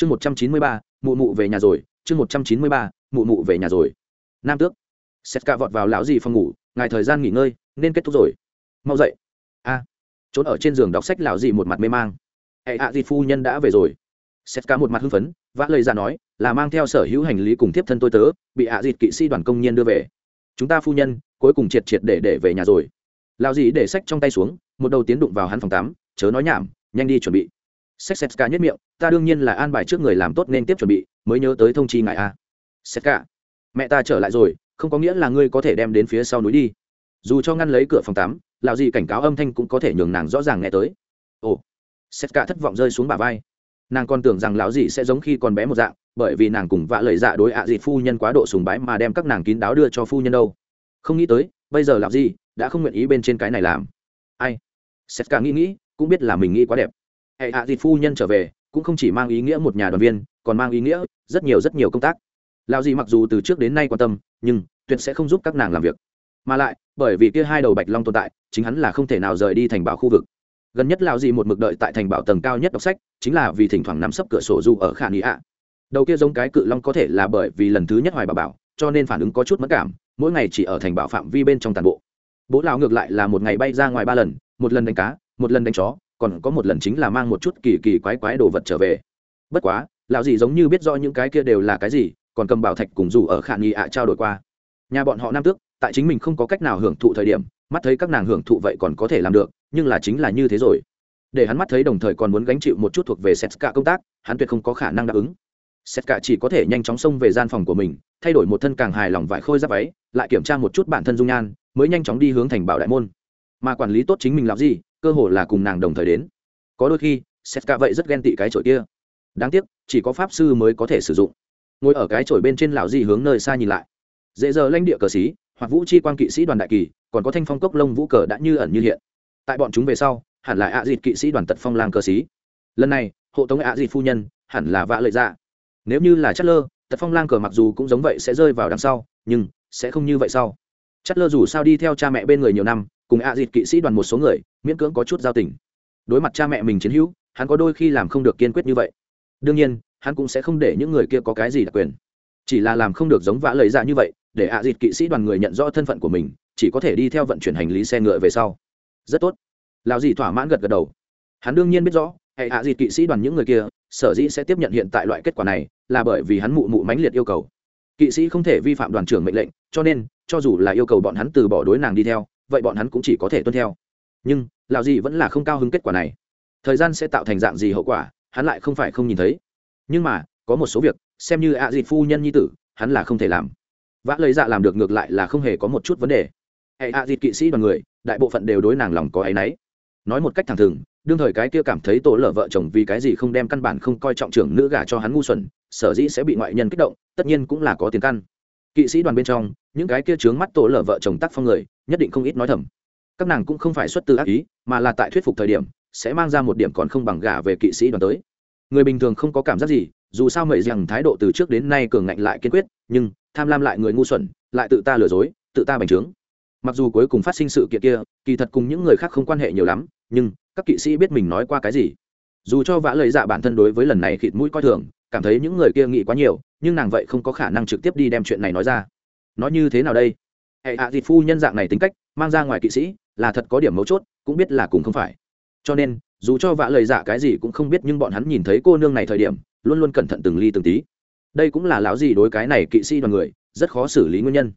chương một trăm chín mươi ba, mụ mụ về nhà rồi. Chương một trăm chín mươi ba, mụ mụ về nhà rồi. Nam tước. Sét ca vọt vào lão gì phòng ngủ. Ngài thời gian nghỉ ngơi, nên kết thúc rồi. Mau dậy. A. Trốn ở trên giường đọc sách lão gì một mặt mê mang. Hệ hạ à gì phu nhân đã về rồi. Sét ca một mặt hưng phấn, vã lời ra nói, là mang theo sở hữu hành lý cùng tiếp thân tôi tớ, bị hạ à dịt kỵ sĩ đoàn công nhân đưa về. Chúng ta phu nhân, cuối cùng triệt triệt để để về nhà rồi. Lão gì để sách trong tay xuống, một đầu tiến đụng vào hắn phòng tắm, chớ nói nhảm, nhanh đi chuẩn bị sách sét nhất miệng, ta đương nhiên là an bài trước người làm tốt nên tiếp chuẩn bị, mới nhớ tới thông chi ngài a. Sét mẹ ta trở lại rồi, không có nghĩa là ngươi có thể đem đến phía sau núi đi. Dù cho ngăn lấy cửa phòng tắm, lão gì cảnh cáo âm thanh cũng có thể nhường nàng rõ ràng nghe tới. Ồ sét cả thất vọng rơi xuống bả vai. Nàng còn tưởng rằng lão gì sẽ giống khi còn bé một dạng, bởi vì nàng cùng vạ lời dạ đối ạ à dịt phu nhân quá độ sùng bái mà đem các nàng kín đáo đưa cho phu nhân đâu. Không nghĩ tới, bây giờ làm gì đã không nguyện ý bên trên cái này làm. Ai? Sét cả nghĩ nghĩ, cũng biết là mình nghĩ quá đẹp hệ hạ dịt phu nhân trở về, cũng không chỉ mang ý nghĩa một nhà đoàn viên, còn mang ý nghĩa rất nhiều rất nhiều công tác. Lão dì mặc dù từ trước đến nay quan tâm, nhưng tuyệt sẽ không giúp các nàng làm việc. Mà lại, bởi vì kia hai đầu bạch long tồn tại, chính hắn là không thể nào rời đi thành bảo khu vực. Gần nhất lão dì một mực đợi tại thành bảo tầng cao nhất đọc sách, chính là vì thỉnh thoảng nắm sấp cửa sổ du ở khả nghị ạ. Đầu kia giống cái cự long có thể là bởi vì lần thứ nhất hoài bảo bảo, cho nên phản ứng có chút mất cảm, mỗi ngày chỉ ở thành bảo phạm vi bên trong toàn bộ. Bố lão ngược lại là một ngày bay ra ngoài ba lần, một lần đánh cá, một lần đánh chó còn có một lần chính là mang một chút kỳ kỳ quái quái đồ vật trở về. Bất quá, lão dì giống như biết rõ những cái kia đều là cái gì, còn cầm bảo thạch cùng dù ở khả nghi ạ trao đổi qua. Nhà bọn họ nam tước, tại chính mình không có cách nào hưởng thụ thời điểm, mắt thấy các nàng hưởng thụ vậy còn có thể làm được, nhưng là chính là như thế rồi. Để hắn mắt thấy đồng thời còn muốn gánh chịu một chút thuộc về setska công tác, hắn tuyệt không có khả năng đáp ứng. Setska chỉ có thể nhanh chóng xông về gian phòng của mình, thay đổi một thân càng hài lòng vải khôi giáp váy, lại kiểm tra một chút bản thân dung nhan, mới nhanh chóng đi hướng thành bảo đại môn. Mà quản lý tốt chính mình làm gì cơ hồ là cùng nàng đồng thời đến. Có đôi khi setska vậy rất ghen tị cái chổi kia. Đáng tiếc, chỉ có pháp sư mới có thể sử dụng. Ngồi ở cái chổi bên trên lão di hướng nơi xa nhìn lại. Dễ giờ lãnh địa cờ xí hoặc vũ chi quan kỵ sĩ đoàn đại kỳ, còn có thanh phong cốc lông vũ cờ đã như ẩn như hiện. Tại bọn chúng về sau, hẳn là ạ dịt kỵ sĩ đoàn tật phong lang cờ xí lần này, hộ tống ạ dịt phu nhân, hẳn là vạ lợi dạ. Nếu như là chất lơ, tật phong lang cờ mặc dù cũng giống vậy sẽ rơi vào đằng sau, nhưng sẽ không như vậy sau chất lơ dù sao đi theo cha mẹ bên người nhiều năm, cùng ạ dịt kỵ sĩ đoàn một số người, miễn cưỡng có chút giao tình. Đối mặt cha mẹ mình chiến hữu, hắn có đôi khi làm không được kiên quyết như vậy. Đương nhiên, hắn cũng sẽ không để những người kia có cái gì đặc quyền. Chỉ là làm không được giống vã lời ra như vậy, để ạ à dịt kỵ sĩ đoàn người nhận rõ thân phận của mình, chỉ có thể đi theo vận chuyển hành lý xe ngựa về sau. Rất tốt. Lào dì thỏa mãn gật gật đầu. Hắn đương nhiên biết rõ, hệ ạ à dịt kỵ sĩ đoàn những người kia, sở dĩ sẽ tiếp nhận hiện tại loại kết quả này, là bởi vì hắn mụ mụ mãnh liệt yêu cầu kỵ sĩ không thể vi phạm đoàn trưởng mệnh lệnh, cho nên, cho dù là yêu cầu bọn hắn từ bỏ đối nàng đi theo, vậy bọn hắn cũng chỉ có thể tuân theo. Nhưng lào gì vẫn là không cao hứng kết quả này. Thời gian sẽ tạo thành dạng gì hậu quả, hắn lại không phải không nhìn thấy. Nhưng mà, có một số việc, xem như ạ à dịt phu nhân nhi tử, hắn là không thể làm. Vã lời dạ làm được ngược lại là không hề có một chút vấn đề. Hệ ạ dịt kỵ sĩ đoàn người, đại bộ phận đều đối nàng lòng có áy náy. Nói một cách thẳng thừng, đương thời cái kia cảm thấy tổ lở vợ chồng vì cái gì không đem căn bản không coi trọng trưởng nữ gả cho hắn ngu xuẩn sở dĩ sẽ bị ngoại nhân kích động, tất nhiên cũng là có tiền căn. Kỵ sĩ đoàn bên trong, những cái kia trướng mắt tổ lở vợ chồng tác phong người, nhất định không ít nói thầm. Các nàng cũng không phải xuất từ ác ý, mà là tại thuyết phục thời điểm, sẽ mang ra một điểm còn không bằng gả về kỵ sĩ đoàn tới. Người bình thường không có cảm giác gì, dù sao mẩy rằng thái độ từ trước đến nay cường ngạnh lại kiên quyết, nhưng, tham lam lại người ngu xuẩn, lại tự ta lừa dối, tự ta bành trướng. Mặc dù cuối cùng phát sinh sự kiện kia, kỳ thật cùng những người khác không quan hệ nhiều lắm, nhưng, các kỵ sĩ biết mình nói qua cái gì. Dù cho vã lời dạ bản thân đối với lần này khịt mũi coi thường cảm thấy những người kia nghĩ quá nhiều, nhưng nàng vậy không có khả năng trực tiếp đi đem chuyện này nói ra. Nói như thế nào đây? Hệ hạ dịp phu nhân dạng này tính cách, mang ra ngoài kỵ sĩ, là thật có điểm mấu chốt, cũng biết là cùng không phải. Cho nên, dù cho vã lời dạ cái gì cũng không biết, nhưng bọn hắn nhìn thấy cô nương này thời điểm, luôn luôn cẩn thận từng ly từng tí. Đây cũng là lão gì đối cái này kỵ sĩ đoàn người, rất khó xử lý nguyên nhân.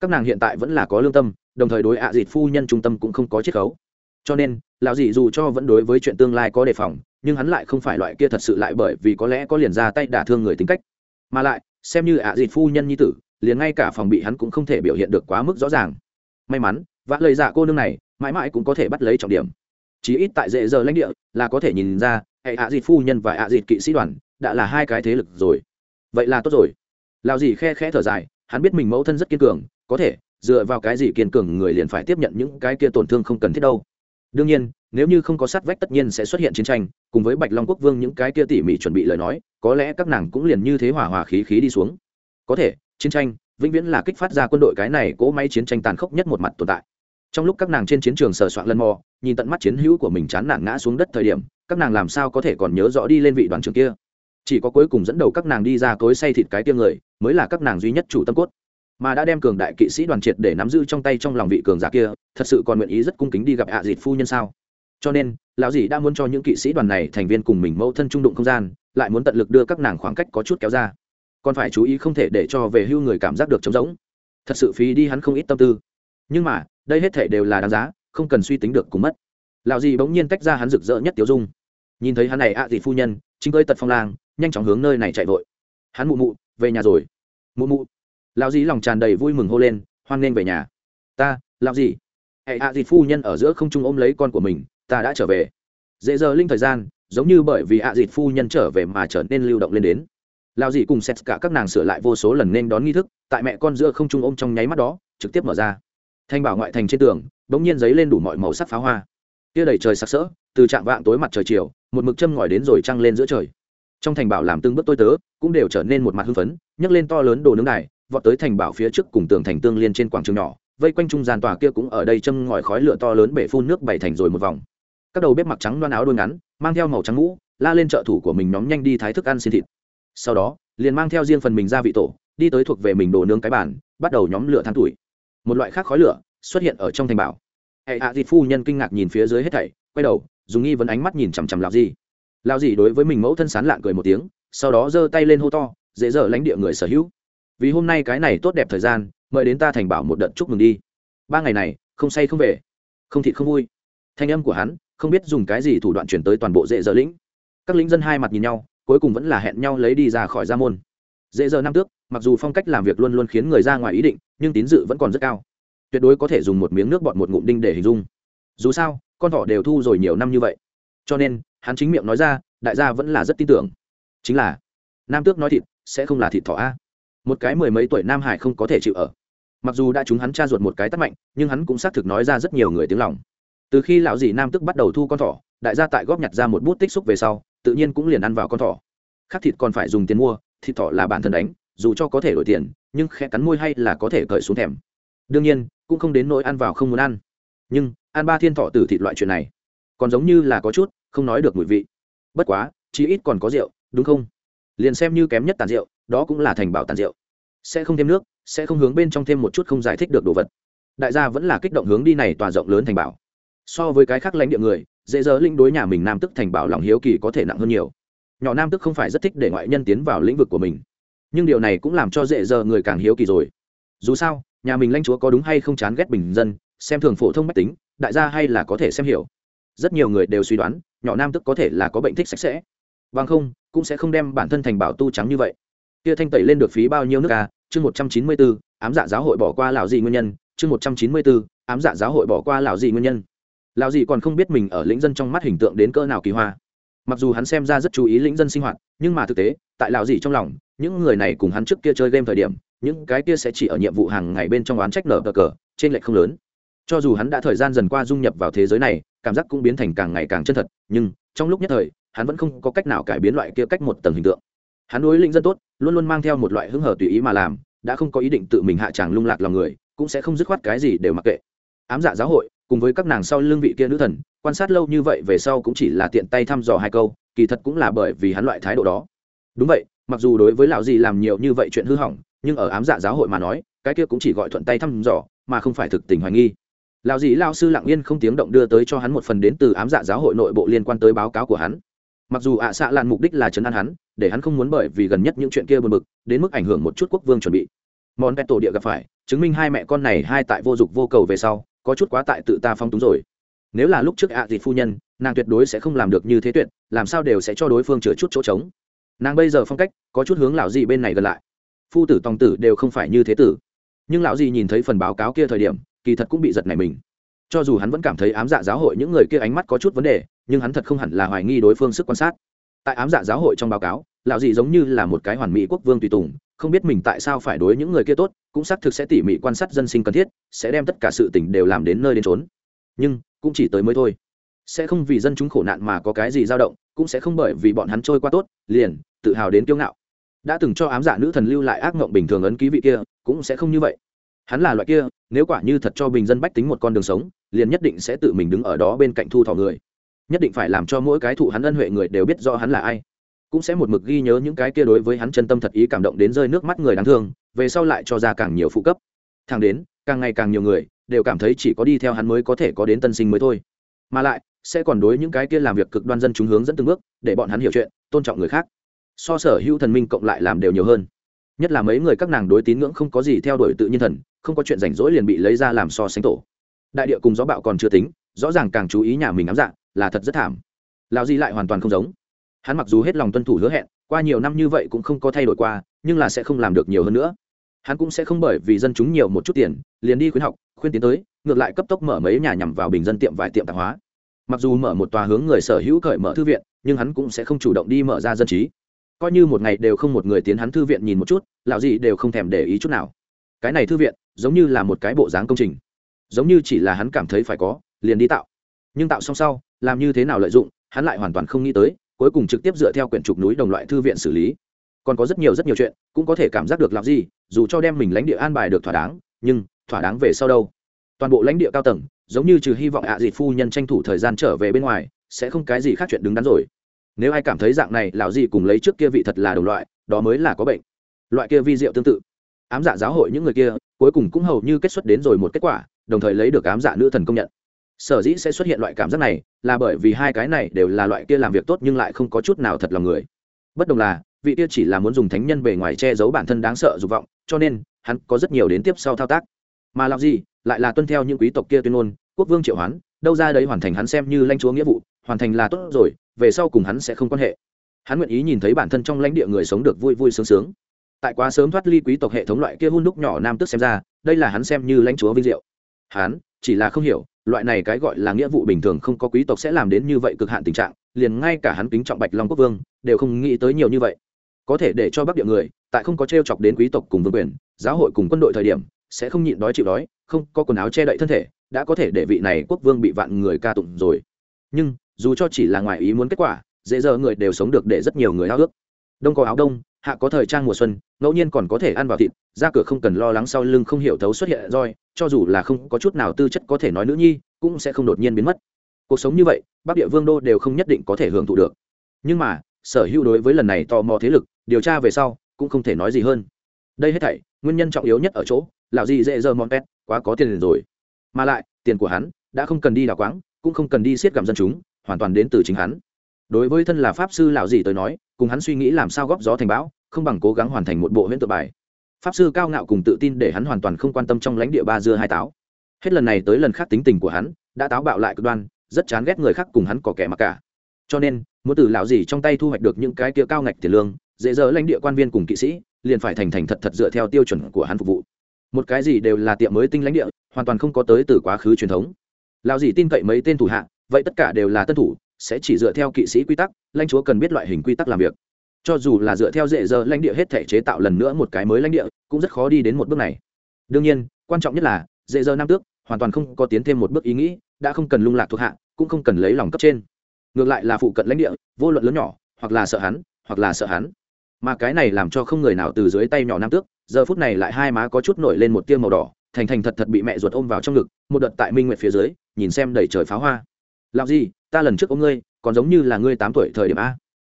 Các nàng hiện tại vẫn là có lương tâm, đồng thời đối ạ à dịt phu nhân trung tâm cũng không có chiết khấu. Cho nên, lão dị dù cho vẫn đối với chuyện tương lai có đề phòng nhưng hắn lại không phải loại kia thật sự lại bởi vì có lẽ có liền ra tay đả thương người tính cách. Mà lại, xem như ạ à dịt phu nhân nhi tử, liền ngay cả phòng bị hắn cũng không thể biểu hiện được quá mức rõ ràng. May mắn, vã lời dạ cô nương này, mãi mãi cũng có thể bắt lấy trọng điểm. Chí ít tại dễ giờ lãnh địa, là có thể nhìn ra, hệ ạ dịt phu nhân và ạ dịt kỵ sĩ đoàn, đã là hai cái thế lực rồi. Vậy là tốt rồi. Lào gì khe khẽ thở dài, hắn biết mình mẫu thân rất kiên cường, có thể, dựa vào cái gì kiên cường người liền phải tiếp nhận những cái kia tổn thương không cần thiết đâu. Đương nhiên nếu như không có sát vách tất nhiên sẽ xuất hiện chiến tranh, cùng với bạch long quốc vương những cái kia tỉ mỉ chuẩn bị lời nói, có lẽ các nàng cũng liền như thế hỏa hòa khí khí đi xuống. Có thể, chiến tranh vĩnh viễn là kích phát ra quân đội cái này cỗ máy chiến tranh tàn khốc nhất một mặt tồn tại. Trong lúc các nàng trên chiến trường sờ soạn lân mò, nhìn tận mắt chiến hữu của mình chán nản ngã xuống đất thời điểm, các nàng làm sao có thể còn nhớ rõ đi lên vị đoàn trưởng kia? Chỉ có cuối cùng dẫn đầu các nàng đi ra cối say thịt cái tiêm người, mới là các nàng duy nhất chủ tâm cốt. Mà đã đem cường đại kỵ sĩ đoàn triệt để nắm giữ trong tay trong lòng vị cường giả kia, thật sự còn nguyện ý rất cung kính đi gặp hạ à dịt phu nhân sao? Cho nên, lão dì đã muốn cho những kỵ sĩ đoàn này thành viên cùng mình mẫu thân trung đụng không gian, lại muốn tận lực đưa các nàng khoảng cách có chút kéo ra. Còn phải chú ý không thể để cho về hưu người cảm giác được trống rỗng. Thật sự phí đi hắn không ít tâm tư. Nhưng mà, đây hết thể đều là đáng giá, không cần suy tính được cùng mất. Lão dì bỗng nhiên tách ra hắn rực rỡ nhất tiểu dung. Nhìn thấy hắn này ạ à phu nhân, chính ơi tật phong lang, nhanh chóng hướng nơi này chạy vội. Hắn mụ mụ, về nhà rồi. Mụ mụ. Lão dì lòng tràn đầy vui mừng hô lên, hoan nghênh về nhà. Ta, lão dì. Hệ ạ dì phu nhân ở giữa không trung ôm lấy con của mình ta đã trở về. Dễ giờ linh thời gian, giống như bởi vì ạ dịt phu nhân trở về mà trở nên lưu động lên đến. Lao dì cùng xét cả các nàng sửa lại vô số lần nên đón nghi thức, tại mẹ con giữa không trung ôm trong nháy mắt đó, trực tiếp mở ra. Thanh bảo ngoại thành trên tường đ ỗ n g nhiên giấy lên đủ mọi màu sắc pháo hoa. Tia đầy trời sặc sỡ, từ trạng vạng tối mặt trời chiều, một mực châm ngòi đến rồi trăng lên giữa trời. Trong thành bảo làm từng bước tôi tớ, cũng đều trở nên một mặt hưng phấn, nhấc lên to lớn đồ nướng đài, vọt tới thành bảo phía trước cùng tường thành tương liên trên quảng trường nhỏ, vây quanh trung gian tòa kia cũng ở đây châm ngòi khói lửa to lớn bể phun nước bảy thành rồi một vòng các đầu bếp mặc trắng loan áo đôi ngắn, mang theo màu trắng mũ la lên trợ thủ của mình nhóm nhanh đi thái thức ăn xin thịt. Sau đó, liền mang theo riêng phần mình ra vị tổ, đi tới thuộc về mình đồ nướng cái bàn, bắt đầu nhóm lửa than tuổi. Một loại khác khói lửa xuất hiện ở trong thành bảo. Hệ hạ thịt phu nhân kinh ngạc nhìn phía dưới hết thảy, quay đầu, dùng nghi vấn ánh mắt nhìn chằm chằm lạo gì lạo gì đối với mình mẫu thân sán lạng cười một tiếng, sau đó giơ tay lên hô to, dễ dở lãnh địa người sở hữu. Vì hôm nay cái này tốt đẹp thời gian, mời đến ta thành bảo một đợt chúc mừng đi. Ba ngày này, không say không về, không thịt không vui. Thanh âm của hắn không biết dùng cái gì thủ đoạn chuyển tới toàn bộ dễ dở lĩnh. Các lính dân hai mặt nhìn nhau, cuối cùng vẫn là hẹn nhau lấy đi ra khỏi gia môn. Dễ dở năm tước, mặc dù phong cách làm việc luôn luôn khiến người ra ngoài ý định, nhưng tín dự vẫn còn rất cao. Tuyệt đối có thể dùng một miếng nước bọt một ngụm đinh để hình dung. Dù sao, con thỏ đều thu rồi nhiều năm như vậy. Cho nên, hắn chính miệng nói ra, đại gia vẫn là rất tin tưởng. Chính là, nam tước nói thịt, sẽ không là thịt thỏ a. Một cái mười mấy tuổi nam hải không có thể chịu ở. Mặc dù đã chúng hắn cha ruột một cái tắt mạnh, nhưng hắn cũng xác thực nói ra rất nhiều người tiếng lòng từ khi lão dì nam tức bắt đầu thu con thỏ, đại gia tại góp nhặt ra một bút tích xúc về sau, tự nhiên cũng liền ăn vào con thỏ. Khác thịt còn phải dùng tiền mua, thịt thỏ là bản thân đánh, dù cho có thể đổi tiền, nhưng khe cắn môi hay là có thể cởi xuống thèm. Đương nhiên, cũng không đến nỗi ăn vào không muốn ăn. Nhưng, ăn ba thiên thọ từ thịt loại chuyện này, còn giống như là có chút, không nói được mùi vị. Bất quá, chí ít còn có rượu, đúng không? Liền xem như kém nhất tàn rượu, đó cũng là thành bảo tàn rượu. Sẽ không thêm nước, sẽ không hướng bên trong thêm một chút không giải thích được đồ vật. Đại gia vẫn là kích động hướng đi này tòa rộng lớn thành bảo so với cái khác lãnh địa người, dễ dỡ linh đối nhà mình nam tức thành bảo lòng hiếu kỳ có thể nặng hơn nhiều. Nhỏ nam tức không phải rất thích để ngoại nhân tiến vào lĩnh vực của mình. Nhưng điều này cũng làm cho dễ dỡ người càng hiếu kỳ rồi. Dù sao, nhà mình lãnh chúa có đúng hay không chán ghét bình dân, xem thường phổ thông mách tính, đại gia hay là có thể xem hiểu. Rất nhiều người đều suy đoán, nhỏ nam tức có thể là có bệnh thích sạch sẽ. Bằng không, cũng sẽ không đem bản thân thành bảo tu trắng như vậy. Kia thanh tẩy lên được phí bao nhiêu nước à? Chương một trăm chín mươi bốn ám dạ giáo hội bỏ qua lào gì nguyên nhân. Chương một trăm chín mươi bốn ám dạ giáo hội bỏ qua lào gì nguyên nhân lão dì còn không biết mình ở lĩnh dân trong mắt hình tượng đến cỡ nào kỳ hoa. Mặc dù hắn xem ra rất chú ý lĩnh dân sinh hoạt, nhưng mà thực tế, tại lão dì trong lòng, những người này cùng hắn trước kia chơi game thời điểm, những cái kia sẽ chỉ ở nhiệm vụ hàng ngày bên trong oán trách nở cờ cờ, trên lệch không lớn. Cho dù hắn đã thời gian dần qua dung nhập vào thế giới này, cảm giác cũng biến thành càng ngày càng chân thật, nhưng trong lúc nhất thời, hắn vẫn không có cách nào cải biến loại kia cách một tầng hình tượng. Hắn đối lĩnh dân tốt, luôn luôn mang theo một loại hứng hở tùy ý mà làm, đã không có ý định tự mình hạ tràng lung lạc lòng người, cũng sẽ không dứt khoát cái gì đều mặc kệ. Ám dạ giáo hội cùng với các nàng sau lưng vị kia nữ thần, quan sát lâu như vậy về sau cũng chỉ là tiện tay thăm dò hai câu, kỳ thật cũng là bởi vì hắn loại thái độ đó. Đúng vậy, mặc dù đối với lão gì làm nhiều như vậy chuyện hư hỏng, nhưng ở ám dạ giáo hội mà nói, cái kia cũng chỉ gọi thuận tay thăm dò, mà không phải thực tình hoài nghi. Lão gì lao sư lặng yên không tiếng động đưa tới cho hắn một phần đến từ ám dạ giáo hội nội bộ liên quan tới báo cáo của hắn. Mặc dù ạ à xạ lan mục đích là chấn an hắn, để hắn không muốn bởi vì gần nhất những chuyện kia buồn bực, đến mức ảnh hưởng một chút quốc vương chuẩn bị. Món pet tổ địa gặp phải, chứng minh hai mẹ con này hai tại vô dụng vô cầu về sau có chút quá tại tự ta phong túng rồi. Nếu là lúc trước ạ à phu nhân, nàng tuyệt đối sẽ không làm được như thế tuyệt, làm sao đều sẽ cho đối phương chừa chút chỗ trống. Nàng bây giờ phong cách, có chút hướng lão gì bên này gần lại. Phu tử tòng tử đều không phải như thế tử. Nhưng lão gì nhìn thấy phần báo cáo kia thời điểm, kỳ thật cũng bị giật này mình. Cho dù hắn vẫn cảm thấy ám dạ giáo hội những người kia ánh mắt có chút vấn đề, nhưng hắn thật không hẳn là hoài nghi đối phương sức quan sát. Tại ám dạ giáo hội trong báo cáo, lão gì giống như là một cái hoàn mỹ quốc vương tùy tùng không biết mình tại sao phải đối những người kia tốt, cũng xác thực sẽ tỉ mỉ quan sát dân sinh cần thiết, sẽ đem tất cả sự tình đều làm đến nơi đến trốn nhưng, cũng chỉ tới mới thôi. Sẽ không vì dân chúng khổ nạn mà có cái gì dao động, cũng sẽ không bởi vì bọn hắn trôi qua tốt, liền, tự hào đến kiêu ngạo. Đã từng cho ám dạ nữ thần lưu lại ác mộng bình thường ấn ký vị kia, cũng sẽ không như vậy. Hắn là loại kia, nếu quả như thật cho bình dân bách tính một con đường sống, liền nhất định sẽ tự mình đứng ở đó bên cạnh thu thỏ người. Nhất định phải làm cho mỗi cái thụ hắn ân huệ người đều biết do hắn là ai cũng sẽ một mực ghi nhớ những cái kia đối với hắn chân tâm thật ý cảm động đến rơi nước mắt người đáng thương, về sau lại cho ra càng nhiều phụ cấp. Thẳng đến, càng ngày càng nhiều người đều cảm thấy chỉ có đi theo hắn mới có thể có đến tân sinh mới thôi. Mà lại, sẽ còn đối những cái kia làm việc cực đoan dân chúng hướng dẫn từng bước, để bọn hắn hiểu chuyện, tôn trọng người khác. So sở hữu thần minh cộng lại làm đều nhiều hơn. Nhất là mấy người các nàng đối tín ngưỡng không có gì theo đuổi tự nhiên thần, không có chuyện rảnh rỗi liền bị lấy ra làm so sánh tổ. Đại địa cùng gió bạo còn chưa tính, rõ ràng càng chú ý nhà mình ám dạng là thật rất thảm. Lão di lại hoàn toàn không giống hắn mặc dù hết lòng tuân thủ hứa hẹn, qua nhiều năm như vậy cũng không có thay đổi qua, nhưng là sẽ không làm được nhiều hơn nữa. Hắn cũng sẽ không bởi vì dân chúng nhiều một chút tiền, liền đi khuyến học, khuyên tiến tới, ngược lại cấp tốc mở mấy nhà nhằm vào bình dân tiệm vài tiệm tạp hóa. Mặc dù mở một tòa hướng người sở hữu cởi mở thư viện, nhưng hắn cũng sẽ không chủ động đi mở ra dân trí. Coi như một ngày đều không một người tiến hắn thư viện nhìn một chút, lão gì đều không thèm để ý chút nào. Cái này thư viện, giống như là một cái bộ dáng công trình. Giống như chỉ là hắn cảm thấy phải có, liền đi tạo. Nhưng tạo xong sau, làm như thế nào lợi dụng, hắn lại hoàn toàn không nghĩ tới cuối cùng trực tiếp dựa theo quyển trục núi đồng loại thư viện xử lý. Còn có rất nhiều rất nhiều chuyện, cũng có thể cảm giác được làm gì, dù cho đem mình lãnh địa an bài được thỏa đáng, nhưng thỏa đáng về sau đâu? Toàn bộ lãnh địa cao tầng, giống như trừ hy vọng ạ à dịt phu nhân tranh thủ thời gian trở về bên ngoài, sẽ không cái gì khác chuyện đứng đắn rồi. Nếu ai cảm thấy dạng này, lão gì cùng lấy trước kia vị thật là đồng loại, đó mới là có bệnh. Loại kia vi diệu tương tự. Ám dạ giáo hội những người kia, cuối cùng cũng hầu như kết xuất đến rồi một kết quả, đồng thời lấy được ám dạ nữ thần công nhận sở dĩ sẽ xuất hiện loại cảm giác này là bởi vì hai cái này đều là loại kia làm việc tốt nhưng lại không có chút nào thật lòng người. Bất đồng là, vị kia chỉ là muốn dùng thánh nhân bề ngoài che giấu bản thân đáng sợ dục vọng, cho nên, hắn có rất nhiều đến tiếp sau thao tác. Mà làm gì lại là tuân theo những quý tộc kia tuyên ngôn, quốc vương triệu hoán, đâu ra đấy hoàn thành hắn xem như lãnh chúa nghĩa vụ, hoàn thành là tốt rồi, về sau cùng hắn sẽ không quan hệ. Hắn nguyện ý nhìn thấy bản thân trong lãnh địa người sống được vui vui sướng sướng. Tại quá sớm thoát ly quý tộc hệ thống loại kia hun đúc nhỏ nam tức xem ra, đây là hắn xem như lãnh chúa vinh diệu. Hắn chỉ là không hiểu, loại này cái gọi là nghĩa vụ bình thường không có quý tộc sẽ làm đến như vậy cực hạn tình trạng, liền ngay cả hắn kính trọng bạch long quốc vương, đều không nghĩ tới nhiều như vậy. Có thể để cho bắc địa người, tại không có t r e o chọc đến quý tộc cùng vương quyền, giáo hội cùng quân đội thời điểm, sẽ không nhịn đói chịu đói, không có quần áo che đậy thân thể, đã có thể để vị này quốc vương bị vạn người ca tụng rồi. Nhưng, dù cho chỉ là ngoài ý muốn kết quả, dễ dở người đều sống được để rất nhiều người ao ước. Đông có áo đông hạ có thời trang mùa xuân, ngẫu nhiên còn có thể ăn vào thịt, ra cửa không cần lo lắng sau lưng không hiểu thấu xuất hiện roi, cho dù là không có chút nào tư chất có thể nói nữ nhi, cũng sẽ không đột nhiên biến mất. Cuộc sống như vậy, bắc địa vương đô đều không nhất định có thể hưởng thụ được. Nhưng mà, sở hữu đối với lần này tò mò thế lực, điều tra về sau, cũng không thể nói gì hơn. Đây hết thảy, nguyên nhân trọng yếu nhất ở chỗ, lão gì dễ dơ mòn pet quá có tiền rồi. Mà lại, tiền của hắn, đã không cần đi đào quáng, cũng không cần đi siết gặm dân chúng, hoàn toàn đến từ chính hắn. Đối với thân là pháp sư lão gì tới nói cùng hắn suy nghĩ làm sao góp gió thành bão, không bằng cố gắng hoàn thành một bộ huyễn tự bài. Pháp sư cao ngạo cùng tự tin để hắn hoàn toàn không quan tâm trong lãnh địa ba dưa hai táo. Hết lần này tới lần khác tính tình của hắn đã táo bạo lại cực đoan, rất chán ghét người khác cùng hắn có kẻ mặc cả. Cho nên, muốn từ lão gì trong tay thu hoạch được những cái kia cao ngạch tiền lương, dễ dỡ lãnh địa quan viên cùng kỵ sĩ, liền phải thành thành thật thật dựa theo tiêu chuẩn của hắn phục vụ. Một cái gì đều là tiệm mới tinh lãnh địa, hoàn toàn không có tới từ quá khứ truyền thống. Lão gì tin cậy mấy tên thủ hạ, vậy tất cả đều là tân thủ sẽ chỉ dựa theo kỵ sĩ quy tắc, lãnh chúa cần biết loại hình quy tắc làm việc. Cho dù là dựa theo dễ dơ lãnh địa hết thể chế tạo lần nữa một cái mới lãnh địa, cũng rất khó đi đến một bước này. Đương nhiên, quan trọng nhất là, dễ dơ nam tước hoàn toàn không có tiến thêm một bước ý nghĩ, đã không cần lung lạc thuộc hạ, cũng không cần lấy lòng cấp trên. Ngược lại là phụ cận lãnh địa, vô luận lớn nhỏ, hoặc là sợ hắn, hoặc là sợ hắn. Mà cái này làm cho không người nào từ dưới tay nhỏ nam tước, giờ phút này lại hai má có chút nổi lên một tiêu màu đỏ, thành thành thật thật bị mẹ ruột ôm vào trong ngực, một đợt tại minh nguyệt phía dưới, nhìn xem đầy trời pháo hoa làm gì ta lần trước ôm ngươi, còn giống như là ngươi tám tuổi thời điểm a.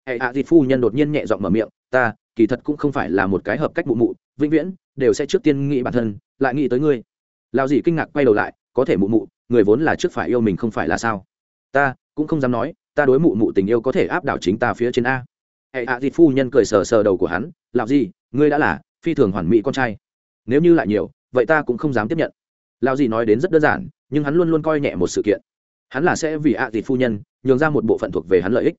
Hệ hạ dịt phu nhân đột nhiên nhẹ giọng mở miệng, ta, kỳ thật cũng không phải là một cái hợp cách mụ mụ, vĩnh viễn, đều sẽ trước tiên nghĩ bản thân, lại nghĩ tới ngươi. Lao gì kinh ngạc quay đầu lại, có thể mụ mụ, người vốn là trước phải yêu mình không phải là sao? Ta, cũng không dám nói, ta đối mụ mụ tình yêu có thể áp đảo chính ta phía trên a. Hệ hạ dịt phu nhân cười sờ sờ đầu của hắn làm gì ngươi đã là phi thường hoàn mỹ con trai. Nếu như lại nhiều, vậy ta cũng không dám tiếp nhận. Lao gì nói đến rất đơn giản, nhưng hắn luôn luôn coi nhẹ một sự kiện hắn là sẽ vì ạ à phu nhân, nhường ra một bộ phận thuộc về hắn lợi ích.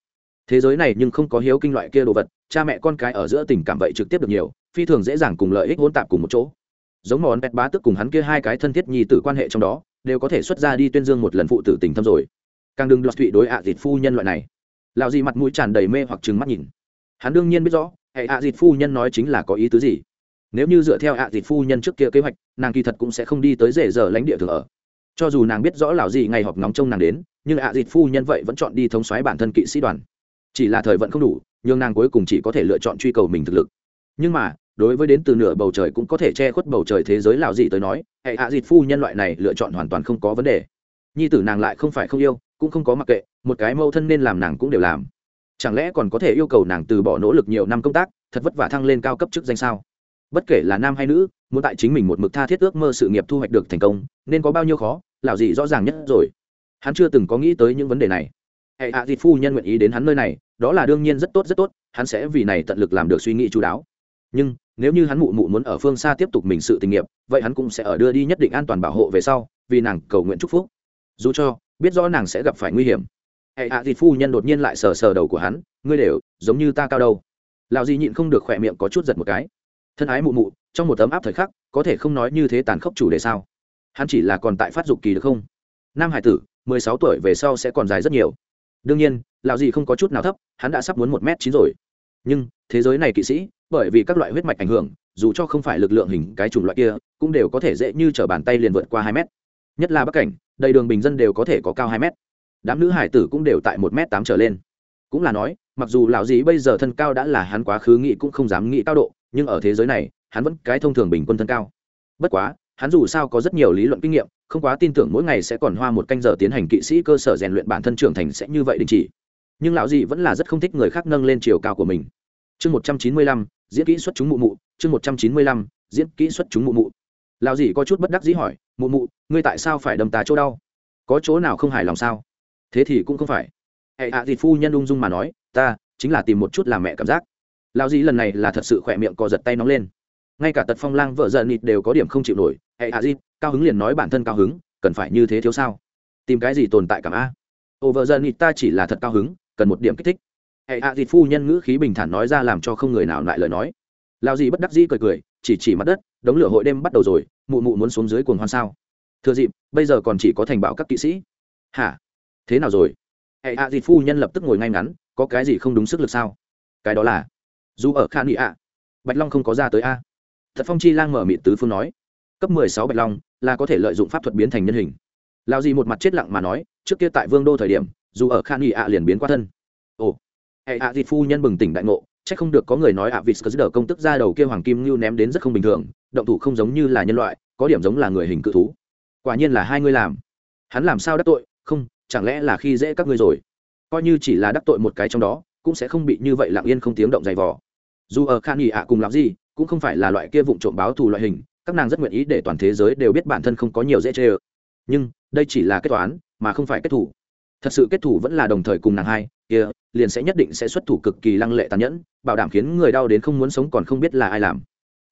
Thế giới này nhưng không có hiếu kinh loại kia đồ vật, cha mẹ con cái ở giữa tình cảm vậy trực tiếp được nhiều, phi thường dễ dàng cùng lợi ích hỗn tạp cùng một chỗ. Giống món pet bá tức cùng hắn kia hai cái thân thiết nhi tử quan hệ trong đó, đều có thể xuất ra đi tuyên dương một lần phụ tử tình thâm rồi. Càng đừng đoạt thụy đối ạ à phu nhân loại này. Lạo gì mặt mũi tràn đầy mê hoặc trừng mắt nhìn. Hắn đương nhiên biết rõ, hệ ạ thịt phu nhân nói chính là có ý tứ gì. Nếu như dựa theo ạ thịt phu nhân trước kia kế hoạch, nàng kỳ thật cũng sẽ không đi tới rể giờ lãnh địa thường ở cho dù nàng biết rõ lào gì ngày họp nóng trông nàng đến, nhưng ạ dịt phu nhân vậy vẫn chọn đi thống xoáy bản thân kỵ sĩ đoàn. Chỉ là thời vận không đủ nhưng nàng cuối cùng chỉ có thể lựa chọn truy cầu mình thực lực. Nhưng mà, đối với đến từ nửa bầu trời cũng có thể che khuất bầu trời thế giới lào gì tới nói, hệ ạ dịt phu nhân loại này lựa chọn hoàn toàn không có vấn đề. Nhi tử nàng lại không phải không yêu, cũng không có mặc kệ, một cái mâu thân nên làm nàng cũng đều làm. Chẳng lẽ còn có thể yêu cầu nàng từ bỏ nỗ lực nhiều năm công tác, thật vất vả thăng lên cao cấp chức danh sao? Bất kể là nam hay nữ, muốn tại chính mình một mực tha thiết ước mơ sự nghiệp thu hoạch được thành công, nên có bao nhiêu khó lạo gì rõ ràng nhất rồi. Hắn chưa từng có nghĩ tới những vấn đề này. Hệ hạ thịt phu nhân nguyện ý đến hắn nơi này, đó là đương nhiên rất tốt rất tốt, hắn sẽ vì này tận lực làm được suy nghĩ chú đáo. Nhưng, nếu như hắn mụ mụ muốn ở phương xa tiếp tục mình sự tình nghiệp, vậy hắn cũng sẽ ở đưa đi nhất định an toàn bảo hộ về sau, vì nàng cầu nguyện chúc phúc. Dù cho, biết rõ nàng sẽ gặp phải nguy hiểm. Hệ hạ thịt phu nhân đột nhiên lại sờ sờ đầu của hắn, ngươi đều giống như ta cao đâu. Lào gì nhịn không được khỏe miệng có chút giật một cái thân ái mụ mụ, trong một tấm áp thời khắc, có thể không nói như thế tàn khốc chủ đề sao? Hắn chỉ là còn tại phát dục kỳ được không? Nam hải tử, mười sáu tuổi về sau sẽ còn dài rất nhiều. Đương nhiên, lão gì không có chút nào thấp, hắn đã sắp muốn một m chín rồi. Nhưng, thế giới này kỵ sĩ, bởi vì các loại huyết mạch ảnh hưởng, dù cho không phải lực lượng hình cái chủng loại kia, cũng đều có thể dễ như t r ở bàn tay liền vượt qua hai mét. Nhất là bắc cảnh, đầy đường bình dân đều có thể có cao hai mét. Đám nữ hải tử cũng đều tại một m tám trở lên. Cũng là nói, mặc dù lão dí bây giờ thân cao đã là hắn quá khứ nghĩ cũng không dám nghĩ cao độ nhưng ở thế giới này, hắn vẫn cái thông thường bình quân thân cao. Bất quá, hắn dù sao có rất nhiều lý luận kinh nghiệm, không quá tin tưởng mỗi ngày sẽ còn hoa một canh giờ tiến hành kỵ sĩ cơ sở rèn luyện bản thân trưởng thành sẽ như vậy đình chỉ. Nhưng lão dị vẫn là rất không thích người khác nâng lên chiều cao của mình. Chương một trăm chín mươi lăm, diễn kỹ xuất chúng mụ mụ. Chương một trăm chín mươi lăm, diễn kỹ xuất chúng mụ mụ. Lão dị có chút bất đắc dĩ hỏi, mụ mụ, ngươi tại sao phải đâm tà chỗ đau? Có chỗ nào không hài lòng sao? Thế thì cũng không phải. Hệ hạ thì phu nhân ung dung mà nói, ta, chính là tìm một chút làm mẹ cảm giác lão dĩ lần này là thật sự khỏe miệng co giật tay nóng lên. Ngay cả tật phong lang vợ giận nịt đều có điểm không chịu nổi. Hệ hạ di, cao hứng liền nói bản thân cao hứng cần phải như thế thiếu sao? Tìm cái gì tồn tại cảm a? Ồ vợ giận nịt ta chỉ là thật cao hứng cần một điểm kích thích. Hệ hạ di phu nhân ngữ khí bình thản nói ra làm cho không người nào lại lời nói. Lao gì bất đắc dĩ cười cười chỉ chỉ mặt đất đống lửa hội đêm bắt đầu rồi mụ mụ muốn xuống dưới cuồng hoan sao? Thừa dịp bây giờ còn chỉ có thành bảo các kỵ sĩ. Hả? Thế nào rồi? Hệ hạ di phu nhân lập tức ngồi ngay ngắn có cái gì không đúng sức lực sao? Cái đó là dù ở khan nghị ạ. Bạch long không có ra tới a. Thật phong chi lang mở mịt tứ phương nói, cấp mười sáu bạch long là có thể lợi dụng pháp thuật biến thành nhân hình. Lao gì một mặt chết lặng mà nói, trước kia tại vương đô thời điểm, dù ở khan nghị ạ liền biến qua thân. Ồ, hệ ạ dịt phu nhân bừng tỉnh đại ngộ c h ắ c không được có người nói ạ vịt cờ đờ công tức ra đầu kia hoàng kim ngưu ném đến rất không bình thường, động thủ không giống như là nhân loại, có điểm giống là người hình cự thú. Quả nhiên là hai ngươi làm. Hắn làm sao đắc tội? Không, chẳng lẽ là khi dễ các ngươi rồi? Coi như chỉ là đắc tội một cái trong đó, cũng sẽ không bị như vậy lặng yên không tiếng động dày vò dù ở khan nghỉ ạ cùng làm gì cũng không phải là loại kia vụng trộm báo thù loại hình, các nàng rất nguyện ý để toàn thế giới đều biết bản thân không có nhiều dễ chê ơ. Nhưng, đây chỉ là kết toán, mà không phải kết thủ. Thật sự kết thủ vẫn là đồng thời cùng nàng hai, kia, liền sẽ nhất định sẽ xuất thủ cực kỳ lăng lệ tàn nhẫn, bảo đảm khiến người đau đến không muốn sống còn không biết là ai làm.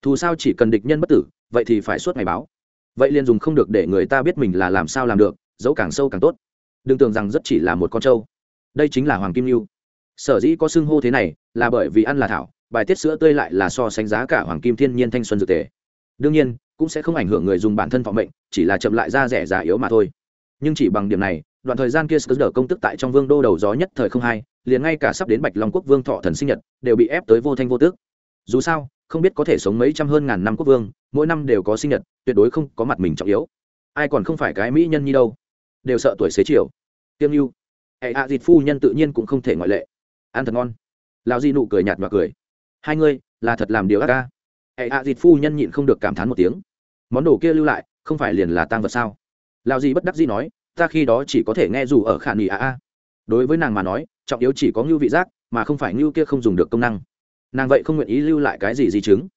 Thù sao chỉ cần địch nhân bất tử, vậy thì phải suốt ngày báo. Vậy liền dùng không được để người ta biết mình là làm sao làm được dẫu càng sâu càng tốt. Đừng tưởng rằng rất chỉ là một con trâu. Đây chính là hoàng kim lưu. Sở dĩ có xưng hô thế này, là bởi vì ăn là thảo bài tiết sữa tươi lại là so sánh giá cả hoàng kim thiên nhiên thanh xuân dược tề. Đương nhiên, cũng sẽ không ảnh hưởng người dùng bản thân phòng mệnh, chỉ là chậm lại ra rẻ già yếu mà thôi. Nhưng chỉ bằng điểm này, đoạn thời gian kia sơ đờ công tức tại trong vương đô đầu gió nhất thời không hai, liền ngay cả sắp đến bạch long quốc vương thọ thần sinh nhật, đều bị ép tới vô thanh vô tước. Dù sao, không biết có thể sống mấy trăm hơn ngàn năm quốc vương, mỗi năm đều có sinh nhật, tuyệt đối không có mặt mình trọng yếu. Ai còn không phải cái mỹ nhân như đâu. Đều sợ tuổi xế chiều. Tiêm lưu hệ hạ dịt phu nhân tự nhiên cũng không thể ngoại lệ. Ăn thật ngon. Lao di nụ cười nhạt và cười hai ngươi, là thật làm điều ác ca. Hệ hạ dịt phu nhân nhịn không được cảm thán một tiếng. Món đồ kia lưu lại, không phải liền là tang vật sao? Lao gì bất đắc gì nói, ta khi đó chỉ có thể nghe dù ở khả nghỉ a a. Đối với nàng mà nói, trọng yếu chỉ có ngưu vị giác, mà không phải ngưu kia không dùng được công năng. Nàng vậy không nguyện ý lưu lại cái gì di chứng.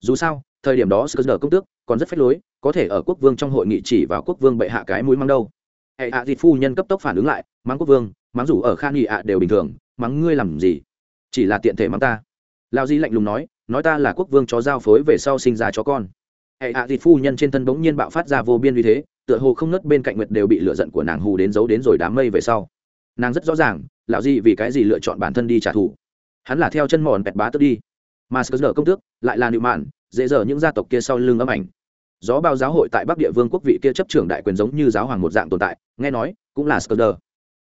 Dù sao, thời điểm đó sơ công tước còn rất phách lối, có thể ở quốc vương trong hội nghị chỉ vào quốc vương bệ hạ cái mũi mắng đâu. Hệ hạ dịt phu nhân cấp tốc phản ứng lại, mắng quốc vương, mắng dù ở khan nghị ạ đều bình thường, mắng ngươi làm gì? Chỉ là tiện thể mắng ta lao di lạnh lùng nói nói ta là quốc vương chó giao phối về sau sinh ra chó con. Hệ hạ thịt phu nhân trên thân bỗng nhiên bạo phát ra vô biên vì thế, tựa hồ không nớt bên cạnh nguyệt đều bị lựa giận của nàng hù đến giấu đến rồi đám mây về sau. Nàng rất rõ ràng, lão di vì cái gì lựa chọn bản thân đi trả thù. Hắn là theo chân mòn bẹt bá tức đi. Mà sờ công tước, lại là nịu mạn, dễ dở những gia tộc kia sau lưng âm ảnh. Gió bao giáo hội tại bắc địa vương quốc vị kia chấp trưởng đại quyền giống như giáo hoàng một dạng tồn tại, nghe nói, cũng là sờ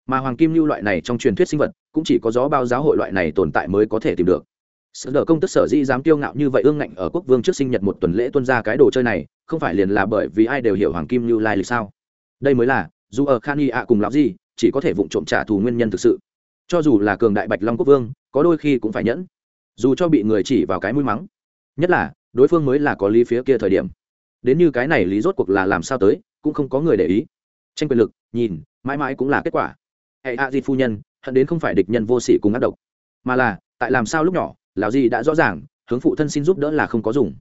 mà hoàng kim lưu loại này trong truyền thuyết sinh vật, cũng chỉ có gió bao giáo hội loại này tồn tại mới có thể tìm được sở đờ công tức sở dĩ dám kiêu ngạo như vậy ương ngạnh ở quốc vương trước sinh nhật một tuần lễ tuân ra cái đồ chơi này, không phải liền là bởi vì ai đều hiểu hoàng kim như lai lịch sao? Đây mới là, dù ở khan y ạ cùng lão gì chỉ có thể vụng trộm trả thù nguyên nhân thực sự. Cho dù là cường đại bạch long quốc vương, có đôi khi cũng phải nhẫn. Dù cho bị người chỉ vào cái mũi mắng. Nhất là, đối phương mới là có lý phía kia thời điểm. Đến như cái này lý rốt cuộc là làm sao tới, cũng không có người để ý. Tranh quyền lực, nhìn, mãi mãi cũng là kết quả. Hệ a di phu nhân, hận đến không phải địch nhân vô sỉ cùng ác độc. Mà là, tại làm sao lúc nhỏ lão gì đã rõ ràng, hướng phụ thân xin giúp đỡ là không có dùng.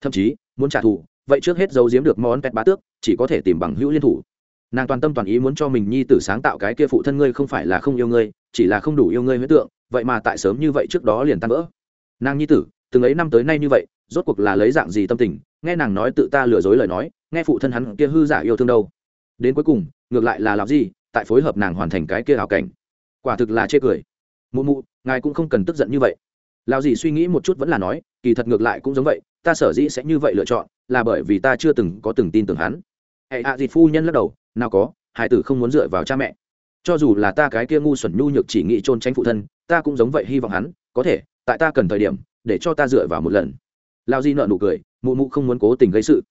Thậm chí, muốn trả thù, vậy trước hết giấu giếm được món pet bá tước, chỉ có thể tìm bằng hữu liên thủ. Nàng toàn tâm toàn ý muốn cho mình nhi tử sáng tạo cái kia phụ thân ngươi không phải là không yêu ngươi, chỉ là không đủ yêu ngươi huyết tượng, vậy mà tại sớm như vậy trước đó liền tan vỡ. Nàng nhi tử, từng ấy năm tới nay như vậy, rốt cuộc là lấy dạng gì tâm tình, nghe nàng nói tự ta lừa dối lời nói, nghe phụ thân hắn kia hư giả yêu thương đâu. Đến cuối cùng, ngược lại là làm gì tại phối hợp nàng hoàn thành cái kia hào cảnh. Quả thực là chê cười. Mụ mụ, ngài cũng không cần tức giận như vậy lao gì suy nghĩ một chút vẫn là nói, kỳ thật ngược lại cũng giống vậy, ta sở dĩ sẽ như vậy lựa chọn, là bởi vì ta chưa từng có từng tin tưởng hắn. Hệ hạ dịt phu nhân lắc đầu, nào có, hải tử không muốn dựa vào cha mẹ. Cho dù là ta cái kia ngu xuẩn nhu nhược chỉ nghĩ trôn tránh phụ thân, ta cũng giống vậy hy vọng hắn, có thể, tại ta cần thời điểm, để cho ta dựa vào một lần. Lao di nợ nụ cười, mụ mụ không muốn cố tình gây sự.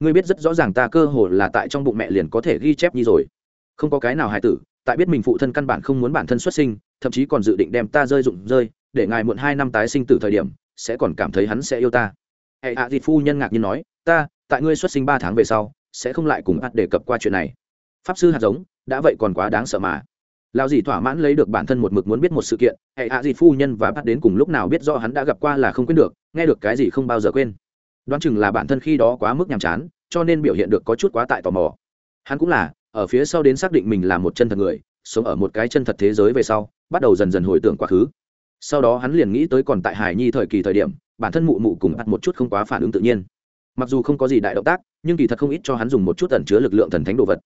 Ngươi biết rất rõ ràng ta cơ hồ là tại trong bụng mẹ liền có thể ghi chép như rồi. Không có cái nào hài tử, tại biết mình phụ thân căn bản không muốn bản thân xuất sinh, thậm chí còn dự định đem ta rơi rụng rơi để ngài muộn hai năm tái sinh từ thời điểm, sẽ còn cảm thấy hắn sẽ yêu ta. Hệ hạ thịt phu nhân ngạc nhiên nói, ta, tại ngươi xuất sinh ba tháng về sau, sẽ không lại cùng ắt đề cập qua chuyện này. Pháp sư hạt giống, đã vậy còn quá đáng sợ mà. Lao gì thỏa mãn lấy được bản thân một mực muốn biết một sự kiện, hệ hạ à phu nhân và bắt đến cùng lúc nào biết do hắn đã gặp qua là không quên được, nghe được cái gì không bao giờ quên. Đoán chừng là bản thân khi đó quá mức nhàm chán, cho nên biểu hiện được có chút quá tại tò mò. Hắn cũng là, ở phía sau đến xác định mình là một chân thật người, sống ở một cái chân thật thế giới về sau, bắt đầu dần dần hồi tưởng quá khứ sau đó hắn liền nghĩ tới còn tại hải nhi thời kỳ thời điểm, bản thân mụ mụ cùng ắt một chút không quá phản ứng tự nhiên. Mặc dù không có gì đại động tác, nhưng kỳ thật không ít cho hắn dùng một chút tẩn chứa lực lượng thần thánh đồ vật.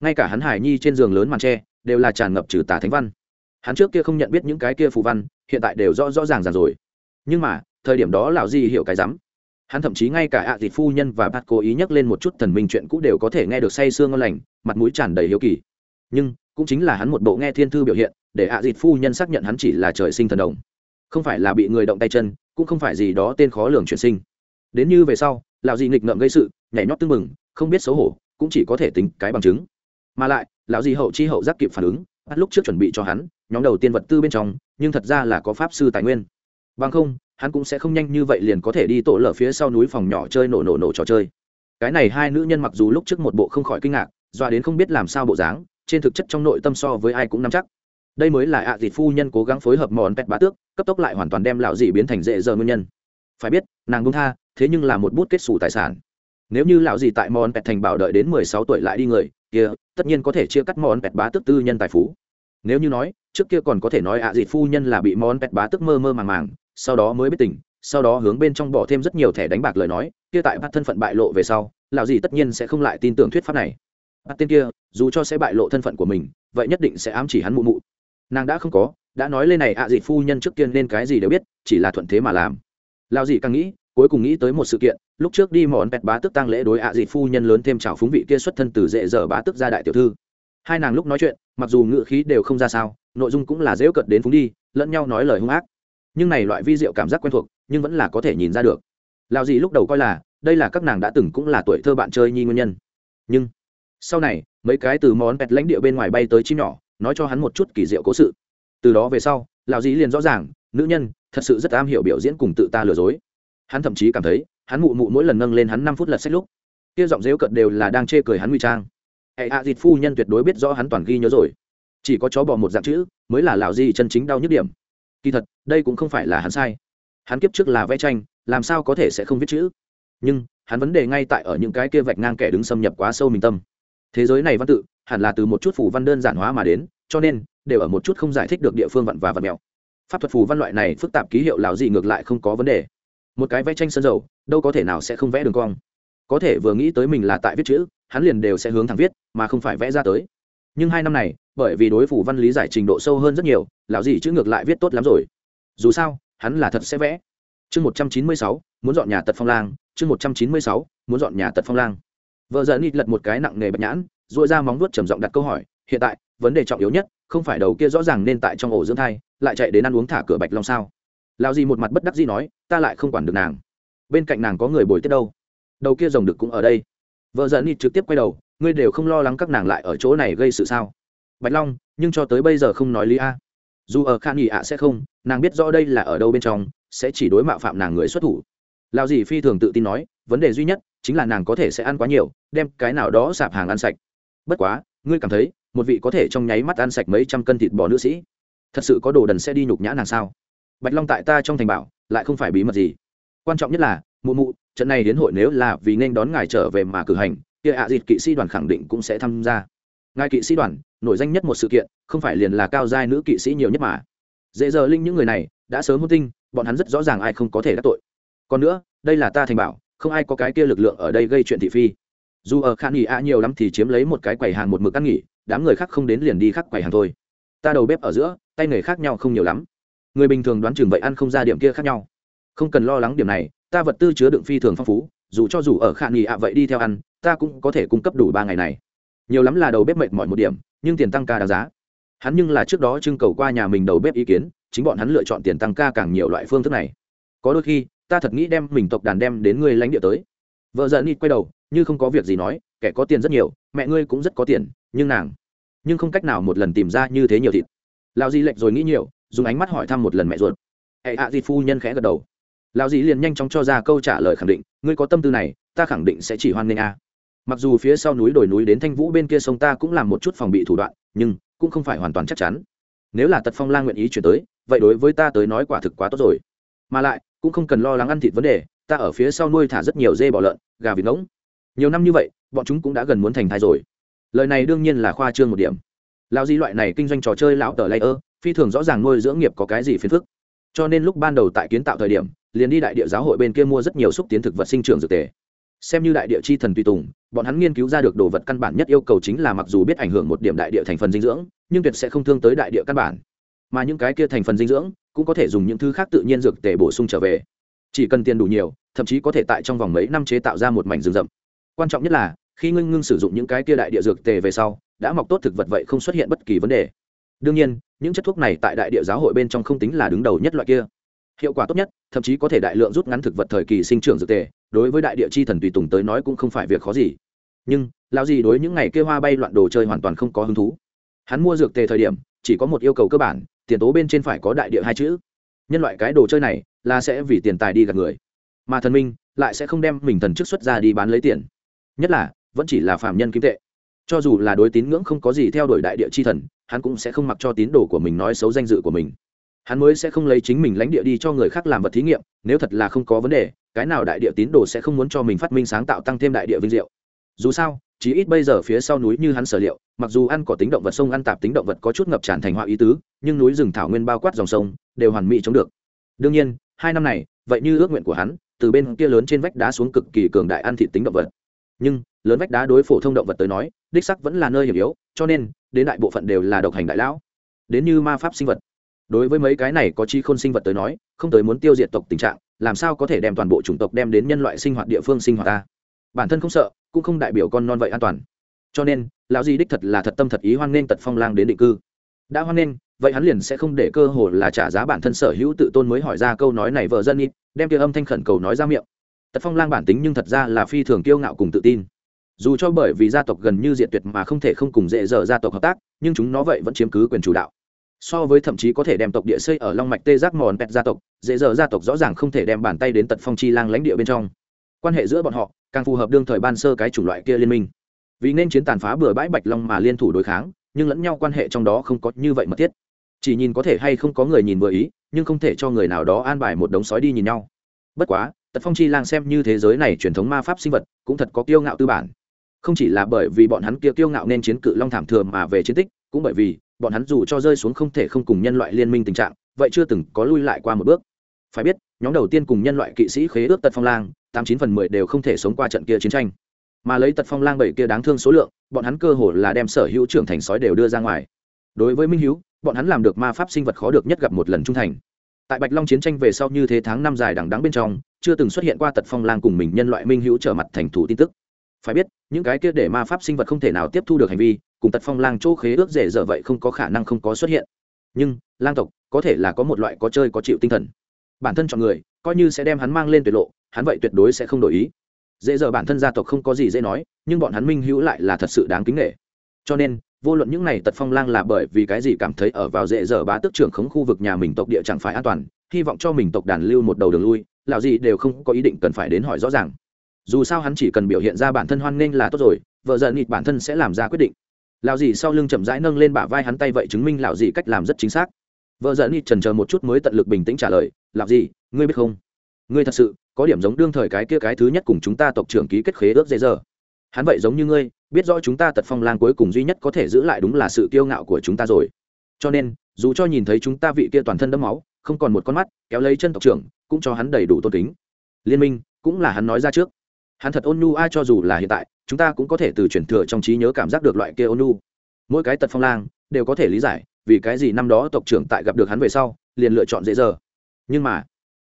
Ngay cả hắn hải nhi trên giường lớn màn tre, đều là tràn ngập trừ tà thánh văn. Hắn trước kia không nhận biết những cái kia phù văn, hiện tại đều rõ rõ ràng ràng rồi. Nhưng mà, thời điểm đó lão di hiểu cái rắm. Hắn thậm chí ngay cả ạ à phu nhân và bát cố ý nhắc lên một chút thần minh chuyện cũ đều có thể nghe được say sương ngon lành, mặt mũi tràn đầy hiếu kỳ. Nhưng cũng chính là hắn một bộ nghe thiên thư biểu hiện, để ạ à phu nhân xác nhận hắn chỉ là trời sinh thần đồng. Không phải là bị người động tay chân, cũng không phải gì đó tên khó lường chuyển sinh. Đến như về sau, lão dị nghịch ngợm gây sự, nhảy nhót tưng mừng không biết xấu hổ, cũng chỉ có thể tính cái bằng chứng. Mà lại, lão dị hậu chi hậu giác kịp phản ứng, bắt lúc trước chuẩn bị cho hắn, nhóm đầu tiên vật tư bên trong, nhưng thật ra là có pháp sư tài nguyên. Bằng không, hắn cũng sẽ không nhanh như vậy liền có thể đi tổ lở phía sau núi phòng nhỏ chơi nổ nổ nổ trò chơi. Cái này hai nữ nhân mặc dù lúc trước một bộ không khỏi kinh ngạc dọa đến không biết làm sao bộ dáng trên thực chất trong nội tâm so với ai cũng nắm chắc. Đây mới là ạ à dịt phu nhân cố gắng phối hợp mòn pẹt bá tước, cấp tốc lại hoàn toàn đem lão dị biến thành dễ dở nguyên nhân. Phải biết, nàng bung tha, thế nhưng là một bút kết xù tài sản. Nếu như lão dị tại mòn pẹt thành bảo đợi đến mười sáu tuổi lại đi người, kia, tất nhiên có thể chia cắt mòn pẹt bá tước tư nhân tài phú. Nếu như nói, trước kia còn có thể nói ạ à dịt phu nhân là bị mòn pẹt bá tước mơ mơ màng màng, sau đó mới biết tỉnh sau đó hướng bên trong bỏ thêm rất nhiều thẻ đánh bạc lời nói, kia tại bắt thân phận bại lộ về sau, lão dị tất nhiên sẽ không lại tin tưởng thuyết pháp này. Bắt tên kia dù cho sẽ bại lộ thân phận của mình, vậy nhất định sẽ ám chỉ hắn mụ mụ. Nàng đã không có, đã nói lên này ạ à phu nhân trước tiên nên cái gì đều biết, chỉ là thuận thế mà làm. Lão Dị càng nghĩ, cuối cùng nghĩ tới một sự kiện, lúc trước đi mòn pẹt bá tức tăng lễ đối ạ à phu nhân lớn thêm trào phúng vị kia xuất thân từ dễ dở bá tức ra đại tiểu thư. Hai nàng lúc nói chuyện, mặc dù ngựa khí đều không ra sao, nội dung cũng là dễ cận đến phúng đi, lẫn nhau nói lời hung ác. Nhưng này loại vi diệu cảm giác quen thuộc, nhưng vẫn là có thể nhìn ra được. Lao dị lúc đầu coi là, đây là các nàng đã từng cũng là tuổi thơ bạn chơi nhi nguyên nhân. Nhưng sau này, mấy cái từ món pẹt lãnh địa bên ngoài bay tới chim nhỏ, nói cho hắn một chút kỳ diệu cố sự. Từ đó về sau, lão dĩ liền rõ ràng, nữ nhân, thật sự rất am hiểu biểu diễn cùng tự ta lừa dối. Hắn thậm chí cảm thấy, hắn mụ mụ mỗi lần nâng lên hắn năm phút lật sách lúc, kia giọng dếu cận đều là đang chê cười hắn nguy trang. Hệ hạ à dịt phu nhân tuyệt đối biết rõ hắn toàn ghi nhớ rồi. Chỉ có chó bỏ một dạng chữ, mới là lão dí chân chính đau nhức điểm. Kỳ thật, đây cũng không phải là hắn sai. Hắn kiếp trước là vẽ tranh, làm sao có thể sẽ không viết chữ? Nhưng, hắn vấn đề ngay tại ở những cái kia vạch ngang kẻ đứng xâm nhập quá sâu mình tâm thế giới này văn tự hẳn là từ một chút phù văn đơn giản hóa mà đến, cho nên đều ở một chút không giải thích được địa phương vặn và vặn mèo. Pháp thuật phù văn loại này phức tạp ký hiệu lào gì ngược lại không có vấn đề. Một cái vẽ tranh sơn dầu, đâu có thể nào sẽ không vẽ đường cong. Có thể vừa nghĩ tới mình là tại viết chữ, hắn liền đều sẽ hướng thẳng viết, mà không phải vẽ ra tới. Nhưng hai năm này, bởi vì đối phủ văn lý giải trình độ sâu hơn rất nhiều, lão gì chữ ngược lại viết tốt lắm rồi. Dù sao, hắn là thật sẽ vẽ. Chương một trăm chín mươi sáu, muốn dọn nhà tật phong lang, chương một trăm chín mươi sáu, muốn dọn nhà tật phong lang vợ dần ít lật một cái nặng nghề bạch nhãn dội ra móng vuốt trầm giọng đặt câu hỏi, hiện tại, vấn đề trọng yếu nhất, không phải đầu kia rõ ràng nên tại trong ổ dưỡng thai, lại chạy đến ăn uống thả cửa bạch long sao? Lao gì một mặt bất đắc dĩ nói, ta lại không quản được nàng. Bên cạnh nàng có người bồi tiếp đâu. Đầu kia rồng được cũng ở đây. Vợ dần ít trực tiếp quay đầu, ngươi đều không lo lắng các nàng lại ở chỗ này gây sự sao? Bạch long, nhưng cho tới bây giờ không nói lý a. Dù ở khan nghỉ ạ sẽ không, nàng biết rõ đây là ở đâu bên trong, sẽ chỉ đối mạo phạm nàng người xuất thủ. Lao gì phi thường tự tin nói, vấn đề duy nhất chính là nàng có thể sẽ ăn quá nhiều, đem cái nào đó sạp hàng ăn sạch. Bất quá, ngươi cảm thấy, một vị có thể trong nháy mắt ăn sạch mấy trăm cân thịt bò nữ sĩ, thật sự có đồ đần sẽ đi nhục nhã nàng sao? Bạch long tại ta trong thành bảo, lại không phải bí mật gì. Quan trọng nhất là, mụ mụ, trận này đến hội nếu là vì nên đón ngài trở về mà cử hành, kia ạ dịt kỵ sĩ đoàn khẳng định cũng sẽ tham gia. Ngài kỵ sĩ đoàn, nổi danh nhất một sự kiện, không phải liền là cao giai nữ kỵ sĩ nhiều nhất mà. Dễ giờ linh những người này, đã sớm hôn tinh, bọn hắn rất rõ ràng ai không có thể đắc tội. Còn nữa, đây là ta thành bảo không ai có cái kia lực lượng ở đây gây chuyện thị phi. Dù ở khan nghỉ ạ nhiều lắm thì chiếm lấy một cái quầy hàng một mực ăn nghỉ, đám người khác không đến liền đi khắc quầy hàng thôi. Ta đầu bếp ở giữa, tay nghề khác nhau không nhiều lắm. Người bình thường đoán chừng vậy ăn không ra điểm kia khác nhau. Không cần lo lắng điểm này, ta vật tư chứa đựng phi thường phong phú, dù cho dù ở khả nghỉ ạ vậy đi theo ăn, ta cũng có thể cung cấp đủ ba ngày này. Nhiều lắm là đầu bếp mệt mỏi một điểm, nhưng tiền tăng ca đáng giá. Hắn nhưng là trước đó trưng cầu qua nhà mình đầu bếp ý kiến, chính bọn hắn lựa chọn tiền tăng ca càng nhiều loại phương thức này. Có đôi khi ta thật nghĩ đem mình tộc đàn đem đến ngươi lãnh địa tới. Vợ giận ít quay đầu, như không có việc gì nói, kẻ có tiền rất nhiều, mẹ ngươi cũng rất có tiền, nhưng nàng, nhưng không cách nào một lần tìm ra như thế nhiều thịt. Lao di lệch rồi nghĩ nhiều, dùng ánh mắt hỏi thăm một lần mẹ ruột. Hệ hạ di phu nhân khẽ gật đầu. Lao di liền nhanh chóng cho ra câu trả lời khẳng định, ngươi có tâm tư này, ta khẳng định sẽ chỉ hoan nghênh a. Mặc dù phía sau núi đồi núi đến thanh vũ bên kia sông ta cũng làm một chút phòng bị thủ đoạn, nhưng cũng không phải hoàn toàn chắc chắn. Nếu là tật phong lang nguyện ý chuyển tới, vậy đối với ta tới nói quả thực quá tốt rồi. Mà lại cũng không cần lo lắng ăn thịt vấn đề, ta ở phía sau nuôi thả rất nhiều dê bò lợn, gà vịt ngỗng. Nhiều năm như vậy, bọn chúng cũng đã gần muốn thành thai rồi. Lời này đương nhiên là khoa trương một điểm. Lão di loại này kinh doanh trò chơi lão tờ lây ơ phi thường rõ ràng nuôi dưỡng nghiệp có cái gì phiền phức. Cho nên lúc ban đầu tại kiến tạo thời điểm, liền đi đại địa giáo hội bên kia mua rất nhiều xúc tiến thực vật sinh trưởng dược tề. Xem như đại địa chi thần tùy tùng, bọn hắn nghiên cứu ra được đồ vật căn bản nhất yêu cầu chính là mặc dù biết ảnh hưởng một điểm đại địa thành phần dinh dưỡng, nhưng tuyệt sẽ không thương tới đại địa căn bản. Mà những cái kia thành phần dinh dưỡng cũng có thể dùng những thứ khác tự nhiên dược tề bổ sung trở về. Chỉ cần tiền đủ nhiều, thậm chí có thể tại trong vòng mấy năm chế tạo ra một mảnh rừng rậm. Quan trọng nhất là, khi ngưng ngưng sử dụng những cái kia đại địa dược tề về sau, đã mọc tốt thực vật vậy không xuất hiện bất kỳ vấn đề. Đương nhiên, những chất thuốc này tại đại địa giáo hội bên trong không tính là đứng đầu nhất loại kia. Hiệu quả tốt nhất, thậm chí có thể đại lượng rút ngắn thực vật thời kỳ sinh trưởng dược tề, đối với đại địa chi thần tùy tùng tới nói cũng không phải việc khó gì. Nhưng, lão gì đối những ngày kia hoa bay loạn đồ chơi hoàn toàn không có hứng thú. Hắn mua dược tề thời điểm, chỉ có một yêu cầu cơ bản tiền tố bên trên phải có đại địa hai chữ. Nhân loại cái đồ chơi này là sẽ vì tiền tài đi gặp người, mà thần minh lại sẽ không đem mình thần chức xuất ra đi bán lấy tiền. Nhất là, vẫn chỉ là phạm nhân kim tệ. Cho dù là đối tín ngưỡng không có gì theo đuổi đại địa chi thần, hắn cũng sẽ không mặc cho tín đồ của mình nói xấu danh dự của mình. Hắn mới sẽ không lấy chính mình lãnh địa đi cho người khác làm vật thí nghiệm, nếu thật là không có vấn đề, cái nào đại địa tín đồ sẽ không muốn cho mình phát minh sáng tạo tăng thêm đại địa vinh diệu. Dù sao chí ít bây giờ phía sau núi như hắn sở liệu, mặc dù ăn có tính động vật, sông ăn tạp tính động vật có chút ngập tràn thành họa ý tứ, nhưng núi rừng thảo nguyên bao quát dòng sông, đều hoàn mỹ chống được. Đương nhiên, hai năm này, vậy như ước nguyện của hắn, từ bên kia lớn trên vách đá xuống cực kỳ cường đại ăn thịt tính động vật. Nhưng, lớn vách đá đối phổ thông động vật tới nói, đích sắc vẫn là nơi hiểm yếu, cho nên, đến đại bộ phận đều là độc hành đại lão. Đến như ma pháp sinh vật. Đối với mấy cái này có chi khôn sinh vật tới nói, không tới muốn tiêu diệt tộc tình trạng, làm sao có thể đem toàn bộ chủng tộc đem đến nhân loại sinh hoạt địa phương sinh hoạt ta? Bản thân không sợ cũng không đại biểu con non vậy an toàn. Cho nên, lão di đích thật là thật tâm thật ý hoan nghênh tật phong lang đến định cư. Đã hoan nghênh, vậy hắn liền sẽ không để cơ hội là trả giá bản thân sở hữu tự tôn mới hỏi ra câu nói này vợ dân ít đem kia âm thanh khẩn cầu nói ra miệng. Tật phong lang bản tính nhưng thật ra là phi thường kiêu ngạo cùng tự tin. Dù cho bởi vì gia tộc gần như diệt tuyệt mà không thể không cùng dễ dở gia tộc hợp tác, nhưng chúng nó vậy vẫn chiếm cứ quyền chủ đạo. So với thậm chí có thể đem tộc địa xây ở long mạch tê giác mòn pẹt gia tộc, dễ dở gia tộc rõ ràng không thể đem bàn tay đến tật phong chi lang lãnh địa bên trong. Quan hệ giữa bọn họ càng phù hợp đương thời ban sơ cái chủng loại kia liên minh. Vì nên chiến tàn phá bừa bãi bạch long mà liên thủ đối kháng, nhưng lẫn nhau quan hệ trong đó không có như vậy mật thiết. Chỉ nhìn có thể hay không có người nhìn vừa ý, nhưng không thể cho người nào đó an bài một đống sói đi nhìn nhau. Bất quá, tật phong chi lang xem như thế giới này truyền thống ma pháp sinh vật, cũng thật có kiêu ngạo tư bản. Không chỉ là bởi vì bọn hắn kia kiêu ngạo nên chiến cự long thảm thường mà về chiến tích, cũng bởi vì bọn hắn dù cho rơi xuống không thể không cùng nhân loại liên minh tình trạng, vậy chưa từng có lui lại qua một bước. Phải biết, nhóm đầu tiên cùng nhân loại kỵ sĩ khế ước tật phong lang tám chín phần mười đều không thể sống qua trận kia chiến tranh. Mà lấy tật phong lang bảy kia đáng thương số lượng, bọn hắn cơ hồ là đem sở hữu trưởng thành sói đều đưa ra ngoài. Đối với minh hữu bọn hắn làm được ma pháp sinh vật khó được nhất gặp một lần trung thành. Tại bạch long chiến tranh về sau như thế tháng năm dài đằng đắng bên trong, chưa từng xuất hiện qua tật phong lang cùng mình nhân loại minh hữu trở mặt thành thủ tin tức. Phải biết, những cái kia để ma pháp sinh vật không thể nào tiếp thu được hành vi, cùng tật phong lang chỗ khế ước rể dở vậy không có khả năng không có xuất hiện. Nhưng, lang tộc, có thể là có một loại có chơi có chịu tinh thần. Bản thân chọn người, coi như sẽ đem hắn mang lên tuyệt lộ hắn vậy tuyệt đối sẽ không đổi ý. Dễ dở bản thân gia tộc không có gì dễ nói, nhưng bọn hắn minh hữu lại là thật sự đáng kính nghệ cho nên, vô luận những này tật phong lang là bởi vì cái gì cảm thấy ở vào dễ dở bá tước trưởng khống khu vực nhà mình tộc địa chẳng phải an toàn, hy vọng cho mình tộc đàn lưu một đầu đường lui lạo gì đều không có ý định cần phải đến hỏi rõ ràng. Dù sao hắn chỉ cần biểu hiện ra bản thân hoan nghênh là tốt rồi, vợ giận nịt bản thân sẽ làm ra quyết định. Lạo gì sau lưng chậm rãi nâng lên bả vai hắn tay vậy chứng minh lạo gì cách làm rất chính xác. Vợ giận nịt trần chờ một chút mới tận lực bình tĩnh trả lời làm gì, ngươi biết không? Ngươi thật sự, có điểm giống đương thời cái kia cái thứ nhất cùng chúng ta tộc trưởng ký kết khế ước dễ dở. Hắn vậy giống như ngươi, biết rõ chúng ta tật phong lang cuối cùng duy nhất có thể giữ lại đúng là sự kiêu ngạo của chúng ta rồi. Cho nên, dù cho nhìn thấy chúng ta vị kia toàn thân đẫm máu, không còn một con mắt, kéo lấy chân tộc trưởng, cũng cho hắn đầy đủ tôn kính. Liên minh, cũng là hắn nói ra trước. Hắn thật ôn nhu ai cho dù là hiện tại, chúng ta cũng có thể từ chuyển thừa trong trí nhớ cảm giác được loại kia ôn nhu. Mỗi cái tật phong lang, đều có thể lý giải, vì cái gì năm đó tộc trưởng tại gặp được hắn về sau, liền lựa chọn dễ dở. nhưng mà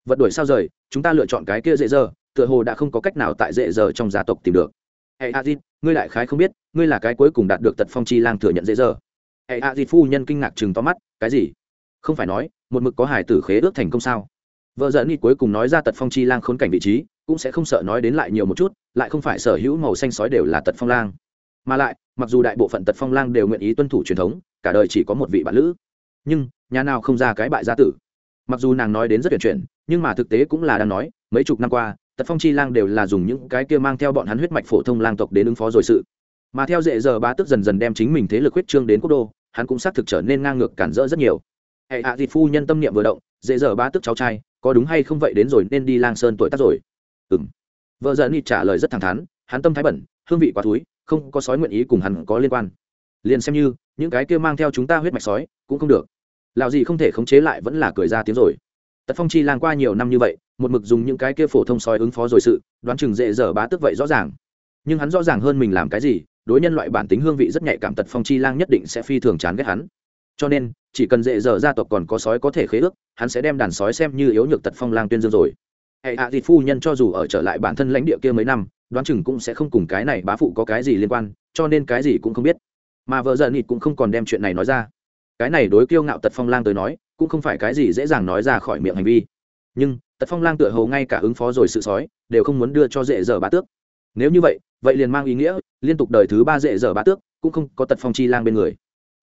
vật đuổi sao rời, chúng ta lựa chọn cái kia dễ dơ tựa hồ đã không có cách nào tại dễ dơ trong gia tộc tìm được. Hệ a dịt ngươi đại khái không biết, ngươi là cái cuối cùng đạt được tật phong chi lang thừa nhận dễ dơ hệ a dịt phu nhân kinh ngạc chừng to mắt, cái gì? Không phải nói, một mực có hải tử khế ước thành công sao? Vợ dẫn đi cuối cùng nói ra tật phong chi lang khốn cảnh vị trí, cũng sẽ không sợ nói đến lại nhiều một chút, lại không phải sở hữu màu xanh sói đều là tật phong lang. Mà lại, mặc dù đại bộ phận tật phong lang đều nguyện ý tuân thủ truyền thống, cả đời chỉ có một vị bạn lữ. Nhưng, nhà nào không ra cái bại gia tử? Mặc dù nàng nói đến rất tuyển chuyển, nhưng mà thực tế cũng là đang nói, mấy chục năm qua, tật phong chi lang đều là dùng những cái kia mang theo bọn hắn huyết mạch phổ thông lang tộc đến ứng phó rồi sự. Mà theo dễ giờ ba tức dần dần đem chính mình thế lực huyết trương đến quốc đô, hắn cũng xác thực trở nên ngang ngược cản rỡ rất nhiều. Hệ hạ thịt phu nhân tâm niệm vừa động, dễ giờ ba tức cháu trai, có đúng hay không vậy đến rồi nên đi lang sơn tuổi tác rồi. Ừ m vợ giận ít trả lời rất thẳng thắn, hắn tâm thái bẩn, hương vị quá thúi, không có sói nguyện ý cùng hắn có liên quan. Liền xem như, những cái kia mang theo chúng ta huyết mạch sói, cũng không được lào gì không thể khống chế lại vẫn là cười ra tiếng rồi. Tật phong chi lang qua nhiều năm như vậy, một mực dùng những cái kia phổ thông soi ứng phó rồi sự, đoán chừng dễ dở bá tức vậy rõ ràng. Nhưng hắn rõ ràng hơn mình làm cái gì, đối nhân loại bản tính hương vị rất nhạy cảm tật phong chi lang nhất định sẽ phi thường chán ghét hắn. Cho nên, chỉ cần dễ dở gia tộc còn có sói có thể khế ước, hắn sẽ đem đàn sói xem như yếu nhược tật phong lang tuyên dương rồi. Hệ hạ à phu nhân cho dù ở trở lại bản thân lãnh địa kia mấy năm, đoán chừng cũng sẽ không cùng cái này bá phụ có cái gì liên quan, cho nên cái gì cũng không biết. Mà vợ giận nịt cũng không còn đem chuyện này nói ra cái này đối kiêu ngạo tật phong lang tới nói, cũng không phải cái gì dễ dàng nói ra khỏi miệng hành vi. Nhưng, tật phong lang tựa hầu ngay cả ứng phó rồi sự sói, đều không muốn đưa cho dễ dở bá tước. Nếu như vậy vậy liền mang ý nghĩa, liên tục đời thứ ba dễ dở bá tước, cũng không có tật phong chi lang bên người.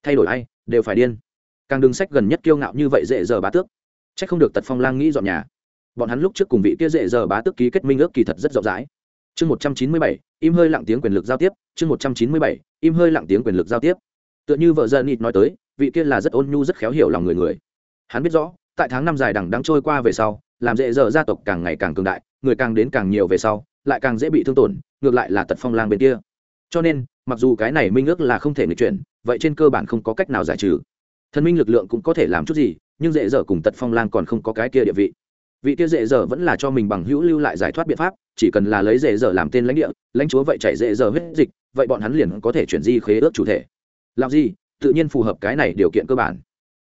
Thay đổi ai, đều phải điên. Càng đứng sách gần nhất kiêu ngạo như vậy dễ dở bá tước. C h ắ c không được tật phong lang nghĩ dọn nhà. Bọn hắn lúc trước cùng vị kia dễ dở bá tước ký kết minh ước kỳ thật rất rộng rãi. Chương một trăm chín mươi bảy, im hơi lặng tiếng quyền lực giao tiếp, chương một trăm chín mươi bảy, im hơi lặng tiếng quyền lực giao tiếp. Tựa như vợ dân nịt nói tới vị kia là rất ôn nhu, rất khéo hiểu lòng người người. Hắn biết rõ, tại tháng năm dài đằng đang trôi qua về sau, làm dễ dở gia tộc càng ngày càng cường đại, người càng đến càng nhiều về sau, lại càng dễ bị thương tổn, ngược lại là tật phong lang bên kia. Cho nên, mặc dù cái này minh ước là không thể nghịch chuyển, vậy trên cơ bản không có cách nào giải trừ. Thần minh lực lượng cũng có thể làm chút gì, nhưng dễ dở cùng tật phong lang còn không có cái kia địa vị. Vị kia dễ dở vẫn là cho mình bằng hữu lưu lại giải thoát biện pháp, chỉ cần là lấy dễ dở làm tên lãnh địa, lãnh chúa vậy chạy dễ dở huyết dịch, vậy bọn hắn liền có thể chuyển di khế ước chủ thể. Làm gì? Tự nhiên phù hợp cái này điều kiện cơ bản.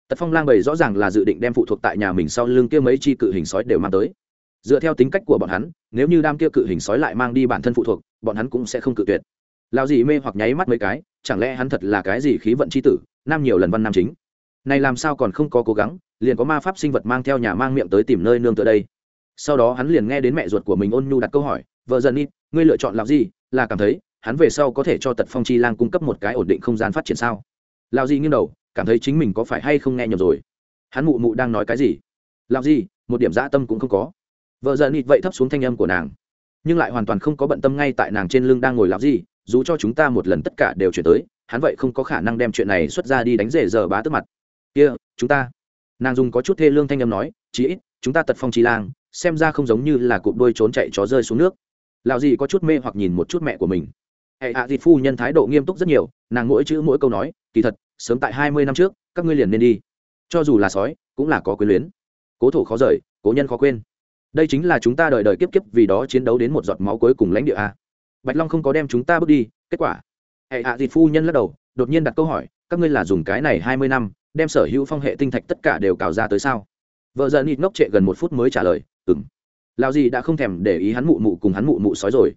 Tật phong lang bầy rõ ràng là dự định đem phụ thuộc tại nhà mình sau lưng kia mấy chi cự hình sói đều mang tới. Dựa theo tính cách của bọn hắn, nếu như đam kia cự hình sói lại mang đi bản thân phụ thuộc, bọn hắn cũng sẽ không cự tuyệt. Lao gì mê hoặc nháy mắt mấy cái, chẳng lẽ hắn thật là cái gì khí vận c h i tử, nam nhiều lần văn nam chính. Này làm sao còn không có cố gắng, liền có ma pháp sinh vật mang theo nhà mang miệng tới tìm nơi nương tựa đây. Sau đó hắn liền nghe đến mẹ ruột của mình ôn nhu đặt câu hỏi, vợ dần ít ngươi lựa chọn làm gì? Là cảm thấy, hắn về sau có thể cho tật phong chi lang cung cấp một cái ổn định không gian phát triển sao? Lao gì nghiêng đầu cảm thấy chính mình có phải hay không nghe nhầm rồi. Hắn mụ mụ đang nói cái gì? Lao gì một điểm dã tâm cũng không có. Vợ giận ít vậy thấp xuống thanh âm của nàng. Nhưng lại hoàn toàn không có bận tâm ngay tại nàng trên lưng đang ngồi lao gì dù cho chúng ta một lần tất cả đều chuyển tới hắn vậy không có khả năng đem chuyện này xuất ra đi đánh rể giờ bá tức mặt. Kia、yeah, chúng ta. Nàng dùng có chút thê lương thanh âm nói chí ít chúng ta tật phong trí lang xem ra không giống như là cụp đôi trốn chạy chó rơi xuống nước. Lào gì có chút mê hoặc nhìn một chút mẹ của mình. Hệ hạ à phu nhân thái độ nghiêm túc rất nhiều nàng mỗi chữ mỗi câu nói kỳ thật, sớm tại hai mươi năm trước, các ngươi liền nên đi. Cho dù là sói, cũng là có quyền luyến. Cố thổ khó rời, cố nhân khó quên. Đây chính là chúng ta đợi đợi kiếp kiếp vì đó chiến đấu đến một giọt máu cuối cùng lãnh địa a. Bạch long không có đem chúng ta bước đi, kết quả. Hệ hạ à phu nhân lắc đầu, đột nhiên đặt câu hỏi, các ngươi là dùng cái này hai mươi năm, đem sở hữu phong hệ tinh thạch tất cả đều cào ra tới sao? Vợ giận ít ngốc trệ gần một phút mới trả lời ừ m lao gì đã không thèm để ý hắn mụ mụ cùng hắn mụ mụ sói rồi.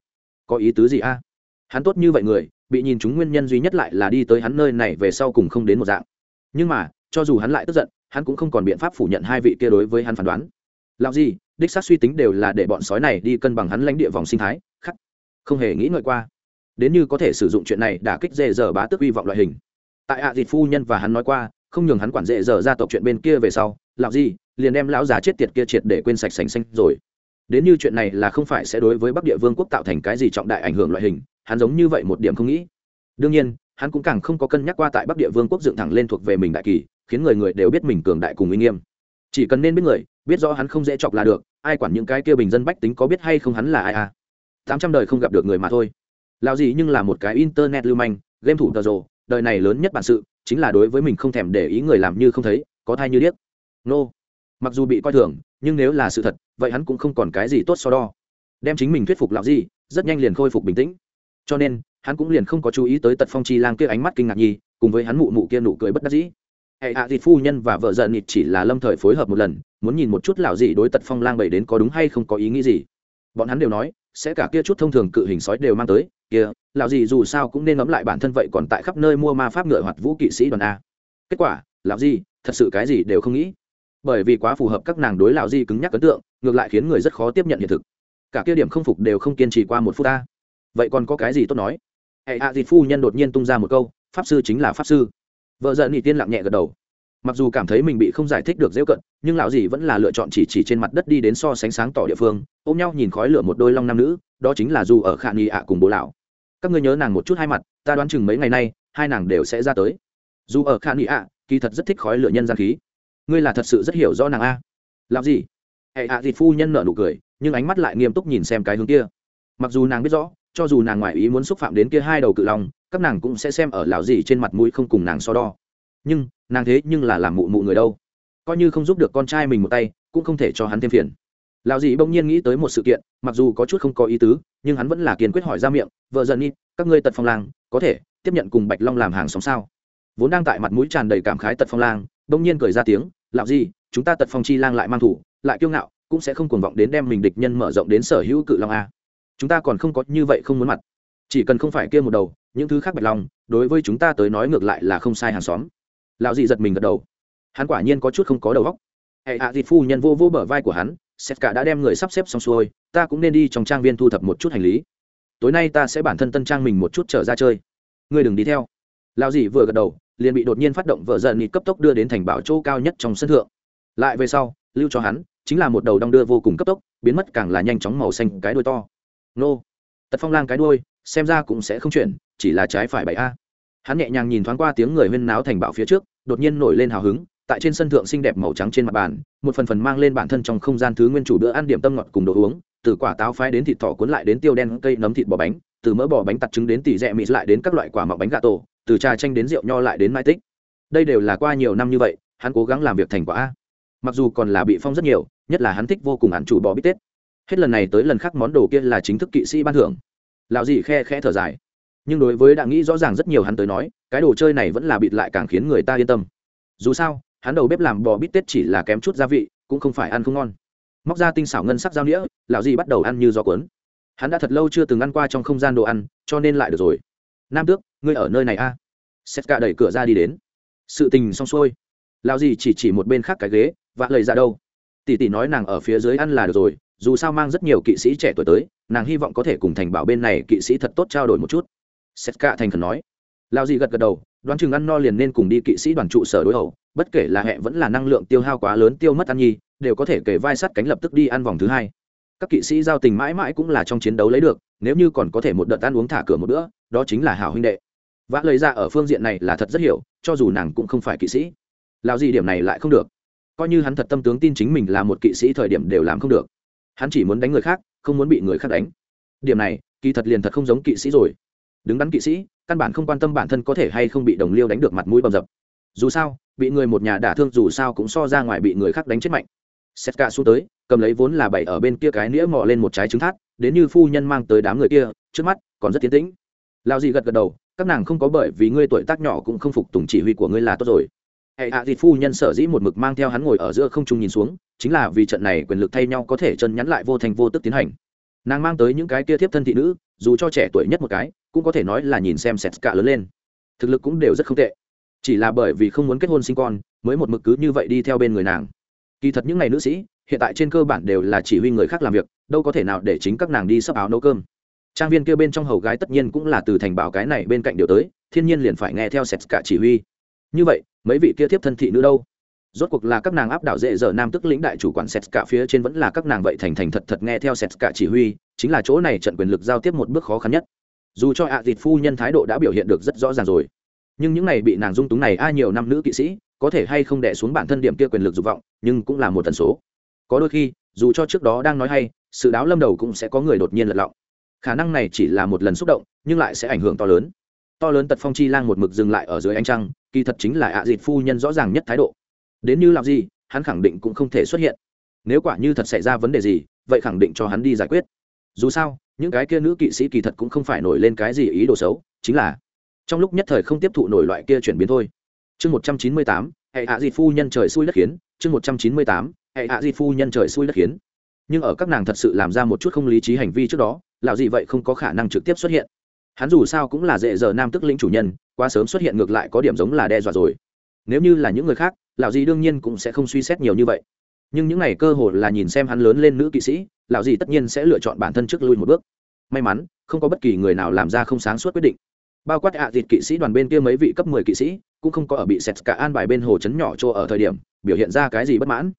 Có ý tứ gì a? Hắn tốt như vậy người, bị nhìn chúng nguyên nhân duy nhất lại là đi tới hắn nơi này về sau cùng không đến một dạng. Nhưng mà, cho dù hắn lại tức giận, hắn cũng không còn biện pháp phủ nhận hai vị kia đối với hắn phán đoán. Lão gì đích xác suy tính đều là để bọn sói này đi cân bằng hắn lãnh địa vòng sinh thái, khắc. Không hề nghĩ ngợi qua. Đến như có thể sử dụng chuyện này đả kích dễ dở bá tức hy vọng loại hình. Tại hạ à dịt phu nhân và hắn nói qua, không nhường hắn quản dễ dở ra tộc chuyện bên kia về sau, lão gì liền đem lão già chết tiệt kia triệt để quên sạch sành xanh rồi đến như chuyện này là không phải sẽ đối với bắc địa vương quốc tạo thành cái gì trọng đại ảnh hưởng loại hình, hắn giống như vậy một điểm không nghĩ. Đương nhiên, hắn cũng càng không có cân nhắc qua tại bắc địa vương quốc dựng thẳng lên thuộc về mình đại kỳ, khiến người người đều biết mình cường đại cùng uy nghiêm. Chỉ cần nên biết người, biết rõ hắn không dễ chọc là được, ai quản những cái kia bình dân bách tính có biết hay không hắn là ai à? Tám trăm đời không gặp được người mà thôi. Lao gì nhưng là một cái internet lưu manh, game thủ tờ rồ, đời này lớn nhất bản sự, chính là đối với mình không thèm để ý người làm như không thấy, có thai như điếc. Nô. Mặc dù bị coi thường nhưng nếu là sự thật, vậy hắn cũng không còn cái gì tốt so đo. Đem chính mình thuyết phục lão di, rất nhanh liền khôi phục bình tĩnh. Cho nên, hắn cũng liền không có chú ý tới tật phong chi lang kia ánh mắt kinh ngạc nhi cùng với hắn mụ mụ kia nụ cười bất đắc dĩ. Hệ hạ thịt phu nhân và vợ giận nịt chỉ là lâm thời phối hợp một lần, muốn nhìn một chút lão dị đối tật phong lang bày đến có đúng hay không có ý nghĩ gì. Bọn hắn đều nói, sẽ cả kia chút thông thường cự hình sói đều mang tới, kia, lão dị dù sao cũng nên ngẫm lại bản thân vậy còn tại khắp nơi mua ma pháp ngựa hoặc vũ kỵ sĩ đoàn a. Kết quả, lão dị thật sự cái gì đều không nghĩ bởi vì quá phù hợp các nàng đối lão di cứng nhắc ấn tượng, ngược lại khiến người rất khó tiếp nhận hiện thực. Cả kia điểm không phục đều không kiên trì qua một phút ta. Vậy còn có cái gì tốt nói? Hệ hạ dịt phu nhân đột nhiên tung ra một câu, pháp sư chính là pháp sư. Vợ giận nhị tiên lặng nhẹ gật đầu. Mặc dù cảm thấy mình bị không giải thích được dễ cận, nhưng lão dì vẫn là lựa chọn chỉ chỉ trên mặt đất đi đến so sánh sáng tỏ địa phương, ôm nhau nhìn khói lửa một đôi long nam nữ, đó chính là dù ở khả nghi ạ cùng bố lão. Các ngươi nhớ nàng một chút hai mặt, ta đoán chừng mấy ngày nay, hai nàng đều sẽ ra tới. Dù ở khả nghi ạ, kỳ thật rất thích khói lửa nhân gian khí ngươi là thật sự rất hiểu rõ nàng a. Làm gì? Hệ hạ à phu nhân nợ nụ cười, nhưng ánh mắt lại nghiêm túc nhìn xem cái hướng kia. Mặc dù nàng biết rõ, cho dù nàng ngoại ý muốn xúc phạm đến kia hai đầu cự long, các nàng cũng sẽ xem ở lão gì trên mặt mũi không cùng nàng so đo. Nhưng, nàng thế nhưng là làm mụ mụ người đâu. Coi như không giúp được con trai mình một tay, cũng không thể cho hắn thêm phiền. Lão dì bỗng nhiên nghĩ tới một sự kiện, mặc dù có chút không có ý tứ, nhưng hắn vẫn là kiên quyết hỏi ra miệng, vợ dần đi, các ngươi tật phong lang, có thể tiếp nhận cùng bạch long làm hàng sống sao? Vốn đang tại mặt mũi tràn đầy cảm khái tật phong lang bỗng nhiên cười ra tiếng, lão gì chúng ta tật phong chi lang lại mang thủ, lại kiêu ngạo, cũng sẽ không cuồng vọng đến đem mình địch nhân mở rộng đến sở hữu cự long a. Chúng ta còn không có như vậy không muốn mặt. Chỉ cần không phải kia một đầu, những thứ khác bạch long, đối với chúng ta tới nói ngược lại là không sai hàng xóm. Lão dị giật mình gật đầu. Hắn quả nhiên có chút không có đầu óc. Hệ hạ à phu nhân vô vô bờ vai của hắn sét cả đã đem người sắp xếp xong xuôi, ta cũng nên đi trong trang viên thu thập một chút hành lý. Tối nay ta sẽ bản thân tân trang mình một chút trở ra chơi. Ngươi đừng đi theo. Lão dị vừa gật đầu liền bị đột nhiên phát động vợ dần nịt cấp tốc đưa đến thành bảo chỗ cao nhất trong sân thượng. Lại về sau, lưu cho hắn chính là một đầu đong đưa vô cùng cấp tốc, biến mất càng là nhanh chóng màu xanh cái đuôi to. Nô, tật phong lang cái đuôi, xem ra cũng sẽ không chuyển, chỉ là trái phải bảy a. Hắn nhẹ nhàng nhìn thoáng qua tiếng người huyên náo thành bảo phía trước, đột nhiên nổi lên hào hứng, tại trên sân thượng xinh đẹp màu trắng trên mặt bàn, một phần phần mang lên bản thân trong không gian thứ nguyên chủ bữa ăn điểm tâm ngọt cùng đồ uống, từ quả táo phái đến thịt thỏ cuốn lại đến tiêu đen cây nấm thịt bò bánh, từ mỡ bò bánh tặt trứng đến tỉ rẽ mịt lại đến các loại quả mọc bánh gà tổ từ trà chanh đến rượu nho lại đến mai tích. Đây đều là qua nhiều năm như vậy, hắn cố gắng làm việc thành quả mặc dù còn là bị phong rất nhiều, nhất là hắn thích vô cùng ăn chủ bò bít tết. Hết lần này tới lần khác món đồ kia là chính thức kỵ sĩ ban thưởng. Lão dì khe khẽ thở dài. Nhưng đối với đã nghĩ rõ ràng rất nhiều hắn tới nói, cái đồ chơi này vẫn là bịt lại càng khiến người ta yên tâm. Dù sao, hắn đầu bếp làm bò bít tết chỉ là kém chút gia vị, cũng không phải ăn không ngon. Móc ra tinh xảo ngân sắc dao nĩa, lão dì bắt đầu ăn như gió cuốn. Hắn đã thật lâu chưa từng ăn qua trong không gian đồ ăn, cho nên lại được rồi. Nam tước ngươi ở nơi này a. À? sét cả đẩy cửa ra đi đến. Sự tình xong xuôi. Lão gì chỉ chỉ một bên khác cái ghế, vạ lời ra đâu. Tỷ tỷ nói nàng ở phía dưới ăn là được rồi, dù sao mang rất nhiều kỵ sĩ trẻ tuổi tới, nàng hy vọng có thể cùng thành bảo bên này kỵ sĩ thật tốt trao đổi một chút. Sét cả thành khẩn nói. Lao gì gật gật đầu, đoán chừng ăn no liền nên cùng đi kỵ sĩ đoàn trụ sở đối hậu, bất kể là hệ vẫn là năng lượng tiêu hao quá lớn tiêu mất ăn nhi, đều có thể kể vai sắt cánh lập tức đi ăn vòng thứ hai. Các kỵ sĩ giao tình mãi mãi cũng là trong chiến đấu lấy được, nếu như còn có thể một đợt ăn uống thả cửa một bữa, đó chính là hảo huynh đệ vã lời ra ở phương diện này là thật rất hiểu, cho dù nàng cũng không phải kỵ sĩ. Lao gì điểm này lại không được. Coi như hắn thật tâm tướng tin chính mình là một kỵ sĩ thời điểm đều làm không được. Hắn chỉ muốn đánh người khác, không muốn bị người khác đánh. Điểm này, kỳ thật liền thật không giống kỵ sĩ rồi. Đứng đắn kỵ sĩ, căn bản không quan tâm bản thân có thể hay không bị đồng liêu đánh được mặt mũi bầm dập. Dù sao, bị người một nhà đả thương dù sao cũng so ra ngoài bị người khác đánh chết mạnh. Xét cả xuống tới, cầm lấy vốn là bày ở bên kia cái nĩa mò lên một trái trứng thát, đến như phu nhân mang tới đám người kia, trước mắt còn rất tiến tĩnh. Lao gì gật gật đầu các nàng không có bởi vì ngươi tuổi tác nhỏ cũng không phục tùng chỉ huy của ngươi là tốt rồi. Hệ hạ à phu nhân sở dĩ một mực mang theo hắn ngồi ở giữa không trung nhìn xuống, chính là vì trận này quyền lực thay nhau có thể chân nhắn lại vô thành vô tức tiến hành. Nàng mang tới những cái kia thiếp thân thị nữ, dù cho trẻ tuổi nhất một cái, cũng có thể nói là nhìn xem sét cả lớn lên. Thực lực cũng đều rất không tệ. Chỉ là bởi vì không muốn kết hôn sinh con, mới một mực cứ như vậy đi theo bên người nàng. Kỳ thật những ngày nữ sĩ, hiện tại trên cơ bản đều là chỉ huy người khác làm việc, đâu có thể nào để chính các nàng đi sắp áo nấu cơm trang viên kia bên trong hầu gái tất nhiên cũng là từ thành bảo cái này bên cạnh điều tới, thiên nhiên liền phải nghe theo sệt cả chỉ huy. Như vậy, mấy vị kia thiếp thân thị nữ đâu? Rốt cuộc là các nàng áp đảo dễ dở nam tức lĩnh đại chủ quản sệt cả phía trên vẫn là các nàng vậy thành thành thật thật nghe theo sệt cả chỉ huy, chính là chỗ này trận quyền lực giao tiếp một bước khó khăn nhất. Dù cho ạ à dịt phu nhân thái độ đã biểu hiện được rất rõ ràng rồi, nhưng những này bị nàng dung túng này ai nhiều năm nữ kỵ sĩ, có thể hay không đẻ xuống bản thân điểm kia quyền lực dục vọng, nhưng cũng là một tần số. Có đôi khi, dù cho trước đó đang nói hay, sự đáo lâm đầu cũng sẽ có người đột nhiên lật lọng khả năng này chỉ là một lần xúc động, nhưng lại sẽ ảnh hưởng to lớn. To lớn tật phong chi lang một mực dừng lại ở dưới ánh trăng, kỳ thật chính là ạ à dịt phu nhân rõ ràng nhất thái độ. Đến như làm gì, hắn khẳng định cũng không thể xuất hiện. Nếu quả như thật xảy ra vấn đề gì, vậy khẳng định cho hắn đi giải quyết. Dù sao, những cái kia nữ kỵ sĩ kỳ thật cũng không phải nổi lên cái gì ý đồ xấu, chính là trong lúc nhất thời không tiếp thụ nổi loại kia chuyển biến thôi. Chương một trăm chín mươi tám, hệ hạ di phu nhân trời xui đất khiến. Chương một trăm chín mươi tám, hệ hạ di phu nhân trời xui đất khiến nhưng ở các nàng thật sự làm ra một chút không lý trí hành vi trước đó, lão gì vậy không có khả năng trực tiếp xuất hiện. Hắn dù sao cũng là dễ giờ nam tức lĩnh chủ nhân, quá sớm xuất hiện ngược lại có điểm giống là đe dọa rồi. Nếu như là những người khác, lão gì đương nhiên cũng sẽ không suy xét nhiều như vậy. Nhưng những ngày cơ hội là nhìn xem hắn lớn lên nữ kỵ sĩ, lão gì tất nhiên sẽ lựa chọn bản thân trước lui một bước. May mắn, không có bất kỳ người nào làm ra không sáng suốt quyết định. Bao quát ạ à thịt kỵ sĩ đoàn bên kia mấy vị cấp mười kỵ sĩ, cũng không có ở bị sét cả an bài bên hồ chấn nhỏ chỗ ở thời điểm, biểu hiện ra cái gì bất mãn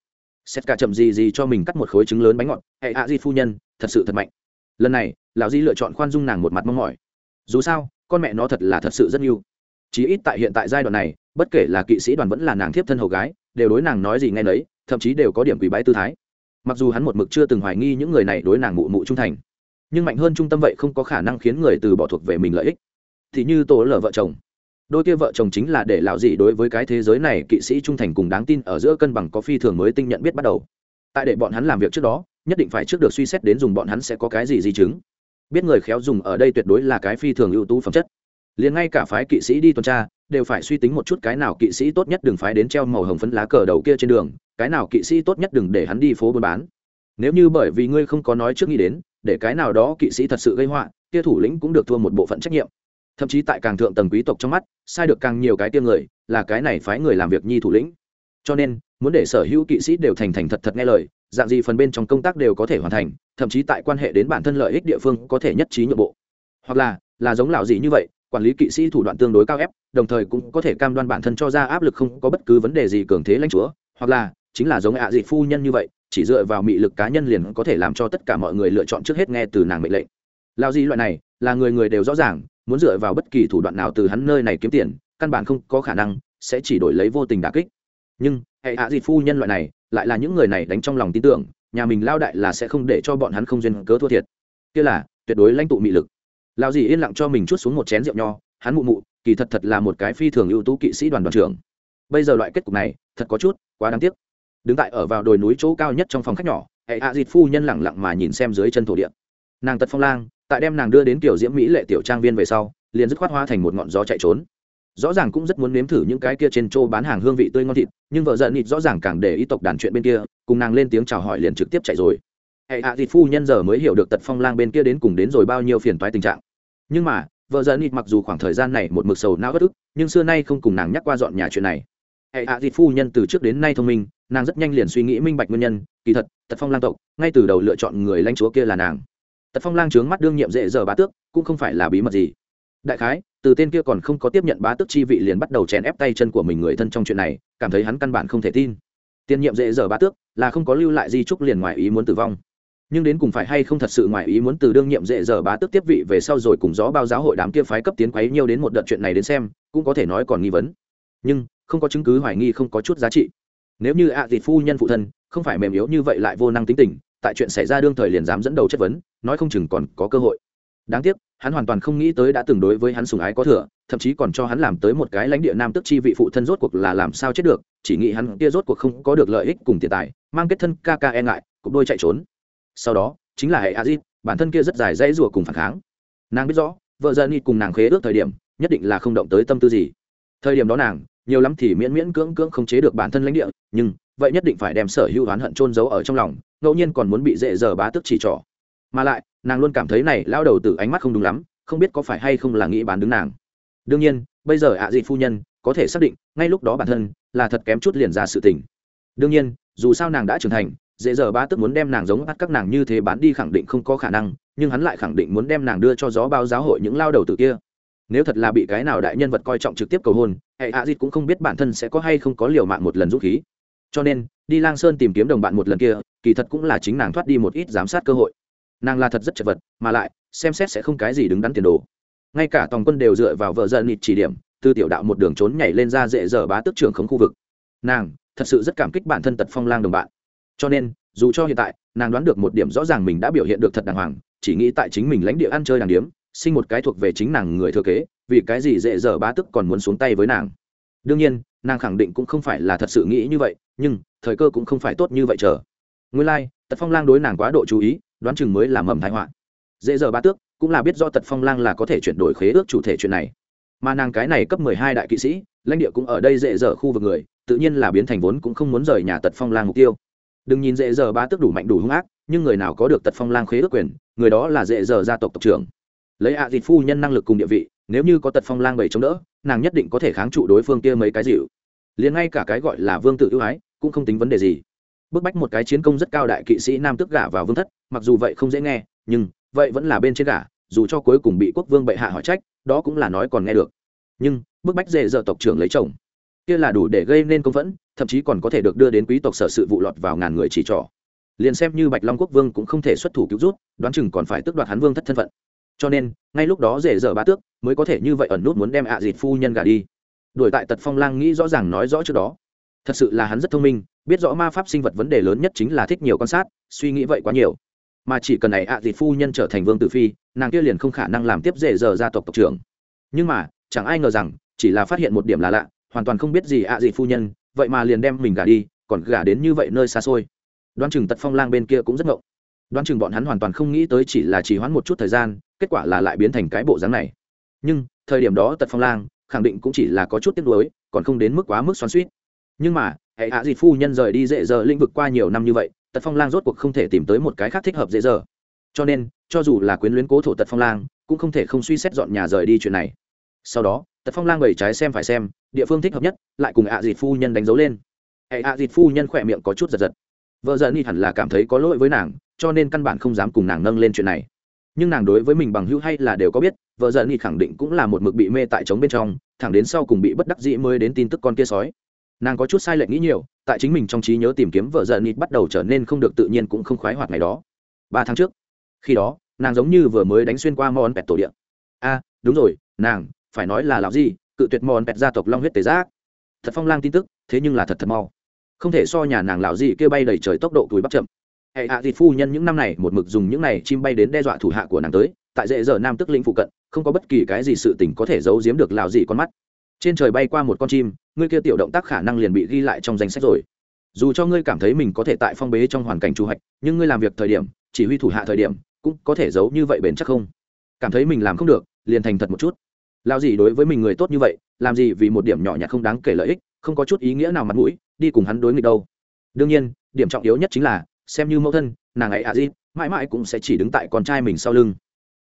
sét cả chậm gì gì cho mình cắt một khối trứng lớn bánh ngọt. Hệ ạ di phu nhân, thật sự thật mạnh. Lần này, lão di lựa chọn khoan dung nàng một mặt mong mỏi. Dù sao, con mẹ nó thật là thật sự rất yêu. Chí ít tại hiện tại giai đoạn này, bất kể là kỵ sĩ đoàn vẫn là nàng thiếp thân hầu gái, đều đối nàng nói gì nghe nấy, thậm chí đều có điểm quỷ bái tư thái. Mặc dù hắn một mực chưa từng hoài nghi những người này đối nàng mụ mụ trung thành, nhưng mạnh hơn trung tâm vậy không có khả năng khiến người từ bỏ thuộc về mình lợi ích. Thì như tổ lở vợ chồng đôi kia vợ chồng chính là để lão dị đối với cái thế giới này kỵ sĩ trung thành cùng đáng tin ở giữa cân bằng có phi thường mới tinh nhận biết bắt đầu. Tại để bọn hắn làm việc trước đó, nhất định phải trước được suy xét đến dùng bọn hắn sẽ có cái gì di chứng. Biết người khéo dùng ở đây tuyệt đối là cái phi thường ưu tú phẩm chất. Liền ngay cả phái kỵ sĩ đi tuần tra, đều phải suy tính một chút cái nào kỵ sĩ tốt nhất đừng phái đến treo màu hồng phấn lá cờ đầu kia trên đường, cái nào kỵ sĩ tốt nhất đừng để hắn đi phố buôn bán. Nếu như bởi vì ngươi không có nói trước nghĩ đến, để cái nào đó kỵ sĩ thật sự gây họa, kia thủ lĩnh cũng được thua một bộ phận trách nhiệm thậm chí tại càng thượng tầng quý tộc trong mắt, sai được càng nhiều cái tiêm người, là cái này phái người làm việc nhi thủ lĩnh. Cho nên, muốn để sở hữu kỵ sĩ đều thành thành thật thật nghe lời, dạng gì phần bên trong công tác đều có thể hoàn thành, thậm chí tại quan hệ đến bản thân lợi ích địa phương có thể nhất trí nhượng bộ. Hoặc là là giống lão gì như vậy, quản lý kỵ sĩ thủ đoạn tương đối cao ép, đồng thời cũng có thể cam đoan bản thân cho ra áp lực không có bất cứ vấn đề gì cường thế lãnh chúa, hoặc là, chính là giống ạ dị phu nhân như vậy, chỉ dựa vào mị lực cá nhân liền có thể làm cho tất cả mọi người lựa chọn trước hết nghe từ nàng mệnh lệnh. Lao di loại này, là người người đều rõ ràng muốn dựa vào bất kỳ thủ đoạn nào từ hắn nơi này kiếm tiền, căn bản không có khả năng sẽ chỉ đổi lấy vô tình đà kích. Nhưng, hệ hạ di phu nhân loại này lại là những người này đánh trong lòng tin tưởng, nhà mình lao đại là sẽ không để cho bọn hắn không duyên cớ thua thiệt. Kia là, tuyệt đối lãnh tụ mị lực. Lao dì yên lặng cho mình chút xuống một chén rượu nho, hắn mụ mụ, kỳ thật thật là một cái phi thường ưu tú kỵ sĩ đoàn đoàn trưởng. Bây giờ loại kết cục này, thật có chút quá đáng tiếc. Đứng tại ở vào đồi núi chỗ cao nhất trong phòng khách nhỏ, hệ hạ dịt phu nhân lẳng lặng mà nhìn xem dưới chân thổ địa nàng tật phong lang, tại đem nàng đưa đến tiểu diễm mỹ lệ tiểu trang viên về sau, liền dứt khoát hoa thành một ngọn gió chạy trốn. Rõ ràng cũng rất muốn nếm thử những cái kia trên châu bán hàng hương vị tươi ngon thịt, nhưng vợ giận nịt rõ ràng càng để ý tộc đàn chuyện bên kia, cùng nàng lên tiếng chào hỏi liền trực tiếp chạy rồi. Hệ hạ thịt phu nhân giờ mới hiểu được tật phong lang bên kia đến cùng đến rồi bao nhiêu phiền toái tình trạng. Nhưng mà, vợ giận nịt mặc dù khoảng thời gian này một mực sầu não bất ức, nhưng xưa nay không cùng nàng nhắc qua dọn nhà chuyện này. Hệ hạ thịt phu nhân từ trước đến nay thông minh, nàng rất nhanh liền suy nghĩ minh bạch nguyên nhân, kỳ thật, tật phong lang tộc, ngay từ đầu lựa chọn người lãnh chúa kia là nàng tật phong lang trướng mắt đương nhiệm dễ giờ bá tước, cũng không phải là bí mật gì. Đại khái, từ tên kia còn không có tiếp nhận bá tước chi vị liền bắt đầu chèn ép tay chân của mình người thân trong chuyện này, cảm thấy hắn căn bản không thể tin. Tiền nhiệm dễ giờ bá tước là không có lưu lại di trúc liền ngoài ý muốn tử vong. Nhưng đến cùng phải hay không thật sự ngoài ý muốn từ đương nhiệm dễ giờ bá tước tiếp vị về sau rồi cùng gió bao giáo hội đám kia phái cấp tiến quấy nhiều đến một đợt chuyện này đến xem, cũng có thể nói còn nghi vấn. Nhưng, không có chứng cứ hoài nghi không có chút giá trị. Nếu như ạ à phu nhân phụ thân không phải mềm yếu như vậy lại vô năng tính tình tại chuyện xảy ra đương thời liền dám dẫn đầu chất vấn, nói không chừng còn có cơ hội. Đáng tiếc, hắn hoàn toàn không nghĩ tới đã từng đối với hắn sùng ái có thừa, thậm chí còn cho hắn làm tới một cái lãnh địa nam tức chi vị phụ thân rốt cuộc là làm sao chết được, chỉ nghĩ hắn kia rốt cuộc không có được lợi ích cùng tiền tài, mang kết thân ca ca e ngại, cục đôi chạy trốn. Sau đó, chính là hệ azit bản thân kia rất dài dãy rùa cùng phản kháng. Nàng biết rõ, vợ dân y cùng nàng khế ước thời điểm, nhất định là không động tới tâm tư gì. Thời điểm đó nàng, nhiều lắm thì miễn miễn cưỡng cưỡng không chế được bản thân lãnh địa, nhưng vậy nhất định phải đem sở hữu oán hận trôn giấu ở trong lòng ngẫu nhiên còn muốn bị dễ dở bá tức chỉ trỏ. Mà lại, nàng luôn cảm thấy này lao đầu từ ánh mắt không đúng lắm, không biết có phải hay không là nghĩ bán đứng nàng. Đương nhiên, bây giờ ạ à dị phu nhân có thể xác định, ngay lúc đó bản thân là thật kém chút liền ra sự tình. Đương nhiên, dù sao nàng đã trưởng thành, dễ dở bá tức muốn đem nàng giống bắt các nàng như thế bán đi khẳng định không có khả năng, nhưng hắn lại khẳng định muốn đem nàng đưa cho gió bao giáo hội những lao đầu từ kia. Nếu thật là bị cái nào đại nhân vật coi trọng trực tiếp cầu hôn, hệ hạ dịt cũng không biết bản thân sẽ có hay không có liều mạng một lần dũng khí cho nên, đi lang sơn tìm kiếm đồng bạn một lần kia, kỳ thật cũng là chính nàng thoát đi một ít giám sát cơ hội. Nàng là thật rất chật vật, mà lại, xem xét sẽ không cái gì đứng đắn tiền đồ. Ngay cả tòng quân đều dựa vào vợ dân nịt chỉ điểm, từ tiểu đạo một đường trốn nhảy lên ra dễ dở bá tức trưởng khống khu vực. Nàng, thật sự rất cảm kích bản thân tật phong lang đồng bạn. Cho nên, dù cho hiện tại, nàng đoán được một điểm rõ ràng mình đã biểu hiện được thật đàng hoàng, chỉ nghĩ tại chính mình lãnh địa ăn chơi đàng điếm, sinh một cái thuộc về chính nàng người thừa kế, vì cái gì dễ dở bá tức còn muốn xuống tay với nàng. Đương nhiên nàng khẳng định cũng không phải là thật sự nghĩ như vậy nhưng thời cơ cũng không phải tốt như vậy chờ. Nguyên lai、like, tật phong lang đối nàng quá độ chú ý đoán chừng mới là mầm thái họa. Dễ giờ ba tước cũng là biết do tật phong lang là có thể chuyển đổi khế ước chủ thể chuyện này. Mà nàng cái này cấp mười hai đại kỵ sĩ lãnh địa cũng ở đây dễ dở khu vực người tự nhiên là biến thành vốn cũng không muốn rời nhà tật phong lang mục tiêu. Đừng nhìn dễ dở ba tước đủ mạnh đủ hung ác nhưng người nào có được tật phong lang khế ước quyền người đó là dễ dở gia tộc tộc trưởng. Lấy ạ à phu nhân năng lực cùng địa vị nếu như có tật phong lang bảy chống đỡ nàng nhất định có thể kháng trụ đối phương kia mấy cái dịu liền ngay cả cái gọi là vương tự ưu ái cũng không tính vấn đề gì. Bức bách một cái chiến công rất cao đại kỵ sĩ nam tức gả vào vương thất, mặc dù vậy không dễ nghe, nhưng vậy vẫn là bên trên gả, dù cho cuối cùng bị quốc vương bệ hạ hỏi trách, đó cũng là nói còn nghe được. Nhưng bức bách dễ dở tộc trưởng lấy chồng, kia là đủ để gây nên công phẫn, thậm chí còn có thể được đưa đến quý tộc sở sự vụ lọt vào ngàn người chỉ trỏ. Liền xem như bạch long quốc vương cũng không thể xuất thủ cứu rút, đoán chừng còn phải tước đoạt hắn vương thất thân phận. Cho nên, ngay lúc đó dễ dở ba tước mới có thể như vậy ẩn nút muốn đem ạ à dịt phu nhân gà đi đuổi tại tật phong lang nghĩ rõ ràng nói rõ trước đó. Thật sự là hắn rất thông minh, biết rõ ma pháp sinh vật vấn đề lớn nhất chính là thích nhiều quan sát, suy nghĩ vậy quá nhiều. Mà chỉ cần này ạ à phu nhân trở thành vương tử phi, nàng kia liền không khả năng làm tiếp dễ dở gia tộc tộc trưởng. Nhưng mà, chẳng ai ngờ rằng, chỉ là phát hiện một điểm là lạ, hoàn toàn không biết gì ạ à phu nhân, vậy mà liền đem mình gả đi, còn gả đến như vậy nơi xa xôi. Đoán chừng tật phong lang bên kia cũng rất ngộng. Đoán chừng bọn hắn hoàn toàn không nghĩ tới chỉ là chỉ hoãn một chút thời gian, kết quả là lại biến thành cái bộ dáng này. Nhưng, thời điểm đó tật phong lang khẳng định cũng chỉ là có chút tiếc nuối, còn không đến mức quá mức xoắn suýt nhưng mà, hệ hạ dịt phu nhân rời đi dễ dở lĩnh vực qua nhiều năm như vậy, tật phong lang rốt cuộc không thể tìm tới một cái khác thích hợp dễ dở. Cho nên, cho dù là quyến luyến cố thổ tật phong lang, cũng không thể không suy xét dọn nhà rời đi chuyện này. Sau đó, tật phong lang bày trái xem phải xem, địa phương thích hợp nhất, lại cùng ạ dịt phu nhân đánh dấu lên. Hệ ạ dịt phu nhân khỏe miệng có chút giật giật. Vợ giận hẳn là cảm thấy có lỗi với nàng, cho nên căn bản không dám cùng nàng nâng lên chuyện này nhưng nàng đối với mình bằng hữu hay là đều có biết, vợ giận nghị khẳng định cũng là một mực bị mê tại trống bên trong, thẳng đến sau cùng bị bất đắc dĩ mới đến tin tức con kia sói. Nàng có chút sai lệch nghĩ nhiều, tại chính mình trong trí nhớ tìm kiếm vợ giận nghị bắt đầu trở nên không được tự nhiên cũng không khoái hoạt ngày đó. Ba tháng trước, khi đó, nàng giống như vừa mới đánh xuyên qua món pẹt tổ điện a, đúng rồi, nàng, phải nói là lão gì cự tuyệt món pẹt gia tộc long huyết tế giác. Thật phong lang tin tức, thế nhưng là thật thật mau. Không thể so nhà nàng lão gì kêu bay đầy trời tốc độ túi bắt chậm hệ hạ thịt phu nhân những năm này một mực dùng những này chim bay đến đe dọa thủ hạ của nàng tới tại dễ giờ nam tức lĩnh phụ cận không có bất kỳ cái gì sự tình có thể giấu giếm được lào gì con mắt. Trên trời bay qua một con chim ngươi kia tiểu động tác khả năng liền bị ghi lại trong danh sách rồi. Dù cho ngươi cảm thấy mình có thể tại phong bế trong hoàn cảnh trù hạch, nhưng ngươi làm việc thời điểm chỉ huy thủ hạ thời điểm cũng có thể giấu như vậy bền chắc không? Cảm thấy mình làm không được liền thành thật một chút. Lao gì đối với mình người tốt như vậy làm gì vì một điểm nhỏ nhặt không đáng kể lợi ích không có chút ý nghĩa nào mặt mũi đi cùng hắn đối nghịch đâu. Đương nhiên điểm trọng yếu nhất chính là xem như mẫu thân, nàng ấy à a di mãi mãi cũng sẽ chỉ đứng tại con trai mình sau lưng.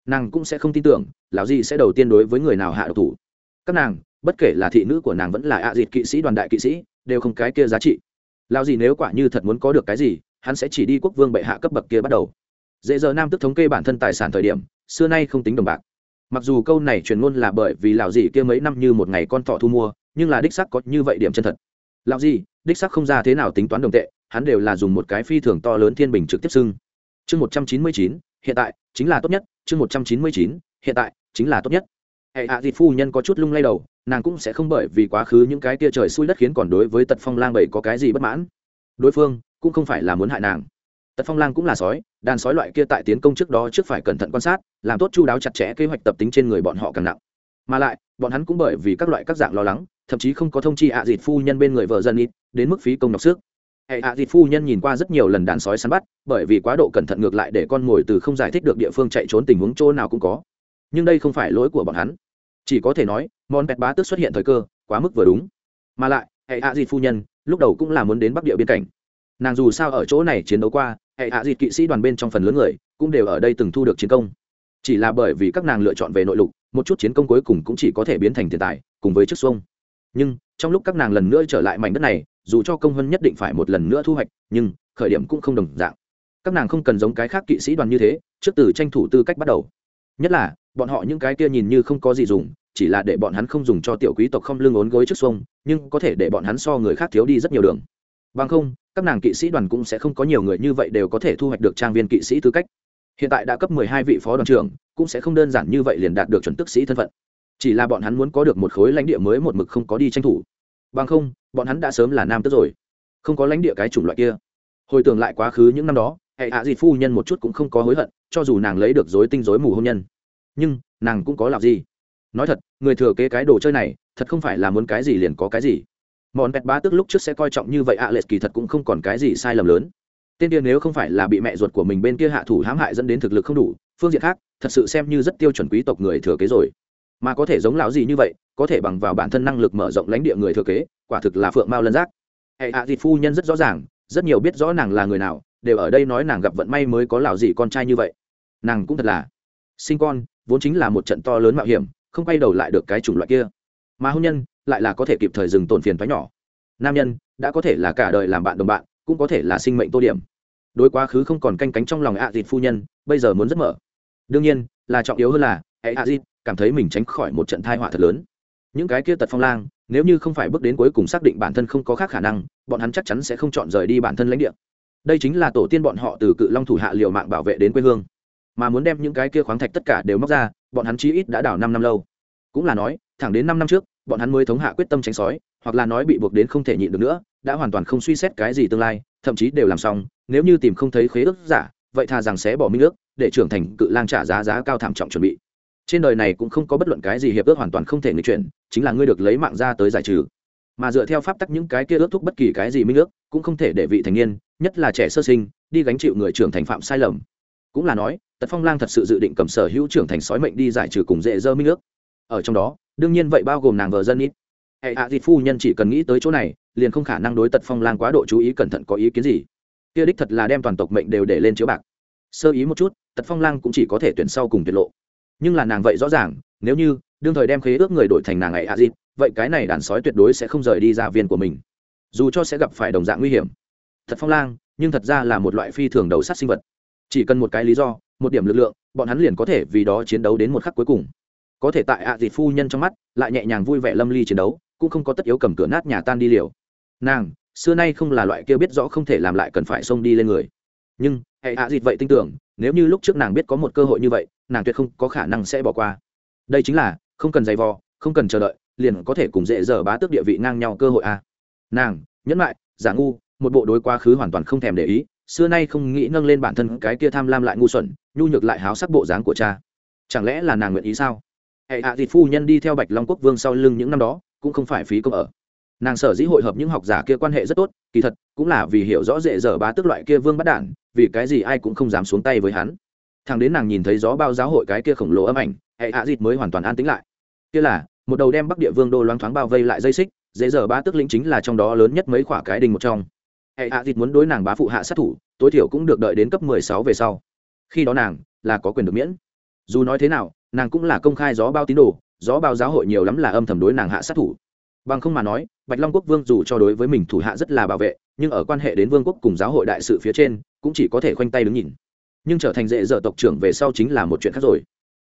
Nàng cũng sẽ không tin tưởng, lão di sẽ đầu tiên đối với người nào hạ độc thủ. Các nàng, bất kể là thị nữ của nàng vẫn là a dịt kỵ sĩ, đoàn đại kỵ sĩ, đều không cái kia giá trị. Lão di nếu quả như thật muốn có được cái gì, hắn sẽ chỉ đi quốc vương bệ hạ cấp bậc kia bắt đầu. Dễ giờ nam tức thống kê bản thân tài sản thời điểm, xưa nay không tính đồng bạc. Mặc dù câu này truyền ngôn là bởi vì lão di kia mấy năm như một ngày con thọ thu mua, nhưng là đích sắc có như vậy điểm chân thật. Lão di đích sắc không ra thế nào tính toán đồng tệ hắn đều là dùng một cái phi thường to lớn thiên bình trực tiếp xưng. Chương một trăm chín mươi chín, hiện tại, chính là tốt nhất, chương một trăm chín mươi chín, hiện tại, chính là tốt nhất. Hệ hạ à phu nhân có chút lung lay đầu, nàng cũng sẽ không bởi vì quá khứ những cái kia trời xui đất khiến còn đối với tật phong lang bảy có cái gì bất mãn. Đối phương, cũng không phải là muốn hại nàng. Tật phong lang cũng là sói, đàn sói loại kia tại tiến công trước đó trước phải cẩn thận quan sát, làm tốt chu đáo chặt chẽ kế hoạch tập tính trên người bọn họ càng nặng. Mà lại, bọn hắn cũng bởi vì các loại các dạng lo lắng, thậm chí không có thông chi ạ à dịt phu nhân bên người vợ dân ít đến mức phí công đọc sức hệ hạ thịt phu nhân nhìn qua rất nhiều lần đàn sói săn bắt, bởi vì quá độ cẩn thận ngược lại để con mồi từ không giải thích được địa phương chạy trốn tình huống chỗ nào cũng có. Nhưng đây không phải lỗi của bọn hắn. Chỉ có thể nói, món pẹt bá tức xuất hiện thời cơ, quá mức vừa đúng. Mà lại, hệ hạ thịt phu nhân, lúc đầu cũng là muốn đến bắc địa biên cảnh. Nàng dù sao ở chỗ này chiến đấu qua, hệ hạ thịt kỵ sĩ đoàn bên trong phần lớn người, cũng đều ở đây từng thu được chiến công. Chỉ là bởi vì các nàng lựa chọn về nội lục, một chút chiến công cuối cùng cũng chỉ có thể biến thành tiền tài, cùng với chức xuông. Nhưng, trong lúc các nàng lần nữa trở lại mảnh đất này dù cho công hân nhất định phải một lần nữa thu hoạch, nhưng khởi điểm cũng không đồng dạng. Các nàng không cần giống cái khác kỵ sĩ đoàn như thế, trước từ tranh thủ tư cách bắt đầu. Nhất là, bọn họ những cái kia nhìn như không có gì dùng, chỉ là để bọn hắn không dùng cho tiểu quý tộc không lương ốn gối trước xuông, nhưng có thể để bọn hắn so người khác thiếu đi rất nhiều đường. Bằng không, các nàng kỵ sĩ đoàn cũng sẽ không có nhiều người như vậy đều có thể thu hoạch được trang viên kỵ sĩ tư cách. Hiện tại đã cấp mười hai vị phó đoàn trưởng, cũng sẽ không đơn giản như vậy liền đạt được chuẩn tức sĩ thân phận. Chỉ là bọn hắn muốn có được một khối lãnh địa mới một mực không có đi tranh thủ bằng không, bọn hắn đã sớm là nam tước rồi. Không có lãnh địa cái chủng loại kia. Hồi tưởng lại quá khứ những năm đó, hệ hạ dịt phu nhân một chút cũng không có hối hận, cho dù nàng lấy được dối tinh dối mù hôn nhân. Nhưng, nàng cũng có làm gì? Nói thật, người thừa kế cái đồ chơi này, thật không phải là muốn cái gì liền có cái gì. Mòn pẹt bá tức lúc trước sẽ coi trọng như vậy ạ à kỳ thật cũng không còn cái gì sai lầm lớn. Tên kia nếu không phải là bị mẹ ruột của mình bên kia hạ thủ hãm hại dẫn đến thực lực không đủ, phương diện khác, thật sự xem như rất tiêu chuẩn quý tộc người thừa kế rồi. Mà có thể giống lão gì như vậy có thể bằng vào bản thân năng lực mở rộng lãnh địa người thừa kế, quả thực là phượng mao lân giác. Hệ hạ thịt phu nhân rất rõ ràng, rất nhiều biết rõ nàng là người nào, đều ở đây nói nàng gặp vận may mới có lão gì con trai như vậy. Nàng cũng thật là sinh con, vốn chính là một trận to lớn mạo hiểm, không quay đầu lại được cái chủng loại kia. Mà hôn nhân, lại là có thể kịp thời dừng tổn phiền thoái nhỏ. Nam nhân, đã có thể là cả đời làm bạn đồng bạn, cũng có thể là sinh mệnh tô điểm. Đối quá khứ không còn canh cánh trong lòng ạ dịt phu nhân, bây giờ muốn rất mở. Đương nhiên, là trọng yếu hơn là, hệ ạ dịt cảm thấy mình tránh khỏi một trận thai họa thật lớn những cái kia tật phong lang, nếu như không phải bước đến cuối cùng xác định bản thân không có khác khả năng, bọn hắn chắc chắn sẽ không chọn rời đi bản thân lãnh địa. Đây chính là tổ tiên bọn họ từ cự long thủ hạ liều mạng bảo vệ đến quê hương. Mà muốn đem những cái kia khoáng thạch tất cả đều móc ra, bọn hắn chí ít đã đào năm năm lâu. Cũng là nói, thẳng đến năm năm trước, bọn hắn mới thống hạ quyết tâm tránh sói, hoặc là nói bị buộc đến không thể nhịn được nữa, đã hoàn toàn không suy xét cái gì tương lai, thậm chí đều làm xong, nếu như tìm không thấy khế ước giả, vậy thà rằng sẽ bỏ minh ước, để trưởng thành cự lang trả giá giá cao thảm trọng chuẩn bị trên đời này cũng không có bất luận cái gì hiệp ước hoàn toàn không thể nghịch chuyển, chính là ngươi được lấy mạng ra tới giải trừ. Mà dựa theo pháp tắc những cái kia ước thúc bất kỳ cái gì minh ước, cũng không thể để vị thành niên, nhất là trẻ sơ sinh, đi gánh chịu người trưởng thành phạm sai lầm. Cũng là nói, tật phong lang thật sự dự định cầm sở hữu trưởng thành sói mệnh đi giải trừ cùng dễ dơ minh ước. Ở trong đó, đương nhiên vậy bao gồm nàng vợ dân ít. Hệ hạ à phu nhân chỉ cần nghĩ tới chỗ này, liền không khả năng đối tật phong lang quá độ chú ý cẩn thận có ý kiến gì. Kia đích thật là đem toàn tộc mệnh đều để lên chiếu bạc. Sơ ý một chút, tật phong lang cũng chỉ có thể tuyển sau cùng tiết lộ nhưng là nàng vậy rõ ràng, nếu như, đương thời đem khế ước người đổi thành nàng ấy ạ dịp, vậy cái này đàn sói tuyệt đối sẽ không rời đi ra viên của mình. Dù cho sẽ gặp phải đồng dạng nguy hiểm. Thật phong lang, nhưng thật ra là một loại phi thường đầu sát sinh vật. Chỉ cần một cái lý do, một điểm lực lượng, bọn hắn liền có thể vì đó chiến đấu đến một khắc cuối cùng. Có thể tại ạ à dịp phu nhân trong mắt, lại nhẹ nhàng vui vẻ lâm ly chiến đấu, cũng không có tất yếu cầm cửa nát nhà tan đi liều. Nàng, xưa nay không là loại kia biết rõ không thể làm lại cần phải xông đi lên người. Nhưng, hệ ạ à vậy tin tưởng, nếu như lúc trước nàng biết có một cơ hội như vậy nàng tuyệt không có khả năng sẽ bỏ qua. Đây chính là, không cần giày vò, không cần chờ đợi, liền có thể cùng dễ dở bá tước địa vị ngang nhau cơ hội a. À. nàng, nhẫn lại giả ngu, một bộ đối quá khứ hoàn toàn không thèm để ý, xưa nay không nghĩ nâng lên bản thân cái kia tham lam lại ngu xuẩn, nhu nhược lại háo sắc bộ dáng của cha. Chẳng lẽ là nàng nguyện ý sao? Hệ hạ à phu nhân đi theo bạch long quốc vương sau lưng những năm đó, cũng không phải phí công ở. Nàng sở dĩ hội hợp những học giả kia quan hệ rất tốt, kỳ thật, cũng là vì hiểu rõ dễ dở bá tước loại kia vương bắt đản, vì cái gì ai cũng không dám xuống tay với hắn thằng đến nàng nhìn thấy gió bao giáo hội cái kia khổng lồ âm ảnh, hệ hạ dịt mới hoàn toàn an tĩnh lại. Kia là, một đầu đem bắc địa vương đô loáng thoáng bao vây lại dây xích, dễ dở ba tước lĩnh chính là trong đó lớn nhất mấy khoả cái đình một trong. Hệ hạ dịt muốn đối nàng bá phụ hạ sát thủ, tối thiểu cũng được đợi đến cấp mười sáu về sau. Khi đó nàng, là có quyền được miễn. Dù nói thế nào, nàng cũng là công khai gió bao tín đồ, gió bao giáo hội nhiều lắm là âm thầm đối nàng hạ sát thủ. Bằng không mà nói, bạch long quốc vương dù cho đối với mình thủ hạ rất là bảo vệ, nhưng ở quan hệ đến vương quốc cùng giáo hội đại sự phía trên, cũng chỉ có thể khoanh tay đứng nhìn nhưng trở thành dễ dở tộc trưởng về sau chính là một chuyện khác rồi.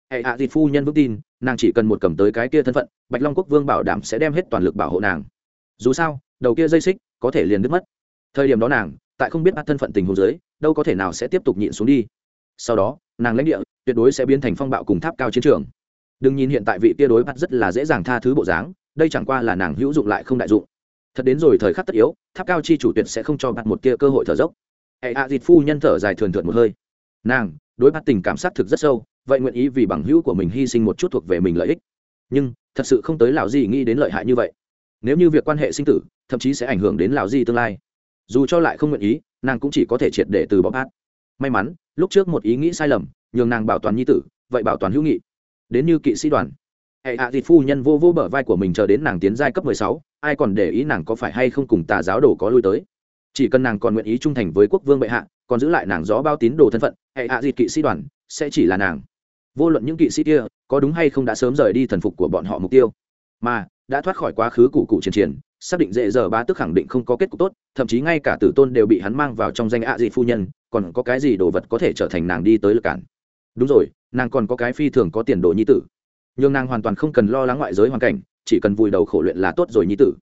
Hệ hạ à phu nhân vững tin, nàng chỉ cần một cầm tới cái kia thân phận, bạch long quốc vương bảo đảm sẽ đem hết toàn lực bảo hộ nàng. Dù sao, đầu kia dây xích, có thể liền đứt mất. Thời điểm đó nàng, tại không biết bắt thân phận tình huống dưới, đâu có thể nào sẽ tiếp tục nhịn xuống đi. Sau đó, nàng lãnh địa, tuyệt đối sẽ biến thành phong bạo cùng tháp cao chiến trường. Đừng nhìn hiện tại vị kia đối bắt rất là dễ dàng tha thứ bộ dáng, đây chẳng qua là nàng hữu dụng lại không đại dụng. Thật đến rồi thời khắc tất yếu, tháp cao chi chủ tuyệt sẽ không cho bắt một kia cơ hội thở dốc. Hệ hạ à phu nhân thở dài thường thượt một hơi nàng đối bắt tình cảm sát thực rất sâu, vậy nguyện ý vì bằng hữu của mình hy sinh một chút thuộc về mình lợi ích. Nhưng, thật sự không tới lào gì nghĩ đến lợi hại như vậy. Nếu như việc quan hệ sinh tử, thậm chí sẽ ảnh hưởng đến lào gì tương lai. Dù cho lại không nguyện ý, nàng cũng chỉ có thể triệt để từ bóc hát may mắn, lúc trước một ý nghĩ sai lầm, nhường nàng bảo toàn nhi tử, vậy bảo toàn hữu nghị. Đến như kỵ sĩ đoàn. Hệ hạ thịt phu nhân vô vô bờ vai của mình chờ đến nàng tiến giai cấp mười sáu, ai còn để ý nàng có phải hay không cùng tà giáo đồ có lui tới. Chỉ cần nàng còn nguyện ý trung thành với quốc vương bệ hạ còn giữ lại nàng gió bao tín đồ thân phận, hệ hạ dịt kỵ sĩ đoàn, sẽ chỉ là nàng. Vô luận những kỵ sĩ kia có đúng hay không đã sớm rời đi thần phục của bọn họ mục tiêu, mà đã thoát khỏi quá khứ cụ cụ chiến chiến, xác định dễ dở ba tức khẳng định không có kết cục tốt, thậm chí ngay cả tử tôn đều bị hắn mang vào trong danh ạ dị phu nhân, còn có cái gì đồ vật có thể trở thành nàng đi tới lực cản. Đúng rồi, nàng còn có cái phi thường có tiền đồ nhi tử. Nhưng nàng hoàn toàn không cần lo lắng ngoại giới hoàn cảnh, chỉ cần vùi đầu khổ luyện là tốt rồi nhi tử.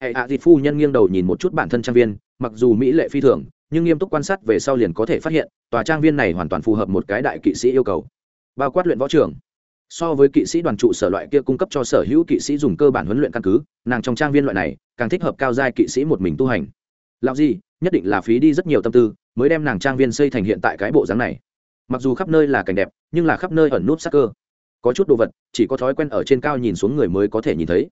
Hệ hạ dị phu nhân nghiêng đầu nhìn một chút bản thân trang viên, mặc dù mỹ lệ phi thường nhưng nghiêm túc quan sát về sau liền có thể phát hiện, tòa trang viên này hoàn toàn phù hợp một cái đại kỵ sĩ yêu cầu. Bao quát luyện võ trường so với kỵ sĩ đoàn trụ sở loại kia cung cấp cho sở hữu kỵ sĩ dùng cơ bản huấn luyện căn cứ, nàng trong trang viên loại này, càng thích hợp cao giai kỵ sĩ một mình tu hành. Lão gì nhất định là phí đi rất nhiều tâm tư, mới đem nàng trang viên xây thành hiện tại cái bộ dáng này. Mặc dù khắp nơi là cảnh đẹp, nhưng là khắp nơi ẩn nút sắc cơ. Có chút đồ vật, chỉ có thói quen ở trên cao nhìn xuống người mới có thể nhìn thấy.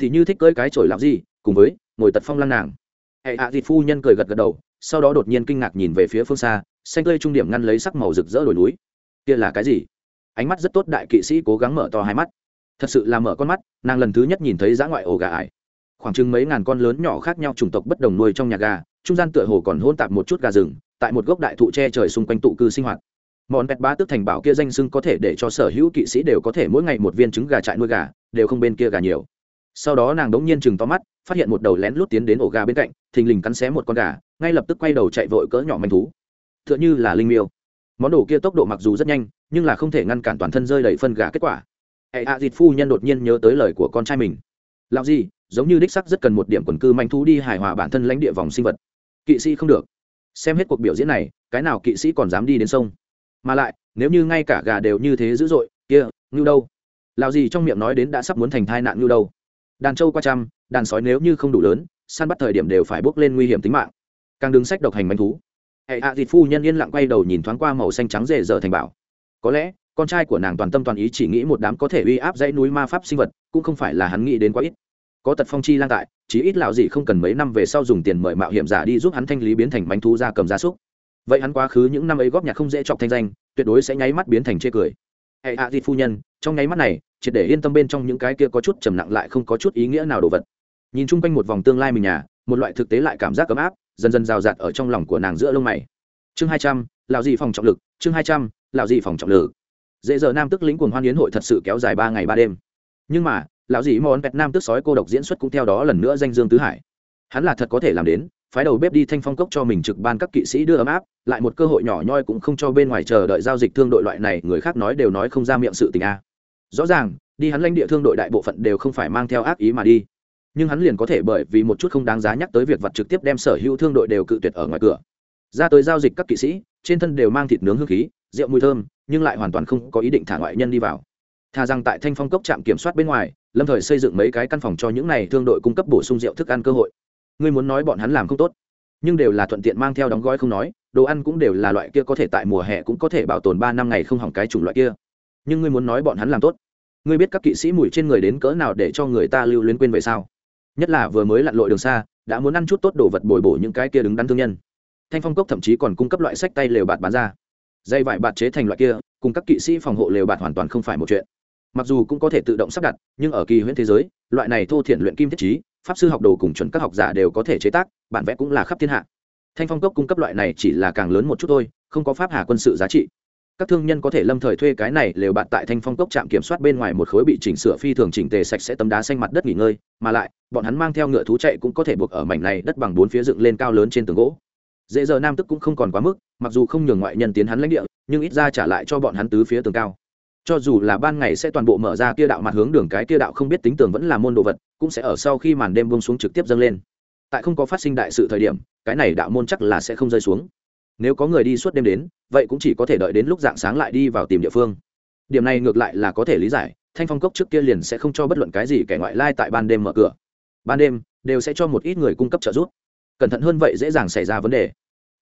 Thì như thích cơi cái chổi lão gì cùng với ngồi tật phong lăng nàng. Hệ hạ à phu nhân cười gật gật đầu sau đó đột nhiên kinh ngạc nhìn về phía phương xa, xanh tươi trung điểm ngăn lấy sắc màu rực rỡ đồi núi. Kia là cái gì? Ánh mắt rất tốt đại kỵ sĩ cố gắng mở to hai mắt. Thật sự là mở con mắt, nàng lần thứ nhất nhìn thấy dã ngoại ổ gà ải. Khoảng chừng mấy ngàn con lớn nhỏ khác nhau chủng tộc bất đồng nuôi trong nhà gà, trung gian tựa hồ còn hôn tạp một chút gà rừng, tại một gốc đại thụ tre trời xung quanh tụ cư sinh hoạt. Món pet ba tước thành bảo kia danh sưng có thể để cho sở hữu kỵ sĩ đều có thể mỗi ngày một viên trứng gà trại nuôi gà, đều không bên kia gà nhiều sau đó nàng đống nhiên chừng to mắt, phát hiện một đầu lén lút tiến đến ổ gà bên cạnh, thình lình cắn xé một con gà, ngay lập tức quay đầu chạy vội cỡ nhỏ manh thú. T h ư ợ n h ư là linh miêu. Món đồ kia tốc độ mặc dù rất nhanh, nhưng là không thể ngăn cản toàn thân rơi đầy phân gà kết quả. Hệ hạ dịt phu nhân đột nhiên nhớ tới lời của con trai mình. Làm gì, giống như đích sắc rất cần một điểm quần cư manh thú đi hài hòa bản thân lãnh địa vòng sinh vật. Kỵ sĩ không được. Xem hết cuộc biểu diễn này, cái nào kỵ sĩ còn dám đi đến sông? Mà lại, nếu như ngay cả gà đều như thế dữ dội, kia, ngưu đâu? Lào gì trong miệng nói đến đã sắp muốn thành thai nạn ngưu đâu? Đàn trâu qua trăm, đàn sói nếu như không đủ lớn, săn bắt thời điểm đều phải bước lên nguy hiểm tính mạng. Càng đứng sách độc hành manh thú. Hệ hạ à thịt phu nhân yên lặng quay đầu nhìn thoáng qua màu xanh trắng rề dở thành bảo. Có lẽ, con trai của nàng toàn tâm toàn ý chỉ nghĩ một đám có thể uy áp dãy núi ma pháp sinh vật, cũng không phải là hắn nghĩ đến quá ít. Có tật phong chi lang tại, chí ít lạo gì không cần mấy năm về sau dùng tiền mời mạo hiểm giả đi giúp hắn thanh lý biến thành bánh thú ra cầm gia súc. Vậy hắn quá khứ những năm ấy góp nhặt không dễ chọc thanh danh, tuyệt đối sẽ nháy mắt biến thành chê cười. Hệ hạ à thịt phu nhân, trong nháy mắt này triệt để yên tâm bên trong những cái kia có chút trầm nặng lại không có chút ý nghĩa nào đồ vật. Nhìn chung quanh một vòng tương lai mình nhà, một loại thực tế lại cảm giác ấm áp, dần dần rào rạt ở trong lòng của nàng giữa lông mày. Chương hai trăm lạo dị phòng trọng lực, chương hai trăm lạo dị phòng trọng lực. Dễ giờ nam tức lĩnh cuồng hoan yến hội thật sự kéo dài ba ngày ba đêm. Nhưng mà, lão dị món pẹt nam tức sói cô độc diễn xuất cũng theo đó lần nữa danh dương tứ hải. Hắn là thật có thể làm đến, phái đầu bếp đi thanh phong cốc cho mình trực ban các kỵ sĩ đưa ấm áp, lại một cơ hội nhỏ nhoi cũng không cho bên ngoài chờ đợi giao dịch thương đội loại này, người khác nói đều nói không ra miệng sự tình a rõ ràng, đi hắn lãnh địa thương đội đại bộ phận đều không phải mang theo ác ý mà đi. Nhưng hắn liền có thể bởi vì một chút không đáng giá nhắc tới việc vật trực tiếp đem sở hữu thương đội đều cự tuyệt ở ngoài cửa. Ra tới giao dịch các kỵ sĩ, trên thân đều mang thịt nướng hương khí, rượu mùi thơm, nhưng lại hoàn toàn không có ý định thả ngoại nhân đi vào. Thà rằng tại thanh phong cốc trạm kiểm soát bên ngoài, lâm thời xây dựng mấy cái căn phòng cho những này thương đội cung cấp bổ sung rượu thức ăn cơ hội. Ngươi muốn nói bọn hắn làm không tốt, nhưng đều là thuận tiện mang theo đóng gói không nói, đồ ăn cũng đều là loại kia có thể tại mùa hè cũng có thể bảo tồn ba năm ngày không hỏng cái chủng loại kia nhưng ngươi muốn nói bọn hắn làm tốt. Ngươi biết các kỵ sĩ mùi trên người đến cỡ nào để cho người ta lưu luyến quên về sao? Nhất là vừa mới lặn lội đường xa, đã muốn ăn chút tốt đồ vật bồi bổ những cái kia đứng đắn thương nhân. Thanh phong cốc thậm chí còn cung cấp loại sách tay lều bạt bán ra. Dây vải bạt chế thành loại kia, cùng các kỵ sĩ phòng hộ lều bạt hoàn toàn không phải một chuyện. Mặc dù cũng có thể tự động sắp đặt, nhưng ở kỳ huyễn thế giới, loại này thô thiển luyện kim thiết trí, pháp sư học đồ cùng chuẩn các học giả đều có thể chế tác, bản vẽ cũng là khắp thiên hạ. Thanh phong cốc cung cấp loại này chỉ là càng lớn một chút thôi, không có pháp hà quân sự giá trị các thương nhân có thể lâm thời thuê cái này lều bạt tại thanh phong cốc trạm kiểm soát bên ngoài một khối bị chỉnh sửa phi thường chỉnh tề sạch sẽ tấm đá xanh mặt đất nghỉ ngơi, mà lại, bọn hắn mang theo ngựa thú chạy cũng có thể buộc ở mảnh này đất bằng bốn phía dựng lên cao lớn trên tường gỗ. Dễ giờ nam tức cũng không còn quá mức, mặc dù không nhường ngoại nhân tiến hắn lãnh địa, nhưng ít ra trả lại cho bọn hắn tứ phía tường cao. Cho dù là ban ngày sẽ toàn bộ mở ra kia đạo mặt hướng đường cái kia đạo không biết tính tường vẫn là môn đồ vật, cũng sẽ ở sau khi màn đêm bông xuống trực tiếp dâng lên. Tại không có phát sinh đại sự thời điểm, cái này đạo môn chắc là sẽ không rơi xuống nếu có người đi suốt đêm đến, vậy cũng chỉ có thể đợi đến lúc dạng sáng lại đi vào tìm địa phương. Điểm này ngược lại là có thể lý giải, thanh phong cốc trước kia liền sẽ không cho bất luận cái gì kẻ ngoại lai tại ban đêm mở cửa. Ban đêm, đều sẽ cho một ít người cung cấp trợ giúp. Cẩn thận hơn vậy dễ dàng xảy ra vấn đề.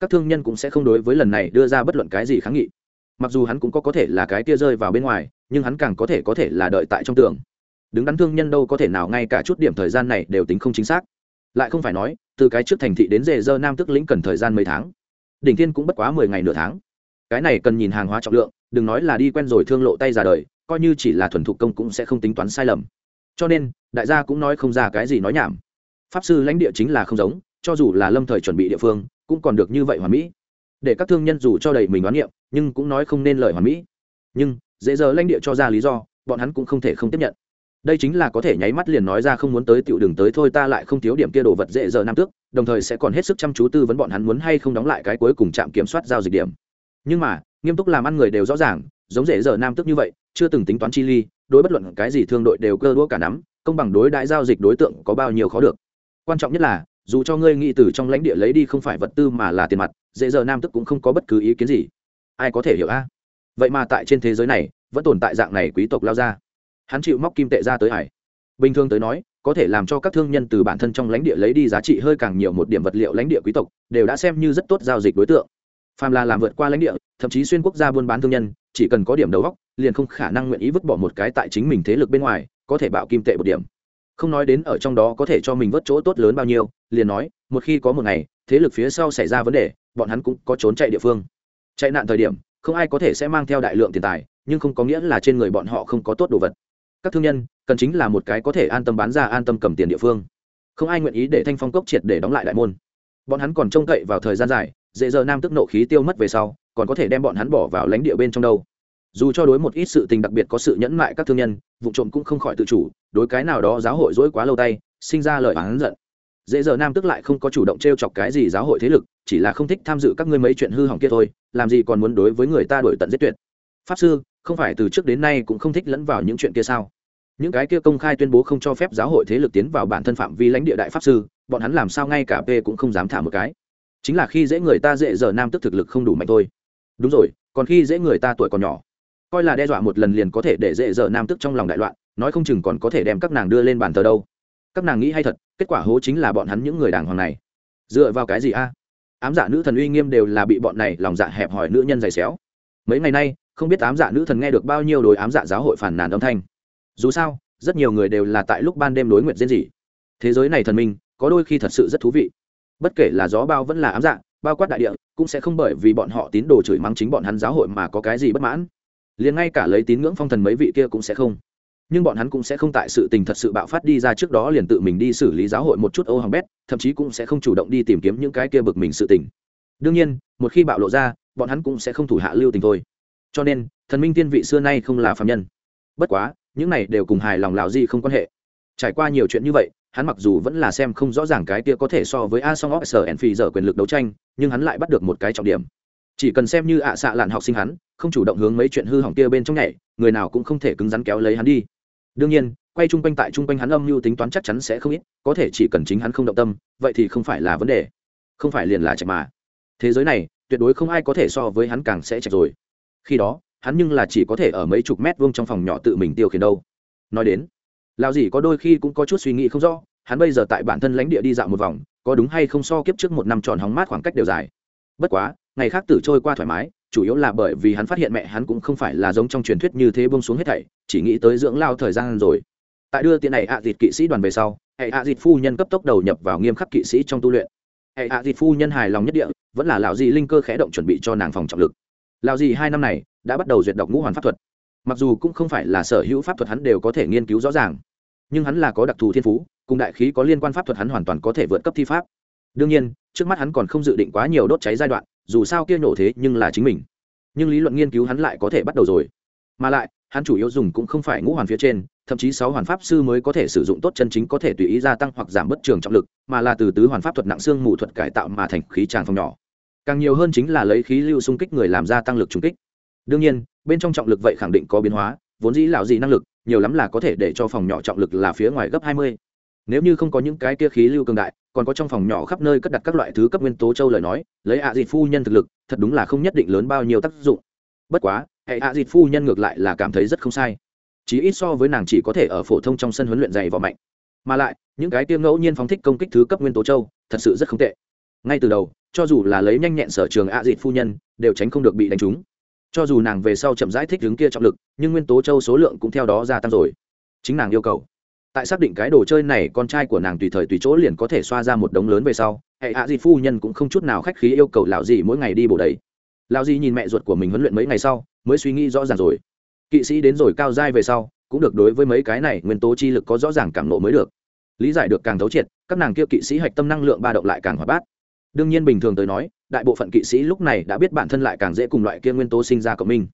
Các thương nhân cũng sẽ không đối với lần này đưa ra bất luận cái gì kháng nghị. Mặc dù hắn cũng có có thể là cái kia rơi vào bên ngoài, nhưng hắn càng có thể có thể là đợi tại trong tường. Đứng đắn thương nhân đâu có thể nào ngay cả chút điểm thời gian này đều tính không chính xác. Lại không phải nói, từ cái trước thành thị đến rề dơ nam tức lĩnh cần thời gian mấy tháng đỉnh thiên cũng bất quá mười ngày nửa tháng. Cái này cần nhìn hàng hóa trọng lượng đừng nói là đi quen rồi thương lộ tay ra đời coi như chỉ là thuần thục công cũng sẽ không tính toán sai lầm. Cho nên đại gia cũng nói không ra cái gì nói nhảm. Pháp sư lãnh địa chính là không giống cho dù là lâm thời chuẩn bị địa phương cũng còn được như vậy hoàn mỹ. Để các thương nhân dù cho đầy mình đoán nghiệm, nhưng cũng nói không nên lời hoàn mỹ. Nhưng dễ giờ lãnh địa cho ra lý do bọn hắn cũng không thể không tiếp nhận đây chính là có thể nháy mắt liền nói ra không muốn tới tiểu đường tới thôi ta lại không thiếu điểm kia đồ vật dễ dở nam tước, đồng thời sẽ còn hết sức chăm chú tư vấn bọn hắn muốn hay không đóng lại cái cuối cùng trạm kiểm soát giao dịch điểm. Nhưng mà, nghiêm túc làm ăn người đều rõ ràng, giống dễ dở nam tước như vậy, chưa từng tính toán chi ly, đối bất luận cái gì thương đội đều cơ đũa cả nắm, công bằng đối đãi giao dịch đối tượng có bao nhiêu khó được. Quan trọng nhất là, dù cho ngươi nghĩ từ trong lãnh địa lấy đi không phải vật tư mà là tiền mặt, dễ dở nam tức cũng không có bất cứ ý kiến gì. Ai có thể hiểu a? Vậy mà tại trên thế giới này, vẫn tồn tại dạng này quý tộc lao ra hắn chịu móc kim tệ ra tới hải. Bình thường tới nói, có thể làm cho các thương nhân từ bản thân trong lãnh địa lấy đi giá trị hơi càng nhiều một điểm vật liệu lãnh địa quý tộc, đều đã xem như rất tốt giao dịch đối tượng. Phàm là làm vượt qua lãnh địa, thậm chí xuyên quốc gia buôn bán thương nhân, chỉ cần có điểm đầu góc liền không khả năng nguyện ý vứt bỏ một cái tại chính mình thế lực bên ngoài, có thể bạo kim tệ một điểm. Không nói đến ở trong đó có thể cho mình vớt chỗ tốt lớn bao nhiêu, liền nói, một khi có một ngày, thế lực phía sau xảy ra vấn đề, bọn hắn cũng có trốn chạy địa phương. Chạy nạn thời điểm, không ai có thể sẽ mang theo đại lượng tiền tài, nhưng không có nghĩa là trên người bọn họ không có tốt đồ vật các thương nhân, cần chính là một cái có thể an tâm bán ra, an tâm cầm tiền địa phương. Không ai nguyện ý để thanh phong cốc triệt để đóng lại đại môn. Bọn hắn còn trông cậy vào thời gian dài, dễ giờ nam tức nộ khí tiêu mất về sau, còn có thể đem bọn hắn bỏ vào lãnh địa bên trong đâu. Dù cho đối một ít sự tình đặc biệt có sự nhẫn mại các thương nhân, vụ trộm cũng không khỏi tự chủ, đối cái nào đó giáo hội dỗi quá lâu tay, sinh ra lời oán giận. Dễ giờ nam tức lại không có chủ động t r e o chọc cái gì giáo hội thế lực, chỉ là không thích tham dự các ngươi mấy chuyện hư hỏng kia thôi, làm gì còn muốn đối với người ta đổi tận giết tuyệt. Pháp sư không phải từ trước đến nay cũng không thích lẫn vào những chuyện kia sao? Những cái kia công khai tuyên bố không cho phép giáo hội thế lực tiến vào bản thân phạm vi lãnh địa đại pháp sư, bọn hắn làm sao ngay cả p cũng không dám thả một cái. Chính là khi dễ người ta dễ giờ nam tức thực lực không đủ mạnh thôi. Đúng rồi, còn khi dễ người ta tuổi còn nhỏ. Coi là đe dọa một lần liền có thể để dễ giờ nam tức trong lòng đại loạn, nói không chừng còn có thể đem các nàng đưa lên bàn thờ đâu. Các nàng nghĩ hay thật, kết quả hố chính là bọn hắn những người đàng hoàng này. Dựa vào cái gì a? Ám dạ nữ thần uy nghiêm đều là bị bọn này lòng dạ hẹp hòi nữ nhân giày xéo. Mấy ngày nay không biết ám dạ nữ thần nghe được bao nhiêu đối ám dạ giáo hội phản nàn âm thanh. Dù sao, rất nhiều người đều là tại lúc ban đêm đối nguyện diễn dị. thế giới này thần minh, có đôi khi thật sự rất thú vị. Bất kể là gió bao vẫn là ám dạ bao quát đại địa, cũng sẽ không bởi vì bọn họ tín đồ chửi mắng chính bọn hắn giáo hội mà có cái gì bất mãn. Liền ngay cả lấy tín ngưỡng phong thần mấy vị kia cũng sẽ không. Nhưng bọn hắn cũng sẽ không tại sự tình thật sự bạo phát đi ra trước đó liền tự mình đi xử lý giáo hội một chút ô hỏng bét, thậm chí cũng sẽ không chủ động đi tìm kiếm những cái kia bực mình sự tình. Đương nhiên, một khi bạo lộ ra, bọn hắn cũng sẽ không thủ hạ lưu tình thôi cho nên, thần minh tiên vị xưa nay không là phạm nhân. Bất quá, những này đều cùng hài lòng lào di không quan hệ. Trải qua nhiều chuyện như vậy, hắn mặc dù vẫn là xem không rõ ràng cái kia có thể so với a song of sở phi giờ quyền lực đấu tranh, nhưng hắn lại bắt được một cái trọng điểm. Chỉ cần xem như ạ à xạ lạn học sinh hắn, không chủ động hướng mấy chuyện hư hỏng kia bên trong nhảy, người nào cũng không thể cứng rắn kéo lấy hắn đi. Đương nhiên, quay chung quanh tại chung quanh hắn âm mưu tính toán chắc chắn sẽ không ít, có thể chỉ cần chính hắn không động tâm, vậy thì không phải là vấn đề. Không phải liền là chạy mà. Thế giới này, tuyệt đối không ai có thể so với hắn càng sẽ chạy rồi khi đó, hắn nhưng là chỉ có thể ở mấy chục mét vuông trong phòng nhỏ tự mình tiêu khiển đâu. Nói đến lao dì có đôi khi cũng có chút suy nghĩ không rõ, hắn bây giờ tại bản thân lãnh địa đi dạo một vòng, có đúng hay không so kiếp trước một năm tròn hóng mát khoảng cách đều dài. Bất quá, ngày khác tử trôi qua thoải mái, chủ yếu là bởi vì hắn phát hiện mẹ hắn cũng không phải là giống trong truyền thuyết như thế bông xuống hết thảy, chỉ nghĩ tới dưỡng lao thời gian rồi. Tại đưa tiền này ạ à dịt kỵ sĩ đoàn về sau, hệ ạ dịt phu nhân cấp tốc đầu nhập vào nghiêm khắc kỵ sĩ trong tu luyện. Hệ ạ dịt phu nhân hài lòng nhất địa, vẫn là lão dì linh cơ khẽ động chuẩn bị cho nàng phòng trọng lực lao gì hai năm này đã bắt đầu duyệt đọc ngũ hoàn pháp thuật. Mặc dù cũng không phải là sở hữu pháp thuật hắn đều có thể nghiên cứu rõ ràng, nhưng hắn là có đặc thù thiên phú, cùng đại khí có liên quan pháp thuật hắn hoàn toàn có thể vượt cấp thi pháp. Đương nhiên, trước mắt hắn còn không dự định quá nhiều đốt cháy giai đoạn, dù sao kia nổ thế nhưng là chính mình. Nhưng lý luận nghiên cứu hắn lại có thể bắt đầu rồi. Mà lại, hắn chủ yếu dùng cũng không phải ngũ hoàn phía trên, thậm chí sáu hoàn pháp sư mới có thể sử dụng tốt chân chính có thể tùy ý gia tăng hoặc giảm bất trường trọng lực, mà là từ tứ hoàn pháp thuật nặng xương mù thuật cải tạo mà thành khí tràng phòng nhỏ càng nhiều hơn chính là lấy khí lưu xung kích người làm ra tăng lực trùng kích. Đương nhiên, bên trong trọng lực vậy khẳng định có biến hóa, vốn dĩ lão gì năng lực, nhiều lắm là có thể để cho phòng nhỏ trọng lực là phía ngoài gấp hai mươi. Nếu như không có những cái kia khí lưu cường đại, còn có trong phòng nhỏ khắp nơi cất đặt các loại thứ cấp nguyên tố châu lời nói, lấy ạ à dịt phu nhân thực lực, thật đúng là không nhất định lớn bao nhiêu tác dụng. Bất quá, hệ ạ à dịt phu nhân ngược lại là cảm thấy rất không sai. Chỉ ít so với nàng chỉ có thể ở phổ thông trong sân huấn luyện dày vào mạnh. Mà lại, những cái tiêm ngẫu nhiên phóng thích công kích thứ cấp nguyên tố châu, thật sự rất không tệ. Ngay từ đầu cho dù là lấy nhanh nhẹn sở trường ạ dịt phu nhân, đều tránh không được bị đánh trúng. Cho dù nàng về sau chậm rãi thích đứng kia trọng lực, nhưng nguyên tố châu số lượng cũng theo đó gia tăng rồi. Chính nàng yêu cầu. Tại xác định cái đồ chơi này, con trai của nàng tùy thời tùy chỗ liền có thể xoa ra một đống lớn về sau, hệ ạ dịt phu nhân cũng không chút nào khách khí yêu cầu lão dị mỗi ngày đi bổ đầy. Lão dị nhìn mẹ ruột của mình huấn luyện mấy ngày sau, mới suy nghĩ rõ ràng rồi. Kỵ sĩ đến rồi cao giai về sau, cũng được đối với mấy cái này nguyên tố chi lực có rõ ràng cảm nộ mới được. Lý giải được càng thấu triệt, các nàng kia kỵ sĩ hạch tâm năng lượng ba động lại càng hoạt bát đương nhiên bình thường tới nói, đại bộ phận kỵ sĩ lúc này đã biết bản thân lại càng dễ cùng loại kia nguyên tố sinh ra cộng minh.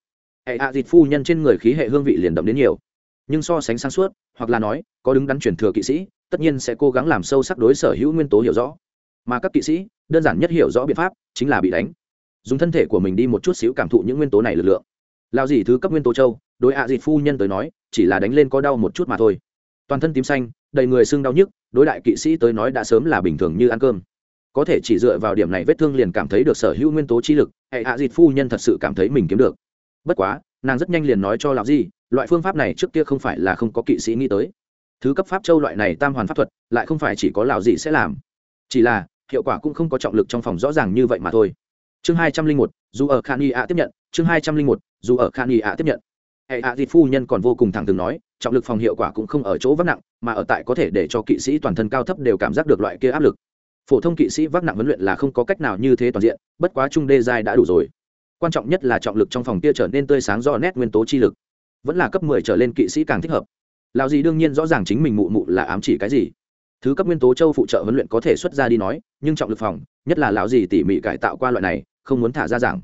Hệ hạ dịt phu nhân trên người khí hệ hương vị liền đậm đến nhiều. Nhưng so sánh sáng suốt, hoặc là nói, có đứng đắn truyền thừa kỵ sĩ, tất nhiên sẽ cố gắng làm sâu sắc đối sở hữu nguyên tố hiểu rõ. Mà các kỵ sĩ, đơn giản nhất hiểu rõ biện pháp, chính là bị đánh. Dùng thân thể của mình đi một chút xíu cảm thụ những nguyên tố này lực lượng. Lao gì thứ cấp nguyên tố châu, đối ạ à dịt phu nhân tới nói, chỉ là đánh lên có đau một chút mà thôi. Toàn thân tím xanh, đầy người sưng đau nhức, đối đại kỵ sĩ tới nói đã sớm là bình thường như ăn cơm có thể chỉ dựa vào điểm này vết thương liền cảm thấy được sở hữu nguyên tố chi lực, hệ ạ dịt phu nhân thật sự cảm thấy mình kiếm được. Bất quá, nàng rất nhanh liền nói cho lão gì loại phương pháp này trước kia không phải là không có kỵ sĩ nghĩ tới. Thứ cấp pháp châu loại này tam hoàn pháp thuật, lại không phải chỉ có lão gì sẽ làm. Chỉ là, hiệu quả cũng không có trọng lực trong phòng rõ ràng như vậy mà thôi. Chương hai trăm linh một, dù ở khan y ạ tiếp nhận, chương hai trăm linh một, dù ở khan y ạ tiếp nhận. Hệ ạ dịt phu nhân còn vô cùng thẳng thừng nói, trọng lực phòng hiệu quả cũng không ở chỗ vác nặng, mà ở tại có thể để cho kỵ sĩ toàn thân cao thấp đều cảm giác được loại kia áp lực phổ thông kỵ sĩ vác nặng huấn luyện là không có cách nào như thế toàn diện, bất quá trung đê giai đã đủ rồi. Quan trọng nhất là trọng lực trong phòng kia trở nên tươi sáng do nét nguyên tố chi lực. Vẫn là cấp mười trở lên kỵ sĩ càng thích hợp. Lào gì đương nhiên rõ ràng chính mình mụ mụ là ám chỉ cái gì. Thứ cấp nguyên tố châu phụ trợ huấn luyện có thể xuất ra đi nói, nhưng trọng lực phòng, nhất là lão gì tỉ mỉ cải tạo qua loại này, không muốn thả ra giảng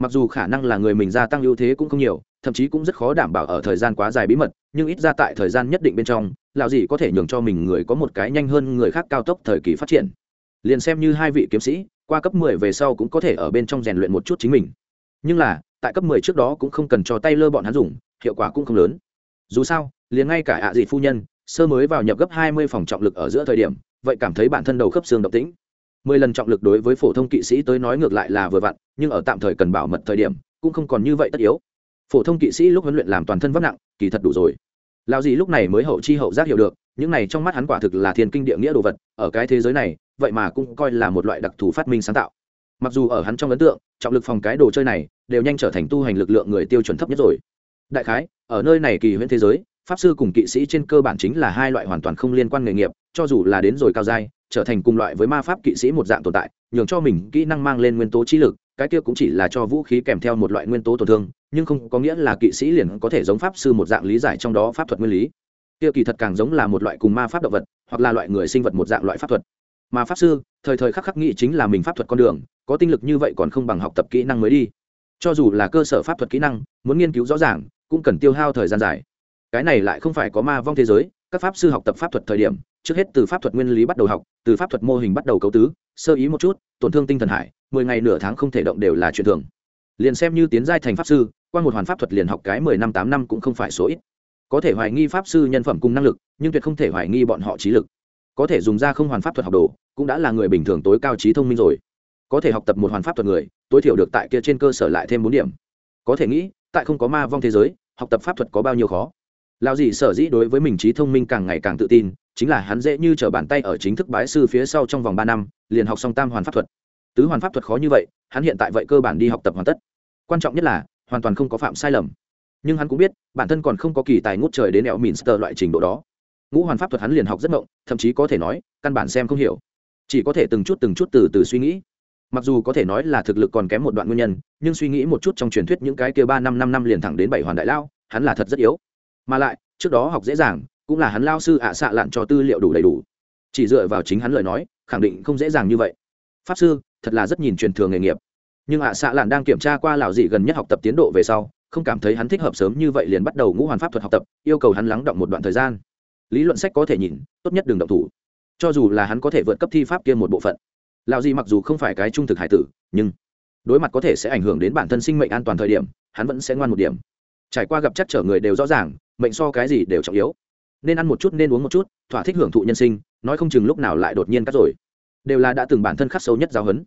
mặc dù khả năng là người mình gia tăng ưu thế cũng không nhiều, thậm chí cũng rất khó đảm bảo ở thời gian quá dài bí mật, nhưng ít ra tại thời gian nhất định bên trong, lão gì có thể nhường cho mình người có một cái nhanh hơn người khác cao tốc thời kỳ phát triển liền xem như hai vị kiếm sĩ, qua cấp mười về sau cũng có thể ở bên trong rèn luyện một chút chính mình. Nhưng là, tại cấp mười trước đó cũng không cần cho tay lơ bọn hắn dùng, hiệu quả cũng không lớn. Dù sao, liền ngay cả ạ à dị phu nhân, sơ mới vào nhập gấp hai mươi phòng trọng lực ở giữa thời điểm, vậy cảm thấy bản thân đầu khớp xương động tĩnh. Mười lần trọng lực đối với phổ thông kỵ sĩ tới nói ngược lại là vừa vặn, nhưng ở tạm thời cần bảo mật thời điểm, cũng không còn như vậy tất yếu. Phổ thông kỵ sĩ lúc huấn luyện làm toàn thân vấp nặng, kỳ thật đủ rồi. Lao gì lúc này mới hậu chi hậu giác hiểu được, những này trong mắt hắn quả thực là thiên kinh địa nghĩa đồ vật, ở cái thế giới này vậy mà cũng coi là một loại đặc thù phát minh sáng tạo. Mặc dù ở hắn trong ấn tượng, trọng lực phòng cái đồ chơi này đều nhanh trở thành tu hành lực lượng người tiêu chuẩn thấp nhất rồi. Đại khái, ở nơi này kỳ huyễn thế giới, pháp sư cùng kỵ sĩ trên cơ bản chính là hai loại hoàn toàn không liên quan nghề nghiệp, cho dù là đến rồi cao giai, trở thành cùng loại với ma pháp kỵ sĩ một dạng tồn tại, nhường cho mình kỹ năng mang lên nguyên tố trí lực, cái kia cũng chỉ là cho vũ khí kèm theo một loại nguyên tố tổn thương, nhưng không có nghĩa là kỵ sĩ liền có thể giống pháp sư một dạng lý giải trong đó pháp thuật nguyên lý. Kia kỳ thật càng giống là một loại cùng ma pháp động vật, hoặc là loại người sinh vật một dạng loại pháp thuật mà pháp sư, thời thời khắc khắc nghĩ chính là mình pháp thuật con đường, có tinh lực như vậy còn không bằng học tập kỹ năng mới đi. Cho dù là cơ sở pháp thuật kỹ năng, muốn nghiên cứu rõ ràng, cũng cần tiêu hao thời gian dài. Cái này lại không phải có ma vong thế giới, các pháp sư học tập pháp thuật thời điểm, trước hết từ pháp thuật nguyên lý bắt đầu học, từ pháp thuật mô hình bắt đầu cấu tứ, sơ ý một chút, tổn thương tinh thần hải mười ngày nửa tháng không thể động đều là chuyện thường. Liền xem như tiến giai thành pháp sư, qua một hoàn pháp thuật liền học cái mười năm tám năm cũng không phải số ít. Có thể hoài nghi pháp sư nhân phẩm cùng năng lực, nhưng tuyệt không thể hoài nghi bọn họ trí lực có thể dùng ra không hoàn pháp thuật học đồ, cũng đã là người bình thường tối cao trí thông minh rồi. Có thể học tập một hoàn pháp thuật người, tối thiểu được tại kia trên cơ sở lại thêm bốn điểm. Có thể nghĩ, tại không có ma vong thế giới, học tập pháp thuật có bao nhiêu khó? Lao dì sở dĩ đối với mình trí thông minh càng ngày càng tự tin, chính là hắn dễ như t r ở bàn tay ở chính thức bái sư phía sau trong vòng ba năm, liền học xong tam hoàn pháp thuật. Tứ hoàn pháp thuật khó như vậy, hắn hiện tại vậy cơ bản đi học tập hoàn tất. Quan trọng nhất là, hoàn toàn không có phạm sai lầm. Nhưng hắn cũng biết, bản thân còn không có kỳ tài ngút trời đến ẹo minster loại trình độ đó ngũ hoàn pháp thuật hắn liền học rất mộng thậm chí có thể nói, căn bản xem không hiểu. Chỉ có thể từng chút từng chút từ từ suy nghĩ. Mặc dù có thể nói là thực lực còn kém một đoạn nguyên nhân, nhưng suy nghĩ một chút trong truyền thuyết những cái kia ba năm năm năm liền thẳng đến bảy hoàn đại lao, hắn là thật rất yếu. Mà lại, trước đó học dễ dàng, cũng là hắn lao sư ạ xạ lặn cho tư liệu đủ đầy đủ. Chỉ dựa vào chính hắn lời nói, khẳng định không dễ dàng như vậy. Pháp sư, thật là rất nhìn truyền thường nghề nghiệp. Nhưng ạ xạ lặn đang kiểm tra qua lào dị gần nhất học tập tiến độ về sau, không cảm thấy hắn thích hợp sớm như vậy liền bắt đầu ngũ hoàn pháp thuật học tập, yêu cầu hắn lắng động một đoạn thời gian lý luận sách có thể nhìn, tốt nhất đừng động thủ. Cho dù là hắn có thể vượt cấp thi pháp kia một bộ phận lạo gì mặc dù không phải cái trung thực hải tử, nhưng đối mặt có thể sẽ ảnh hưởng đến bản thân sinh mệnh an toàn thời điểm, hắn vẫn sẽ ngoan một điểm. Trải qua gặp chắc trở người đều rõ ràng, mệnh so cái gì đều trọng yếu. Nên ăn một chút nên uống một chút, thỏa thích hưởng thụ nhân sinh, nói không chừng lúc nào lại đột nhiên cắt rồi. Đều là đã từng bản thân khắc sâu nhất giáo huấn.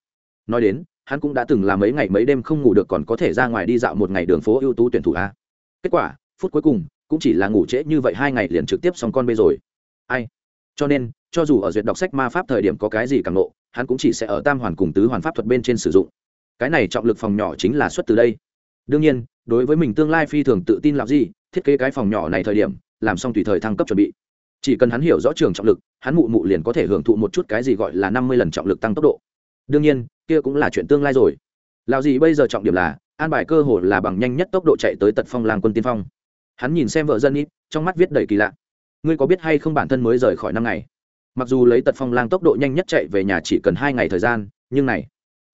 Nói đến, hắn cũng đã từng làm mấy ngày mấy đêm không ngủ được còn có thể ra ngoài đi dạo một ngày đường phố ưu tú tuyển thủ a. Kết quả, phút cuối cùng cũng chỉ là ngủ trễ như vậy hai ngày liền trực tiếp xong con bê rồi. Ai? Cho nên, cho dù ở duyệt đọc sách ma pháp thời điểm có cái gì càng nộ, hắn cũng chỉ sẽ ở tam hoàn cùng tứ hoàn pháp thuật bên trên sử dụng. Cái này trọng lực phòng nhỏ chính là xuất từ đây. Đương nhiên, đối với mình tương lai phi thường tự tin làm gì, thiết kế cái phòng nhỏ này thời điểm, làm xong tùy thời thăng cấp chuẩn bị. Chỉ cần hắn hiểu rõ trường trọng lực, hắn mụ mụ liền có thể hưởng thụ một chút cái gì gọi là năm mươi lần trọng lực tăng tốc độ. Đương nhiên, kia cũng là chuyện tương lai rồi. Lào gì bây giờ trọng điểm là, an bài cơ hồ là bằng nhanh nhất tốc độ chạy tới tật phong làng quân tiên phong hắn nhìn xem vợ dân ít, trong mắt viết đầy kỳ lạ. Ngươi có biết hay không bản thân mới rời khỏi năm ngày? Mặc dù lấy tật phong lang tốc độ nhanh nhất chạy về nhà chỉ cần hai ngày thời gian, nhưng này,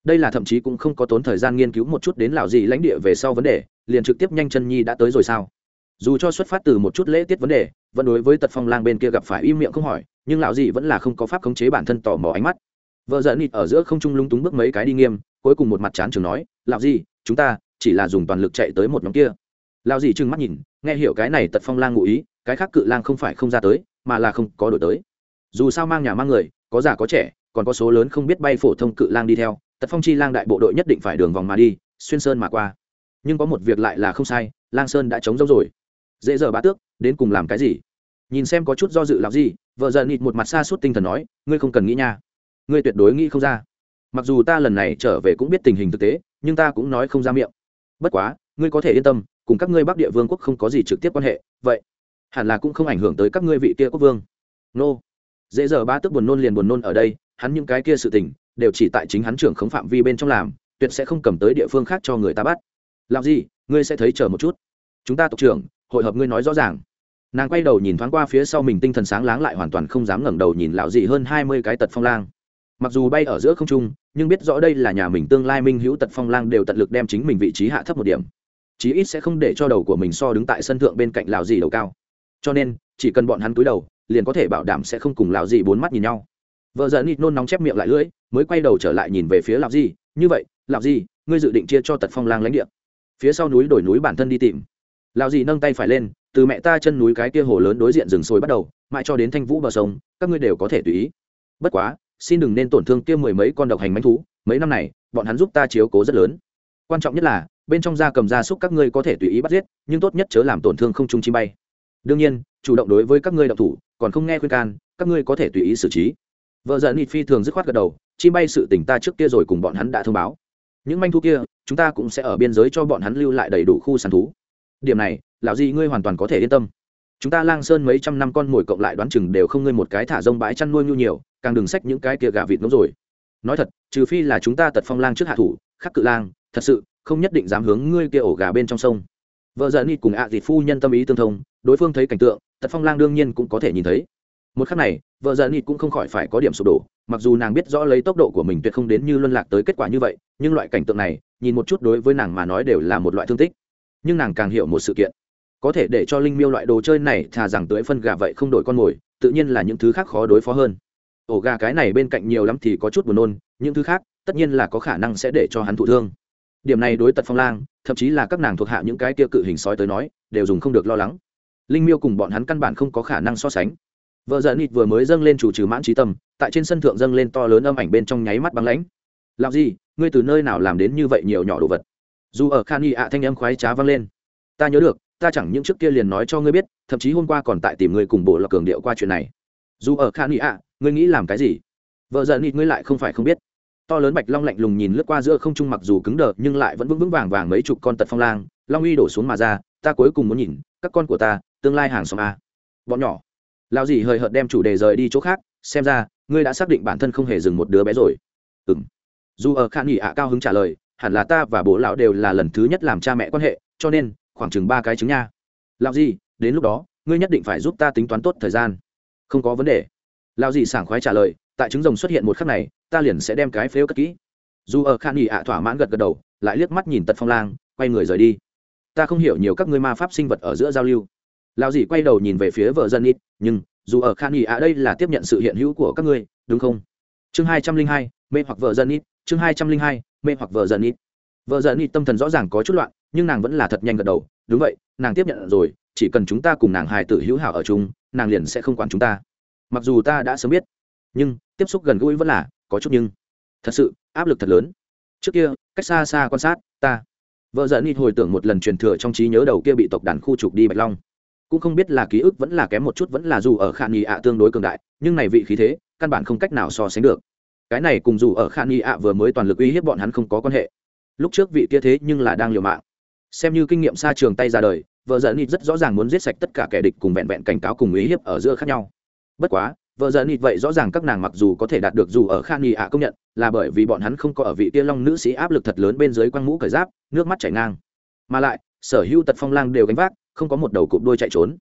đây là thậm chí cũng không có tốn thời gian nghiên cứu một chút đến lào gì lãnh địa về sau vấn đề, liền trực tiếp nhanh chân nhi đã tới rồi sao? Dù cho xuất phát từ một chút lễ tiết vấn đề, vẫn đối với tật phong lang bên kia gặp phải im miệng không hỏi, nhưng lão gì vẫn là không có pháp khống chế bản thân tò mò ánh mắt. Vợ giận nịt ở giữa không trung lung túng bước mấy cái đi nghiêm, cuối cùng một mặt chán trường nói, lão gì, chúng ta chỉ là dùng toàn lực chạy tới một nhóm kia. Lão gì trừng mắt nhìn nghe hiểu cái này tật phong lang ngụ ý, cái khác cự lang không phải không ra tới, mà là không có đổi tới. Dù sao mang nhà mang người, có già có trẻ, còn có số lớn không biết bay phổ thông cự lang đi theo, tật phong chi lang đại bộ đội nhất định phải đường vòng mà đi, xuyên sơn mà qua. Nhưng có một việc lại là không sai, lang sơn đã trống rỗng rồi. Dễ giờ bá tước, đến cùng làm cái gì? Nhìn xem có chút do dự làm gì vợ dần nịt một mặt xa suốt tinh thần nói, ngươi không cần nghĩ nha. Ngươi tuyệt đối nghĩ không ra. Mặc dù ta lần này trở về cũng biết tình hình thực tế, nhưng ta cũng nói không ra miệng. Bất quá, ngươi có thể yên tâm cùng các ngươi bắc địa vương quốc không có gì trực tiếp quan hệ, vậy hẳn là cũng không ảnh hưởng tới các ngươi vị kia quốc vương. Nô. Dễ giờ ba tức buồn nôn liền buồn nôn ở đây, hắn những cái kia sự tình, đều chỉ tại chính hắn trưởng khống phạm vi bên trong làm, tuyệt sẽ không cầm tới địa phương khác cho người ta bắt. Làm gì ngươi sẽ thấy chờ một chút. Chúng ta tộc trưởng, hội hợp ngươi nói rõ ràng. Nàng quay đầu nhìn thoáng qua phía sau mình tinh thần sáng láng lại hoàn toàn không dám ngẩng đầu nhìn lão dị hơn hai mươi cái tật phong lang. Mặc dù bay ở giữa không trung, nhưng biết rõ đây là nhà mình tương lai minh hữu tật phong lang đều tận lực đem chính mình vị trí hạ thấp một điểm chí ít sẽ không để cho đầu của mình so đứng tại sân thượng bên cạnh lão dì đầu cao. Cho nên chỉ cần bọn hắn cúi đầu liền có thể bảo đảm sẽ không cùng lão dì bốn mắt nhìn nhau. Vợ giận nịt nôn nóng chép miệng lại lưỡi mới quay đầu trở lại nhìn về phía lão dì. như vậy lão dì, ngươi dự định chia cho tật phong lang lãnh địa? Phía sau núi đổi núi bản thân đi tìm. Lão dì nâng tay phải lên từ mẹ ta chân núi cái kia hồ lớn đối diện rừng sôi bắt đầu mãi cho đến thanh vũ bờ sông các ngươi đều có thể tùy ý. Bất quá xin đừng nên tổn thương kia mười mấy con độc hành manh thú mấy năm này bọn hắn giúp ta chiếu cố rất lớn. Quan trọng nhất là bên trong da cầm da súc các ngươi có thể tùy ý bắt giết, nhưng tốt nhất chớ làm tổn thương không trung chim bay. Đương nhiên, chủ động đối với các ngươi độc thủ, còn không nghe khuyên can, các ngươi có thể tùy ý xử trí. Vợ giận nịt phi thường dứt khoát gật đầu, chim bay sự tỉnh ta trước kia rồi cùng bọn hắn đã thông báo. Những manh thú kia, chúng ta cũng sẽ ở biên giới cho bọn hắn lưu lại đầy đủ khu săn thú. Điểm này, lão gì ngươi hoàn toàn có thể yên tâm. Chúng ta lang sơn mấy trăm năm con mồi cộng lại đoán chừng đều không ngươi một cái thả rông bãi chăn nuôi nhu nhiều, càng đừng xách những cái kia gà vịt nấu rồi. Nói thật, trừ phi là chúng ta tật phong lang trước hạ thủ, khắc cự lang, thật sự không nhất định dám hướng ngươi kia ổ gà bên trong sông. Vợ giận ít cùng ạ à dịt phu nhân tâm ý tương thông, đối phương thấy cảnh tượng, tật phong lang đương nhiên cũng có thể nhìn thấy. Một khắc này, vợ giận ít cũng không khỏi phải có điểm sụp đổ, mặc dù nàng biết rõ lấy tốc độ của mình tuyệt không đến như luân lạc tới kết quả như vậy, nhưng loại cảnh tượng này, nhìn một chút đối với nàng mà nói đều là một loại thương tích. Nhưng nàng càng hiểu một sự kiện. Có thể để cho linh miêu loại đồ chơi này thà rằng tưới phân gà vậy không đổi con mồi, tự nhiên là những thứ khác khó đối phó hơn. Ổ gà cái này bên cạnh nhiều lắm thì có chút buồn nôn, những thứ khác, tất nhiên là có khả năng sẽ để cho hắn thụ thương điểm này đối tật phong lang, thậm chí là các nàng thuộc hạ những cái tia cự hình sói tới nói, đều dùng không được lo lắng. Linh miêu cùng bọn hắn căn bản không có khả năng so sánh. Vợ giận nịt vừa mới dâng lên chủ trừ mãn trí tâm, tại trên sân thượng dâng lên to lớn âm ảnh bên trong nháy mắt băng lãnh. Làm gì ngươi từ nơi nào làm đến như vậy nhiều nhỏ đồ vật? Dù ở khan y ạ thanh âm khoái trá vang lên. Ta nhớ được, ta chẳng những trước kia liền nói cho ngươi biết, thậm chí hôm qua còn tại tìm ngươi cùng bộ là cường điệu qua chuyện này. Dù ở khan y ạ, ngươi nghĩ làm cái gì? Vợ giận nịt ngươi lại không phải không biết to lớn bạch long lạnh lùng nhìn lướt qua giữa không trung mặc dù cứng đờ, nhưng lại vẫn vững vững vàng vàng mấy chục con tật phong lang. Long uy đổ xuống mà ra, ta cuối cùng muốn nhìn, các con của ta, tương lai hàng xóm a. Bọn nhỏ. Lao gì hời hợt đem chủ đề rời đi chỗ khác, xem ra, ngươi đã xác định bản thân không hề dừng một đứa bé rồi. Ừng dù ở khả nghỉ ạ cao hứng trả lời, hẳn là ta và bố lão đều là lần thứ nhất làm cha mẹ quan hệ, cho nên, khoảng chừng ba cái trứng nha. Lao gì đến lúc đó, ngươi nhất định phải giúp ta tính toán tốt thời gian. Không có vấn đề. Lao gì sảng khoái trả lời, tại trứng rồng xuất hiện một khắc này ta liền sẽ đem cái phếu cất kỹ. Dù ở khan nghỉ ạ thỏa mãn gật gật đầu, lại liếc mắt nhìn tật phong lang, quay người rời đi. Ta không hiểu nhiều các ngươi ma pháp sinh vật ở giữa giao lưu. Lao dì quay đầu nhìn về phía vợ dân ít, nhưng, dù ở khan nghỉ ạ đây là tiếp nhận sự hiện hữu của các ngươi, đúng không? Chương hai trăm linh hai, mê hoặc vợ dân ít, chương hai trăm linh hai, mê hoặc vợ dân ít. Vợ dân ít tâm thần rõ ràng có chút loạn, nhưng nàng vẫn là thật nhanh gật đầu, đúng vậy, nàng tiếp nhận rồi, chỉ cần chúng ta cùng nàng hài tử hữu hảo ở chung, nàng liền sẽ không quản chúng ta. Mặc dù ta đã sớm biết, nhưng, tiếp xúc gần gũi vẫn là có chút nhưng thật sự áp lực thật lớn. Trước kia, cách xa xa quan sát, ta, vợ dẫn ít hồi tưởng một lần truyền thừa trong trí nhớ đầu kia bị tộc đàn khu trục đi bạch long. Cũng không biết là ký ức vẫn là kém một chút vẫn là dù ở khả nghi ạ tương đối cường đại, nhưng này vị khí thế, căn bản không cách nào so sánh được. Cái này cùng dù ở khả nghi ạ vừa mới toàn lực uy hiếp bọn hắn không có quan hệ. Lúc trước vị kia thế nhưng là đang liều mạng. Xem như kinh nghiệm xa trường tay ra đời, vợ dẫn ít rất rõ ràng muốn giết sạch tất cả kẻ địch cùng vẹn vẹn cảnh cáo cùng uy hiếp ở giữa khác nhau. Bất quá vợ giận ít vậy rõ ràng các nàng mặc dù có thể đạt được dù ở khan nghị ạ công nhận, là bởi vì bọn hắn không có ở vị tia long nữ sĩ áp lực thật lớn bên dưới quăng mũ cởi giáp, nước mắt chảy ngang. Mà lại, sở hữu tật phong lang đều gánh vác, không có một đầu cụp đôi chạy trốn.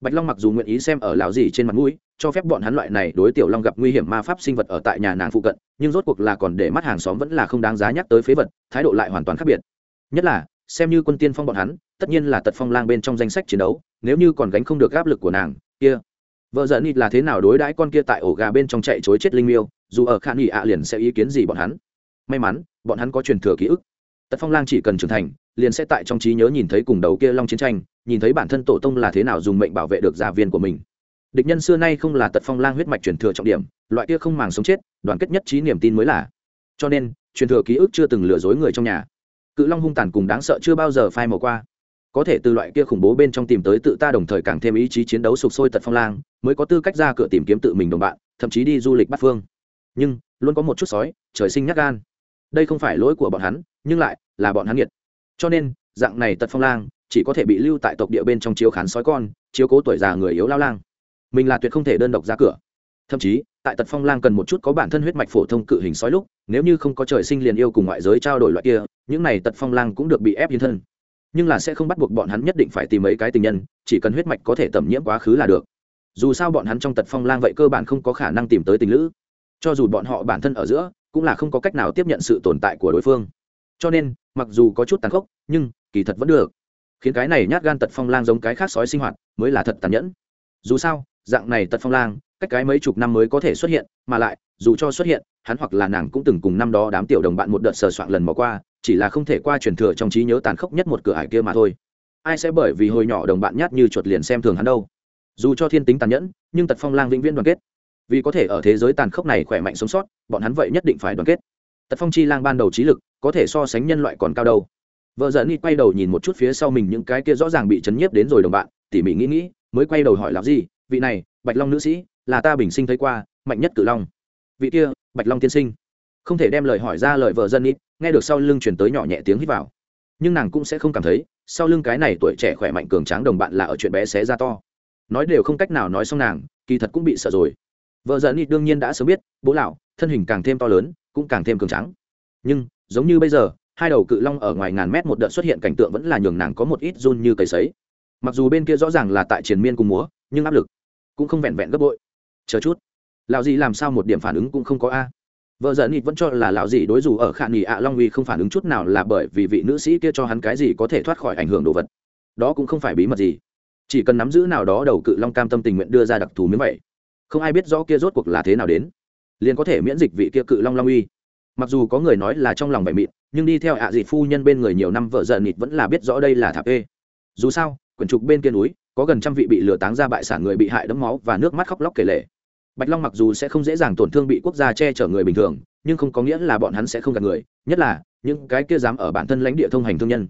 Bạch long mặc dù nguyện ý xem ở lão gì trên mặt mũi, cho phép bọn hắn loại này đối tiểu long gặp nguy hiểm ma pháp sinh vật ở tại nhà nàng phụ cận, nhưng rốt cuộc là còn để mắt hàng xóm vẫn là không đáng giá nhắc tới phế vật, thái độ lại hoàn toàn khác biệt. Nhất là, xem như quân tiên phong bọn hắn, tất nhiên là tật phong lang bên trong danh sách chiến đấu, nếu như còn gánh không được áp lực của nàng, kia vợ giận nịt là thế nào đối đãi con kia tại ổ gà bên trong chạy chối chết linh miêu, dù ở khả nghị ạ liền sẽ ý kiến gì bọn hắn? May mắn, bọn hắn có truyền thừa ký ức. Tật phong lang chỉ cần trưởng thành, liền sẽ tại trong trí nhớ nhìn thấy cùng đầu kia long chiến tranh, nhìn thấy bản thân tổ tông là thế nào dùng mệnh bảo vệ được gia viên của mình. Địch nhân xưa nay không là tật phong lang huyết mạch truyền thừa trọng điểm, loại kia không màng sống chết, đoàn kết nhất trí niềm tin mới là. Cho nên, truyền thừa ký ức chưa từng lừa dối người trong nhà. Cự long hung tàn cùng đáng sợ chưa bao giờ phai màu qua. Có thể từ loại kia khủng bố bên trong tìm tới tự ta đồng thời càng thêm ý chí chiến đấu sục sôi tật phong lang mới có tư cách ra cửa tìm kiếm tự mình đồng bạn, thậm chí đi du lịch bắt phương. Nhưng, luôn có một chút sói, trời sinh nhắc gan. Đây không phải lỗi của bọn hắn, nhưng lại là bọn hắn nghiệt. Cho nên, dạng này tật phong lang, chỉ có thể bị lưu tại tộc địa bên trong chiếu khán sói con, chiếu cố tuổi già người yếu lao lang. Mình là tuyệt không thể đơn độc ra cửa. Thậm chí, tại tật phong lang cần một chút có bản thân huyết mạch phổ thông cự hình sói lúc, nếu như không có trời sinh liền yêu cùng ngoại giới trao đổi loại kia, những này tật phong lang cũng được bị ép hiến thân. Nhưng là sẽ không bắt buộc bọn hắn nhất định phải tìm mấy cái tình nhân, chỉ cần huyết mạch có thể tẩm nhiễm quá khứ là được dù sao bọn hắn trong tật phong lang vậy cơ bản không có khả năng tìm tới tình lữ. Cho dù bọn họ bản thân ở giữa, cũng là không có cách nào tiếp nhận sự tồn tại của đối phương. Cho nên, mặc dù có chút tàn khốc, nhưng, kỳ thật vẫn được. Khiến cái này nhát gan tật phong lang giống cái khác sói sinh hoạt, mới là thật tàn nhẫn. Dù sao, dạng này tật phong lang, cách cái mấy chục năm mới có thể xuất hiện, mà lại, dù cho xuất hiện, hắn hoặc là nàng cũng từng cùng năm đó đám tiểu đồng bạn một đợt sờ soạn lần bỏ qua, chỉ là không thể qua truyền thừa trong trí nhớ tàn khốc nhất một cửa ải kia mà thôi. Ai sẽ bởi vì hồi nhỏ đồng bạn nhát như chuột liền xem thường hắn đâu? Dù cho thiên tính tàn nhẫn, nhưng tật phong lang vĩnh viễn đoàn kết. Vì có thể ở thế giới tàn khốc này khỏe mạnh sống sót, bọn hắn vậy nhất định phải đoàn kết. Tật phong chi lang ban đầu trí lực, có thể so sánh nhân loại còn cao đâu. Vợ dẫn đi quay đầu nhìn một chút phía sau mình những cái kia rõ ràng bị chấn nhiếp đến rồi đồng bạn, tỉ mỉ nghĩ nghĩ, mới quay đầu hỏi làm gì vị này, bạch long nữ sĩ, là ta bình sinh thấy qua, mạnh nhất cử long. Vị kia, bạch long tiên sinh. Không thể đem lời hỏi ra lời vợ dân ít nghe được sau lưng chuyển tới nhỏ nhẹ tiếng hít vào. Nhưng nàng cũng sẽ không cảm thấy, sau lưng cái này tuổi trẻ khỏe mạnh cường tráng đồng bạn là ở chuyện bé xé ra to nói đều không cách nào nói xong nàng, kỳ thật cũng bị sợ rồi. Vợ dân ít đương nhiên đã sớm biết, bố lão, thân hình càng thêm to lớn, cũng càng thêm cường tráng. Nhưng, giống như bây giờ, hai đầu cự long ở ngoài ngàn mét một đợt xuất hiện cảnh tượng vẫn là nhường nàng có một ít run như cầy sấy. Mặc dù bên kia rõ ràng là tại triền miên cùng múa, nhưng áp lực cũng không vẹn vẹn gấp bội. Chờ chút, lão gì làm sao một điểm phản ứng cũng không có a. Vợ giận ít vẫn cho là lão gì đối dù ở khả nghỉ ạ long uy không phản ứng chút nào là bởi vì vị nữ sĩ kia cho hắn cái gì có thể thoát khỏi ảnh hưởng đồ vật. Đó cũng không phải bí mật gì chỉ cần nắm giữ nào đó đầu cự long cam tâm tình nguyện đưa ra đặc thù miếng vậy, không ai biết rõ kia rốt cuộc là thế nào đến, liền có thể miễn dịch vị kia cự long long uy. Mặc dù có người nói là trong lòng bảy mịn nhưng đi theo ạ à dị phu nhân bên người nhiều năm vợ giận nịt vẫn là biết rõ đây là thạp ê dù sao, quyển trục bên kia núi, có gần trăm vị bị lừa táng ra bại sản người bị hại đẫm máu và nước mắt khóc lóc kể lể. Bạch long mặc dù sẽ không dễ dàng tổn thương bị quốc gia che chở người bình thường, nhưng không có nghĩa là bọn hắn sẽ không gặp người, nhất là những cái kia dám ở bản thân lãnh địa thông hành thương nhân.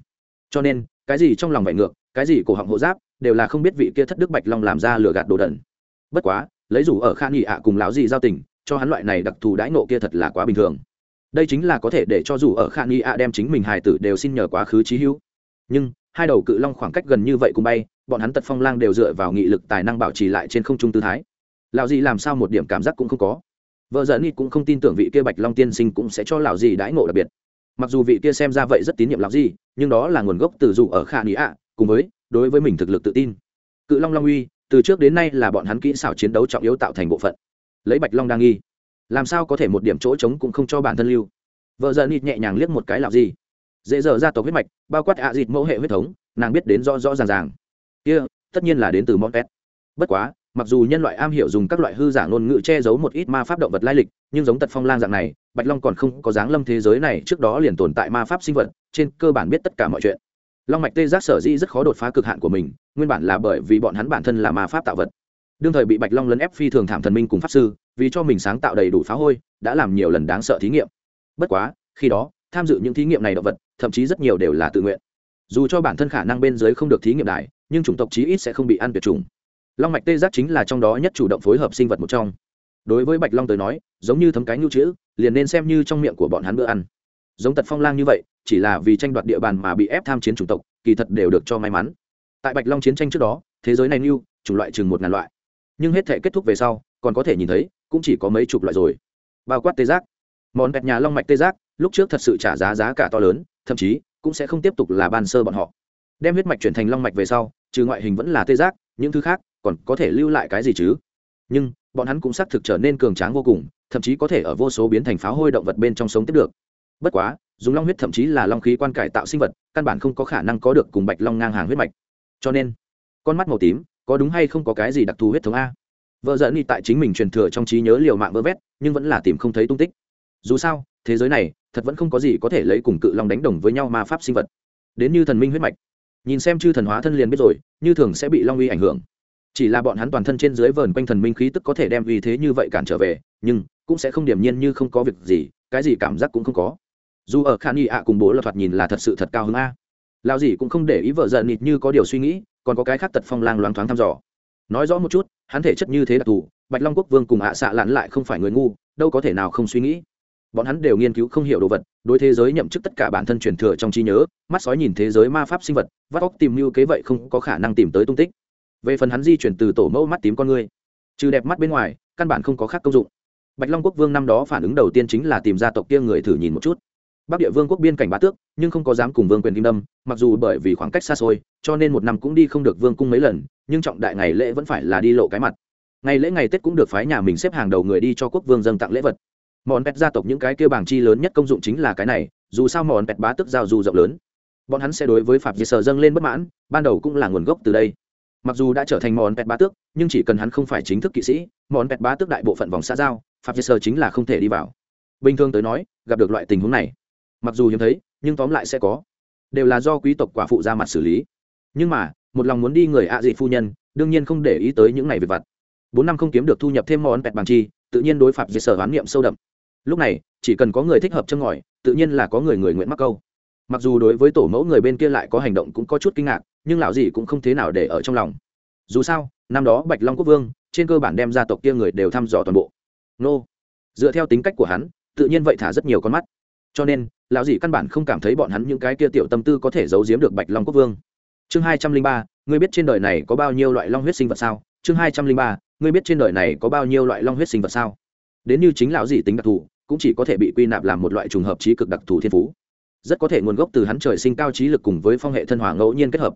Cho nên, cái gì trong lòng vải ngược, cái gì cổ họng hộ giáp đều là không biết vị kia thất đức bạch long làm ra lừa gạt đồ đẩn bất quá, lấy dù ở khan nghị ạ cùng lão gì giao tình, cho hắn loại này đặc thù đãi nộ kia thật là quá bình thường. Đây chính là có thể để cho dù ở khan nghị ạ đem chính mình hài tử đều xin nhờ quá khứ trí hữu. Nhưng, hai đầu cự long khoảng cách gần như vậy cùng bay, bọn hắn tật phong lang đều dựa vào nghị lực tài năng bảo trì lại trên không trung tư thái. Lão gì làm sao một điểm cảm giác cũng không có. Vợ dẫn nghị cũng không tin tưởng vị kia bạch long tiên sinh cũng sẽ cho lão gì đãi ngộ đặc biệt. Mặc dù vị kia xem ra vậy rất tín nhiệm lão gì, nhưng đó là nguồn gốc từ dù ở kha nghị ạ, cùng với đối với mình thực lực tự tin. Cự long long uy từ trước đến nay là bọn hắn kỹ xảo chiến đấu trọng yếu tạo thành bộ phận. Lấy bạch long đang nghi làm sao có thể một điểm chỗ trống cũng không cho bản thân lưu? Vợ giờ nịt nhẹ nhàng liếc một cái làm gì. Dễ dở ra tộc huyết mạch bao quát ạ à dịt mẫu hệ huyết thống nàng biết đến rõ rõ ràng ràng. Kia、yeah, tất nhiên là đến từ món pet. Bất quá mặc dù nhân loại am hiểu dùng các loại hư giả ngôn ngữ che giấu một ít ma pháp động vật lai lịch nhưng giống tật phong lang dạng này bạch long còn không có dáng lâm thế giới này trước đó liền tồn tại ma pháp sinh vật trên cơ bản biết tất cả mọi chuyện long mạch tê giác sở dĩ rất khó đột phá cực hạn của mình, nguyên bản là bởi vì bọn hắn bản thân là ma pháp tạo vật. Đương thời bị bạch long lấn ép phi thường thảm thần minh cùng pháp sư, vì cho mình sáng tạo đầy đủ phá hôi, đã làm nhiều lần đáng sợ thí nghiệm. Bất quá, khi đó, tham dự những thí nghiệm này động vật, thậm chí rất nhiều đều là tự nguyện. Dù cho bản thân khả năng bên dưới không được thí nghiệm đại, nhưng chủng tộc chí ít sẽ không bị ăn tuyệt chủng. Long mạch tê giác chính là trong đó nhất chủ động phối hợp sinh vật một trong. Đối với bạch long tới nói, giống như thấm cái nhu chữ, liền nên xem như trong miệng của bọn hắn bữa ăn giống tật phong lang như vậy, chỉ là vì tranh đoạt địa bàn mà bị ép tham chiến chủng tộc, kỳ thật đều được cho may mắn. Tại bạch long chiến tranh trước đó, thế giới này new chủng loại chừng một ngàn loại. Nhưng hết thể kết thúc về sau, còn có thể nhìn thấy, cũng chỉ có mấy chục loại rồi. Bao quát tê giác. Món bẹt nhà long mạch tê giác, lúc trước thật sự trả giá giá cả to lớn, thậm chí, cũng sẽ không tiếp tục là ban sơ bọn họ. Đem huyết mạch chuyển thành long mạch về sau, trừ ngoại hình vẫn là tê giác, những thứ khác, còn có thể lưu lại cái gì chứ? Nhưng, bọn hắn cũng xác thực trở nên cường tráng vô cùng, thậm chí có thể ở vô số biến thành pháo hôi động vật bên trong sống tiếp được bất quá, dùng long huyết thậm chí là long khí quan cải tạo sinh vật, căn bản không có khả năng có được cùng bạch long ngang hàng huyết mạch. Cho nên, con mắt màu tím, có đúng hay không có cái gì đặc thù huyết thống a? Vợ dẫn đi tại chính mình truyền thừa trong trí nhớ liều mạng vơ vét, nhưng vẫn là tìm không thấy tung tích. Dù sao, thế giới này, thật vẫn không có gì có thể lấy cùng cự long đánh đồng với nhau ma pháp sinh vật. Đến như thần minh huyết mạch. Nhìn xem chư thần hóa thân liền biết rồi, như thường sẽ bị long uy ảnh hưởng. Chỉ là bọn hắn toàn thân trên dưới vờn quanh thần minh khí tức có thể đem vì thế như vậy cản trở về, nhưng cũng sẽ không điểm nhiên như không có việc gì, cái gì cảm giác cũng không có dù ở khan y ạ cùng bố là thoạt nhìn là thật sự thật cao hứng a. Lao gì cũng không để ý vợ giận nịt như có điều suy nghĩ, còn có cái khác tật phong lang loáng thoáng thăm dò. Nói rõ một chút, hắn thể chất như thế đặc thù, bạch long quốc vương cùng hạ xạ lặn lại không phải người ngu, đâu có thể nào không suy nghĩ. Bọn hắn đều nghiên cứu không hiểu đồ vật, đối thế giới nhậm chức tất cả bản thân truyền thừa trong trí nhớ, mắt sói nhìn thế giới ma pháp sinh vật, vắt óc tìm mưu kế vậy không có khả năng tìm tới tung tích. Về phần hắn di chuyển từ tổ mẫu mắt tím con người, trừ đẹp mắt bên ngoài, căn bản không có khác công dụng. Bạch long quốc vương năm đó phản ứng đầu tiên chính là tìm ra tộc kia người thử nhìn một chút bắc địa vương quốc biên cảnh bá tước, nhưng không có dám cùng vương quyền kim đâm, mặc dù bởi vì khoảng cách xa xôi, cho nên một năm cũng đi không được vương cung mấy lần, nhưng trọng đại ngày lễ vẫn phải là đi lộ cái mặt. Ngày lễ ngày tết cũng được phái nhà mình xếp hàng đầu người đi cho quốc vương dâng tặng lễ vật. Món pet gia tộc những cái kêu bảng chi lớn nhất công dụng chính là cái này, dù sao món pet bá tước giao du rộng lớn. Bọn hắn sẽ đối với phạm di sở dâng lên bất mãn, ban đầu cũng là nguồn gốc từ đây. Mặc dù đã trở thành món pet bá tước, nhưng chỉ cần hắn không phải chính thức kỵ sĩ, món pet bá tước đại bộ phận vòng xã giao, phạm di sở chính là không thể đi vào. Bình thường tới nói, gặp được loại tình huống này mặc dù hiếm thấy, nhưng tóm lại sẽ có. Đều là do quý tộc quả phụ ra mặt xử lý. Nhưng mà, một lòng muốn đi người ạ à dị phu nhân, đương nhiên không để ý tới những ngày về vặt. Bốn năm không kiếm được thu nhập thêm món pẹt bằng chi, tự nhiên đối phạm về sở hoán niệm sâu đậm. Lúc này, chỉ cần có người thích hợp châm ngòi, tự nhiên là có người người nguyện mắc câu. Mặc dù đối với tổ mẫu người bên kia lại có hành động cũng có chút kinh ngạc, nhưng lão gì cũng không thế nào để ở trong lòng. Dù sao, năm đó bạch long quốc vương, trên cơ bản đem gia tộc kia người đều thăm dò toàn bộ. Nô. Dựa theo tính cách của hắn, tự nhiên vậy thả rất nhiều con mắt cho nên, lão dì căn bản không cảm thấy bọn hắn những cái kia tiểu tâm tư có thể giấu giếm được bạch long quốc vương. Chương hai trăm linh ba, ngươi biết trên đời này có bao nhiêu loại long huyết sinh vật sao? Chương hai trăm linh ba, ngươi biết trên đời này có bao nhiêu loại long huyết sinh vật sao? Đến như chính lão dì tính đặc thù, cũng chỉ có thể bị quy nạp làm một loại trùng hợp trí cực đặc thù thiên phú. Rất có thể nguồn gốc từ hắn trời sinh cao trí lực cùng với phong hệ thân hòa ngẫu nhiên kết hợp.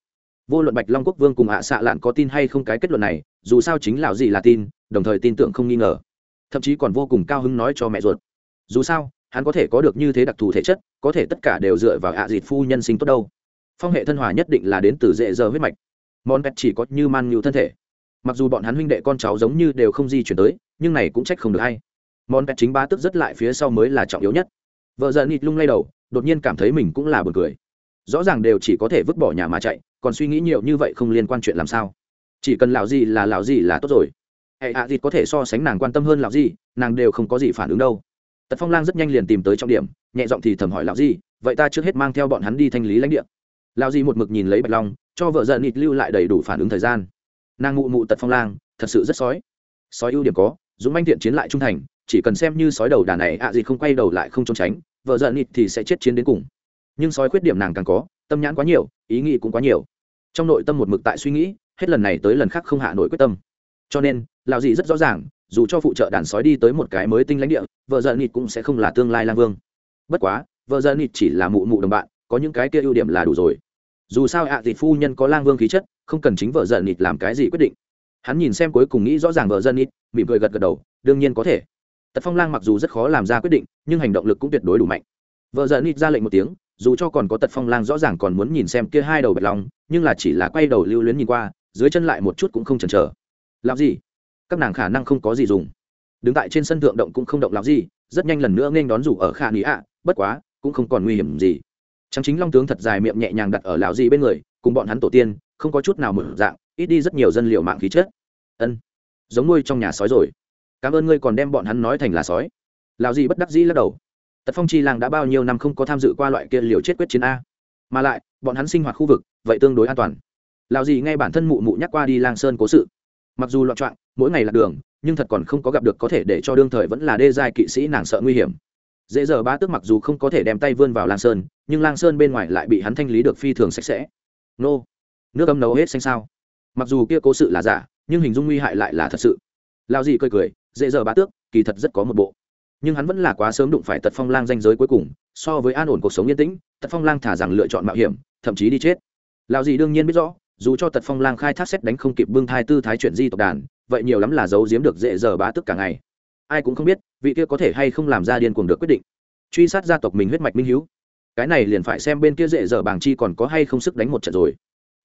Vô luận bạch long quốc vương cùng ạ xạ lạn có tin hay không cái kết luận này, dù sao chính lão dì là tin, đồng thời tin tưởng không nghi ngờ. Thậm chí còn vô cùng cao hứng nói cho mẹ ruột. Dù sao hắn có thể có được như thế đặc thù thể chất, có thể tất cả đều dựa vào ạ à dịt phu nhân sinh tốt đâu. Phong hệ thân hòa nhất định là đến từ dễ dơ huyết mạch. Món pet chỉ có như man nhu thân thể. Mặc dù bọn hắn huynh đệ con cháu giống như đều không di chuyển tới, nhưng này cũng trách không được hay. Món pet chính ba tức rất lại phía sau mới là trọng yếu nhất. Vợ giận nịt lung lay đầu, đột nhiên cảm thấy mình cũng là b u ồ n cười. Rõ ràng đều chỉ có thể vứt bỏ nhà mà chạy, còn suy nghĩ nhiều như vậy không liên quan chuyện làm sao. Chỉ cần lão gì là lão gì là tốt rồi. Hệ hạ dịt có thể so sánh nàng quan tâm hơn lão gì, nàng đều không có gì phản ứng đâu tật phong lang rất nhanh liền tìm tới trọng điểm nhẹ giọng thì thầm hỏi lão di vậy ta trước hết mang theo bọn hắn đi thanh lý lãnh địa lão di một mực nhìn lấy bạch long cho vợ giận nịt lưu lại đầy đủ phản ứng thời gian nàng ngụ mụ tật phong lang thật sự rất sói sói ưu điểm có dũng manh thiện chiến lại trung thành chỉ cần xem như sói đầu đàn này ạ gì không quay đầu lại không trốn tránh vợ giận nịt thì sẽ chết chiến đến cùng nhưng sói khuyết điểm nàng càng có tâm nhãn quá nhiều ý nghĩ cũng quá nhiều trong nội tâm một mực tại suy nghĩ hết lần này tới lần khác không hạ nổi quyết tâm cho nên lão dị rất rõ ràng dù cho phụ trợ đàn sói đi tới một cái mới tinh lãnh địa, vợ giận nịt cũng sẽ không là tương lai lang vương. Bất quá, vợ giận nịt chỉ là mụ mụ đồng bạn, có những cái kia ưu điểm là đủ rồi. Dù sao ạ à phu nhân có lang vương khí chất, không cần chính vợ giận nịt làm cái gì quyết định. Hắn nhìn xem cuối cùng nghĩ rõ ràng vợ giận nịt, mỉm cười gật gật đầu, đương nhiên có thể. Tật phong lang mặc dù rất khó làm ra quyết định, nhưng hành động lực cũng tuyệt đối đủ mạnh. Vợ giận nịt ra lệnh một tiếng, dù cho còn có tật phong lang rõ ràng còn muốn nhìn xem kia hai đầu bạch long, nhưng là chỉ là quay đầu lưu luyến nhìn qua, dưới chân lại một chút cũng không chần chờ. Làm gì? Các nàng khả năng không có gì dùng. Đứng tại trên sân thượng động cũng không động làm gì, rất nhanh lần nữa nên đón rủ ở khả nghĩ ạ, bất quá, cũng không còn nguy hiểm gì. Trắng chính long tướng thật dài miệng nhẹ nhàng đặt ở lão gì bên người, cùng bọn hắn tổ tiên, không có chút nào mở dạng, ít đi rất nhiều dân liệu mạng khí chết ân, giống nuôi trong nhà sói rồi. Cảm ơn ngươi còn đem bọn hắn nói thành là sói. Lão gì bất đắc dĩ lắc đầu. Tật phong chi làng đã bao nhiêu năm không có tham dự qua loại kia liều chết quyết chiến a. Mà lại, bọn hắn sinh hoạt khu vực, vậy tương đối an toàn. Lão gì ngay bản thân mụ mụ nhắc qua đi lang sơn cố sự mặc dù loạn trọng, mỗi ngày là đường, nhưng thật còn không có gặp được có thể để cho đương thời vẫn là đê giai kỵ sĩ nàng sợ nguy hiểm. Dễ giờ ba tước mặc dù không có thể đem tay vươn vào lang sơn, nhưng lang sơn bên ngoài lại bị hắn thanh lý được phi thường sạch sẽ. Nô, nước âm nấu hết xanh sao? Mặc dù kia cố sự là giả, nhưng hình dung nguy hại lại là thật sự. Lao gì cười cười, dễ giờ ba tước, kỳ thật rất có một bộ. Nhưng hắn vẫn là quá sớm đụng phải tật phong lang danh giới cuối cùng, so với an ổn cuộc sống yên tĩnh, tật phong lang thả rằng lựa chọn mạo hiểm, thậm chí đi chết. Lao gì đương nhiên biết rõ dù cho tật phong lang khai thác xét đánh không kịp bưng thai tư thái chuyển di tộc đàn, vậy nhiều lắm là giấu giếm được dễ dở bá tức cả ngày. Ai cũng không biết, vị kia có thể hay không làm ra điên cuồng được quyết định. Truy sát gia tộc mình huyết mạch minh hiếu. Cái này liền phải xem bên kia dễ dở bàng chi còn có hay không sức đánh một trận rồi.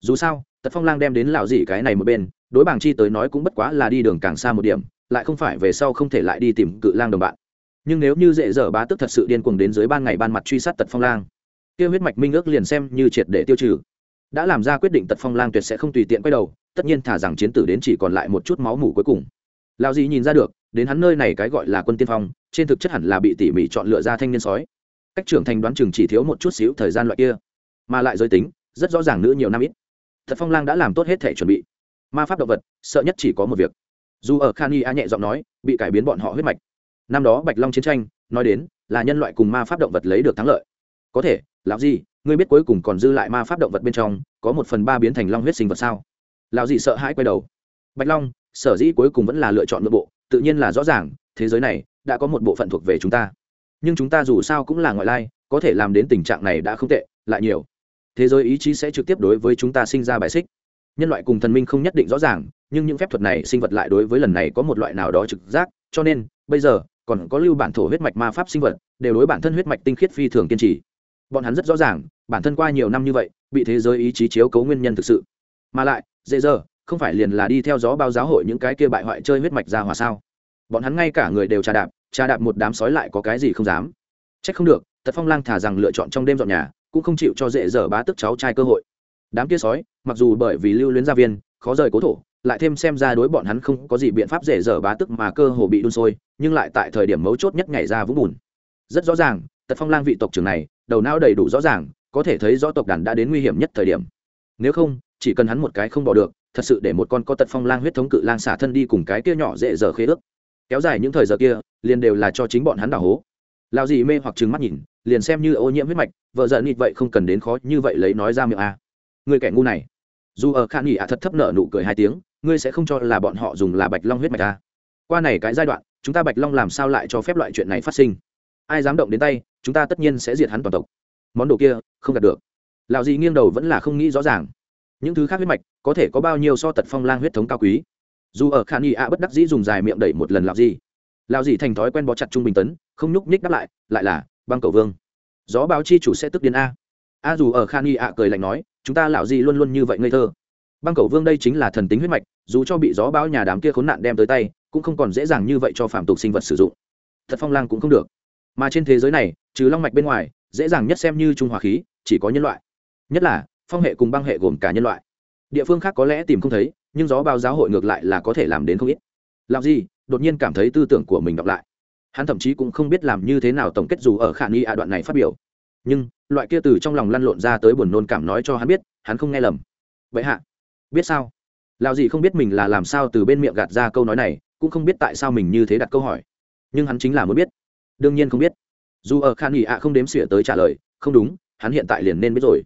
Dù sao, tật phong lang đem đến lạo dị cái này một bên, đối bàng chi tới nói cũng bất quá là đi đường càng xa một điểm, lại không phải về sau không thể lại đi tìm cự lang đồng bạn. Nhưng nếu như dễ dở bá tức thật sự điên cuồng đến dưới ban ngày ban mặt truy sát tật phong lang, kia huyết mạch minh ước liền xem như triệt để tiêu trừ đã làm ra quyết định tật phong lang tuyệt sẽ không tùy tiện quay đầu, tất nhiên thả rằng chiến tử đến chỉ còn lại một chút máu mủ cuối cùng. Lao dì nhìn ra được, đến hắn nơi này cái gọi là quân tiên phong, trên thực chất hẳn là bị tỉ mỉ chọn lựa ra thanh niên sói. Cách trưởng thành đoán chừng chỉ thiếu một chút xíu thời gian loại kia, mà lại giới tính, rất rõ ràng nữ nhiều năm ít. Thật phong lang đã làm tốt hết thể chuẩn bị. Ma pháp động vật, sợ nhất chỉ có một việc. Dù ở khan y a nhẹ giọng nói, bị cải biến bọn họ huyết mạch. Năm đó bạch long chiến tranh, nói đến là nhân loại cùng ma pháp động vật lấy được thắng lợi. Có thể, lão gì ngươi biết cuối cùng còn dư lại ma pháp động vật bên trong, có một phần ba biến thành long huyết sinh vật sao? Lão dị sợ hãi quay đầu. Bạch long, sở dĩ cuối cùng vẫn là lựa chọn nội bộ, tự nhiên là rõ ràng, thế giới này đã có một bộ phận thuộc về chúng ta. Nhưng chúng ta dù sao cũng là ngoại lai, có thể làm đến tình trạng này đã không tệ, lại nhiều. Thế giới ý chí sẽ trực tiếp đối với chúng ta sinh ra bài xích. Nhân loại cùng thần minh không nhất định rõ ràng, nhưng những phép thuật này sinh vật lại đối với lần này có một loại nào đó trực giác, cho nên, bây giờ, còn có lưu bản thổ huyết mạch ma pháp sinh vật, đều đối bản thân huyết mạch tinh khiết phi thường kiên trì bọn hắn rất rõ ràng bản thân qua nhiều năm như vậy bị thế giới ý chí chiếu cấu nguyên nhân thực sự. Mà lại dễ dở, không phải liền là đi theo gió bao giáo hội những cái kia bại hoại chơi huyết mạch ra hòa sao? Bọn hắn ngay cả người đều trà đạp trà đạp một đám sói lại có cái gì không dám? Trách không được tật phong lang thả rằng lựa chọn trong đêm dọn nhà cũng không chịu cho dễ dở bá tức cháu trai cơ hội. Đám kia sói mặc dù bởi vì lưu luyến gia viên khó rời cố thổ lại thêm xem ra đối bọn hắn không có gì biện pháp dễ dở bá tức mà cơ hồ bị đun sôi nhưng lại tại thời điểm mấu chốt nhất nhảy ra vũng bùn. Rất rõ ràng tật phong lang vị tộc trưởng này đầu não đầy đủ rõ ràng, có thể thấy rõ tộc đàn đã đến nguy hiểm nhất thời điểm. Nếu không, chỉ cần hắn một cái không bỏ được, thật sự để một con có tật phong lang huyết thống cự lang xả thân đi cùng cái kia nhỏ dễ dở khế ước. Kéo dài những thời giờ kia, liền đều là cho chính bọn hắn đào hố. Lao gì mê hoặc trừng mắt nhìn, liền xem như ô nhiễm huyết mạch, vợ giận nịt vậy không cần đến khó như vậy lấy nói ra miệng a. Người kẻ ngu này. Dù ở khan nghỉ ạ thật thấp nở nụ cười hai tiếng, ngươi sẽ không cho là bọn họ dùng là bạch long huyết mạch a. Qua này cái giai đoạn, chúng ta bạch long làm sao lại cho phép loại chuyện này phát sinh? Ai dám động đến tay chúng ta tất nhiên sẽ diệt hắn toàn tộc. Món đồ kia, không đạt được. Lạo gì nghiêng đầu vẫn là không nghĩ rõ ràng. Những thứ khác huyết mạch, có thể có bao nhiêu so tật phong lang huyết thống cao quý? Dù ở khả nghi ạ bất đắc dĩ dùng dài miệng đẩy một lần lạo gì lạo gì thành thói quen bó chặt trung bình tấn, không nhúc nhích đáp lại lại là, băng cầu vương, gió báo chi chủ sẽ tức điên a. A dù ở khan nghi ạ cười lạnh nói, chúng ta lạo gì luôn luôn như vậy ngây thơ. Băng cầu vương đây chính là thần tính huyết mạch, dù cho bị gió báo nhà đám kia khốn nạn đem tới tay, cũng không còn dễ dàng như vậy cho phạm tục sinh vật sử dụng. Thật phong lang cũng không được. Mà trên thế giới này trừ long mạch bên ngoài, dễ dàng nhất xem như trung hòa khí, chỉ có nhân loại. Nhất là, phong hệ cùng băng hệ gồm cả nhân loại. Địa phương khác có lẽ tìm không thấy, nhưng gió bao giáo hội ngược lại là có thể làm đến không ít. Làm gì đột nhiên cảm thấy tư tưởng của mình đọc lại. Hắn thậm chí cũng không biết làm như thế nào tổng kết dù ở khả nghi ạ đoạn này phát biểu. Nhưng, loại kia từ trong lòng lăn lộn ra tới buồn nôn cảm nói cho hắn biết, hắn không nghe lầm. Vậy hạ, biết sao? Lào gì không biết mình là làm sao từ bên miệng gạt ra câu nói này, cũng không biết tại sao mình như thế đặt câu hỏi. Nhưng hắn chính là muốn biết. Đương nhiên không biết dù ở khan nghị ạ không đếm xỉa tới trả lời, không đúng, hắn hiện tại liền nên biết rồi.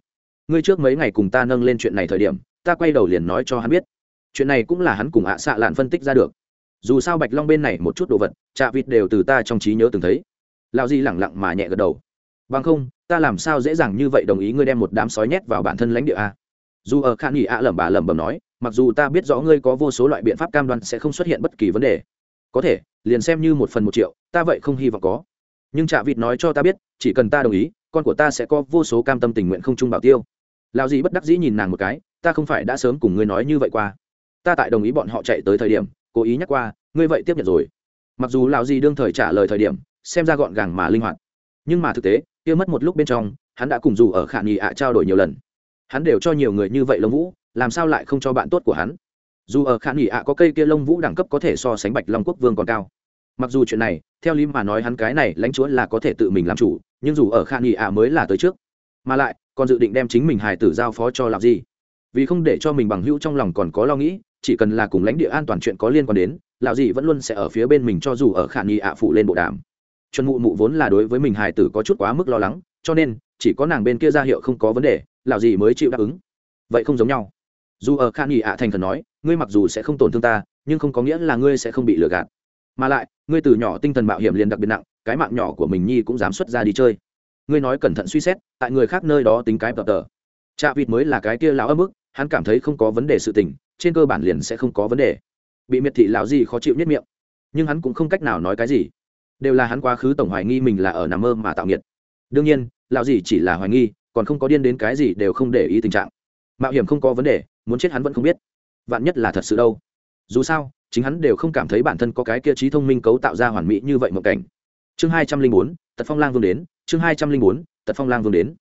Ngươi trước mấy ngày cùng ta nâng lên chuyện này thời điểm, ta quay đầu liền nói cho hắn biết. Chuyện này cũng là hắn cùng ạ xạ lạn phân tích ra được. Dù sao bạch long bên này một chút đồ vật chạ vịt đều từ ta trong trí nhớ từng thấy. Lao di lẳng lặng mà nhẹ gật đầu. Bằng không, ta làm sao dễ dàng như vậy đồng ý ngươi đem một đám sói nhét vào bản thân lãnh địa a? Dù ở khan nghị ạ lẩm bà lẩm bẩm nói, mặc dù ta biết rõ ngươi có vô số loại biện pháp cam đoan sẽ không xuất hiện bất kỳ vấn đề. Có thể, liền xem như một phần một triệu, ta vậy không hy vọng có nhưng trạ vịt nói cho ta biết, chỉ cần ta đồng ý, con của ta sẽ có vô số cam tâm tình nguyện không trung bảo tiêu. Lao dì bất đắc dĩ nhìn nàng một cái, ta không phải đã sớm cùng ngươi nói như vậy qua. Ta tại đồng ý bọn họ chạy tới thời điểm, cố ý nhắc qua, ngươi vậy tiếp nhận rồi. Mặc dù lão dì đương thời trả lời thời điểm, xem ra gọn gàng mà linh hoạt. Nhưng mà thực tế, kia mất một lúc bên trong, hắn đã cùng dù ở khả nghị ạ trao đổi nhiều lần. Hắn đều cho nhiều người như vậy lông vũ, làm sao lại không cho bạn tốt của hắn? Dù ở khả nghị ạ có cây kia lông vũ đẳng cấp có thể so sánh bạch long quốc vương còn cao mặc dù chuyện này, theo lý mà nói hắn cái này lãnh chúa là có thể tự mình làm chủ, nhưng dù ở khả nghị ạ mới là tới trước. Mà lại, còn dự định đem chính mình hài tử giao phó cho làm gì? Vì không để cho mình bằng hữu trong lòng còn có lo nghĩ, chỉ cần là cùng lãnh địa an toàn chuyện có liên quan đến, lão dì vẫn luôn sẽ ở phía bên mình cho dù ở khả nghi ạ phụ lên bộ đàm. Chuẩn mụ mụ vốn là đối với mình hài tử có chút quá mức lo lắng, cho nên, chỉ có nàng bên kia ra hiệu không có vấn đề, lão dì mới chịu đáp ứng. Vậy không giống nhau. Dù ở khả nghi ạ thành thần nói, ngươi mặc dù sẽ không tổn thương ta, nhưng không có nghĩa là ngươi sẽ không bị lừa gạt mà lại, ngươi từ nhỏ tinh thần mạo hiểm liền đặc biệt nặng, cái mạng nhỏ của mình nhi cũng dám xuất ra đi chơi. Ngươi nói cẩn thận suy xét, tại người khác nơi đó tính cái tập tờ. Chạ vịt mới là cái kia lão ấm ức, hắn cảm thấy không có vấn đề sự tình, trên cơ bản liền sẽ không có vấn đề. Bị miệt thị lão gì khó chịu nhất miệng. Nhưng hắn cũng không cách nào nói cái gì. Đều là hắn quá khứ tổng hoài nghi mình là ở nằm mơ mà tạo nghiệt. Đương nhiên, lão gì chỉ là hoài nghi, còn không có điên đến cái gì đều không để ý tình trạng. Mạo hiểm không có vấn đề, muốn chết hắn vẫn không biết. Vạn nhất là thật sự đâu dù sao, chính hắn đều không cảm thấy bản thân có cái kia trí thông minh cấu tạo ra hoàn mỹ như vậy mộng cảnh. Chương hai trăm linh bốn, tật phong lang vương đến, chương hai trăm linh bốn, tật phong lang vương đến.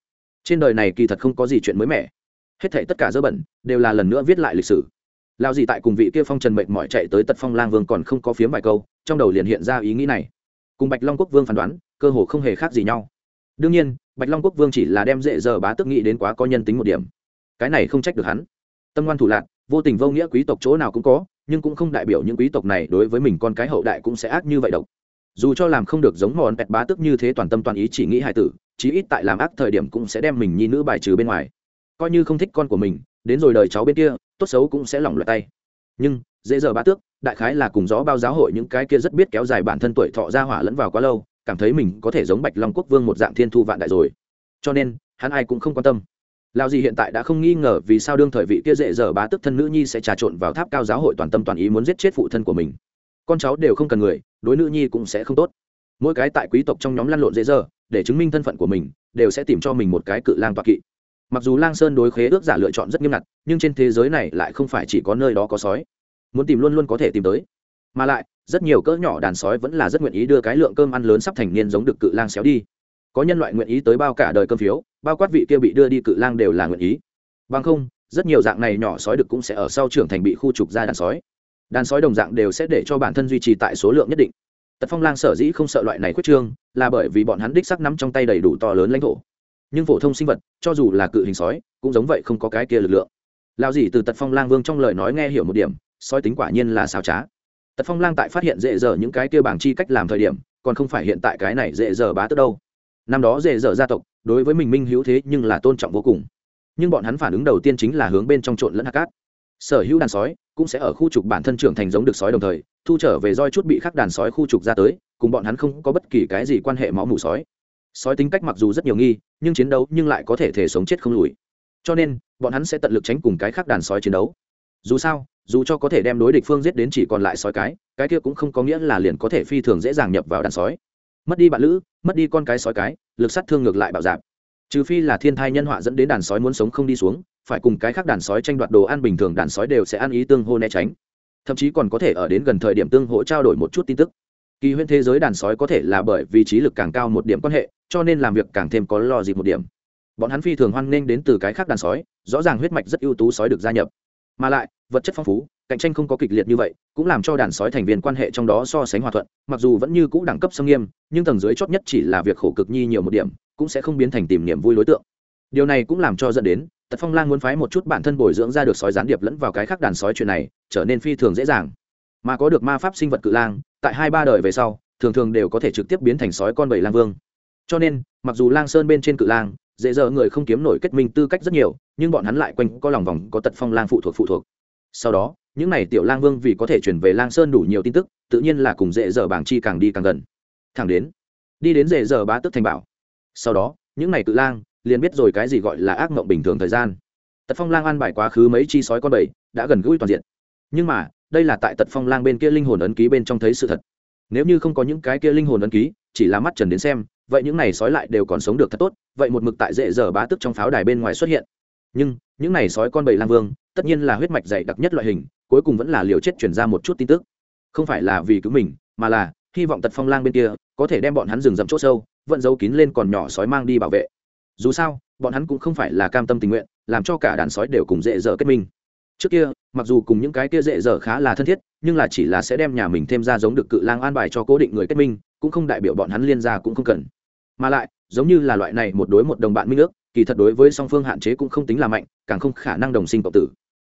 Trên đời này kỳ thật không có gì chuyện mới mẻ. Hết thể tất cả dơ bẩn, đều là lần nữa viết lại lịch sử. Lao gì tại cùng vị kia phong trần mệnh mọi chạy tới tật phong lang vương còn không có phiếm vài câu, trong đầu liền hiện ra ý nghĩ này. Cùng bạch long quốc vương phán đoán, cơ hồ không hề khác gì nhau. Đương nhiên, bạch long quốc vương chỉ là đem dễ giờ bá tức nghĩ đến quá có nhân tính một điểm. Cái này không trách được hắn. Tâm ngoan thủ lạc, vô tình vô nghĩa quý tộc chỗ nào cũng có nhưng cũng không đại biểu những quý tộc này đối với mình con cái hậu đại cũng sẽ ác như vậy độc. Dù cho làm không được giống mòn pẹt bá tức như thế toàn tâm toàn ý chỉ nghĩ hài tử, chí ít tại làm ác thời điểm cũng sẽ đem mình nhi nữ bài trừ bên ngoài. Coi như không thích con của mình, đến rồi đời cháu bên kia, tốt xấu cũng sẽ lỏng loại tay. Nhưng, dễ giờ bá tước, đại khái là cùng gió bao giáo hội những cái kia rất biết kéo dài bản thân tuổi thọ ra hỏa lẫn vào quá lâu, cảm thấy mình có thể giống bạch long quốc vương một dạng thiên thu vạn đại rồi. Cho nên, hắn ai cũng không quan tâm lao gì hiện tại đã không nghi ngờ vì sao đương thời vị kia dễ dở bá tức thân nữ nhi sẽ trà trộn vào tháp cao giáo hội toàn tâm toàn ý muốn giết chết phụ thân của mình. Con cháu đều không cần người, đối nữ nhi cũng sẽ không tốt. Mỗi cái tại quý tộc trong nhóm lăn lộn dễ dở, để chứng minh thân phận của mình, đều sẽ tìm cho mình một cái cự lang toạc kỵ. Mặc dù lang sơn đối khế ước giả lựa chọn rất nghiêm ngặt, nhưng trên thế giới này lại không phải chỉ có nơi đó có sói. Muốn tìm luôn luôn có thể tìm tới. Mà lại, rất nhiều cỡ nhỏ đàn sói vẫn là rất nguyện ý đưa cái lượng cơm ăn lớn sắp thành niên giống được cự lang xéo đi có nhân loại nguyện ý tới bao cả đời cơm phiếu, bao quát vị kia bị đưa đi cự lang đều là nguyện ý. Bằng không, rất nhiều dạng này nhỏ sói được cũng sẽ ở sau trưởng thành bị khu trục ra đàn sói. Đàn sói đồng dạng đều sẽ để cho bản thân duy trì tại số lượng nhất định. Tật phong lang sở dĩ không sợ loại này quyết trương, là bởi vì bọn hắn đích sắc nắm trong tay đầy đủ to lớn lãnh thổ. Nhưng phổ thông sinh vật, cho dù là cự hình sói, cũng giống vậy không có cái kia lực lượng. Lao gì từ tật phong lang vương trong lời nói nghe hiểu một điểm, sói tính quả nhiên là xào trá. Tật phong lang tại phát hiện dễ dở những cái kia bảng chi cách làm thời điểm, còn không phải hiện tại cái này dễ dở bá tức đâu năm đó dễ dở gia tộc, đối với mình minh hữu thế nhưng là tôn trọng vô cùng. Nhưng bọn hắn phản ứng đầu tiên chính là hướng bên trong trộn lẫn hạt cát. Sở hữu đàn sói cũng sẽ ở khu trục bản thân trưởng thành giống được sói đồng thời, thu trở về roi chút bị khắc đàn sói khu trục ra tới, cùng bọn hắn không có bất kỳ cái gì quan hệ máu mủ sói. Sói tính cách mặc dù rất nhiều nghi, nhưng chiến đấu nhưng lại có thể thể sống chết không lùi. Cho nên, bọn hắn sẽ tận lực tránh cùng cái khác đàn sói chiến đấu. Dù sao, dù cho có thể đem đối địch phương giết đến chỉ còn lại sói cái cái kia cũng không có nghĩa là liền có thể phi thường dễ dàng nhập vào đàn sói mất đi bạn lữ, mất đi con cái sói cái, lực sát thương ngược lại bảo giảm. trừ phi là thiên thai nhân họa dẫn đến đàn sói muốn sống không đi xuống, phải cùng cái khác đàn sói tranh đoạt đồ ăn bình thường đàn sói đều sẽ ăn ý tương hô né tránh. Thậm chí còn có thể ở đến gần thời điểm tương hỗ trao đổi một chút tin tức. Kỳ huyễn thế giới đàn sói có thể là bởi vì trí lực càng cao một điểm quan hệ, cho nên làm việc càng thêm có lo dịp một điểm. Bọn hắn phi thường hoan nghênh đến từ cái khác đàn sói, rõ ràng huyết mạch rất ưu tú sói được gia nhập. Mà lại, vật chất phong phú cạnh tranh không có kịch liệt như vậy, cũng làm cho đàn sói thành viên quan hệ trong đó so sánh hòa thuận, mặc dù vẫn như cũ đẳng cấp sâm nghiêm, nhưng tầng dưới chót nhất chỉ là việc khổ cực nhi nhiều một điểm, cũng sẽ không biến thành tìm niềm vui đối tượng. Điều này cũng làm cho dẫn đến, tật phong lang muốn phái một chút bản thân bồi dưỡng ra được sói gián điệp lẫn vào cái khác đàn sói chuyện này, trở nên phi thường dễ dàng. Mà có được ma pháp sinh vật cự lang, tại hai ba đời về sau, thường thường đều có thể trực tiếp biến thành sói con bảy lang vương. Cho nên, mặc dù lang sơn bên trên cự lang, dễ dở người không kiếm nổi kết minh tư cách rất nhiều, nhưng bọn hắn lại quanh có lòng vòng có tật phong lang phụ thuộc phụ thuộc. Sau đó những n à y tiểu lang vương vì có thể chuyển về lang sơn đủ nhiều tin tức, tự nhiên là cùng dễ dở bảng chi càng đi càng gần. Thẳng đến, đi đến dễ dở bá tức thành bảo. Sau đó, những n à y cự lang liền biết rồi cái gì gọi là ác mộng bình thường thời gian. Tật phong lang ăn bài quá khứ mấy chi sói con bầy, đã gần gũi toàn diện. Nhưng mà, đây là tại tật phong lang bên kia linh hồn ấn ký bên trong thấy sự thật. Nếu như không có những cái kia linh hồn ấn ký, chỉ là mắt trần đến xem, vậy những này sói lại đều còn sống được thật tốt, vậy một mực tại dễ dở bá tức trong pháo đài bên ngoài xuất hiện. Nhưng, những này sói con bầy lang vương, tất nhiên là huyết mạch dày đặc nhất loại hình cuối cùng vẫn là liều chết chuyển ra một chút tin tức. Không phải là vì cứu mình, mà là hy vọng tật phong lang bên kia có thể đem bọn hắn rừng rậm chỗ sâu, vận giấu kín lên còn nhỏ sói mang đi bảo vệ. Dù sao, bọn hắn cũng không phải là cam tâm tình nguyện, làm cho cả đàn sói đều cùng dễ dở kết minh. Trước kia, mặc dù cùng những cái kia dễ dở khá là thân thiết, nhưng là chỉ là sẽ đem nhà mình thêm ra giống được cự lang an bài cho cố định người kết minh, cũng không đại biểu bọn hắn liên gia cũng không cần. Mà lại, giống như là loại này một đối một đồng bạn minh nước kỳ thật đối với song phương hạn chế cũng không tính là mạnh, càng không khả năng đồng sinh cộng tử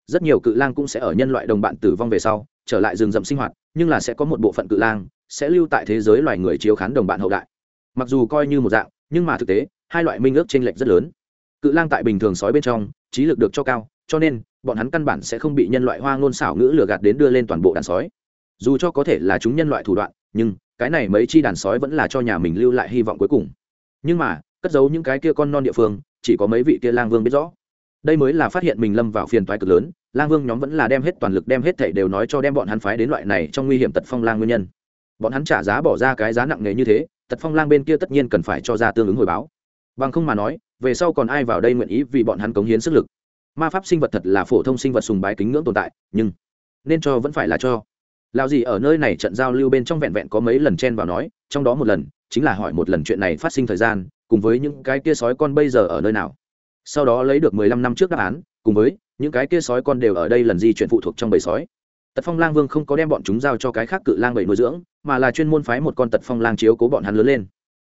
rất nhiều cự lang cũng sẽ ở nhân loại đồng bạn tử vong về sau, trở lại rừng rậm sinh hoạt, nhưng là sẽ có một bộ phận cự lang sẽ lưu tại thế giới loài người chiếu khán đồng bạn hậu đại. Mặc dù coi như một dạng, nhưng mà thực tế, hai loại minh ước t r ê n lệch rất lớn. Cự lang tại bình thường sói bên trong, trí lực được cho cao, cho nên, bọn hắn căn bản sẽ không bị nhân loại hoa ngôn xảo ngữ lừa gạt đến đưa lên toàn bộ đàn sói. Dù cho có thể là chúng nhân loại thủ đoạn, nhưng, cái này mấy chi đàn sói vẫn là cho nhà mình lưu lại hy vọng cuối cùng. Nhưng mà, cất giấu những cái kia con non địa phương, chỉ có mấy vị kia lang vương biết rõ đây mới là phát hiện mình lâm vào phiền toái cực lớn, lang vương nhóm vẫn là đem hết toàn lực đem hết thảy đều nói cho đem bọn hắn phái đến loại này trong nguy hiểm tật phong lang nguyên nhân. Bọn hắn trả giá bỏ ra cái giá nặng nề như thế, tật phong lang bên kia tất nhiên cần phải cho ra tương ứng hồi báo. Bằng không mà nói, về sau còn ai vào đây nguyện ý vì bọn hắn cống hiến sức lực? Ma pháp sinh vật thật là phổ thông sinh vật sùng bái kính ngưỡng tồn tại, nhưng nên cho vẫn phải là cho. Lao gì ở nơi này trận giao lưu bên trong vẹn vẹn có mấy lần chen vào nói, trong đó một lần, chính là hỏi một lần chuyện này phát sinh thời gian, cùng với những cái kia sói con bây giờ ở nơi nào sau đó lấy được mười lăm năm trước đáp án, cùng với, những cái kia sói con đều ở đây lần di chuyển phụ thuộc trong bầy sói. Tật phong lang vương không có đem bọn chúng giao cho cái khác cự lang bầy nuôi dưỡng, mà là chuyên môn phái một con tật phong lang chiếu cố bọn hắn lớn lên.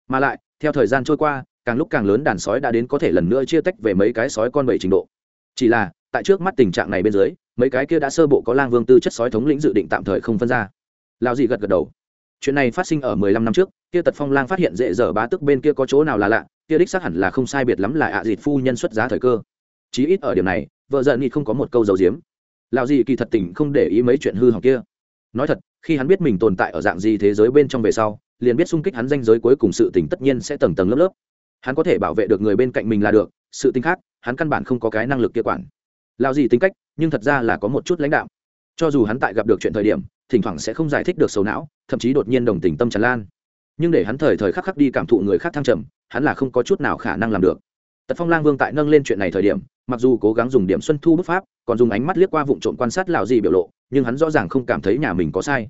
Mà lại, theo thời gian trôi qua, càng lúc càng lớn đàn sói đã đến có thể lần nữa chia tách về mấy cái sói con bầy trình độ. Chỉ là, tại trước mắt tình trạng này bên dưới, mấy cái kia đã sơ bộ có lang vương tư chất sói thống lĩnh dự định tạm thời không phân ra. Lao dị gật gật đầu. Chuyện này phát sinh ở mười lăm năm trước, kia tật phong lang phát hiện dễ dở bá tức bên kia có chỗ nào là lạ kia đích xác hẳn là không sai biệt lắm là ạ à dịt phu nhân xuất giá thời cơ. Chí ít ở điểm này, vợ giận nghị không có một câu dấu diếm Lão dị kỳ thật tình không để ý mấy chuyện hư hỏng kia. Nói thật, khi hắn biết mình tồn tại ở dạng gì thế giới bên trong về sau, liền biết xung kích hắn danh giới cuối cùng sự tình tất nhiên sẽ tầng tầng lớp lớp. Hắn có thể bảo vệ được người bên cạnh mình là được, sự tính khác, hắn căn bản không có cái năng lực kia quản. Lão gì tính cách, nhưng thật ra là có một chút lãnh đạo cho dù hắn tại gặp được chuyện thời điểm, thỉnh thoảng sẽ không giải thích được sầu não, thậm chí đột nhiên đồng tình tâm tràn lan nhưng để hắn thời thời khắc khắc đi cảm thụ người khác thăng trầm, hắn là không có chút nào khả năng làm được. Tật phong lang vương tại nâng lên chuyện này thời điểm, mặc dù cố gắng dùng điểm xuân thu bức pháp, còn dùng ánh mắt liếc qua vụ trộm quan sát lào gì biểu lộ, nhưng hắn rõ ràng không cảm thấy nhà mình có sai.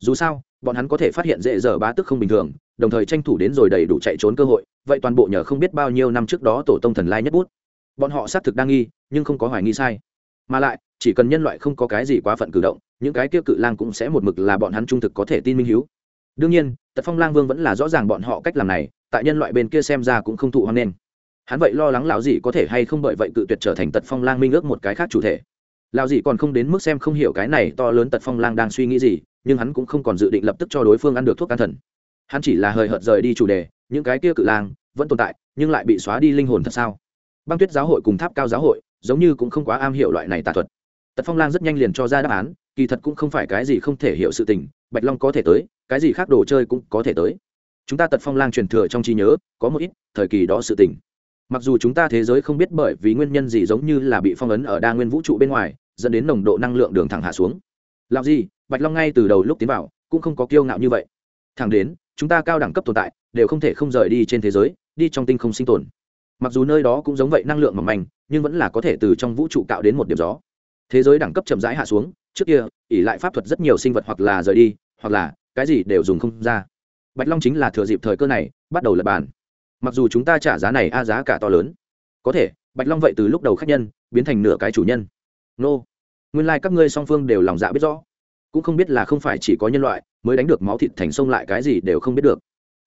Dù sao, bọn hắn có thể phát hiện dễ dở bá tức không bình thường, đồng thời tranh thủ đến rồi đầy đủ chạy trốn cơ hội, vậy toàn bộ nhờ không biết bao nhiêu năm trước đó tổ tông thần lai nhất bút. Bọn họ xác thực đang nghi, nhưng không có hoài nghi sai. Mà lại, chỉ cần nhân loại không có cái gì quá phận cử động, những cái kia cự lang cũng sẽ một mực là bọn hắn trung thực có thể tin minh hiếu đương nhiên, tật phong lang vương vẫn là rõ ràng bọn họ cách làm này, tại nhân loại bên kia xem ra cũng không thụ hoang nên hắn vậy lo lắng lão dị có thể hay không bởi vậy cự tuyệt trở thành tật phong lang minh ước một cái khác chủ thể. Lão dị còn không đến mức xem không hiểu cái này to lớn tật phong lang đang suy nghĩ gì, nhưng hắn cũng không còn dự định lập tức cho đối phương ăn được thuốc an thần. Hắn chỉ là hời hợt rời đi chủ đề, những cái kia cự lang vẫn tồn tại, nhưng lại bị xóa đi linh hồn thật sao? Băng tuyết giáo hội cùng tháp cao giáo hội giống như cũng không quá am hiểu loại này tà thuật. Tật phong lang rất nhanh liền cho ra đáp án, kỳ thật cũng không phải cái gì không thể hiểu sự tình, bạch long có thể tới cái gì khác đồ chơi cũng có thể tới. Chúng ta tật phong lang truyền thừa trong trí nhớ, có một ít thời kỳ đó sự tình. Mặc dù chúng ta thế giới không biết bởi vì nguyên nhân gì giống như là bị phong ấn ở đa nguyên vũ trụ bên ngoài, dẫn đến nồng độ năng lượng đường thẳng hạ xuống. Làm gì bạch long ngay từ đầu lúc tiến vào, cũng không có kiêu ngạo như vậy. Thẳng đến, chúng ta cao đẳng cấp tồn tại, đều không thể không rời đi trên thế giới, đi trong tinh không sinh tồn. Mặc dù nơi đó cũng giống vậy năng lượng mỏng manh, nhưng vẫn là có thể từ trong vũ trụ cạo đến một điểm gió. Thế giới đẳng cấp chậm rãi hạ xuống, trước kia ỉ lại pháp thuật rất nhiều sinh vật hoặc là rời đi, hoặc là cái gì đều dùng không ra. Bạch long chính là thừa dịp thời cơ này, bắt đầu lập bàn. Mặc dù chúng ta trả giá này a giá cả to lớn. Có thể, bạch long vậy từ lúc đầu khách nhân, biến thành nửa cái chủ nhân. Nô. Nguyên lai、like、các ngươi song phương đều lòng dạ biết rõ. Cũng không biết là không phải chỉ có nhân loại, mới đánh được máu thịt thành sông lại cái gì đều không biết được.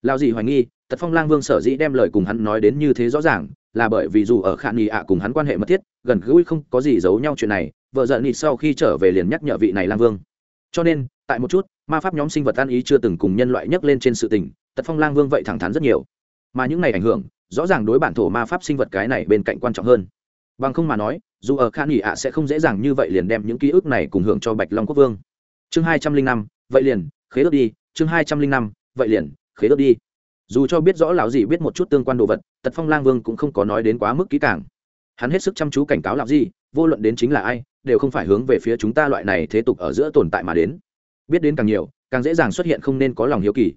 Lao gì hoài nghi, tật phong lang vương sở dĩ đem lời cùng hắn nói đến như thế rõ ràng, là bởi vì dù ở khả nghi ạ cùng hắn quan hệ mật thiết, gần gũi không có gì giấu nhau chuyện này, vợ giận nịt sau khi trở về liền nhắc nhở vị này lang vương. Cho nên, tại một chút ma pháp nhóm sinh vật tan ý chưa từng cùng nhân loại nhắc lên trên sự tình, tật phong lang vương vậy thẳng thắn rất nhiều. Mà những này ảnh hưởng, rõ ràng đối bản thổ ma pháp sinh vật cái này bên cạnh quan trọng hơn. Bằng không mà nói, dù ở khan nghỉ ạ sẽ không dễ dàng như vậy liền đem những ký ức này cùng hưởng cho bạch long quốc vương. Chương hai trăm linh năm, vậy liền, khế ước đi, chương hai trăm linh năm, vậy liền, khế ước đi. Dù cho biết rõ lão gì biết một chút tương quan đồ vật, tật phong lang vương cũng không có nói đến quá mức kỹ càng. Hắn hết sức chăm chú cảnh cáo lão gì vô luận đến chính là ai, đều không phải hướng về phía chúng ta loại này thế tục ở giữa tồn tại mà đến biết đến càng nhiều, càng dễ dàng xuất hiện không nên có lòng hiếu kỳ.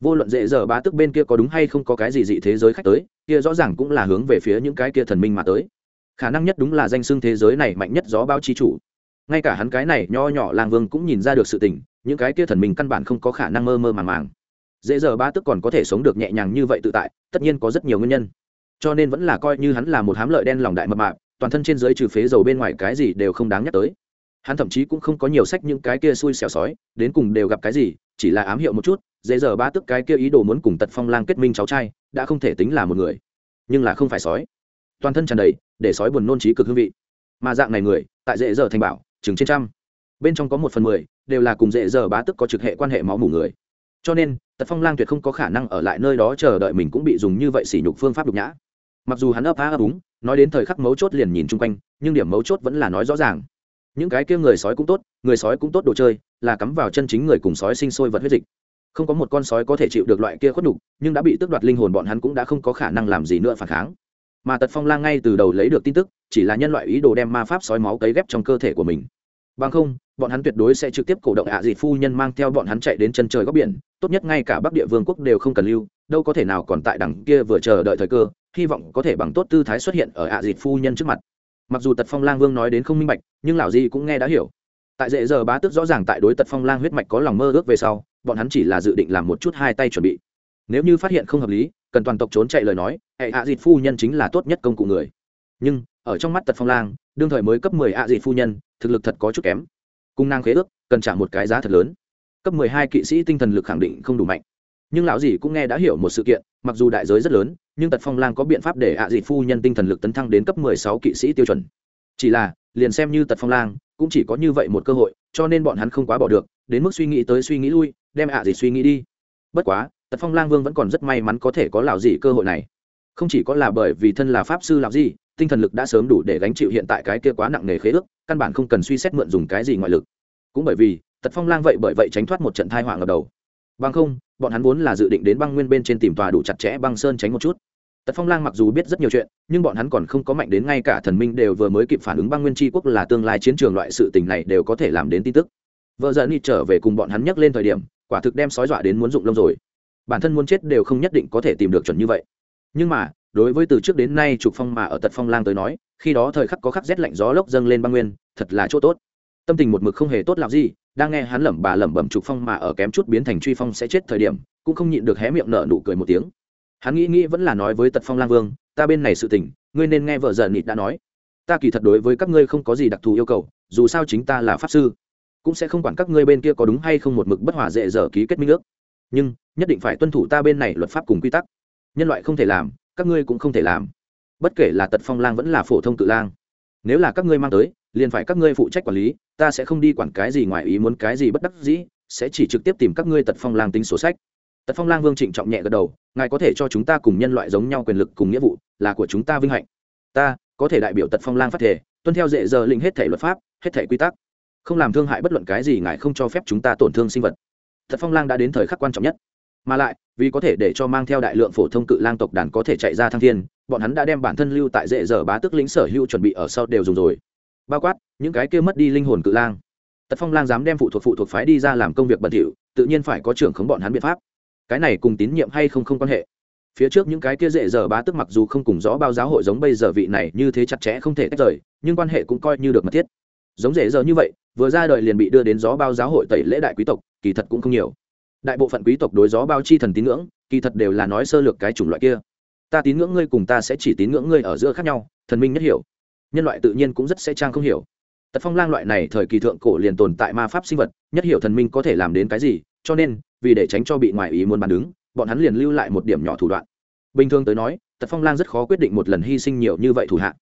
Vô luận dễ dở ba tức bên kia có đúng hay không có cái gì dị thế giới khách tới, kia rõ ràng cũng là hướng về phía những cái kia thần minh mà tới. Khả năng nhất đúng là danh xưng thế giới này mạnh nhất gió bao chi chủ. Ngay cả hắn cái này nho nhỏ lang vương cũng nhìn ra được sự tình, những cái kia thần minh căn bản không có khả năng mơ mơ màng màng. Dễ dở ba tức còn có thể sống được nhẹ nhàng như vậy tự tại, tất nhiên có rất nhiều nguyên nhân. Cho nên vẫn là coi như hắn là một hám lợi đen lòng đại mập mạp, toàn thân trên dưới trừ phế dầu bên ngoài cái gì đều không đáng nhắc tới hắn thậm chí cũng không có nhiều sách những cái kia xui xẻo sói, đến cùng đều gặp cái gì, chỉ là ám hiệu một chút, dễ giờ ba tức cái kia ý đồ muốn cùng tật phong lang kết minh cháu trai, đã không thể tính là một người. Nhưng là không phải sói. Toàn thân tràn đầy, để sói buồn nôn trí cực hương vị. Mà dạng này người, tại dễ giờ thành bảo, chừng trên trăm. Bên trong có một phần mười, đều là cùng dễ giờ bá tức có trực hệ quan hệ máu mủ người. Cho nên, tật phong lang tuyệt không có khả năng ở lại nơi đó chờ đợi mình cũng bị dùng như vậy sỉ nhục phương pháp đục nhã. Mặc dù hắn ấp á ấp úng, nói đến thời khắc mấu chốt liền nhìn chung quanh, nhưng điểm mấu chốt vẫn là nói rõ ràng những cái kia người sói cũng tốt, người sói cũng tốt đồ chơi, là cắm vào chân chính người cùng sói sinh sôi vật huyết dịch. Không có một con sói có thể chịu được loại kia khuất đục nhưng đã bị tước đoạt linh hồn bọn hắn cũng đã không có khả năng làm gì nữa phản kháng. Mà tật phong lang ngay từ đầu lấy được tin tức, chỉ là nhân loại ý đồ đem ma pháp sói máu cấy ghép trong cơ thể của mình. Bằng không, bọn hắn tuyệt đối sẽ trực tiếp cổ động ạ à phu nhân mang theo bọn hắn chạy đến chân trời góc biển, tốt nhất ngay cả bắc địa vương quốc đều không cần lưu, đâu có thể nào còn tại đằng kia vừa chờ đợi thời cơ, hy vọng có thể bằng tốt tư thái xuất hiện ở ạ à phu nhân trước mặt mặc dù tật phong lang vương nói đến không minh bạch, nhưng lão di cũng nghe đã hiểu. Tại dễ giờ bá tước rõ ràng tại đối tật phong lang huyết mạch có lòng mơ ước về sau, bọn hắn chỉ là dự định làm một chút hai tay chuẩn bị. Nếu như phát hiện không hợp lý, cần toàn tộc trốn chạy lời nói, hệ ạ dịt phu nhân chính là tốt nhất công cụ người. Nhưng, ở trong mắt tật phong lang, đương thời mới cấp mười ạ dịt phu nhân, thực lực thật có chút kém. Cung năng khế ước, cần trả một cái giá thật lớn. Cấp mười hai kỵ sĩ tinh thần lực khẳng định không đủ mạnh nhưng lão dì cũng nghe đã hiểu một sự kiện, mặc dù đại giới rất lớn, nhưng tật phong lang có biện pháp để ạ dì phu nhân tinh thần lực tấn thăng đến cấp mười sáu kỵ sĩ tiêu chuẩn. Chỉ là, liền xem như tật phong lang, cũng chỉ có như vậy một cơ hội, cho nên bọn hắn không quá bỏ được, đến mức suy nghĩ tới suy nghĩ lui, đem ạ dì suy nghĩ đi. Bất quá, tật phong lang vương vẫn còn rất may mắn có thể có lão dì cơ hội này. Không chỉ có là bởi vì thân là pháp sư lão dì, tinh thần lực đã sớm đủ để gánh chịu hiện tại cái kia quá nặng nề khế ước, căn bản không cần suy xét mượn dùng cái gì ngoại lực. Cũng bởi vì, tật phong lang vậy bởi vậy tránh thoát một trận thai họa ngập đầu. Bằng không bọn hắn vốn là dự định đến băng nguyên bên trên tìm tòa đủ chặt chẽ băng sơn tránh một chút. Tật phong lang mặc dù biết rất nhiều chuyện, nhưng bọn hắn còn không có mạnh đến ngay cả thần minh đều vừa mới kịp phản ứng băng nguyên tri quốc là tương lai chiến trường loại sự tình này đều có thể làm đến tin tức. Vợ giờ đi trở về cùng bọn hắn nhắc lên thời điểm, quả thực đem sói dọa đến muốn dụng lông rồi. Bản thân muốn chết đều không nhất định có thể tìm được chuẩn như vậy. Nhưng mà, đối với từ trước đến nay trục phong mà ở tật phong lang tới nói, khi đó thời khắc có khắc rét lạnh gió lốc dâng lên băng nguyên, thật là chỗ tốt. Tâm tình một mực không hề tốt làm gì đang nghe hắn lẩm bà lẩm bẩm trục phong mà ở kém chút biến thành truy phong sẽ chết thời điểm, cũng không nhịn được hé miệng nở nụ cười một tiếng. Hắn nghĩ nghĩ vẫn là nói với tật phong lang vương, ta bên này sự tình, ngươi nên nghe vợ giận nịt đã nói. Ta kỳ thật đối với các ngươi không có gì đặc thù yêu cầu, dù sao chính ta là pháp sư, cũng sẽ không quản các ngươi bên kia có đúng hay không một mực bất hòa dễ dở ký kết minh ước. Nhưng, nhất định phải tuân thủ ta bên này luật pháp cùng quy tắc. Nhân loại không thể làm, các ngươi cũng không thể làm. Bất kể là tật phong lang vẫn là phổ thông tự lang nếu là các ngươi mang tới, liền phải các ngươi phụ trách quản lý, ta sẽ không đi quản cái gì ngoài ý muốn, cái gì bất đắc dĩ, sẽ chỉ trực tiếp tìm các ngươi tật phong lang tính sổ sách. Tật phong lang vương trịnh trọng nhẹ gật đầu, ngài có thể cho chúng ta cùng nhân loại giống nhau quyền lực cùng nghĩa vụ, là của chúng ta vinh hạnh. Ta, có thể đại biểu tật phong lang phát thể, tuân theo dễ giờ lĩnh hết thể luật pháp, hết thể quy tắc. Không làm thương hại bất luận cái gì ngài không cho phép chúng ta tổn thương sinh vật. Tật phong lang đã đến thời khắc quan trọng nhất. Mà lại, vì có thể để cho mang theo đại lượng phổ thông cự lang tộc đàn có thể chạy ra thăng thiên bọn hắn đã đem bản thân lưu tại dễ dở bá tức lĩnh sở hữu chuẩn bị ở sau đều dùng rồi. Bao quát, những cái kia mất đi linh hồn cự lang. Tật phong lang dám đem phụ thuộc phụ thuộc phái đi ra làm công việc bẩn thỉu, tự nhiên phải có trưởng khống bọn hắn biện pháp. Cái này cùng tín nhiệm hay không không quan hệ. Phía trước những cái kia dễ dở bá tức mặc dù không cùng rõ bao giáo hội giống bây giờ vị này như thế chặt chẽ không thể tách rời, nhưng quan hệ cũng coi như được mật thiết. Giống dễ dở như vậy, vừa ra đời liền bị đưa đến gió bao giáo hội tẩy lễ đại quý tộc, kỳ thật cũng không nhiều. Đại bộ phận quý tộc đối gió bao chi thần tín ngưỡng, kỳ thật đều là nói sơ lược cái chủng loại kia ta tín ngưỡng ngươi cùng ta sẽ chỉ tín ngưỡng ngươi ở giữa khác nhau, thần minh nhất hiểu. Nhân loại tự nhiên cũng rất sẽ trang không hiểu. Tật phong lang loại này thời kỳ thượng cổ liền tồn tại ma pháp sinh vật, nhất hiểu thần minh có thể làm đến cái gì, cho nên, vì để tránh cho bị ngoại ý muốn bàn đứng, bọn hắn liền lưu lại một điểm nhỏ thủ đoạn. Bình thường tới nói, tật phong lang rất khó quyết định một lần hy sinh nhiều như vậy thủ hạ.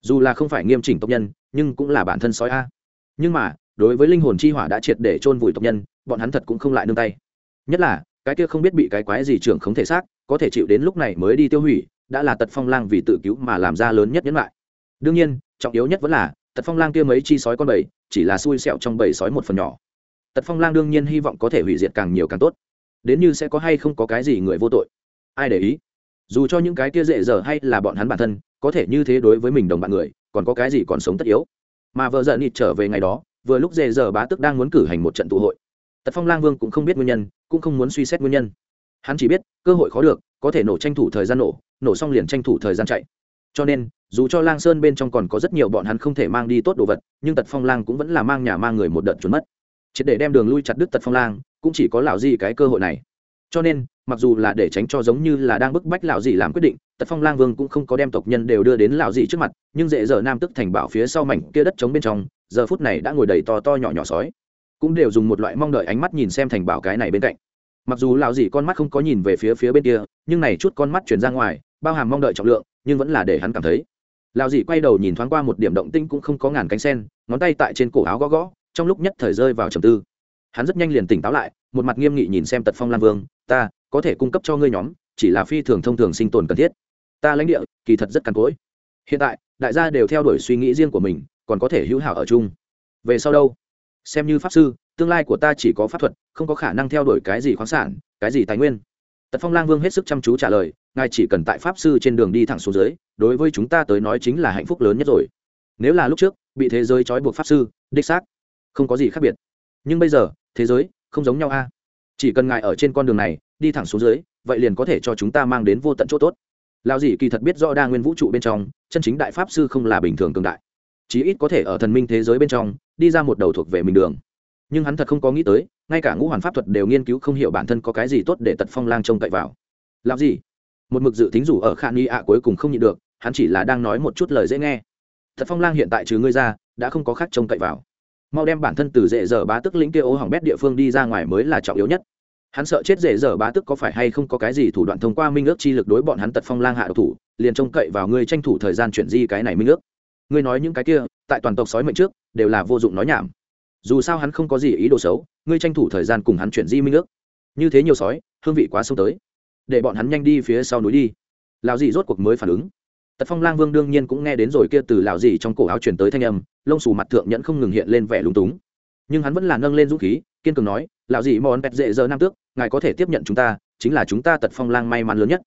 Dù là không phải nghiêm chỉnh tộc nhân, nhưng cũng là bản thân sói a. Nhưng mà, đối với linh hồn chi hỏa đã triệt để chôn vùi tộc nhân, bọn hắn thật cũng không lại nương tay. Nhất là cái kia không biết bị cái quái gì trưởng không thể xác, có thể chịu đến lúc này mới đi tiêu hủy, đã là tật phong lang vì tự cứu mà làm ra lớn nhất nhẫn lại. Đương nhiên, trọng yếu nhất vẫn là, tật phong lang kia mấy chi sói con bầy, chỉ là xui xẹo trong bầy sói một phần nhỏ. Tật phong lang đương nhiên hy vọng có thể hủy diệt càng nhiều càng tốt. Đến như sẽ có hay không có cái gì người vô tội. Ai để ý? Dù cho những cái kia dễ dở hay là bọn hắn bản thân, có thể như thế đối với mình đồng bạn người, còn có cái gì còn sống tất yếu? Mà vợ giận nịt trở về ngày đó, vừa lúc dễ dở bá tức đang muốn cử hành một trận tụ hội tật phong lang vương cũng không biết nguyên nhân, cũng không muốn suy xét nguyên nhân. Hắn chỉ biết, cơ hội khó được, có thể nổ tranh thủ thời gian nổ nổ xong liền tranh thủ thời gian chạy. Cho nên, dù cho lang sơn bên trong còn có rất nhiều bọn hắn không thể mang đi tốt đồ vật, nhưng tật phong lang cũng vẫn là mang nhà mang người một đợt trốn mất. Triệt để đem đường lui chặt đứt tật phong lang, cũng chỉ có lão gì cái cơ hội này. Cho nên, mặc dù là để tránh cho giống như là đang bức bách lão gì làm quyết định, tật phong lang vương cũng không có đem tộc nhân đều đưa đến lão gì trước mặt, nhưng dễ dở nam tức thành bảo phía sau mảnh kia đất trống bên trong, giờ phút này đã ngồi đầy to to nhỏ nhỏ sói cũng đều dùng một loại mong đợi ánh mắt nhìn xem thành bảo cái này bên cạnh. Mặc dù lão dì con mắt không có nhìn về phía phía bên kia, nhưng này chút con mắt chuyển ra ngoài, bao hàm mong đợi trọng lượng, nhưng vẫn là để hắn cảm thấy. Lão dì quay đầu nhìn thoáng qua một điểm động tinh cũng không có ngàn cánh sen, ngón tay tại trên cổ áo gõ gõ, trong lúc nhất thời rơi vào trầm tư. Hắn rất nhanh liền tỉnh táo lại, một mặt nghiêm nghị nhìn xem tật phong lan vương, ta, có thể cung cấp cho ngươi nhóm, chỉ là phi thường thông thường sinh tồn cần thiết. Ta lãnh địa, kỳ thật rất cằn cỗi. Hiện tại, đại gia đều theo đuổi suy nghĩ riêng của mình, còn có thể hữu hảo ở chung. Về sau đâu? Xem như pháp sư, tương lai của ta chỉ có pháp thuật, không có khả năng theo đuổi cái gì khoáng sản, cái gì tài nguyên. Tật phong lang vương hết sức chăm chú trả lời, ngài chỉ cần tại pháp sư trên đường đi thẳng xuống dưới, đối với chúng ta tới nói chính là hạnh phúc lớn nhất rồi. Nếu là lúc trước, bị thế giới trói buộc pháp sư, đích xác, không có gì khác biệt. Nhưng bây giờ, thế giới, không giống nhau a. Chỉ cần ngài ở trên con đường này, đi thẳng xuống dưới, vậy liền có thể cho chúng ta mang đến vô tận chỗ tốt. Lao dì kỳ thật biết rõ đa nguyên vũ trụ bên trong, chân chính đại pháp sư không là bình thường cường đại. Chí ít có thể ở thần minh thế giới bên trong đi ra một đầu thuộc về mình đường. Nhưng hắn thật không có nghĩ tới, ngay cả ngũ hoàn pháp thuật đều nghiên cứu không hiểu bản thân có cái gì tốt để tật phong lang trông cậy vào. Làm gì? Một mực dự tính rủ ở khả nghi ạ cuối cùng không nhịn được, hắn chỉ là đang nói một chút lời dễ nghe. Thật phong lang hiện tại trừ ngươi ra, đã không có khác trông cậy vào. Mau đem bản thân từ dễ dở bá tức lĩnh kia ô hỏng bét địa phương đi ra ngoài mới là trọng yếu nhất. Hắn sợ chết dễ dở bá tức có phải hay không có cái gì thủ đoạn thông qua minh ước chi lực đối bọn hắn tật phong lang hạ độc thủ, liền trông cậy vào ngươi tranh thủ thời gian chuyển di cái này minh ước ngươi nói những cái kia, tại toàn tộc sói mệnh trước, đều là vô dụng nói nhảm. Dù sao hắn không có gì ý đồ xấu, ngươi tranh thủ thời gian cùng hắn chuyển di minh ước. Như thế nhiều sói, hương vị quá sâu tới. Để bọn hắn nhanh đi phía sau núi đi. Lào dì rốt cuộc mới phản ứng. Tật phong lang vương đương nhiên cũng nghe đến rồi kia từ lào dì trong cổ áo chuyển tới thanh âm, lông xù mặt thượng nhẫn không ngừng hiện lên vẻ lúng túng. Nhưng hắn vẫn là nâng lên dũng khí, kiên cường nói lào dì, món bẹt dễ giờ nam tước, ngài có thể tiếp nhận chúng ta, chính là chúng ta tật phong lang may mắn lớn nhất.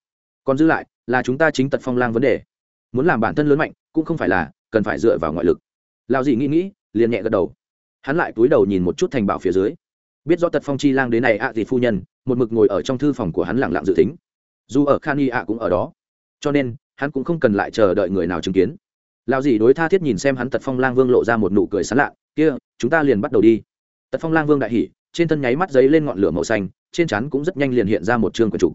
Còn giữ lại, là chúng ta chính tật phong lang vấn đề muốn làm bản thân lớn mạnh, cũng không phải là cần phải dựa vào ngoại lực. Lao dì nghĩ nghĩ, liền nhẹ gật đầu. Hắn lại túi đầu nhìn một chút thành bảo phía dưới. Biết do tật phong chi lang đến này ạ à gì phu nhân, một mực ngồi ở trong thư phòng của hắn lẳng lặng dự tính. Dù ở khan y ạ cũng ở đó. Cho nên, hắn cũng không cần lại chờ đợi người nào chứng kiến. Lao dì đối tha thiết nhìn xem hắn tật phong lang vương lộ ra một nụ cười sán lạ. Kia, chúng ta liền bắt đầu đi. Tật phong lang vương đại hỉ, trên thân nháy mắt giấy lên ngọn lửa màu xanh, trên chắn cũng rất nhanh liền hiện ra một chương quần trục.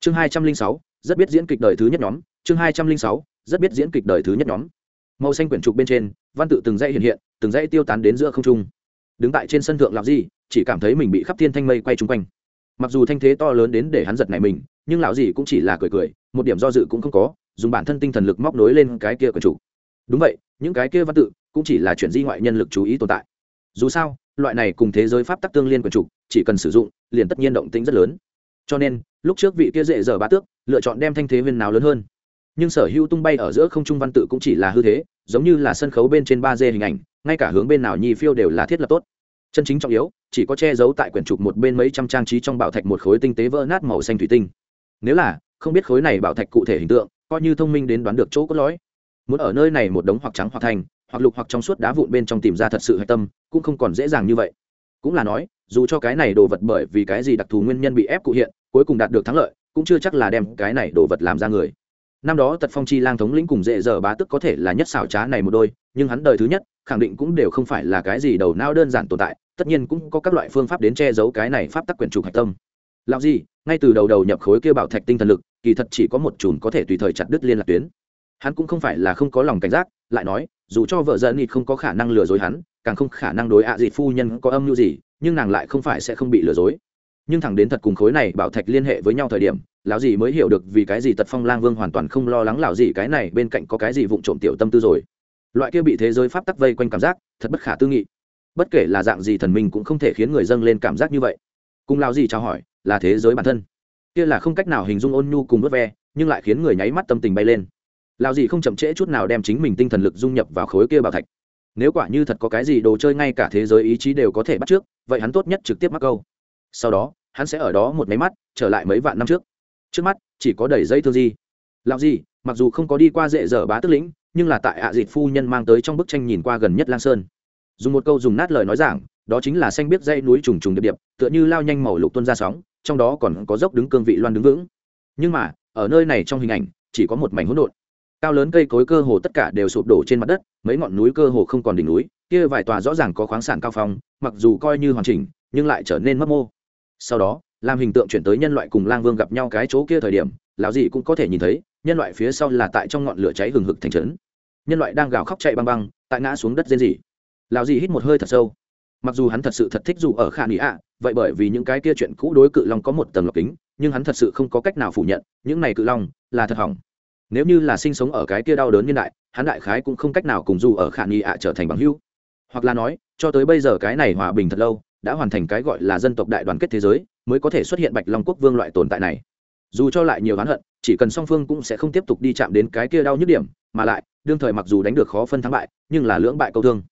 Chương hai trăm linh sáu, rất biết diễn kịch đời thứ nhất nhóm. Chương hai trăm linh sáu rất biết diễn kịch đời thứ nhất nhóm. Màu xanh quyển trục bên trên, văn tự từng dãy hiện hiện, từng dãy tiêu tán đến giữa không trung. Đứng tại trên sân thượng làm gì chỉ cảm thấy mình bị khắp thiên thanh mây quay chung quanh. Mặc dù thanh thế to lớn đến để hắn giật này mình, nhưng lão gì cũng chỉ là cười cười, một điểm do dự cũng không có, dùng bản thân tinh thần lực móc nối lên cái kia quyển chủ đúng vậy, những cái kia văn tự cũng chỉ là chuyện di ngoại nhân lực chú ý tồn tại. Dù sao, loại này cùng thế giới pháp tắc tương liên quyển chủ chỉ cần sử dụng, liền tất nhiên động tính rất lớn. Cho nên, lúc trước vị kia dễ dở bá tước, lựa chọn đem thanh thế viên nào lớn hơn nhưng sở hữu tung bay ở giữa không trung văn tự cũng chỉ là hư thế, giống như là sân khấu bên trên ba d hình ảnh, ngay cả hướng bên nào nhi phiêu đều là thiết lập tốt. Chân chính trọng yếu, chỉ có che giấu tại quyển trục một bên mấy trăm trang trí trong bảo thạch một khối tinh tế vỡ nát màu xanh thủy tinh. Nếu là, không biết khối này bảo thạch cụ thể hình tượng, coi như thông minh đến đoán được chỗ cốt lõi. Muốn ở nơi này một đống hoặc trắng hoặc thành, hoặc lục hoặc trong suốt đá vụn bên trong tìm ra thật sự hạch tâm, cũng không còn dễ dàng như vậy. Cũng là nói, dù cho cái này đồ vật bởi vì cái gì đặc thù nguyên nhân bị ép cụ hiện, cuối cùng đạt được thắng lợi, cũng chưa chắc là đem cái này đồ vật làm ra người năm đó tật phong chi lang thống lĩnh cùng dễ dở bá tức có thể là nhất xảo trá này một đôi, nhưng hắn đời thứ nhất, khẳng định cũng đều không phải là cái gì đầu não đơn giản tồn tại, tất nhiên cũng có các loại phương pháp đến che giấu cái này pháp tắc quyển trục hạch tâm. Làm gì ngay từ đầu đầu nhập khối kia bảo thạch tinh thần lực, kỳ thật chỉ có một chùm có thể tùy thời chặt đứt liên lạc tuyến. Hắn cũng không phải là không có lòng cảnh giác, lại nói, dù cho vợ dân nịt không có khả năng lừa dối hắn, càng không khả năng đối ạ à phu nhân có âm mưu gì, nhưng nàng lại không phải sẽ không bị lừa dối nhưng thẳng đến thật cùng khối này bảo thạch liên hệ với nhau thời điểm, lão dì mới hiểu được vì cái gì tật phong lang vương hoàn toàn không lo lắng lão dì cái này bên cạnh có cái gì vụng trộm tiểu tâm tư rồi. Loại kia bị thế giới pháp tắc vây quanh cảm giác, thật bất khả tư nghị. Bất kể là dạng gì thần minh cũng không thể khiến người dâng lên cảm giác như vậy. Cùng lão dì chào hỏi, là thế giới bản thân. Kia là không cách nào hình dung ôn nhu cùng vớt ve, nhưng lại khiến người nháy mắt tâm tình bay lên. Lão dì không chậm trễ chút nào đem chính mình tinh thần lực dung nhập vào khối kia bảo thạch. Nếu quả như thật có cái gì đồ chơi ngay cả thế giới ý chí đều có thể bắt trước, vậy hắn tốt nhất trực tiếp mắc câu sau đó, hắn sẽ ở đó một máy mắt, trở lại mấy vạn năm trước. Trước mắt, chỉ có đầy dây thương di. Lão gì mặc dù không có đi qua dễ dở bá tức lĩnh, nhưng là tại ạ à dịt phu nhân mang tới trong bức tranh nhìn qua gần nhất lang sơn. Dùng một câu dùng nát lời nói giảng, đó chính là xanh biết dây núi trùng trùng điệp điệp, tựa như lao nhanh màu lục tuân ra sóng, trong đó còn có dốc đứng cương vị loan đứng vững. Nhưng mà, ở nơi này trong hình ảnh, chỉ có một mảnh hỗn độn. Cao lớn cây cối cơ hồ tất cả đều sụp đổ trên mặt đất, mấy ngọn núi cơ hồ không còn đỉnh núi, kia vài tòa rõ ràng có khoáng sản cao phong, mặc dù coi như hoàn chỉnh, nhưng lại trở nên mất mô sau đó, làm hình tượng chuyển tới nhân loại cùng lang vương gặp nhau cái chỗ kia thời điểm, lão dị cũng có thể nhìn thấy, nhân loại phía sau là tại trong ngọn lửa cháy hừng hực thành trấn. Nhân loại đang gào khóc chạy băng băng, tại ngã xuống đất rên rỉ. Lão dị hít một hơi thật sâu. Mặc dù hắn thật sự thật thích dù ở khả nghĩ ạ, vậy bởi vì những cái kia chuyện cũ đối cự long có một tầng lọc kính, nhưng hắn thật sự không có cách nào phủ nhận, những này cự long là thật hỏng. Nếu như là sinh sống ở cái kia đau đớn nhân đại, hắn đại khái cũng không cách nào cùng dù ở khả nghi ạ trở thành bằng hữu. Hoặc là nói, cho tới bây giờ cái này hòa bình thật lâu đã hoàn thành cái gọi là dân tộc đại đoàn kết thế giới, mới có thể xuất hiện bạch long quốc vương loại tồn tại này. Dù cho lại nhiều oán hận, chỉ cần song phương cũng sẽ không tiếp tục đi chạm đến cái kia đau nhức điểm, mà lại, đương thời mặc dù đánh được khó phân thắng bại, nhưng là lưỡng bại câu thương.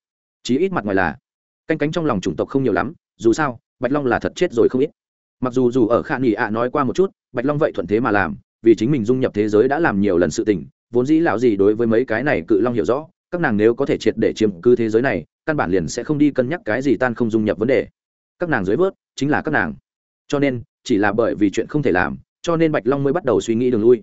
Chí ít mặt ngoài là, canh cánh trong lòng chủng tộc không nhiều lắm, dù sao, bạch long là thật chết rồi không ít. Mặc dù dù ở khả nghỉ ạ nói qua một chút, bạch long vậy thuận thế mà làm, vì chính mình dung nhập thế giới đã làm nhiều lần sự tình, vốn dĩ lão gì đối với mấy cái này cự long hiểu rõ, các nàng nếu có thể triệt để chiếm cứ thế giới này, căn bản liền sẽ không đi cân nhắc cái gì tan không dung nhập vấn đề các nàng dưới vớt, chính là các nàng. Cho nên, chỉ là bởi vì chuyện không thể làm, cho nên bạch long mới bắt đầu suy nghĩ đường lui.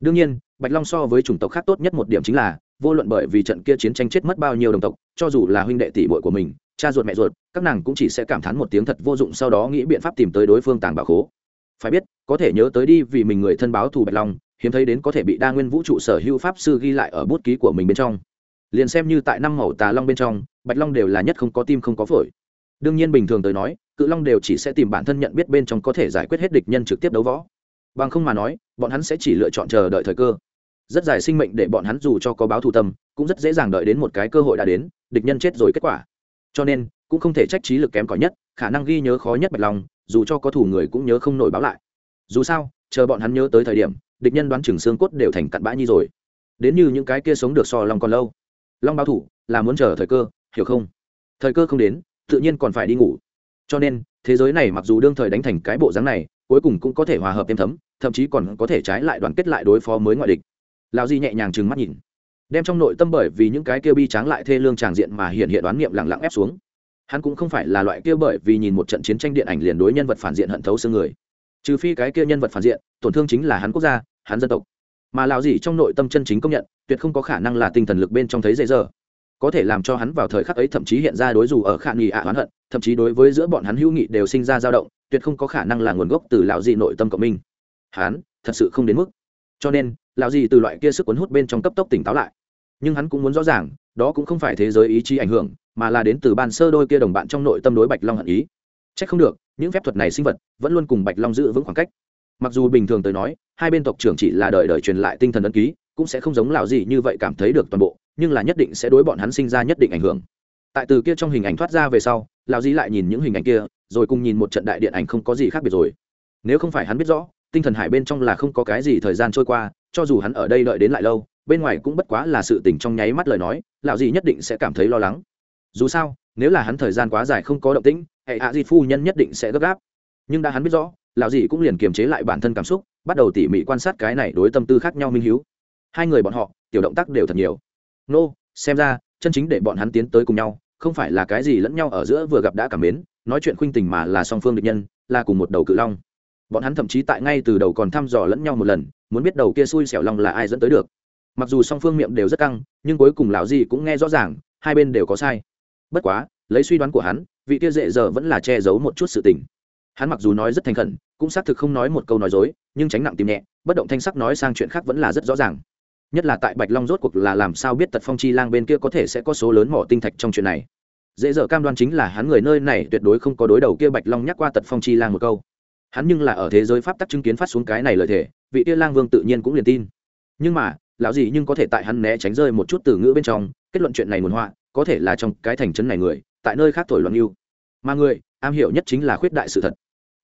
Đương nhiên, bạch long so với chủng tộc khác tốt nhất một điểm chính là, vô luận bởi vì trận kia chiến tranh chết mất bao nhiêu đồng tộc, cho dù là huynh đệ tỷ bội của mình, cha ruột mẹ ruột, các nàng cũng chỉ sẽ cảm thán một tiếng thật vô dụng sau đó nghĩ biện pháp tìm tới đối phương tàng bảo khố. Phải biết, có thể nhớ tới đi vì mình người thân báo thù bạch long, hiếm thấy đến có thể bị đa nguyên vũ trụ sở hữu pháp sư ghi lại ở bút ký của mình bên trong. Liền xem như tại năm mẫu tà long bên trong, bạch long đều là nhất không có tim không có phổi đương nhiên bình thường tới nói, cự long đều chỉ sẽ tìm bản thân nhận biết bên trong có thể giải quyết hết địch nhân trực tiếp đấu võ. Bằng không mà nói, bọn hắn sẽ chỉ lựa chọn chờ đợi thời cơ. Rất dài sinh mệnh để bọn hắn dù cho có báo thù tâm, cũng rất dễ dàng đợi đến một cái cơ hội đã đến, địch nhân chết rồi kết quả. Cho nên, cũng không thể trách trí lực kém cỏi nhất, khả năng ghi nhớ khó nhất bạch long, dù cho có thủ người cũng nhớ không nổi báo lại. Dù sao, chờ bọn hắn nhớ tới thời điểm, địch nhân đoán chừng xương cốt đều thành cặn bã nhi rồi. Đến như những cái kia sống được so long còn lâu. Long báo thủ là muốn chờ thời cơ, hiểu không? Thời cơ không đến tự nhiên còn phải đi ngủ. Cho nên, thế giới này mặc dù đương thời đánh thành cái bộ dáng này, cuối cùng cũng có thể hòa hợp êm thấm, thậm chí còn có thể trái lại đoàn kết lại đối phó mới ngoại địch. Lão di nhẹ nhàng trừng mắt nhìn. Đem trong nội tâm bởi vì những cái kia bi tráng lại thê lương tràng diện mà hiện hiện đoán niệm lặng lặng ép xuống. Hắn cũng không phải là loại kia bởi vì nhìn một trận chiến tranh điện ảnh liền đối nhân vật phản diện hận thấu xương người. Trừ phi cái kia nhân vật phản diện, tổn thương chính là hắn quốc gia, hắn dân tộc. Mà lão gì trong nội tâm chân chính công nhận, tuyệt không có khả năng là tinh thần lực bên trong thấy dễ dở có thể làm cho hắn vào thời khắc ấy thậm chí hiện ra đối dù ở khả nghị ạ à oán hận thậm chí đối với giữa bọn hắn hữu nghị đều sinh ra dao động tuyệt không có khả năng là nguồn gốc từ lão dị nội tâm của mình hắn thật sự không đến mức. Cho nên lão dị từ loại kia sức cuốn hút bên trong cấp tốc tỉnh táo lại. Nhưng hắn cũng muốn rõ ràng đó cũng không phải thế giới ý chí ảnh hưởng mà là đến từ ban sơ đôi kia đồng bạn trong nội tâm đối bạch long hận ý. Trách không được, những phép thuật này sinh vật vẫn luôn cùng Bạch Long giữ vững khoảng cách. Mặc dù bình thường tới nói, hai bên tộc trưởng chỉ là đời đời truyền lại tinh thần ấn ký, cũng sẽ không giống lão gì như vậy cảm thấy được toàn bộ, nhưng là nhất định sẽ đối bọn hắn sinh ra nhất định ảnh hưởng. Tại từ kia trong hình ảnh thoát ra về sau, lão gì lại nhìn những hình ảnh kia, rồi cùng nhìn một trận đại điện ảnh không có gì khác biệt rồi. Nếu không phải hắn biết rõ, tinh thần hải bên trong là không có cái gì thời gian trôi qua, cho dù hắn ở đây đợi đến lại lâu, bên ngoài cũng bất quá là sự tình trong nháy mắt lời nói, lão gì nhất định sẽ cảm thấy lo lắng. Dù sao, nếu là hắn thời gian quá dài không có động tĩnh, hệ hạ di phu nhân nhất định sẽ gấp gáp nhưng đã hắn biết rõ lão gì cũng liền kiềm chế lại bản thân cảm xúc bắt đầu tỉ mỉ quan sát cái này đối tâm tư khác nhau minh hiếu hai người bọn họ tiểu động tác đều thật nhiều. Nô、no, xem ra chân chính để bọn hắn tiến tới cùng nhau không phải là cái gì lẫn nhau ở giữa vừa gặp đã cảm mến nói chuyện khuynh tình mà là song phương địch nhân là cùng một đầu cự long. Bọn hắn thậm chí tại ngay từ đầu còn thăm dò lẫn nhau một lần muốn biết đầu kia xui xẻo long là ai dẫn tới được. Mặc dù song phương miệng đều rất căng nhưng cuối cùng lão gì cũng nghe rõ ràng hai bên đều có sai. Bất quá lấy suy đoán của hắn vị kia dễ giờ vẫn là che giấu một chút sự tình. Hắn mặc dù nói rất thành khẩn cũng xác thực không nói một câu nói dối nhưng tránh nặng tìm nhẹ bất động thanh sắc nói sang chuyện khác vẫn là rất rõ ràng nhất là tại bạch long rốt cuộc là làm sao biết tật phong chi lang bên kia có thể sẽ có số lớn mỏ tinh thạch trong chuyện này. Dễ dở cam đoan chính là hắn người nơi này tuyệt đối không có đối đầu kia bạch long nhắc qua tật phong chi lang một câu. Hắn nhưng là ở thế giới pháp tắc chứng kiến phát xuống cái này lợi thể vị kia lang vương tự nhiên cũng liền tin. Nhưng mà, lão gì nhưng có thể tại hắn né tránh rơi một chút từ ngữ bên trong, kết luận chuyện này nguồn họa, có thể là trong cái thành trấn này người, tại nơi khác thổi loạn yêu. Mà người, am hiểu nhất chính là khuyết đại sự thật.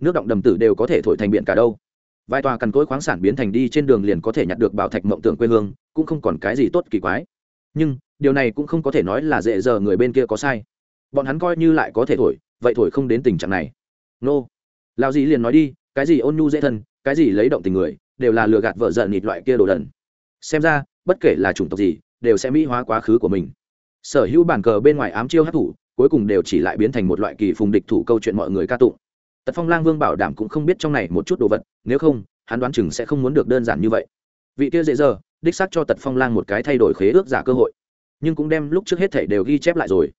Nước động đầm tử đều có thể thổi thành biện cả đâu vài tòa cằn cối khoáng sản biến thành đi trên đường liền có thể nhặt được bảo thạch mộng tưởng quê hương, cũng không còn cái gì tốt kỳ quái. Nhưng, điều này cũng không có thể nói là dễ giờ người bên kia có sai. Bọn hắn coi như lại có thể thổi, vậy thổi không đến tình trạng này. Nô、no. lao gì liền nói đi, cái gì ôn nhu dễ thân, cái gì lấy động tình người, đều là lừa gạt vợ giận nịt loại kia đồ đần. Xem ra, bất kể là chủng tộc gì, đều sẽ mỹ hóa quá khứ của mình. Sở hữu bản cờ bên ngoài ám chiêu hát thủ, cuối cùng đều chỉ lại biến thành một loại kỳ phùng địch thủ câu chuyện mọi người ca tụng tật phong lang vương bảo đảm cũng không biết trong này một chút đồ vật, nếu không, hắn đoán chừng sẽ không muốn được đơn giản như vậy. Vị kia dễ dở, đích xác cho tật phong lang một cái thay đổi khế ước giả cơ hội, nhưng cũng đem lúc trước hết thể đều ghi chép lại rồi.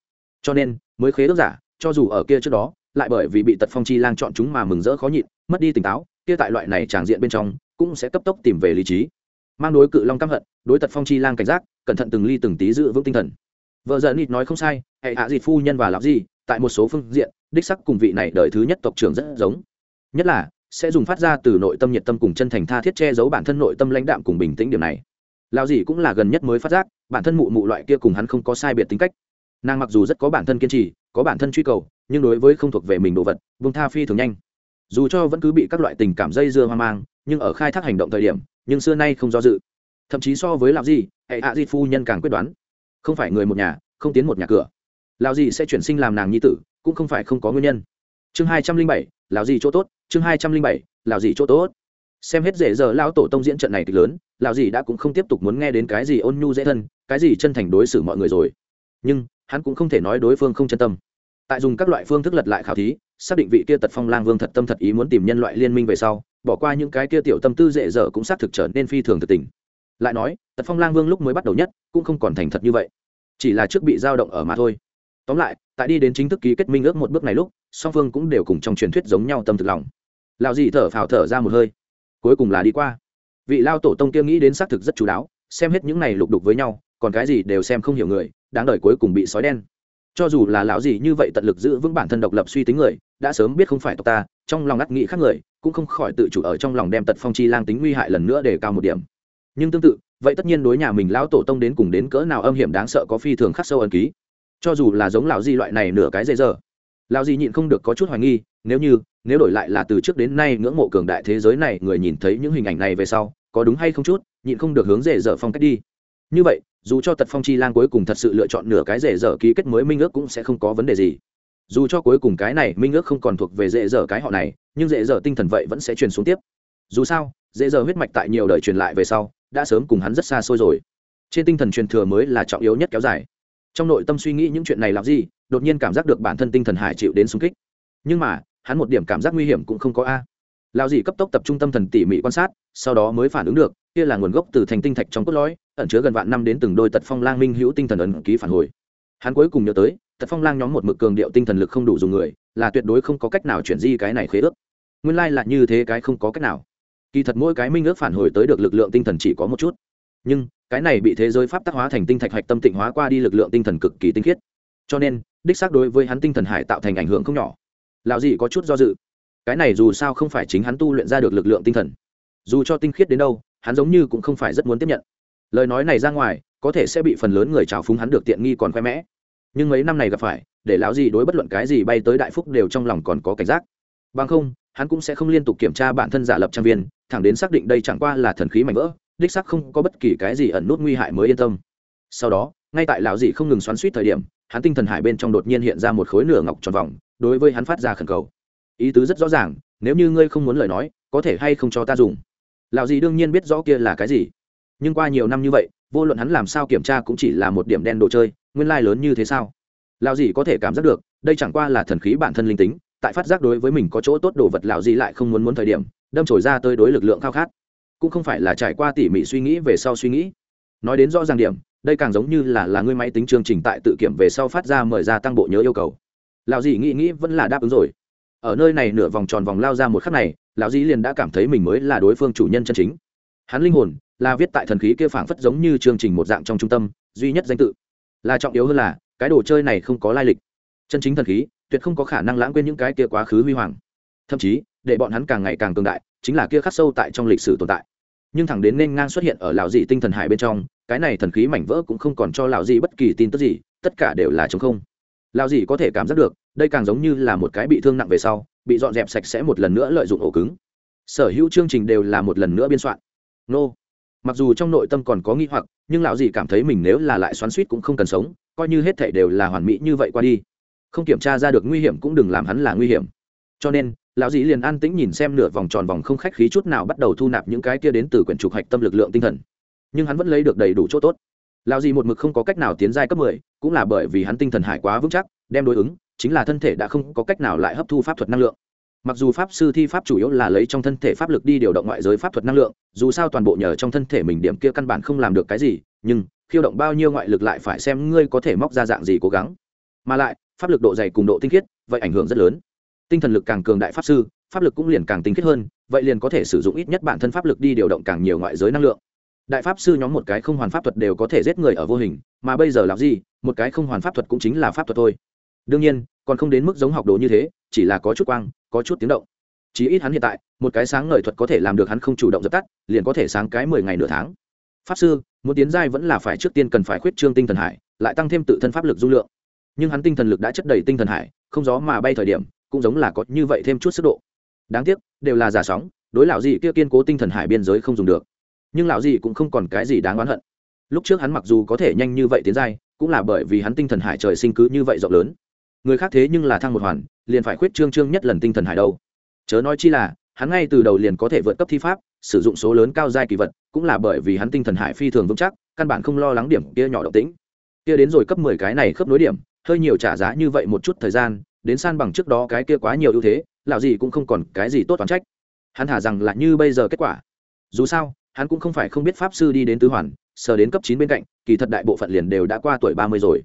Cho nên, mới khế ước giả, cho dù ở kia trước đó, lại bởi vì bị tật phong chi lang chọn chúng mà mừng rỡ khó nhịn, mất đi tỉnh táo, kia tại loại này tràng diện bên trong, cũng sẽ cấp tốc tìm về lý trí. Mang đối cự long căm hận, đối tật phong chi lang cảnh giác, cẩn thận từng ly từng tí giữ vững tinh thần. Vợ giận nịt nói không sai, hệ hạ dịt phu nhân và lão gì tại một số phương diện, đích sắc cùng vị này đời thứ nhất tộc trưởng rất giống. Nhất là, sẽ dùng phát ra từ nội tâm nhiệt tâm cùng chân thành tha thiết che giấu bản thân nội tâm lãnh đạm cùng bình tĩnh điểm này. Lão gì cũng là gần nhất mới phát giác, bản thân mụ mụ loại kia cùng hắn không có sai biệt tính cách. Nàng mặc dù rất có bản thân kiên trì, có bản thân truy cầu, nhưng đối với không thuộc về mình đồ vật vương tha phi thường nhanh. Dù cho vẫn cứ bị các loại tình cảm dây dưa hoang mang, nhưng ở khai thác hành động thời điểm, nhưng xưa nay không do dự. Thậm chí so với lão gì hệ hạ di phu nhân càng quyết đoán. Không phải người một nhà, không tiến một nhà cửa lão gì sẽ chuyển sinh làm nàng nhi tử, cũng không phải không có nguyên nhân. Chương hai trăm linh bảy, lão gì chỗ tốt, chương hai trăm linh bảy, lão gì chỗ tốt. Xem hết dễ giờ lão tổ tông diễn trận này kịch lớn, lão gì đã cũng không tiếp tục muốn nghe đến cái gì ôn nhu dễ thân, cái gì chân thành đối xử mọi người rồi. Nhưng, hắn cũng không thể nói đối phương không chân tâm. Tại dùng các loại phương thức lật lại khảo thí, xác định vị kia tật phong lang vương thật tâm thật ý muốn tìm nhân loại liên minh về sau, bỏ qua những cái kia tiểu tâm tư dễ dở cũng xác thực trở nên phi thường thực tình. Lại nói, tật phong lang vương lúc mới bắt đầu nhất, cũng không còn thành thật như vậy. Chỉ là trước bị dao động ở mà thôi tóm lại, tại đi đến chính thức ký kết minh ước một bước này lúc, song phương cũng đều cùng trong truyền thuyết giống nhau tâm thực lòng. Lao dì thở phào thở ra một hơi. Cuối cùng là đi qua. Vị lao tổ tông kia nghĩ đến xác thực rất chú đáo, xem hết những này lục đục với nhau, còn cái gì đều xem không hiểu người, đáng đời cuối cùng bị sói đen. Cho dù là lão gì như vậy tận lực giữ vững bản thân độc lập suy tính người, đã sớm biết không phải tộc ta, trong lòng ngắt nghĩ khác người, cũng không khỏi tự chủ ở trong lòng đem tật phong chi lang tính nguy hại lần nữa để cao một điểm. Nhưng tương tự, vậy tất nhiên đối nhà mình lão tổ tông đến cùng đến cỡ nào âm hiểm đáng sợ có phi thường khắc sâu ẩn ký cho dù là giống lão di loại này nửa cái dễ dở lão di nhịn không được có chút hoài nghi, nếu như, nếu đổi lại là từ trước đến nay ngưỡng mộ cường đại thế giới này, người nhìn thấy những hình ảnh này về sau, có đúng hay không chút, nhịn không được hướng dễ dở phong cách đi. Như vậy, dù cho tật phong chi lang cuối cùng thật sự lựa chọn nửa cái dễ dở ký kết mới minh ước cũng sẽ không có vấn đề gì. Dù cho cuối cùng cái này minh ước không còn thuộc về dễ dở cái họ này, nhưng dễ dở tinh thần vậy vẫn sẽ truyền xuống tiếp. Dù sao dễ dở huyết mạch tại nhiều đời truyền lại về sau, đã sớm cùng hắn rất xa xôi rồi. Trên tinh thần truyền thừa mới là trọng yếu nhất kéo dài trong nội tâm suy nghĩ những chuyện này làm gì, đột nhiên cảm giác được bản thân tinh thần hải chịu đến xung kích. Nhưng mà, hắn một điểm cảm giác nguy hiểm cũng không có a. Lao gì cấp tốc tập trung tâm thần tỉ mỉ quan sát, sau đó mới phản ứng được, kia là nguồn gốc từ thành tinh thạch trong cốt lõi, ẩn chứa gần vạn năm đến từng đôi tật phong lang minh hữu tinh thần ẩn ký phản hồi. Hắn cuối cùng nhớ tới, tật phong lang nhóm một mực cường điệu tinh thần lực không đủ dùng người, là tuyệt đối không có cách nào chuyển di cái này khế ước. Nguyên lai là như thế cái không có cách nào. Kỳ thật mỗi cái minh ước phản hồi tới được lực lượng tinh thần chỉ có một chút. Nhưng cái này bị thế giới pháp tác hóa thành tinh thạch hạch tâm tịnh hóa qua đi lực lượng tinh thần cực kỳ tinh khiết. Cho nên, đích xác đối với hắn tinh thần hải tạo thành ảnh hưởng không nhỏ. Lão dị có chút do dự. Cái này dù sao không phải chính hắn tu luyện ra được lực lượng tinh thần. Dù cho tinh khiết đến đâu, hắn giống như cũng không phải rất muốn tiếp nhận. Lời nói này ra ngoài, có thể sẽ bị phần lớn người trào phúng hắn được tiện nghi còn khoe mẽ. Nhưng mấy năm này gặp phải, để lão gì đối bất luận cái gì bay tới đại phúc đều trong lòng còn có cảnh giác. Bằng không, hắn cũng sẽ không liên tục kiểm tra bản thân giả lập trang viên, thẳng đến xác định đây chẳng qua là thần khí mảnh vỡ đích xác không có bất kỳ cái gì ẩn nút nguy hại mới yên tâm. Sau đó, ngay tại lão dị không ngừng xoắn suýt thời điểm, hắn tinh thần hải bên trong đột nhiên hiện ra một khối nửa ngọc tròn vòng, đối với hắn phát ra khẩn cầu. Ý tứ rất rõ ràng, nếu như ngươi không muốn lời nói, có thể hay không cho ta dùng? Lão dị đương nhiên biết rõ kia là cái gì. Nhưng qua nhiều năm như vậy, vô luận hắn làm sao kiểm tra cũng chỉ là một điểm đen đồ chơi, nguyên lai lớn như thế sao? Lão dị có thể cảm giác được, đây chẳng qua là thần khí bản thân linh tính, tại phát giác đối với mình có chỗ tốt đồ vật lão dị lại không muốn muốn thời điểm, đâm trồi ra tới đối lực lượng khao khát cũng không phải là trải qua tỉ mỉ suy nghĩ về sau suy nghĩ. Nói đến rõ ràng điểm, đây càng giống như là là ngươi máy tính chương trình tại tự kiểm về sau phát ra mời ra tăng bộ nhớ yêu cầu. Lão dì nghĩ nghĩ vẫn là đáp ứng rồi. Ở nơi này nửa vòng tròn vòng lao ra một khắc này, lão dì liền đã cảm thấy mình mới là đối phương chủ nhân chân chính. Hắn linh hồn, là viết tại thần khí kia phảng phất giống như chương trình một dạng trong trung tâm, duy nhất danh tự. Là trọng yếu hơn là, cái đồ chơi này không có lai lịch. Chân chính thần khí, tuyệt không có khả năng lãng quên những cái kia quá khứ huy hoàng. Thậm chí, để bọn hắn càng ngày càng cường đại, chính là kia khắc sâu tại trong lịch sử tồn tại nhưng thẳng đến nên ngang xuất hiện ở lão dị tinh thần hải bên trong, cái này thần khí mảnh vỡ cũng không còn cho lão dị bất kỳ tin tức gì, tất cả đều là chống không. Lão dị có thể cảm giác được, đây càng giống như là một cái bị thương nặng về sau, bị dọn dẹp sạch sẽ một lần nữa lợi dụng ổ cứng. Sở hữu chương trình đều là một lần nữa biên soạn. Nô. Mặc dù trong nội tâm còn có nghi hoặc, nhưng lão dị cảm thấy mình nếu là lại xoắn suýt cũng không cần sống, coi như hết thảy đều là hoàn mỹ như vậy qua đi. Không kiểm tra ra được nguy hiểm cũng đừng làm hắn là nguy hiểm. Cho nên lão dĩ liền an tĩnh nhìn xem nửa vòng tròn vòng không khách khí chút nào bắt đầu thu nạp những cái kia đến từ quyển trục hạch tâm lực lượng tinh thần. Nhưng hắn vẫn lấy được đầy đủ chỗ tốt. Lão dĩ một mực không có cách nào tiến giai cấp mười, cũng là bởi vì hắn tinh thần hải quá vững chắc, đem đối ứng, chính là thân thể đã không có cách nào lại hấp thu pháp thuật năng lượng. Mặc dù pháp sư thi pháp chủ yếu là lấy trong thân thể pháp lực đi điều động ngoại giới pháp thuật năng lượng, dù sao toàn bộ nhờ trong thân thể mình điểm kia căn bản không làm được cái gì, nhưng, khiêu động bao nhiêu ngoại lực lại phải xem ngươi có thể móc ra dạng gì cố gắng. Mà lại, pháp lực độ dày cùng độ tinh khiết, vậy ảnh hưởng rất lớn tinh thần lực càng cường đại pháp sư, pháp lực cũng liền càng tinh khiết hơn, vậy liền có thể sử dụng ít nhất bản thân pháp lực đi điều động càng nhiều ngoại giới năng lượng. Đại pháp sư nhóm một cái không hoàn pháp thuật đều có thể giết người ở vô hình, mà bây giờ làm gì, một cái không hoàn pháp thuật cũng chính là pháp thuật thôi. Đương nhiên, còn không đến mức giống học đồ như thế, chỉ là có chút quang, có chút tiếng động. Chí ít hắn hiện tại, một cái sáng ngời thuật có thể làm được hắn không chủ động dập tắt, liền có thể sáng cái mười ngày nửa tháng. Pháp sư, muốn tiến giai vẫn là phải trước tiên cần phải khuyết trương tinh thần hải, lại tăng thêm tự thân pháp lực dung lượng. Nhưng hắn tinh thần lực đã chất đầy tinh thần hải, không gió mà bay thời điểm cũng giống là có như vậy thêm chút sức độ. Đáng tiếc, đều là giả sóng, đối lão dị kia kiên cố tinh thần hải biên giới không dùng được. Nhưng lão dị cũng không còn cái gì đáng oán hận. Lúc trước hắn mặc dù có thể nhanh như vậy tiến giai, cũng là bởi vì hắn tinh thần hải trời sinh cứ như vậy rộng lớn. Người khác thế nhưng là thăng một hoàn, liền phải khuyết trương trương nhất lần tinh thần hải đâu. Chớ nói chi là, hắn ngay từ đầu liền có thể vượt cấp thi pháp, sử dụng số lớn cao giai kỳ vật, cũng là bởi vì hắn tinh thần hải phi thường vững chắc, căn bản không lo lắng điểm kia nhỏ động tĩnh. Kia đến rồi cấp mười cái này khớp nối điểm, hơi nhiều trả giá như vậy một chút thời gian đến san bằng trước đó cái kia quá nhiều ưu thế lão gì cũng không còn cái gì tốt toán trách. Hắn thả rằng là như bây giờ kết quả. Dù sao hắn cũng không phải không biết pháp sư đi đến tứ hoàn sờ đến cấp chín bên cạnh kỳ thật đại bộ phận liền đều đã qua tuổi ba mươi rồi.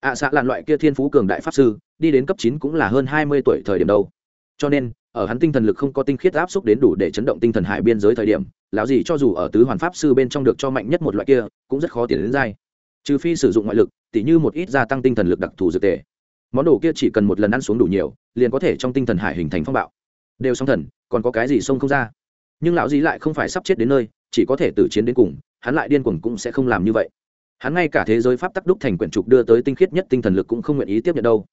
Ạ à, xạ làn loại kia thiên phú cường đại pháp sư đi đến cấp chín cũng là hơn hai mươi tuổi thời điểm đâu. Cho nên ở hắn tinh thần lực không có tinh khiết áp xúc đến đủ để chấn động tinh thần hải biên giới thời điểm lão gì cho dù ở tứ hoàn pháp sư bên trong được cho mạnh nhất một loại kia cũng rất khó tiến đến dai trừ phi sử dụng ngoại lực tỉ như một ít gia tăng tinh thần lực đặc thù dược tề món đồ kia chỉ cần một lần ăn xuống đủ nhiều, liền có thể trong tinh thần hải hình thành phong bạo. Đều song thần, còn có cái gì xông không ra? Nhưng lão dí lại không phải sắp chết đến nơi, chỉ có thể tử chiến đến cùng, hắn lại điên cuồng cũng sẽ không làm như vậy. Hắn ngay cả thế giới pháp tắc đúc thành quyển trục đưa tới tinh khiết nhất tinh thần lực cũng không nguyện ý tiếp nhận đâu.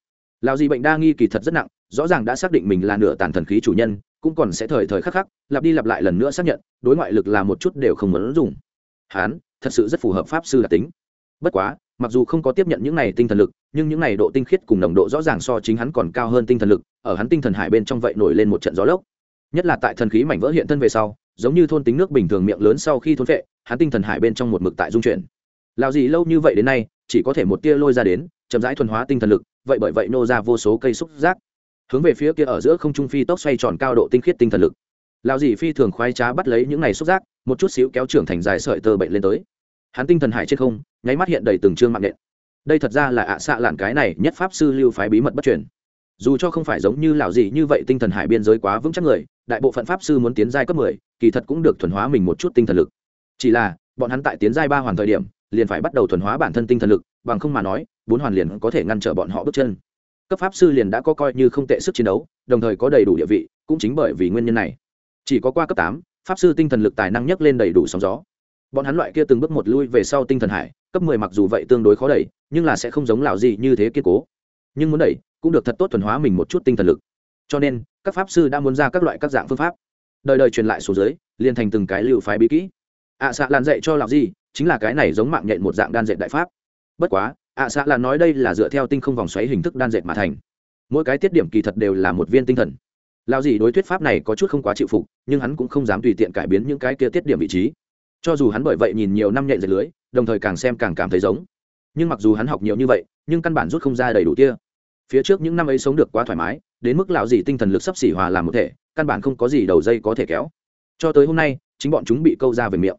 Lão dí bệnh đa nghi kỳ thật rất nặng, rõ ràng đã xác định mình là nửa tàn thần khí chủ nhân, cũng còn sẽ thời thời khắc khắc, lặp đi lặp lại lần nữa xác nhận, đối ngoại lực là một chút đều không muốn dùng. Hắn, thật sự rất phù hợp pháp sư đặc tính. Bất quá mặc dù không có tiếp nhận những này tinh thần lực, nhưng những này độ tinh khiết cùng nồng độ rõ ràng so chính hắn còn cao hơn tinh thần lực, ở hắn tinh thần hải bên trong vậy nổi lên một trận gió lốc. Nhất là tại thần khí mảnh vỡ hiện thân về sau, giống như thôn tính nước bình thường miệng lớn sau khi thôn vệ hắn tinh thần hải bên trong một mực tại dung chuyển. Lào gì lâu như vậy đến nay, chỉ có thể một tia lôi ra đến, chậm rãi thuần hóa tinh thần lực, vậy bởi vậy nô ra vô số cây xúc giác. Hướng về phía kia ở giữa không trung phi tốc xoay tròn cao độ tinh khiết tinh thần lực. Lào gì phi thường khoái trá bắt lấy những này xúc giác, một chút xíu kéo trưởng thành dài sợi tơ bệnh lên tới hắn tinh thần hải trên không, nháy mắt hiện đầy từng chương mạng nện. Đây thật ra là ạ xạ lạn cái này nhất pháp sư lưu phái bí mật bất truyền. Dù cho không phải giống như lão gì như vậy tinh thần hải biên giới quá vững chắc người, đại bộ phận pháp sư muốn tiến giai cấp mười, kỳ thật cũng được thuần hóa mình một chút tinh thần lực. Chỉ là, bọn hắn tại tiến giai ba hoàn thời điểm, liền phải bắt đầu thuần hóa bản thân tinh thần lực, bằng không mà nói, bốn hoàn liền có thể ngăn trở bọn họ bước chân. Cấp pháp sư liền đã có coi như không tệ sức chiến đấu, đồng thời có đầy đủ địa vị, cũng chính bởi vì nguyên nhân này. Chỉ có qua cấp tám, pháp sư tinh thần lực tài năng nhấc lên đầy đủ sóng gió bọn hắn loại kia từng bước một lui về sau tinh thần hải cấp mười mặc dù vậy tương đối khó đẩy nhưng là sẽ không giống lão gì như thế kiên cố. Nhưng muốn đẩy cũng được thật tốt thuần hóa mình một chút tinh thần lực. Cho nên các pháp sư đã muốn ra các loại các dạng phương pháp. Đời đời truyền lại số dưới liền thành từng cái lưu phái bí kỹ. Ạ à, xạ lan dạy cho lão gì chính là cái này giống mạng nhện một dạng đan dệt đại pháp. Bất quá ạ à, xạ lan nói đây là dựa theo tinh không vòng xoáy hình thức đan dệt mà thành. Mỗi cái tiết điểm kỳ thật đều là một viên tinh thần. Lão gì đối thuyết pháp này có chút không quá chịu phục nhưng hắn cũng không dám tùy tiện cải biến những cái kia tiết điểm vị trí cho dù hắn bởi vậy nhìn nhiều năm nhện dệt lưới, đồng thời càng xem càng cảm thấy giống. Nhưng mặc dù hắn học nhiều như vậy, nhưng căn bản rút không ra đầy đủ tia phía trước những năm ấy sống được quá thoải mái, đến mức lão gì tinh thần lực sắp xỉ hòa làm một thể, căn bản không có gì đầu dây có thể kéo. Cho tới hôm nay, chính bọn chúng bị câu ra về miệng.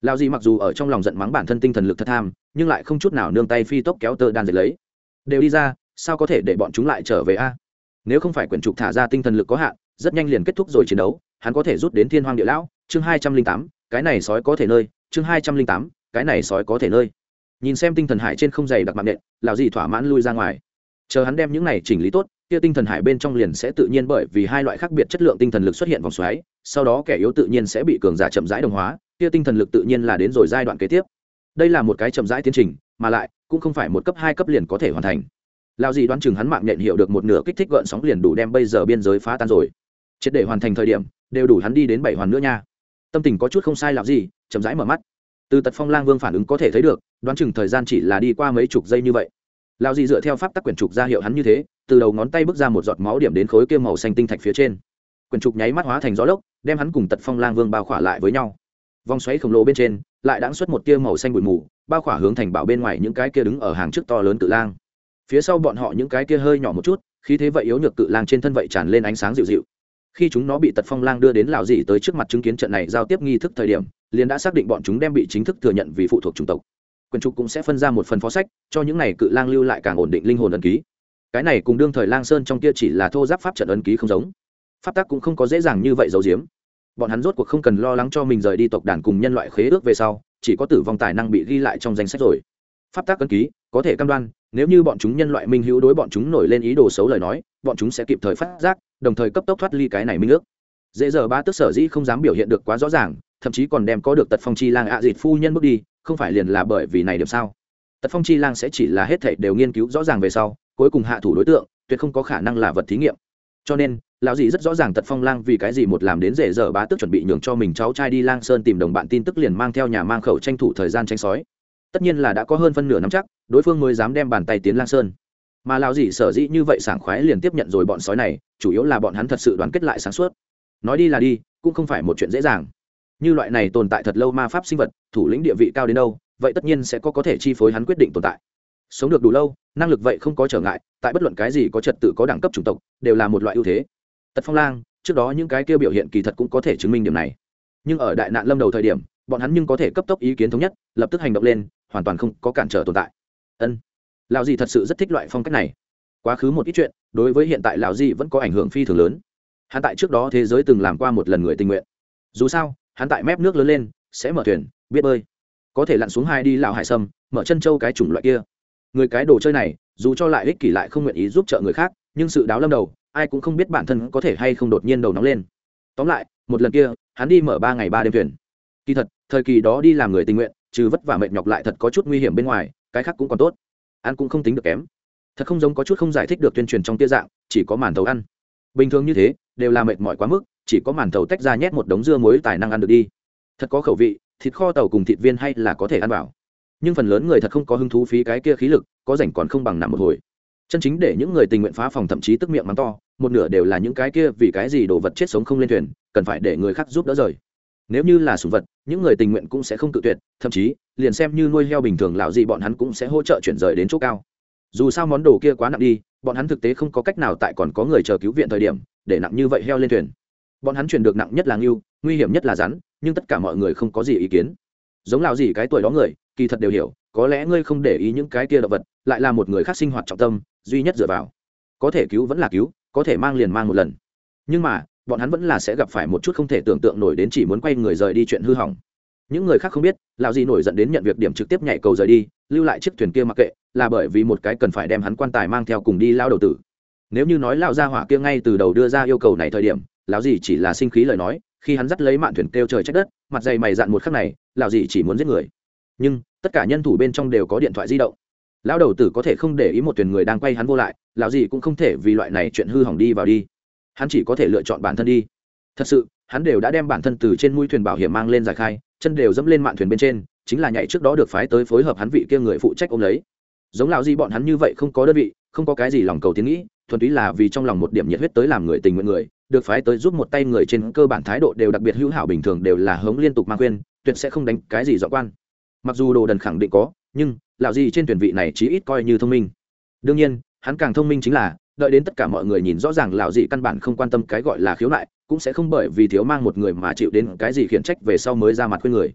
Lão gì mặc dù ở trong lòng giận mắng bản thân tinh thần lực thật tham, nhưng lại không chút nào nương tay phi tốc kéo tơ đan dệt lấy. Đều đi ra, sao có thể để bọn chúng lại trở về a? Nếu không phải quyển trục thả ra tinh thần lực có hạn, rất nhanh liền kết thúc rồi chiến đấu, hắn có thể rút đến thiên hoang địa lão, chương hai trăm linh tám cái này sói có thể nơi, chương hai trăm linh tám, cái này sói có thể nơi. Nhìn xem tinh thần hải trên không dày đặc mạng nện, lão gì thỏa mãn lui ra ngoài. Chờ hắn đem những này chỉnh lý tốt, kia tinh thần hải bên trong liền sẽ tự nhiên bởi vì hai loại khác biệt chất lượng tinh thần lực xuất hiện vòng xoáy, sau đó kẻ yếu tự nhiên sẽ bị cường giả chậm rãi đồng hóa, kia tinh thần lực tự nhiên là đến rồi giai đoạn kế tiếp. Đây là một cái chậm rãi tiến trình, mà lại, cũng không phải một cấp hai cấp liền có thể hoàn thành. Lao gì đoán chừng hắn mạng nhện hiểu được một nửa kích thích gợn sóng liền đủ đem bây giờ biên giới phá tan rồi. Triệt để hoàn thành thời điểm, đều đủ hắn đi đến bảy hoàn nữa nha tâm tình có chút không sai làm gì, chậm rãi mở mắt. Từ tật phong lang vương phản ứng có thể thấy được, đoán chừng thời gian chỉ là đi qua mấy chục giây như vậy. Lao gì dựa theo pháp tắc quyển trục ra hiệu hắn như thế, từ đầu ngón tay bước ra một giọt máu điểm đến khối kia màu xanh tinh thạch phía trên. Quyển trục nháy mắt hóa thành gió lốc, đem hắn cùng tật phong lang vương bao khỏa lại với nhau. Vòng xoáy khổng lồ bên trên, lại đãng xuất một tia màu xanh bụi mù, bao khỏa hướng thành bảo bên ngoài những cái kia đứng ở hàng trước to lớn cự lang. Phía sau bọn họ những cái kia hơi nhỏ một chút khi thế vậy yếu nhược cự lang trên thân vậy tràn lên ánh sáng dịu dịu khi chúng nó bị tật phong lang đưa đến lào dị tới trước mặt chứng kiến trận này giao tiếp nghi thức thời điểm, liền đã xác định bọn chúng đem bị chính thức thừa nhận vì phụ thuộc chủng tộc. Quyền trục cũng sẽ phân ra một phần phó sách, cho những này cự lang lưu lại càng ổn định linh hồn ấn ký. Cái này cùng đương thời lang sơn trong kia chỉ là thô giáp pháp trận ấn ký không giống. Pháp tắc cũng không có dễ dàng như vậy giấu giếm. Bọn hắn rốt cuộc không cần lo lắng cho mình rời đi tộc đàn cùng nhân loại khế ước về sau, chỉ có tử vong tài năng bị ghi lại trong danh sách rồi. Pháp tắc ấn ký, có thể cam đoan nếu như bọn chúng nhân loại minh hữu đối bọn chúng nổi lên ý đồ xấu lời nói, bọn chúng sẽ kịp thời phát giác, đồng thời cấp tốc thoát ly cái này minh ước. Dễ giờ ba tức sở dĩ không dám biểu hiện được quá rõ ràng, thậm chí còn đem có được tật phong chi lang ạ à dịt phu nhân bước đi, không phải liền là bởi vì này điểm sao? Tật phong chi lang sẽ chỉ là hết thảy đều nghiên cứu rõ ràng về sau, cuối cùng hạ thủ đối tượng, tuyệt không có khả năng là vật thí nghiệm. Cho nên, lão dì rất rõ ràng tật phong lang vì cái gì một làm đến dễ giờ bá tức chuẩn bị nhường cho mình cháu trai đi lang sơn tìm đồng bạn tin tức liền mang theo nhà mang khẩu tranh thủ thời gian tranh sói tất nhiên là đã có hơn phân nửa nắm chắc, đối phương mới dám đem bàn tay tiến lang sơn. Mà lão dì sở dĩ như vậy sảng khoái liền tiếp nhận rồi bọn sói này, chủ yếu là bọn hắn thật sự đoàn kết lại sáng suốt. Nói đi là đi, cũng không phải một chuyện dễ dàng. Như loại này tồn tại thật lâu ma pháp sinh vật, thủ lĩnh địa vị cao đến đâu, vậy tất nhiên sẽ có có thể chi phối hắn quyết định tồn tại. Sống được đủ lâu, năng lực vậy không có trở ngại, tại bất luận cái gì có trật tự có đẳng cấp chủng tộc, đều là một loại ưu thế. Tật phong lang, trước đó những cái kia biểu hiện kỳ thật cũng có thể chứng minh điểm này. Nhưng ở đại nạn lâm đầu thời điểm, bọn hắn nhưng có thể cấp tốc ý kiến thống nhất, lập tức hành động lên hoàn toàn không có cản trở tồn tại. Ân, lão gì thật sự rất thích loại phong cách này. Quá khứ một ít chuyện, đối với hiện tại lão gì vẫn có ảnh hưởng phi thường lớn. Hắn tại trước đó thế giới từng làm qua một lần người tình nguyện. Dù sao, hắn tại mép nước lớn lên, sẽ mở thuyền, biết bơi. Có thể lặn xuống hai đi lão hải sâm, mở chân châu cái chủng loại kia. Người cái đồ chơi này, dù cho lại ích kỷ lại không nguyện ý giúp trợ người khác, nhưng sự đáo lâm đầu, ai cũng không biết bản thân có thể hay không đột nhiên đầu nóng lên. Tóm lại, một lần kia, hắn đi mở ba ngày ba đêm thuyền. Kỳ thật, thời kỳ đó đi làm người tình nguyện trừ vất vả mệt nhọc lại thật có chút nguy hiểm bên ngoài, cái khác cũng còn tốt. Ăn cũng không tính được kém. Thật không giống có chút không giải thích được tuyên truyền trong tia dạng, chỉ có màn thầu ăn. Bình thường như thế, đều là mệt mỏi quá mức, chỉ có màn thầu tách ra nhét một đống dưa muối tài năng ăn được đi. Thật có khẩu vị, thịt kho tàu cùng thịt viên hay là có thể ăn vào. Nhưng phần lớn người thật không có hứng thú phí cái kia khí lực, có rảnh còn không bằng nằm một hồi. Chân chính để những người tình nguyện phá phòng thậm chí tức miệng mắng to, một nửa đều là những cái kia vì cái gì đồ vật chết sống không lên thuyền, cần phải để người khác giúp đỡ rời nếu như là sủng vật, những người tình nguyện cũng sẽ không tự tuyệt, thậm chí, liền xem như nuôi heo bình thường lạo gì bọn hắn cũng sẽ hỗ trợ chuyển rời đến chỗ cao. Dù sao món đồ kia quá nặng đi, bọn hắn thực tế không có cách nào tại còn có người chờ cứu viện thời điểm, để nặng như vậy heo lên thuyền. Bọn hắn chuyển được nặng nhất là ngưu, nguy hiểm nhất là rắn, nhưng tất cả mọi người không có gì ý kiến. Giống lạo gì cái tuổi đó người, kỳ thật đều hiểu, có lẽ ngươi không để ý những cái kia động vật, lại là một người khác sinh hoạt trọng tâm, duy nhất dựa vào. Có thể cứu vẫn là cứu, có thể mang liền mang một lần. Nhưng mà bọn hắn vẫn là sẽ gặp phải một chút không thể tưởng tượng nổi đến chỉ muốn quay người rời đi chuyện hư hỏng. Những người khác không biết, lão gì nổi giận đến nhận việc điểm trực tiếp nhảy cầu rời đi, lưu lại chiếc thuyền kia mặc kệ, là bởi vì một cái cần phải đem hắn quan tài mang theo cùng đi lao đầu tử. Nếu như nói lão gia hỏa kia ngay từ đầu đưa ra yêu cầu này thời điểm, lão gì chỉ là sinh khí lời nói, khi hắn dắt lấy mạn thuyền kêu trời trách đất, mặt dày mày dặn một khắc này, lão gì chỉ muốn giết người. Nhưng, tất cả nhân thủ bên trong đều có điện thoại di động. Lão đầu tử có thể không để ý một thuyền người đang quay hắn vô lại, lão gì cũng không thể vì loại này chuyện hư hỏng đi vào đi hắn chỉ có thể lựa chọn bản thân đi. Thật sự, hắn đều đã đem bản thân từ trên mũi thuyền bảo hiểm mang lên giải khai, chân đều dẫm lên mạn thuyền bên trên, chính là nhảy trước đó được phái tới phối hợp hắn vị kia người phụ trách ôm lấy. Giống lão di bọn hắn như vậy không có đơn vị, không có cái gì lòng cầu tiến nghĩ, thuần túy là vì trong lòng một điểm nhiệt huyết tới làm người tình nguyện người, được phái tới giúp một tay người trên cơ bản thái độ đều đặc biệt hữu hảo bình thường đều là hống liên tục mang khuyên, tuyệt sẽ không đánh cái gì dọ quan. Mặc dù đồ đần khẳng định có, nhưng, lão di trên tuyển vị này chí ít coi như thông minh. Đương nhiên, hắn càng thông minh chính là đợi đến tất cả mọi người nhìn rõ ràng lão dị căn bản không quan tâm cái gọi là khiếu nại, cũng sẽ không bởi vì thiếu mang một người mà chịu đến cái gì khiển trách về sau mới ra mặt khuyên người.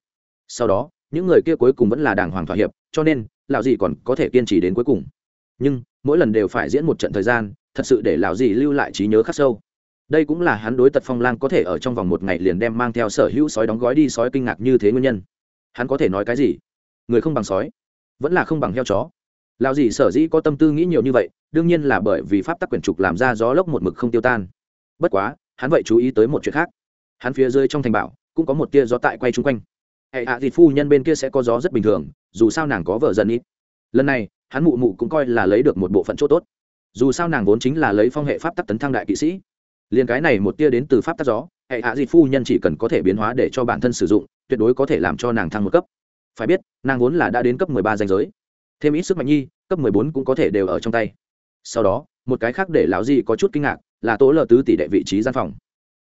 Sau đó, những người kia cuối cùng vẫn là đàng hoàng thỏa hiệp, cho nên, lão dị còn có thể kiên trì đến cuối cùng. Nhưng, mỗi lần đều phải diễn một trận thời gian, thật sự để lão dị lưu lại trí nhớ khắc sâu. Đây cũng là hắn đối tật phong lang có thể ở trong vòng một ngày liền đem mang theo sở hữu sói đóng gói đi sói kinh ngạc như thế nguyên nhân. Hắn có thể nói cái gì? Người không bằng sói, vẫn là không bằng heo chó lao gì sở dĩ có tâm tư nghĩ nhiều như vậy, đương nhiên là bởi vì pháp tắc quyển trục làm ra gió lốc một mực không tiêu tan. Bất quá, hắn vậy chú ý tới một chuyện khác. Hắn phía dưới trong thành bảo, cũng có một tia gió tại quay chung quanh. Hệ hạ à thịt phu nhân bên kia sẽ có gió rất bình thường, dù sao nàng có vợ dần ít. Lần này, hắn mụ mụ cũng coi là lấy được một bộ phận chỗ tốt. Dù sao nàng vốn chính là lấy phong hệ pháp tắc tấn thăng đại kỵ sĩ. Liền cái này một tia đến từ pháp tắc gió, hệ hạ à phu nhân chỉ cần có thể biến hóa để cho bản thân sử dụng, tuyệt đối có thể làm cho nàng thăng một cấp. Phải biết, nàng vốn là đã đến cấp mười ba danh giới thêm ít sức mạnh nhi, cấp mười bốn cũng có thể đều ở trong tay. Sau đó, một cái khác để lão di có chút kinh ngạc, là tố lờ tứ tỷ đệ vị trí gian phòng.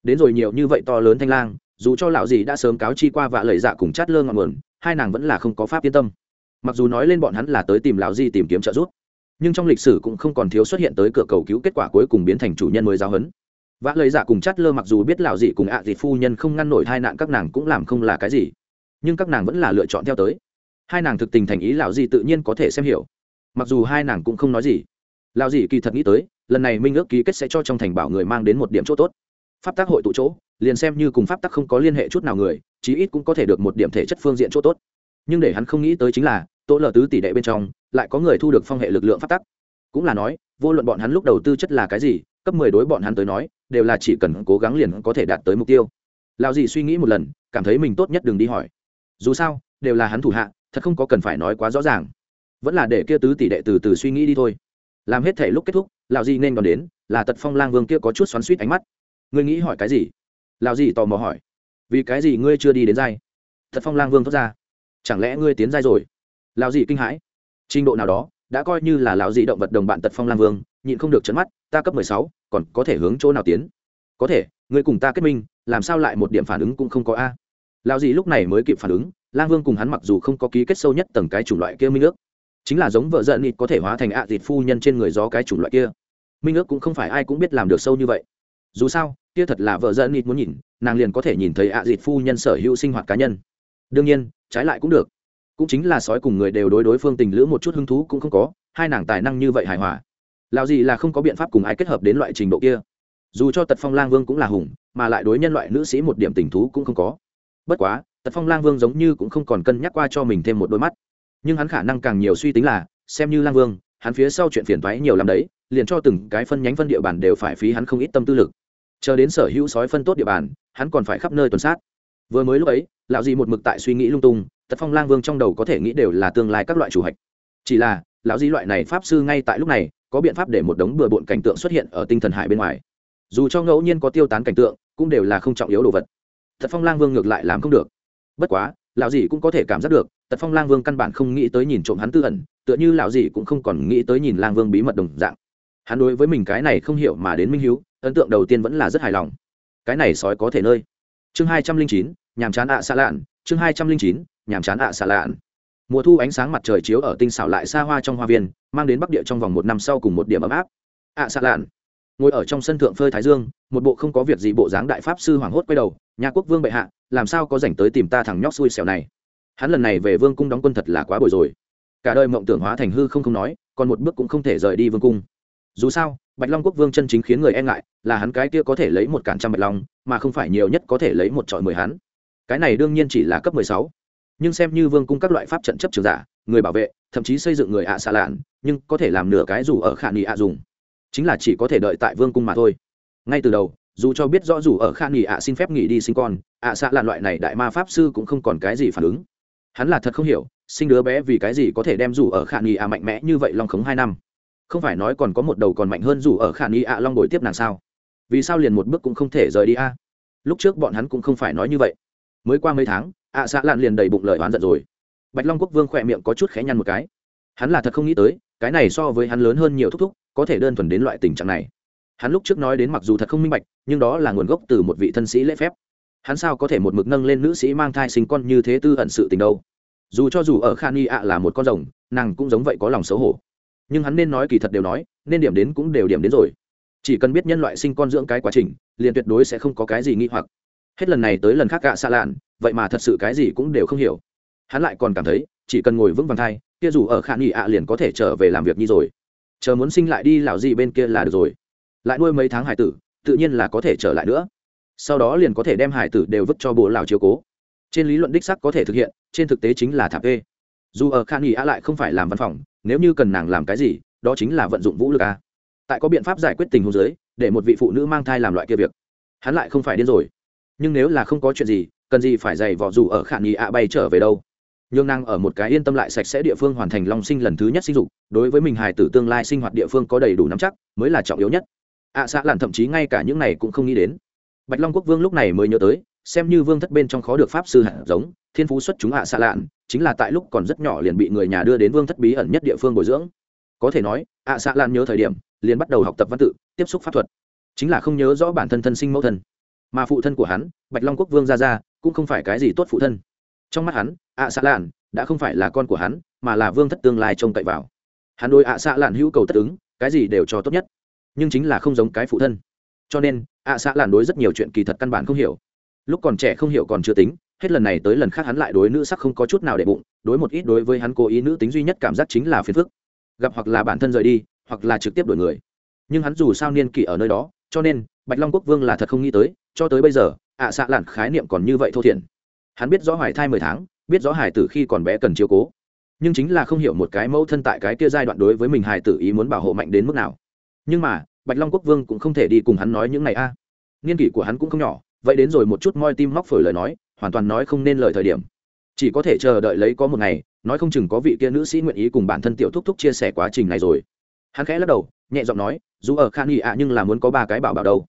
Đến rồi nhiều như vậy to lớn thanh lang, dù cho lão di đã sớm cáo chi qua và lời dạ cùng chát lơ ngọn nguồn, hai nàng vẫn là không có pháp yên tâm. Mặc dù nói lên bọn hắn là tới tìm lão di tìm kiếm trợ giúp, nhưng trong lịch sử cũng không còn thiếu xuất hiện tới cửa cầu cứu kết quả cuối cùng biến thành chủ nhân mới giáo huấn. Vã lời dạ cùng chát lơ mặc dù biết lão dị cùng ạ à phu nhân không ngăn nổi hai nạn các nàng cũng làm không là cái gì, nhưng các nàng vẫn là lựa chọn theo tới hai nàng thực tình thành ý lão gì tự nhiên có thể xem hiểu. Mặc dù hai nàng cũng không nói gì. Lão gì kỳ thật nghĩ tới, lần này minh ước ký kết sẽ cho trong thành bảo người mang đến một điểm chỗ tốt. Pháp tác hội tụ chỗ, liền xem như cùng pháp tắc không có liên hệ chút nào người, chí ít cũng có thể được một điểm thể chất phương diện chỗ tốt. Nhưng để hắn không nghĩ tới chính là tổ lờ tứ tỷ đệ bên trong, lại có người thu được phong hệ lực lượng pháp tắc. Cũng là nói, vô luận bọn hắn lúc đầu tư chất là cái gì, cấp mười đối bọn hắn tới nói, đều là chỉ cần cố gắng liền có thể đạt tới mục tiêu. Lao gì suy nghĩ một lần, cảm thấy mình tốt nhất đừng đi hỏi. Dù sao, đều là hắn thủ hạ thật không có cần phải nói quá rõ ràng. Vẫn là để kia tứ tỷ đệ từ từ suy nghĩ đi thôi. Làm hết thể lúc kết thúc, lão di nên còn đến, là tật phong lang vương kia có chút xoắn suýt ánh mắt. Ngươi nghĩ hỏi cái gì? Lão di tò mò hỏi. Vì cái gì ngươi chưa đi đến giai? Tật phong lang vương thoát ra. Chẳng lẽ ngươi tiến giai rồi? Lão di kinh hãi. Trình độ nào đó, đã coi như là lão di động vật đồng bạn tật phong lang vương, nhịn không được chấn mắt, ta cấp mười sáu, còn có thể hướng chỗ nào tiến? Có thể, ngươi cùng ta kết minh, làm sao lại một điểm phản ứng cũng không có a? Lão di lúc này mới kịp phản ứng lang vương cùng hắn mặc dù không có ký kết sâu nhất tầng cái chủng loại kia minh ước, chính là giống vợ giận nịt có thể hóa thành ạ à dịt phu nhân trên người gió cái chủng loại kia. Minh ước cũng không phải ai cũng biết làm được sâu như vậy. Dù sao, kia thật là vợ giận nịt muốn nhìn, nàng liền có thể nhìn thấy ạ à dịt phu nhân sở hữu sinh hoạt cá nhân. Đương nhiên, trái lại cũng được. Cũng chính là sói cùng người đều đối đối phương tình lữ một chút hứng thú cũng không có, hai nàng tài năng như vậy hài hòa. Lào gì là không có biện pháp cùng ai kết hợp đến loại trình độ kia. Dù cho tật phong lang vương cũng là hùng, mà lại đối nhân loại nữ sĩ một điểm tình thú cũng không có. Bất quá tật phong lang vương giống như cũng không còn cân nhắc qua cho mình thêm một đôi mắt. Nhưng hắn khả năng càng nhiều suy tính là, xem như lang vương, hắn phía sau chuyện phiền toái nhiều lắm đấy, liền cho từng cái phân nhánh phân địa bàn đều phải phí hắn không ít tâm tư lực. Chờ đến sở hữu sói phân tốt địa bàn, hắn còn phải khắp nơi tuần sát. Vừa mới lúc ấy, lão dì một mực tại suy nghĩ lung tung, tật phong lang vương trong đầu có thể nghĩ đều là tương lai các loại chủ hạch. Chỉ là, lão dì loại này pháp sư ngay tại lúc này, có biện pháp để một đống bừa bộn cảnh tượng xuất hiện ở tinh thần hải bên ngoài. Dù cho ngẫu nhiên có tiêu tán cảnh tượng, cũng đều là không trọng yếu đồ vật. Tật phong lang vương ngược lại làm không được bất quá, lão dì cũng có thể cảm giác được, tật phong lang vương căn bản không nghĩ tới nhìn trộm hắn tư ẩn, tựa như lão dì cũng không còn nghĩ tới nhìn lang vương bí mật đồng dạng. Hắn đối với mình cái này không hiểu mà đến minh hiếu, ấn tượng đầu tiên vẫn là rất hài lòng. Cái này sói có thể nơi. Chương hai trăm linh chín, nhàm chán ạ à xa lạn, chương hai trăm linh chín, nhàm chán ạ à xa lạn. Mùa thu ánh sáng mặt trời chiếu ở tinh xảo lại xa hoa trong hoa viên, mang đến bắc địa trong vòng một năm sau cùng một điểm ấm áp. Ạ à xa lạn. Ngồi ở trong sân thượng phơi thái dương, một bộ không có việc gì bộ dáng đại pháp sư hoảng hốt quay đầu, nhà quốc vương bệ hạ làm sao có dành tới tìm ta thằng nhóc xui xẻo này? Hắn lần này về vương cung đóng quân thật là quá bồi rồi. Cả đời mộng tưởng hóa thành hư không không nói, còn một bước cũng không thể rời đi vương cung. Dù sao, bạch long quốc vương chân chính khiến người e ngại là hắn cái kia có thể lấy một cản trăm bạch long, mà không phải nhiều nhất có thể lấy một trọi mười hắn. Cái này đương nhiên chỉ là cấp mười sáu. Nhưng xem như vương cung các loại pháp trận chấp trường giả, người bảo vệ, thậm chí xây dựng người ạ xạ lạn, nhưng có thể làm nửa cái dù ở khả nghị ạ dùng. Chính là chỉ có thể đợi tại vương cung mà thôi. Ngay từ đầu dù cho biết rõ dù ở khan nghỉ ạ xin phép nghỉ đi sinh con, ạ xạ là loại này đại ma pháp sư cũng không còn cái gì phản ứng. Hắn là thật không hiểu, sinh đứa bé vì cái gì có thể đem dù ở khan nghỉ ạ mạnh mẽ như vậy long khống hai năm? Không phải nói còn có một đầu còn mạnh hơn dù ở khan nghỉ ạ long bồi tiếp nàng sao? Vì sao liền một bước cũng không thể rời đi a? Lúc trước bọn hắn cũng không phải nói như vậy. Mới qua mấy tháng, ạ xạ lạn liền đầy bụng lời oán giận rồi. Bạch long quốc vương khỏe miệng có chút khẽ nhăn một cái. Hắn là thật không nghĩ tới, cái này so với hắn lớn hơn nhiều thúc thúc, có thể đơn thuần đến loại tình trạng này hắn lúc trước nói đến mặc dù thật không minh bạch, nhưng đó là nguồn gốc từ một vị thân sĩ lễ phép. Hắn sao có thể một mực nâng lên nữ sĩ mang thai sinh con như thế tư ẩn sự tình đâu? Dù cho dù ở khan y ạ là một con rồng, nàng cũng giống vậy có lòng xấu hổ. Nhưng hắn nên nói kỳ thật đều nói, nên điểm đến cũng đều điểm đến rồi. Chỉ cần biết nhân loại sinh con dưỡng cái quá trình, liền tuyệt đối sẽ không có cái gì nghi hoặc. Hết lần này tới lần khác gạ xa lạn, vậy mà thật sự cái gì cũng đều không hiểu. Hắn lại còn cảm thấy, chỉ cần ngồi vững vàng thai, kia dù ở khả nghị ạ liền có thể trở về làm việc như rồi. Chờ muốn sinh lại đi lào gì bên kia là được rồi lại nuôi mấy tháng hải tử, tự nhiên là có thể trở lại nữa. Sau đó liền có thể đem hải tử đều vứt cho bố lào chiếu cố. Trên lý luận đích sắc có thể thực hiện, trên thực tế chính là thạp e dù ở khan nghỉ a lại không phải làm văn phòng, nếu như cần nàng làm cái gì, đó chính là vận dụng vũ lực a. Tại có biện pháp giải quyết tình huống giới để một vị phụ nữ mang thai làm loại kia việc, hắn lại không phải điên rồi. Nhưng nếu là không có chuyện gì, cần gì phải dày vỏ dù ở khả nghi ạ bay trở về đâu? Nhưng năng ở một cái yên tâm lại sạch sẽ địa phương hoàn thành long sinh lần thứ nhất sinh dục, đối với mình hài tử tương lai sinh hoạt địa phương có đầy đủ nắm chắc, mới là trọng yếu nhất ạ à, xã làn thậm chí ngay cả những này cũng không nghĩ đến. Bạch long quốc vương lúc này mới nhớ tới xem như vương thất bên trong khó được pháp sư hạt giống thiên phú xuất chúng ạ à xã lạn chính là tại lúc còn rất nhỏ liền bị người nhà đưa đến vương thất bí ẩn nhất địa phương bồi dưỡng. Có thể nói ạ à xã lan nhớ thời điểm liền bắt đầu học tập văn tự tiếp xúc pháp thuật. Chính là không nhớ rõ bản thân thân sinh mẫu thân. Mà phụ thân của hắn bạch long quốc vương ra ra cũng không phải cái gì tốt phụ thân. Trong mắt hắn ạ xã lan đã không phải là con của hắn mà là vương thất tương lai trông cậy vào. Hắn đôi ạ xã lan hữu cầu tất ứng cái gì đều cho tốt nhất nhưng chính là không giống cái phụ thân. Cho nên, ạ xã làn đối rất nhiều chuyện kỳ thật căn bản không hiểu. Lúc còn trẻ không hiểu còn chưa tính, hết lần này tới lần khác hắn lại đối nữ sắc không có chút nào để bụng, đối một ít đối với hắn cố ý nữ tính duy nhất cảm giác chính là phiền phức. Gặp hoặc là bản thân rời đi, hoặc là trực tiếp đổi người. Nhưng hắn dù sao niên kỷ ở nơi đó, cho nên, bạch long quốc vương là thật không nghĩ tới, cho tới bây giờ, ạ à xạ lạn khái niệm còn như vậy thô thiển. Hắn biết rõ hoài thai mười tháng, biết rõ hải tử khi còn bé cần chiếu cố. Nhưng chính là không hiểu một cái mẫu thân tại cái kia giai đoạn đối với mình hải tử ý muốn bảo hộ mạnh đến mức nào nhưng mà bạch long quốc vương cũng không thể đi cùng hắn nói những này a. Niên kỷ của hắn cũng không nhỏ vậy đến rồi một chút moi tim móc phổi lời nói hoàn toàn nói không nên lời thời điểm. Chỉ có thể chờ đợi lấy có một ngày nói không chừng có vị kia nữ sĩ nguyện ý cùng bản thân tiểu thúc thúc chia sẻ quá trình này rồi. Hắn khẽ lắc đầu nhẹ giọng nói dù ở khan nghị ạ nhưng là muốn có ba cái bảo bảo đâu.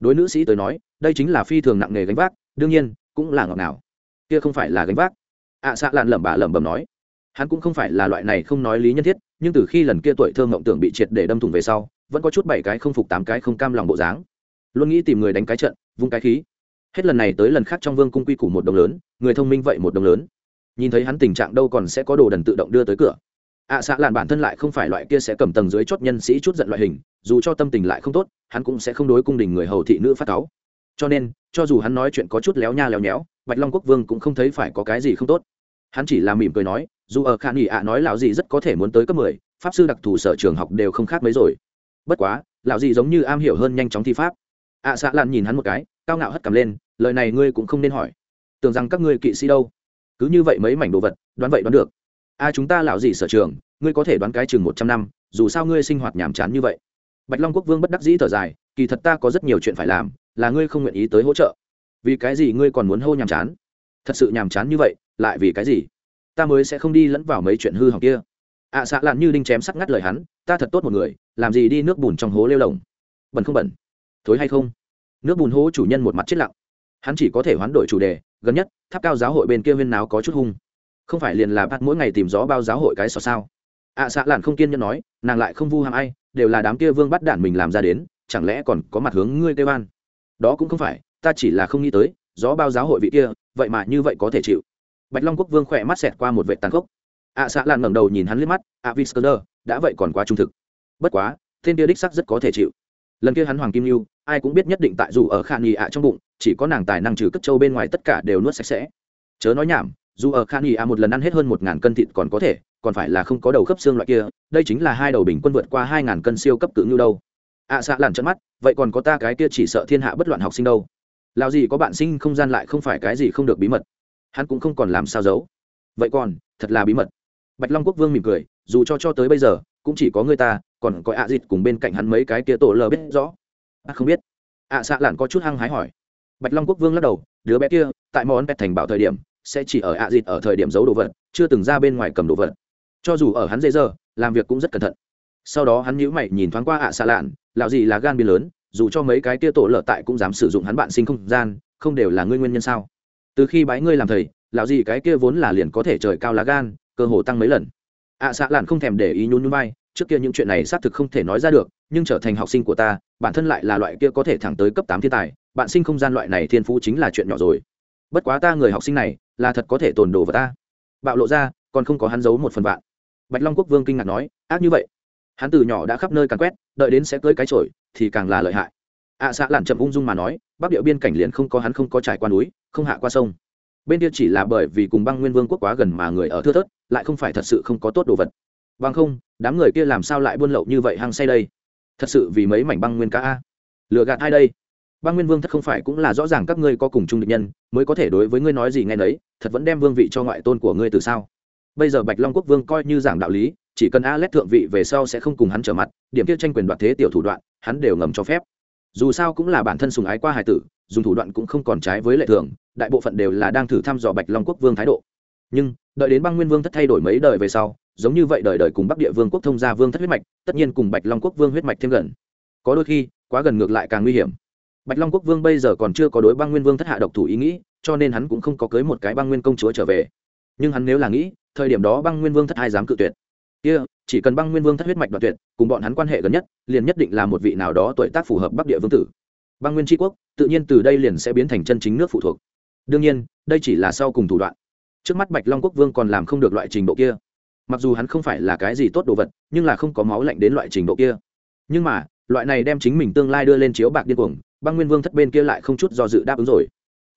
Đối nữ sĩ tới nói đây chính là phi thường nặng nề gánh vác đương nhiên cũng là ngọt nào kia không phải là gánh vác. Ạ à, xạ lạn lẩm bà lẩm bẩm nói hắn cũng không phải là loại này không nói lý nhân thiết nhưng từ khi lần kia tuổi thơ ngộng tưởng bị triệt để đâm thủng về sau vẫn có chút bảy cái không phục tám cái không cam lòng bộ dáng. Luôn nghĩ tìm người đánh cái trận vung cái khí. Hết lần này tới lần khác trong vương cung quy củ một đồng lớn người thông minh vậy một đồng lớn. Nhìn thấy hắn tình trạng đâu còn sẽ có đồ đần tự động đưa tới cửa. Ạ à, xạ làn bản thân lại không phải loại kia sẽ cầm tầng dưới chót nhân sĩ chút giận loại hình dù cho tâm tình lại không tốt hắn cũng sẽ không đối cung đình người hầu thị nữ phát cáu. Cho nên cho dù hắn nói chuyện có chút léo nha léo nhéo bạch long quốc vương cũng không thấy phải có cái gì không tốt hắn chỉ là mỉm cười nói dù ở khả nghỉ ạ nói lão gì rất có thể muốn tới cấp mười pháp sư đặc thù sở trường học đều không khác mấy rồi. Bất quá lão gì giống như am hiểu hơn nhanh chóng thi pháp. Ạ à, xạ lan nhìn hắn một cái cao ngạo hất cầm lên lời này ngươi cũng không nên hỏi. Tưởng rằng các ngươi kỵ sĩ đâu. Cứ như vậy mấy mảnh đồ vật đoán vậy đoán được. A chúng ta lão gì sở trường ngươi có thể đoán cái chừng một trăm năm dù sao ngươi sinh hoạt nhàm chán như vậy. Bạch long quốc vương bất đắc dĩ thở dài kỳ thật ta có rất nhiều chuyện phải làm là ngươi không nguyện ý tới hỗ trợ. Vì cái gì ngươi còn muốn hô nhàm chán? Thật sự nhàm chán như vậy lại vì cái gì? Ta mới sẽ không đi lẫn vào mấy chuyện hư hỏng kia. Ạ à, xạ lạn như đinh chém sắc ngắt lời hắn ta thật tốt một người làm gì đi nước bùn trong hố lêu lồng? Bẩn không bẩn? Thối hay không? Nước bùn hố chủ nhân một mặt chết lặng. Hắn chỉ có thể hoán đổi chủ đề gần nhất tháp cao giáo hội bên kia huyên nào có chút hung. Không phải liền là bắt mỗi ngày tìm gió bao giáo hội cái xò sao? Ạ à, xạ lạn không kiên nhẫn nói nàng lại không vu hàm ai đều là đám kia vương bắt đản mình làm ra đến chẳng lẽ còn có mặt hướng ngươi kêu an? Đó cũng không phải ta chỉ là không nghĩ tới gió bao giáo hội vị kia vậy mà như vậy có thể chịu. Bạch long quốc vương khỏe mắt xẹt qua một vệ tàn khốc. Ạ à, xạ lạn ngẩng đầu nhìn hắn liếc mắt ạ à, viscơ đã vậy còn quá trung thực. Bất quá thiên kia đích sắc rất có thể chịu. Lần kia hắn hoàng kim lưu ai cũng biết nhất định tại dù ở khan nghị ạ trong bụng chỉ có nàng tài năng trừ cất trâu bên ngoài tất cả đều nuốt sạch sẽ. Chớ nói nhảm dù ở khan nghị ạ một lần ăn hết hơn một ngàn cân thịt còn có thể còn phải là không có đầu khớp xương loại kia đây chính là hai đầu bình quân vượt qua hai ngàn cân siêu cấp cự như đâu. Ạ à, xạ làn trận mắt vậy còn có ta cái kia chỉ sợ thiên hạ bất loạn học sinh đâu? Lao gì có bạn sinh không gian lại không phải cái gì không được bí mật. Hắn cũng không còn làm sao giấu. Vậy còn, thật là bí mật. Bạch long quốc vương mỉm cười, dù cho cho tới bây giờ, cũng chỉ có người ta, còn có ạ à dịt cùng bên cạnh hắn mấy cái kia tổ lờ biết rõ. À không biết. Ạ à xạ lạn có chút hăng hái hỏi. Bạch long quốc vương lắc đầu, đứa bé kia, tại món pet thành bảo thời điểm, sẽ chỉ ở ạ dịt ở thời điểm giấu đồ vật, chưa từng ra bên ngoài cầm đồ vật. Cho dù ở hắn dễ giờ làm việc cũng rất cẩn thận. Sau đó hắn nhíu mày nhìn thoáng qua ạ xạ lạn, lão gì là gan biên lớn dù cho mấy cái kia tổ lở tại cũng dám sử dụng hắn bạn sinh không gian, không đều là ngươi nguyên nhân sao? Từ khi bái ngươi làm thầy, lão gì cái kia vốn là liền có thể trời cao lá gan, cơ hồ tăng mấy lần. Ạ xạ lạn không thèm để ý nhún nhún vai, trước kia những chuyện này xác thực không thể nói ra được, nhưng trở thành học sinh của ta, bản thân lại là loại kia có thể thẳng tới cấp tám thiên tài, bạn sinh không gian loại này thiên phú chính là chuyện nhỏ rồi. Bất quá ta người học sinh này, là thật có thể tồn đồ vào ta. Bạo lộ ra, còn không có hắn giấu một phần vạn. Bạch long quốc vương kinh ngạc nói, ác như vậy. Hắn từ nhỏ đã khắp nơi càn quét, đợi đến sẽ cưới cái trổi thì càng là lợi hại. Ạ à, xạ lản chậm ung dung mà nói bắc địa biên cảnh liền không có hắn không có trải qua núi không hạ qua sông. Bên kia chỉ là bởi vì cùng băng nguyên vương quốc quá gần mà người ở thưa thớt lại không phải thật sự không có tốt đồ vật. Bằng không đám người kia làm sao lại buôn lậu như vậy hăng say đây? Thật sự vì mấy mảnh băng nguyên cá a. Lừa gạt ai đây? Băng nguyên vương thật không phải cũng là rõ ràng các ngươi có cùng chung địch nhân mới có thể đối với ngươi nói gì nghe nấy thật vẫn đem vương vị cho ngoại tôn của ngươi từ sao? Bây giờ bạch long quốc vương coi như giảng đạo lý chỉ cần a lét thượng vị về sau sẽ không cùng hắn trở mặt điểm kia tranh quyền đoạt thế tiểu thủ đoạn hắn đều ngầm cho phép. Dù sao cũng là bản thân sùng ái qua hải tử, dùng thủ đoạn cũng không còn trái với lệ thường, đại bộ phận đều là đang thử thăm dò bạch long quốc vương thái độ. Nhưng, đợi đến băng nguyên vương thất thay đổi mấy đời về sau, giống như vậy đời đời cùng bắc địa vương quốc thông gia vương thất huyết mạch, tất nhiên cùng bạch long quốc vương huyết mạch thêm gần. Có đôi khi, quá gần ngược lại càng nguy hiểm. Bạch long quốc vương bây giờ còn chưa có đối băng nguyên vương thất hạ độc thủ ý nghĩ, cho nên hắn cũng không có cưới một cái băng nguyên công chúa trở về. Nhưng hắn nếu là nghĩ, thời điểm đó băng nguyên vương thất hai dám cự tuyệt? Kia、yeah, chỉ cần băng nguyên vương thất huyết mạch đoạt tuyệt cùng bọn hắn quan hệ gần nhất liền nhất định là một vị nào đó tuổi tác phù hợp bắc địa vương tử. Băng nguyên tri quốc tự nhiên từ đây liền sẽ biến thành chân chính nước phụ thuộc. Đương nhiên đây chỉ là sau cùng thủ đoạn. Trước mắt bạch long quốc vương còn làm không được loại trình độ kia. Mặc dù hắn không phải là cái gì tốt đồ vật nhưng là không có máu lạnh đến loại trình độ kia. Nhưng mà loại này đem chính mình tương lai đưa lên chiếu bạc điên cuồng băng nguyên vương thất bên kia lại không chút do dự đáp ứng rồi.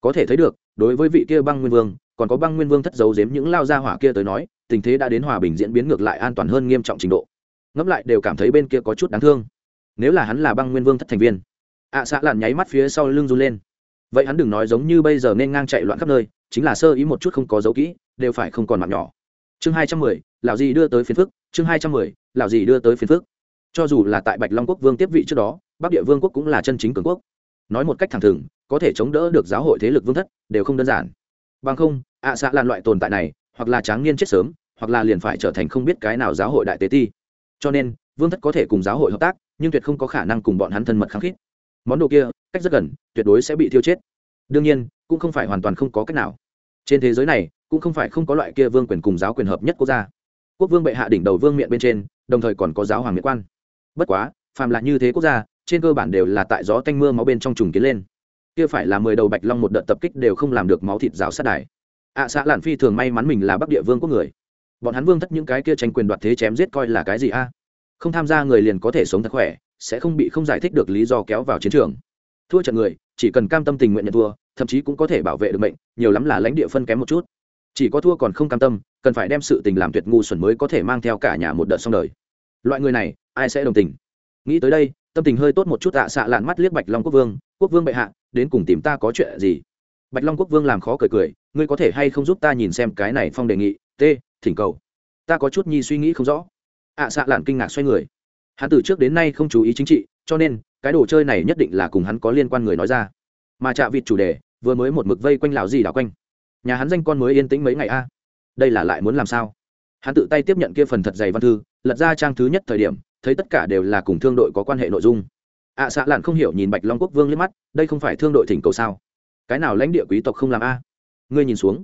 Có thể thấy được đối với vị kia băng nguyên vương còn có băng nguyên vương thất giấu giếm những lao gia hỏa kia tới nói tình thế đã đến hòa bình diễn biến ngược lại an toàn hơn nghiêm trọng trình độ. Ngẫm lại đều cảm thấy bên kia có chút đáng thương. Nếu là hắn là băng nguyên vương thất thành viên ạ à, xã làn nháy mắt phía sau lưng run lên. Vậy hắn đừng nói giống như bây giờ nên ngang chạy loạn khắp nơi chính là sơ ý một chút không có dấu kỹ đều phải không còn mặt nhỏ. Chương hai trăm mười lào gì đưa tới phiến phức chương hai trăm mười lào gì đưa tới phiến phức. Cho dù là tại bạch long quốc vương tiếp vị trước đó bắc địa vương quốc cũng là chân chính cường quốc. Nói một cách thẳng thừng có thể chống đỡ được giáo hội thế lực vương thất đều không đơn giản. Bằng không ạ à xạ lan loại tồn tại này hoặc là tráng niên chết sớm, hoặc là liền phải trở thành không biết cái nào giáo hội đại tế ti. Cho nên, vương thất có thể cùng giáo hội hợp tác, nhưng tuyệt không có khả năng cùng bọn hắn thân mật khăng khít. Món đồ kia, cách rất gần, tuyệt đối sẽ bị thiêu chết. Đương nhiên, cũng không phải hoàn toàn không có cách nào. Trên thế giới này, cũng không phải không có loại kia vương quyền cùng giáo quyền hợp nhất quốc gia. Quốc vương bệ hạ đỉnh đầu vương miện bên trên, đồng thời còn có giáo hoàng miễn quan. Bất quá, phàm là như thế quốc gia, trên cơ bản đều là tại gió tanh mưa máu bên trong trùng kiến lên. Kia phải là mười đầu bạch long một đợt tập kích đều không làm được máu thịt rào sát đài ạ à, xã lạn phi thường may mắn mình là bắc địa vương quốc người. Bọn hắn vương thất những cái kia tranh quyền đoạt thế chém giết coi là cái gì a? Không tham gia người liền có thể sống thật khỏe sẽ không bị không giải thích được lý do kéo vào chiến trường. Thua trận người chỉ cần cam tâm tình nguyện nhận thua thậm chí cũng có thể bảo vệ được mệnh nhiều lắm là lãnh địa phân kém một chút. Chỉ có thua còn không cam tâm cần phải đem sự tình làm tuyệt ngu xuẩn mới có thể mang theo cả nhà một đợt xong đời. Loại người này ai sẽ đồng tình? Nghĩ tới đây tâm tình hơi tốt một chút ạ xạ lạn mắt liếc bạch long quốc vương. Quốc vương bệ hạ đến cùng tìm ta có chuyện gì? Bạch long quốc vương làm khó cười cười ngươi có thể hay không giúp ta nhìn xem cái này phong đề nghị? T thỉnh cầu. Ta có chút nhi suy nghĩ không rõ. Ạ xạ lạn kinh ngạc xoay người. Hắn từ trước đến nay không chú ý chính trị cho nên cái đồ chơi này nhất định là cùng hắn có liên quan người nói ra. Mà chạ vịt chủ đề vừa mới một mực vây quanh lào gì đảo quanh. Nhà hắn danh con mới yên tĩnh mấy ngày a. Đây là lại muốn làm sao? Hắn tự tay tiếp nhận kia phần thật dày văn thư lật ra trang thứ nhất thời điểm thấy tất cả đều là cùng thương đội có quan hệ nội dung. Ạ à, xạ lạn không hiểu nhìn bạch long quốc vương liếc mắt đây không phải thương đội thỉnh cầu sao? Cái nào lãnh địa quý tộc không làm a? Ngươi nhìn xuống.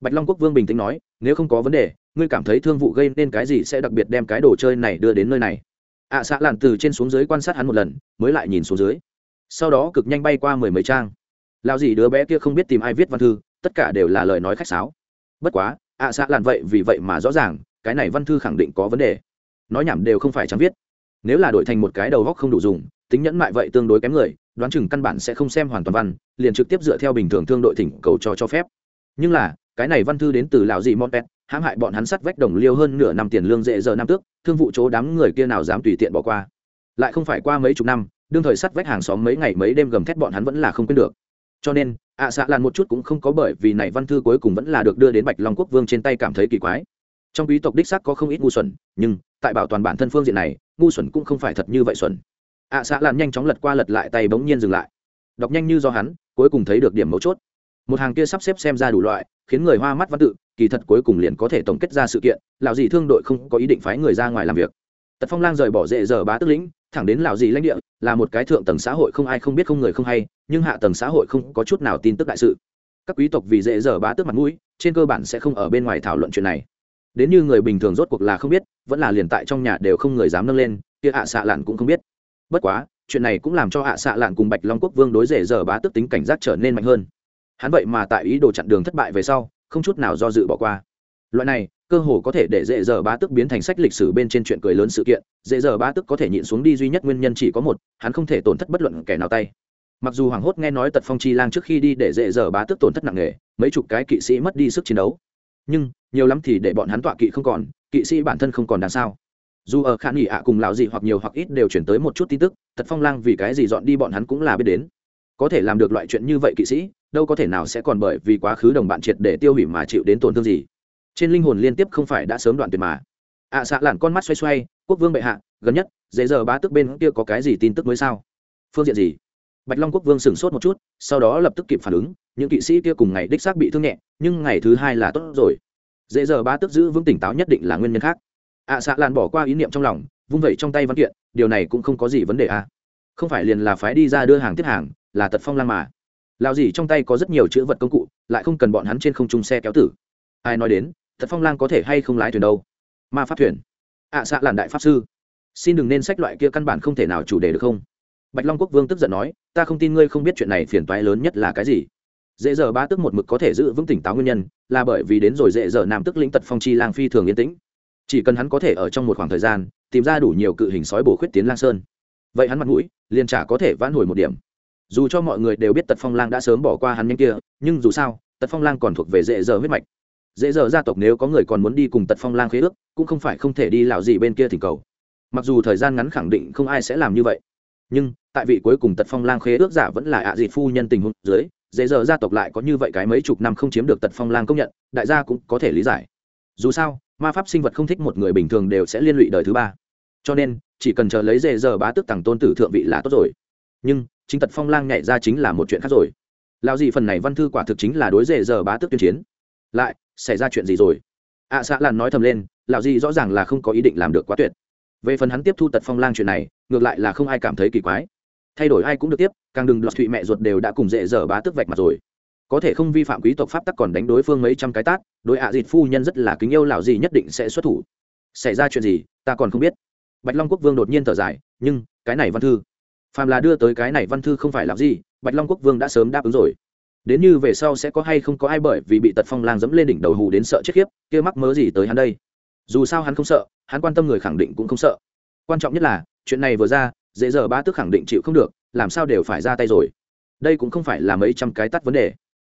Bạch long quốc vương bình tĩnh nói nếu không có vấn đề ngươi cảm thấy thương vụ gây nên cái gì sẽ đặc biệt đem cái đồ chơi này đưa đến nơi này? Ạ à, xạ lạn từ trên xuống dưới quan sát hắn một lần mới lại nhìn xuống dưới. Sau đó cực nhanh bay qua mười mấy trang. Lao gì đứa bé kia không biết tìm ai viết văn thư tất cả đều là lời nói khách sáo. Bất quá ạ à, xạ lạn vậy vì vậy mà rõ ràng cái này văn thư khẳng định có vấn đề. Nói nhảm đều không phải chẳng viết. Nếu là đổi thành một cái đầu góc không đủ dùng tính nhẫn mại vậy tương đối kém người đoán chừng căn bản sẽ không xem hoàn toàn văn liền trực tiếp dựa theo bình thường thương đội thỉnh cầu cho cho phép nhưng là, cái này văn thư đến từ lão dị monpet, hãm hại bọn hắn sắt vách đồng liêu hơn nửa năm tiền lương dễ giờ năm tước, thương vụ chỗ đám người kia nào dám tùy tiện bỏ qua. Lại không phải qua mấy chục năm, đương thời sắt vách hàng xóm mấy ngày mấy đêm gầm thét bọn hắn vẫn là không quên được. Cho nên, ạ à xạ lan một chút cũng không có bởi vì này văn thư cuối cùng vẫn là được đưa đến bạch long quốc vương trên tay cảm thấy kỳ quái. Trong quý tộc đích sắc có không ít ngu xuẩn, nhưng, tại bảo toàn bản thân phương diện này, ngu xuẩn cũng không phải thật như vậy xuẩn. Ạ à xạ lan nhanh chóng lật qua lật lại tay bỗng nhiên dừng lại. Đọc nhanh như do hắn, cuối cùng thấy được điểm mấu chốt một hàng kia sắp xếp xem ra đủ loại, khiến người hoa mắt văn tự, kỳ thật cuối cùng liền có thể tổng kết ra sự kiện lào dì thương đội không có ý định phái người ra ngoài làm việc. Tật phong lang rời bỏ dễ giờ bá tức lĩnh, thẳng đến lào dì lãnh địa, là một cái thượng tầng xã hội không ai không biết không người không hay, nhưng hạ tầng xã hội không có chút nào tin tức đại sự. Các quý tộc vì dễ dở bá tước mặt mũi, trên cơ bản sẽ không ở bên ngoài thảo luận chuyện này. Đến như người bình thường rốt cuộc là không biết, vẫn là liền tại trong nhà đều không người dám nâng lên, kia hạ xạ lạn cũng không biết. Bất quá, chuyện này cũng làm cho hạ xạ lạn cùng bạch long quốc vương đối rể dở bá tước tính cảnh giác trở nên mạnh hơn hắn vậy mà tại ý đồ chặn đường thất bại về sau, không chút nào do dự bỏ qua. Loại này, cơ hồ có thể để dễ dở bá tức biến thành sách lịch sử bên trên chuyện cười lớn sự kiện, dễ dở bá tức có thể nhịn xuống đi duy nhất nguyên nhân chỉ có một, hắn không thể tổn thất bất luận kẻ nào tay. Mặc dù hoàng hốt nghe nói tật phong chi lang trước khi đi để dễ dở bá tức tổn thất nặng nề, mấy chục cái kỵ sĩ mất đi sức chiến đấu. Nhưng, nhiều lắm thì để bọn hắn tọa kỵ không còn, kỵ sĩ bản thân không còn đằng sao dù ở khả nghỉ ạ cùng lão gì hoặc nhiều hoặc ít đều chuyển tới một chút tin tức, tật phong lang vì cái gì dọn đi bọn hắn cũng là biết đến. Có thể làm được loại chuyện như vậy kỵ sĩ đâu có thể nào sẽ còn bởi vì quá khứ đồng bạn triệt để tiêu hủy mà chịu đến tổn thương gì. Trên linh hồn liên tiếp không phải đã sớm đoạn tuyệt mà. Ạ à, xạ lản con mắt xoay xoay quốc vương bệ hạ gần nhất dễ giờ ba tức bên kia có cái gì tin tức mới sao? Phương diện gì? Bạch long quốc vương sửng sốt một chút sau đó lập tức kịp phản ứng những kỵ sĩ kia cùng ngày đích xác bị thương nhẹ nhưng ngày thứ hai là tốt rồi. Dễ giờ ba tức giữ vững tỉnh táo nhất định là nguyên nhân khác. Ạ à, xạ làn bỏ qua ý niệm trong lòng vung vẩy trong tay văn kiện điều này cũng không có gì vấn đề à. không phải liền là phái đi ra đưa hàng tiếp hàng là tật phong lan mà lao gì trong tay có rất nhiều chữ vật công cụ lại không cần bọn hắn trên không trung xe kéo tử. Ai nói đến thật phong lang có thể hay không lái thuyền đâu? Ma pháp thuyền. Ạ à, xạ làn đại pháp sư. Xin đừng nên sách loại kia căn bản không thể nào chủ đề được không? Bạch long quốc vương tức giận nói ta không tin ngươi không biết chuyện này phiền toái lớn nhất là cái gì. Dễ giờ ba tức một mực có thể giữ vững tỉnh táo nguyên nhân là bởi vì đến rồi dễ giờ nam tức lĩnh tật phong chi lang phi thường yên tĩnh. Chỉ cần hắn có thể ở trong một khoảng thời gian tìm ra đủ nhiều cự hình sói bổ khuyết tiến lang sơn. Vậy hắn mặt mũi liền trả có thể vãn hồi một điểm dù cho mọi người đều biết tật phong lang đã sớm bỏ qua hắn nhanh kia, nhưng dù sao, tật phong lang còn thuộc về dễ dở huyết mạch. Dễ dở gia tộc nếu có người còn muốn đi cùng tật phong lang khế ước, cũng không phải không thể đi lào gì bên kia thỉnh cầu. Mặc dù thời gian ngắn khẳng định không ai sẽ làm như vậy, nhưng tại vị cuối cùng tật phong lang khế ước giả vẫn là ạ à dị phu nhân tình huống dưới, dễ dở gia tộc lại có như vậy cái mấy chục năm không chiếm được tật phong lang công nhận, đại gia cũng có thể lý giải. Dù sao, ma pháp sinh vật không thích một người bình thường đều sẽ liên lụy đời thứ ba. Cho nên, chỉ cần chờ lấy dễ dở bá tức tặng tôn tử thượng vị là tốt rồi. Nhưng chính tật phong lang nhảy ra chính là một chuyện khác rồi. Lao gì phần này văn thư quả thực chính là đối dễ giờ bá tước tuyên chiến. Lại xảy ra chuyện gì rồi? Ạ à, xã lan nói thầm lên lão gì rõ ràng là không có ý định làm được quá tuyệt. Về phần hắn tiếp thu tật phong lang chuyện này ngược lại là không ai cảm thấy kỳ quái. Thay đổi ai cũng được tiếp càng đừng lọt thụy mẹ ruột đều đã cùng dễ dở bá tước vạch mặt rồi. Có thể không vi phạm quý tộc pháp tắc còn đánh đối phương mấy trăm cái tát đối ạ à dịt phu nhân rất là kính yêu lão gì nhất định sẽ xuất thủ. Xảy ra chuyện gì ta còn không biết. Bạch long quốc vương đột nhiên thở dài nhưng cái này văn thư phàm là đưa tới cái này văn thư không phải làm gì, bạch long quốc vương đã sớm đáp ứng rồi. Đến như về sau sẽ có hay không có ai bởi vì bị tật phong lang dẫm lên đỉnh đầu hù đến sợ chết khiếp, kia mắc mớ gì tới hắn đây. Dù sao hắn không sợ, hắn quan tâm người khẳng định cũng không sợ. Quan trọng nhất là, chuyện này vừa ra, dễ giờ ba tức khẳng định chịu không được, làm sao đều phải ra tay rồi. Đây cũng không phải là mấy trăm cái tắt vấn đề.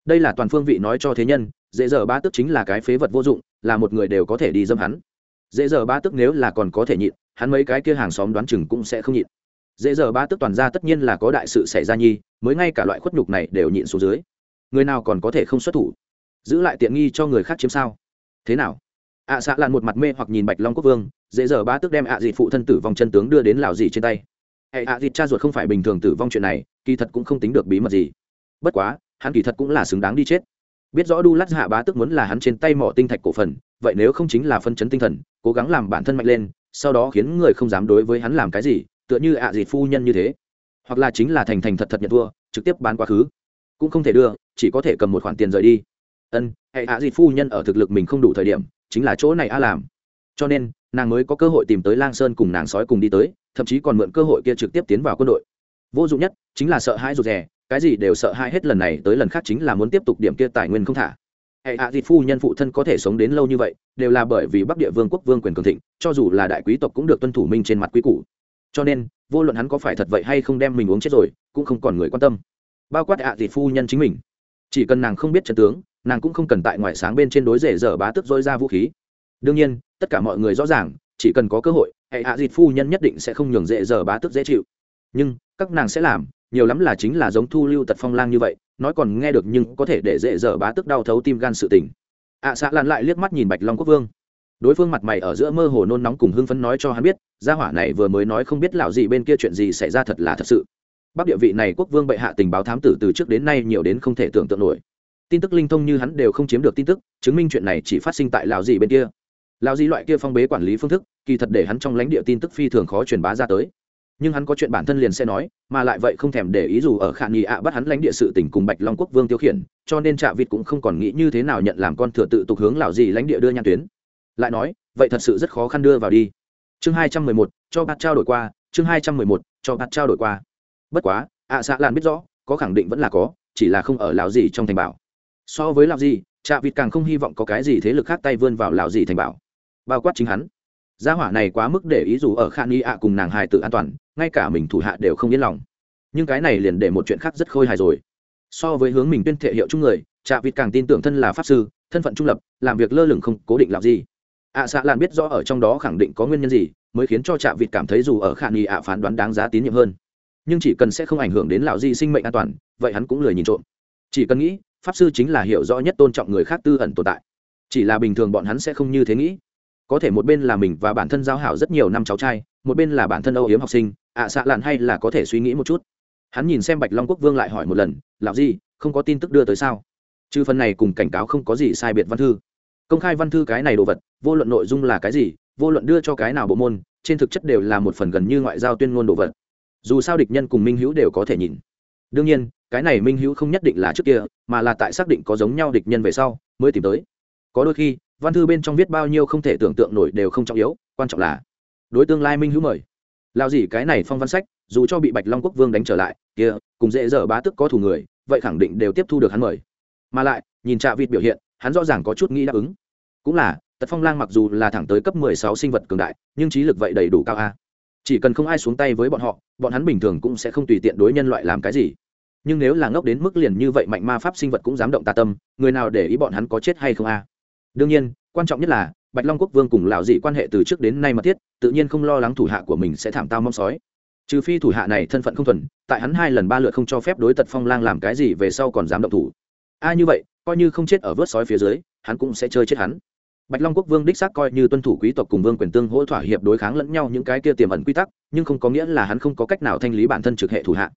Đây là toàn phương vị nói cho thế nhân, dễ giờ ba tức chính là cái phế vật vô dụng, là một người đều có thể đi dâm hắn. Dễ giờ ba tức nếu là còn có thể nhịn, hắn mấy cái kia hàng xóm đoán chừng cũng sẽ không nhịn dễ giờ ba tức toàn ra tất nhiên là có đại sự xảy ra nhi mới ngay cả loại khuất nhục này đều nhịn xuống dưới. Người nào còn có thể không xuất thủ? Giữ lại tiện nghi cho người khác chiếm sao? Thế nào? Ạ à, xạ lạn một mặt mê hoặc nhìn bạch long quốc vương dễ giờ ba tức đem ạ à dịt phụ thân tử vong chân tướng đưa đến lào dì trên tay. Hệ ạ dịt cha ruột không phải bình thường tử vong chuyện này kỳ thật cũng không tính được bí mật gì. Bất quá hắn kỳ thật cũng là xứng đáng đi chết. Biết rõ đu lát hạ bá tức muốn là hắn trên tay mỏ tinh thạch cổ phần vậy nếu không chính là phân chấn tinh thần cố gắng làm bản thân mạnh lên sau đó khiến người không dám đối với hắn làm cái gì tựa như ạ à dịt phu nhân như thế. Hoặc là chính là thành thành thật thật nhận thua, trực tiếp bán quá khứ. Cũng không thể đưa, chỉ có thể cầm một khoản tiền rời đi. Ân, hệ ạ dịt phu nhân ở thực lực mình không đủ thời điểm, chính là chỗ này a làm. Cho nên, nàng mới có cơ hội tìm tới lang sơn cùng nàng sói cùng đi tới, thậm chí còn mượn cơ hội kia trực tiếp tiến vào quân đội. Vô dụng nhất, chính là sợ hãi rụt rè, cái gì đều sợ hãi hết lần này tới lần khác chính là muốn tiếp tục điểm kia tài nguyên không thả. Hệ hạ à phu nhân phụ thân có thể sống đến lâu như vậy, đều là bởi vì bắc địa vương quốc vương quyền cường thịnh, cho dù là đại quý tộc cũng được tuân thủ minh trên mặt quý cũ cho nên vô luận hắn có phải thật vậy hay không đem mình uống chết rồi cũng không còn người quan tâm. Bao quát hạ à phu nhân chính mình. Chỉ cần nàng không biết trận tướng nàng cũng không cần tại ngoại sáng bên trên đối rể dở bá tức dối ra vũ khí. Đương nhiên tất cả mọi người rõ ràng chỉ cần có cơ hội hệ hạ dịt phu nhân nhất định sẽ không nhường dễ dở bá tức dễ chịu. Nhưng các nàng sẽ làm nhiều lắm là chính là giống thu lưu tật phong lang như vậy nói còn nghe được nhưng có thể để dễ dở bá tức đau thấu tim gan sự tình. ạ à, lặn lan lại liếc mắt nhìn bạch long quốc vương đối phương mặt mày ở giữa mơ hồ nôn nóng cùng hưng phấn nói cho hắn biết, gia hỏa này vừa mới nói không biết lão gì bên kia chuyện gì xảy ra thật là thật sự. Bắc địa vị này quốc vương bệ hạ tình báo thám tử từ trước đến nay nhiều đến không thể tưởng tượng nổi. Tin tức linh thông như hắn đều không chiếm được tin tức, chứng minh chuyện này chỉ phát sinh tại Lão gì bên kia. Lão gì loại kia phong bế quản lý phương thức, kỳ thật để hắn trong lãnh địa tin tức phi thường khó truyền bá ra tới. Nhưng hắn có chuyện bản thân liền sẽ nói, mà lại vậy không thèm để ý dù ở khả nghi ạ bắt hắn lãnh địa sự tỉnh cùng bạch long quốc vương tiêu khiển, cho nên trạ vịt cũng không còn nghĩ như thế nào nhận làm con thừa tự tục hướng Lão gì lãnh địa đưa nhan tuyến lại nói vậy thật sự rất khó khăn đưa vào đi. Chương hai trăm mười một cho bạt trao đổi qua chương hai trăm mười một cho bạt trao đổi qua. Bất quá ạ à, xạ lan biết rõ có khẳng định vẫn là có chỉ là không ở lào gì trong thành bảo. So với lào gì trạ vịt càng không hy vọng có cái gì thế lực khác tay vươn vào lào gì thành bảo. Bao quát chính hắn. Gia hỏa này quá mức để ý dù ở khan y ạ cùng nàng hài tự an toàn ngay cả mình thủ hạ đều không yên lòng. Nhưng cái này liền để một chuyện khác rất khôi hài rồi. So với hướng mình tuyên thệ hiệu chung người trạ vịt càng tin tưởng thân là pháp sư thân phận trung lập làm việc lơ lửng không cố định làm gì ạ xạ lan biết rõ ở trong đó khẳng định có nguyên nhân gì mới khiến cho trạ vịt cảm thấy dù ở khả nghi ạ phán đoán đáng giá tín nhiệm hơn. Nhưng chỉ cần sẽ không ảnh hưởng đến lão di sinh mệnh an toàn vậy hắn cũng lười nhìn trộm. Chỉ cần nghĩ pháp sư chính là hiểu rõ nhất tôn trọng người khác tư ẩn tồn tại. Chỉ là bình thường bọn hắn sẽ không như thế nghĩ. Có thể một bên là mình và bản thân giao hảo rất nhiều năm cháu trai một bên là bản thân âu yếm học sinh ạ à, xạ lạn hay là có thể suy nghĩ một chút. Hắn nhìn xem bạch long quốc vương lại hỏi một lần lão di không có tin tức đưa tới sao? Trừ phần này cùng cảnh cáo không có gì sai biệt văn thư công khai văn thư cái này đồ vật, vô luận nội dung là cái gì, vô luận đưa cho cái nào bộ môn, trên thực chất đều là một phần gần như ngoại giao tuyên ngôn đồ vật. Dù sao địch nhân cùng minh hữu đều có thể nhìn. Đương nhiên, cái này minh hữu không nhất định là trước kia, mà là tại xác định có giống nhau địch nhân về sau, mới tìm tới. Có đôi khi, văn thư bên trong viết bao nhiêu không thể tưởng tượng nổi đều không trọng yếu, quan trọng là đối tương lai minh hữu mời. Lao gì cái này phong văn sách, dù cho bị bạch long quốc vương đánh trở lại, kia, cùng dễ dở bá tức có thủ người, vậy khẳng định đều tiếp thu được hắn mời. Mà lại, nhìn trạ vịt biểu hiện hắn rõ ràng có chút nghĩ đáp ứng. Cũng là, tật phong lang mặc dù là thẳng tới cấp mười sáu sinh vật cường đại, nhưng trí lực vậy đầy đủ cao a. Chỉ cần không ai xuống tay với bọn họ, bọn hắn bình thường cũng sẽ không tùy tiện đối nhân loại làm cái gì. Nhưng nếu là ngốc đến mức liền như vậy mạnh ma pháp sinh vật cũng dám động tà tâm, người nào để ý bọn hắn có chết hay không a? Đương nhiên, quan trọng nhất là, bạch long quốc vương cùng lão dị quan hệ từ trước đến nay mật thiết, tự nhiên không lo lắng thủ hạ của mình sẽ thảm tao mong sói. Trừ phi thủ hạ này thân phận không thuần, tại hắn hai lần ba lượt không cho phép đối tật phong lang làm cái gì về sau còn dám động thủ. A, như vậy coi như không chết ở vớt sói phía dưới hắn cũng sẽ chơi chết hắn. Bạch long quốc vương đích xác coi như tuân thủ quý tộc cùng vương quyền tương hỗ thỏa hiệp đối kháng lẫn nhau những cái kia tiềm ẩn quy tắc nhưng không có nghĩa là hắn không có cách nào thanh lý bản thân trực hệ thủ hạ.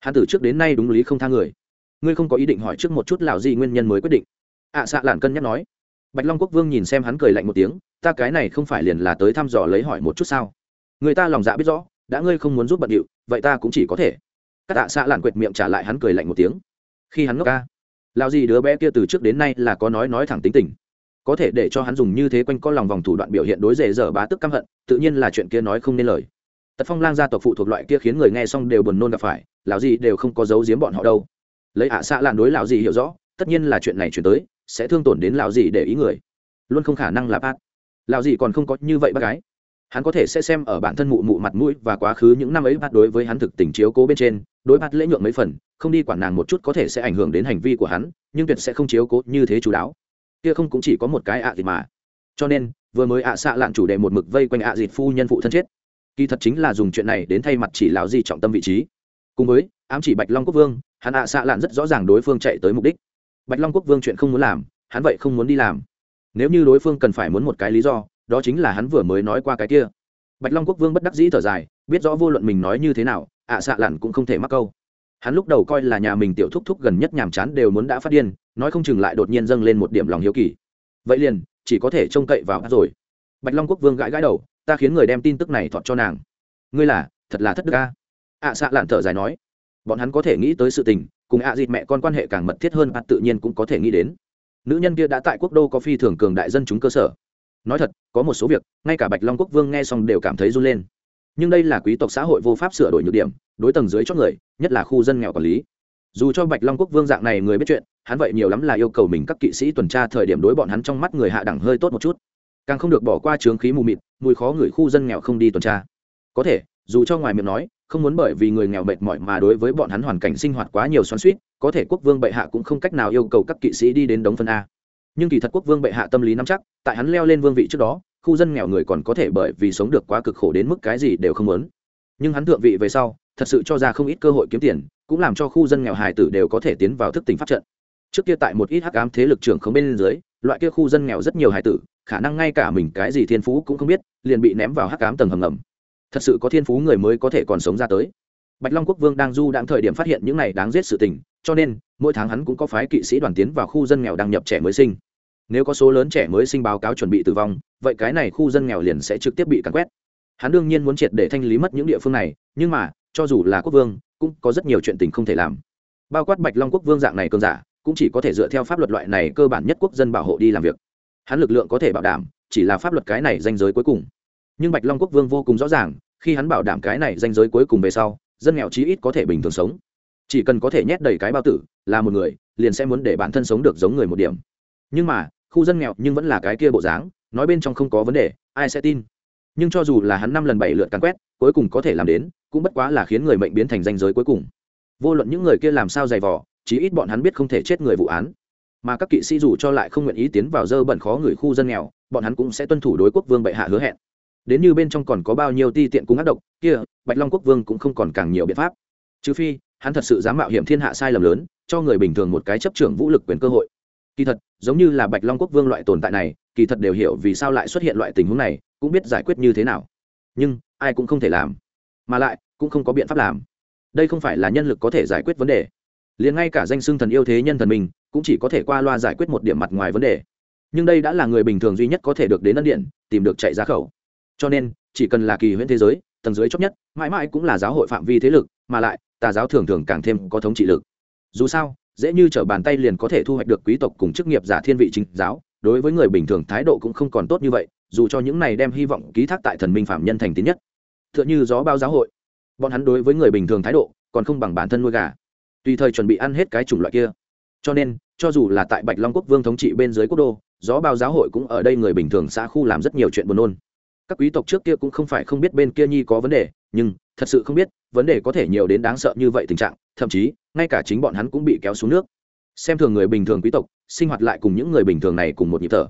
Hắn từ trước đến nay đúng lý không tha người. Ngươi không có ý định hỏi trước một chút lào gì nguyên nhân mới quyết định. Ạ à, xạ lạn cân nhắc nói. Bạch long quốc vương nhìn xem hắn cười lạnh một tiếng ta cái này không phải liền là tới thăm dò lấy hỏi một chút sao? Người ta lòng dạ biết rõ đã ngươi không muốn giúp bận điệu vậy ta cũng chỉ có thể. Các tạ xạ lạn quệt miệng trả lại hắn cười lạnh một tiếng. Khi hắn ngốc ca lao gì đứa bé kia từ trước đến nay là có nói nói thẳng tính tình. Có thể để cho hắn dùng như thế quanh co lòng vòng thủ đoạn biểu hiện đối rể dở bá tức căm hận, tự nhiên là chuyện kia nói không nên lời. Tật phong lang gia tộc phụ thuộc loại kia khiến người nghe xong đều buồn nôn gặp phải, lão gì đều không có giấu giếm bọn họ đâu. Lấy ạ xạ lạn đối lão gì hiểu rõ, tất nhiên là chuyện này chuyển tới, sẽ thương tổn đến lão gì để ý người. Luôn không khả năng là bác. Lão gì còn không có như vậy bác gái hắn có thể sẽ xem ở bản thân mụ mụ mặt mũi và quá khứ những năm ấy bắt đối với hắn thực tình chiếu cố bên trên, đối bắt lễ nhượng mấy phần, không đi quản nàng một chút có thể sẽ ảnh hưởng đến hành vi của hắn, nhưng tuyệt sẽ không chiếu cố như thế chú đáo. Kia không cũng chỉ có một cái ạ à mà. Cho nên, vừa mới ạ xạ lạn chủ đề một mực vây quanh ạ à dịt phu nhân phụ thân chết. Kỳ thật chính là dùng chuyện này đến thay mặt chỉ lão gì trọng tâm vị trí. Cùng với, ám chỉ bạch long quốc vương, hắn ạ xạ lạn rất rõ ràng đối phương chạy tới mục đích. Bạch long quốc vương chuyện không muốn làm, hắn vậy không muốn đi làm. Nếu như đối phương cần phải muốn một cái lý do đó chính là hắn vừa mới nói qua cái kia. Bạch long quốc vương bất đắc dĩ thở dài, biết rõ vô luận mình nói như thế nào, ạ xạ lạn cũng không thể mắc câu. Hắn lúc đầu coi là nhà mình tiểu thúc thúc gần nhất nhàm chán đều muốn đã phát điên, nói không chừng lại đột nhiên dâng lên một điểm lòng hiếu kỳ. Vậy liền, chỉ có thể trông cậy vào rồi. Bạch long quốc vương gãi gãi đầu, ta khiến người đem tin tức này thọt cho nàng. Ngươi là, thật là thất đức ca ạ xạ lạn thở dài nói, bọn hắn có thể nghĩ tới sự tình, cùng ạ dịt mẹ con quan hệ càng mật thiết hơn, bạn tự nhiên cũng có thể nghĩ đến. Nữ nhân kia đã tại quốc đô có phi thường cường đại dân chúng cơ sở nói thật, có một số việc, ngay cả bạch long quốc vương nghe xong đều cảm thấy run lên. Nhưng đây là quý tộc xã hội vô pháp sửa đổi nhược điểm, đối tầng dưới chót người, nhất là khu dân nghèo quản lý. Dù cho bạch long quốc vương dạng này người biết chuyện, hắn vậy nhiều lắm là yêu cầu mình các kỵ sĩ tuần tra thời điểm đối bọn hắn trong mắt người hạ đẳng hơi tốt một chút. Càng không được bỏ qua trướng khí mù mịt, mùi khó người khu dân nghèo không đi tuần tra. Có thể, dù cho ngoài miệng nói, không muốn bởi vì người nghèo mệt mỏi mà đối với bọn hắn hoàn cảnh sinh hoạt quá nhiều xoắn suýt có thể quốc vương bệ hạ cũng không cách nào yêu cầu các kỵ sĩ đi đến đống phân a nhưng kỳ thật quốc vương bệ hạ tâm lý nắm chắc, tại hắn leo lên vương vị trước đó, khu dân nghèo người còn có thể bởi vì sống được quá cực khổ đến mức cái gì đều không muốn. Nhưng hắn thượng vị về sau, thật sự cho ra không ít cơ hội kiếm tiền, cũng làm cho khu dân nghèo hài tử đều có thể tiến vào thức tỉnh pháp trận. Trước kia tại một ít hắc ám thế lực trưởng không bên dưới, loại kia khu dân nghèo rất nhiều hài tử, khả năng ngay cả mình cái gì thiên phú cũng không biết, liền bị ném vào hắc ám tầng hầm ngầm. Thật sự có thiên phú người mới có thể còn sống ra tới bạch long quốc vương đang du đang thời điểm phát hiện những này đáng giết sự tình, cho nên, mỗi tháng hắn cũng có phái kỵ sĩ đoàn tiến vào khu dân nghèo đăng nhập trẻ mới sinh. Nếu có số lớn trẻ mới sinh báo cáo chuẩn bị tử vong, vậy cái này khu dân nghèo liền sẽ trực tiếp bị cắn quét. Hắn đương nhiên muốn triệt để thanh lý mất những địa phương này, nhưng mà, cho dù là quốc vương, cũng có rất nhiều chuyện tình không thể làm. Bao quát bạch long quốc vương dạng này cơn giả, cũng chỉ có thể dựa theo pháp luật loại này cơ bản nhất quốc dân bảo hộ đi làm việc. Hắn lực lượng có thể bảo đảm, chỉ là pháp luật cái này danh giới cuối cùng. Nhưng bạch long quốc vương vô cùng rõ ràng, khi hắn bảo đảm cái này danh giới cuối cùng về sau dân nghèo chí ít có thể bình thường sống. Chỉ cần có thể nhét đầy cái bao tử, là một người, liền sẽ muốn để bản thân sống được giống người một điểm. Nhưng mà, khu dân nghèo nhưng vẫn là cái kia bộ dáng, nói bên trong không có vấn đề, ai sẽ tin. Nhưng cho dù là hắn năm lần bảy lượt càn quét, cuối cùng có thể làm đến, cũng bất quá là khiến người mệnh biến thành danh giới cuối cùng. Vô luận những người kia làm sao dày vò, chí ít bọn hắn biết không thể chết người vụ án. Mà các kỵ sĩ dù cho lại không nguyện ý tiến vào dơ bẩn khó người khu dân nghèo, bọn hắn cũng sẽ tuân thủ đối quốc vương bệ hạ hứa hẹn đến như bên trong còn có bao nhiêu ti tiện cung ác độc, kia, bạch long quốc vương cũng không còn càng nhiều biện pháp. Trừ phi, hắn thật sự dám mạo hiểm thiên hạ sai lầm lớn, cho người bình thường một cái chấp trưởng vũ lực quyền cơ hội. Kỳ thật, giống như là bạch long quốc vương loại tồn tại này, kỳ thật đều hiểu vì sao lại xuất hiện loại tình huống này, cũng biết giải quyết như thế nào. Nhưng, ai cũng không thể làm. Mà lại, cũng không có biện pháp làm. Đây không phải là nhân lực có thể giải quyết vấn đề. Liền ngay cả danh xưng thần yêu thế nhân thần mình, cũng chỉ có thể qua loa giải quyết một điểm mặt ngoài vấn đề. Nhưng đây đã là người bình thường duy nhất có thể được đến ân điện, tìm được chạy ra khẩu cho nên, chỉ cần là kỳ huyễn thế giới, tầng dưới chót nhất, mãi mãi cũng là giáo hội phạm vi thế lực, mà lại, tà giáo thường thường càng thêm có thống trị lực. Dù sao, dễ như t r ở bàn tay liền có thể thu hoạch được quý tộc cùng chức nghiệp giả thiên vị chính giáo, đối với người bình thường thái độ cũng không còn tốt như vậy, dù cho những này đem hy vọng ký thác tại thần minh phạm nhân thành tín nhất. T h ư ợ n h ư gió bao giáo hội, bọn hắn đối với người bình thường thái độ, còn không bằng bản thân nuôi gà. Tùy thời chuẩn bị ăn hết cái chủng loại kia. Cho nên, cho dù là tại bạch long quốc vương thống trị bên dưới quốc đô, gió bao giáo hội cũng ở đây người bình thường xã khu làm rất nhiều chuyện buồn nôn các quý tộc trước kia cũng không phải không biết bên kia nhi có vấn đề, nhưng thật sự không biết, vấn đề có thể nhiều đến đáng sợ như vậy tình trạng, thậm chí, ngay cả chính bọn hắn cũng bị kéo xuống nước. Xem thường người bình thường quý tộc, sinh hoạt lại cùng những người bình thường này cùng một nhịp thở.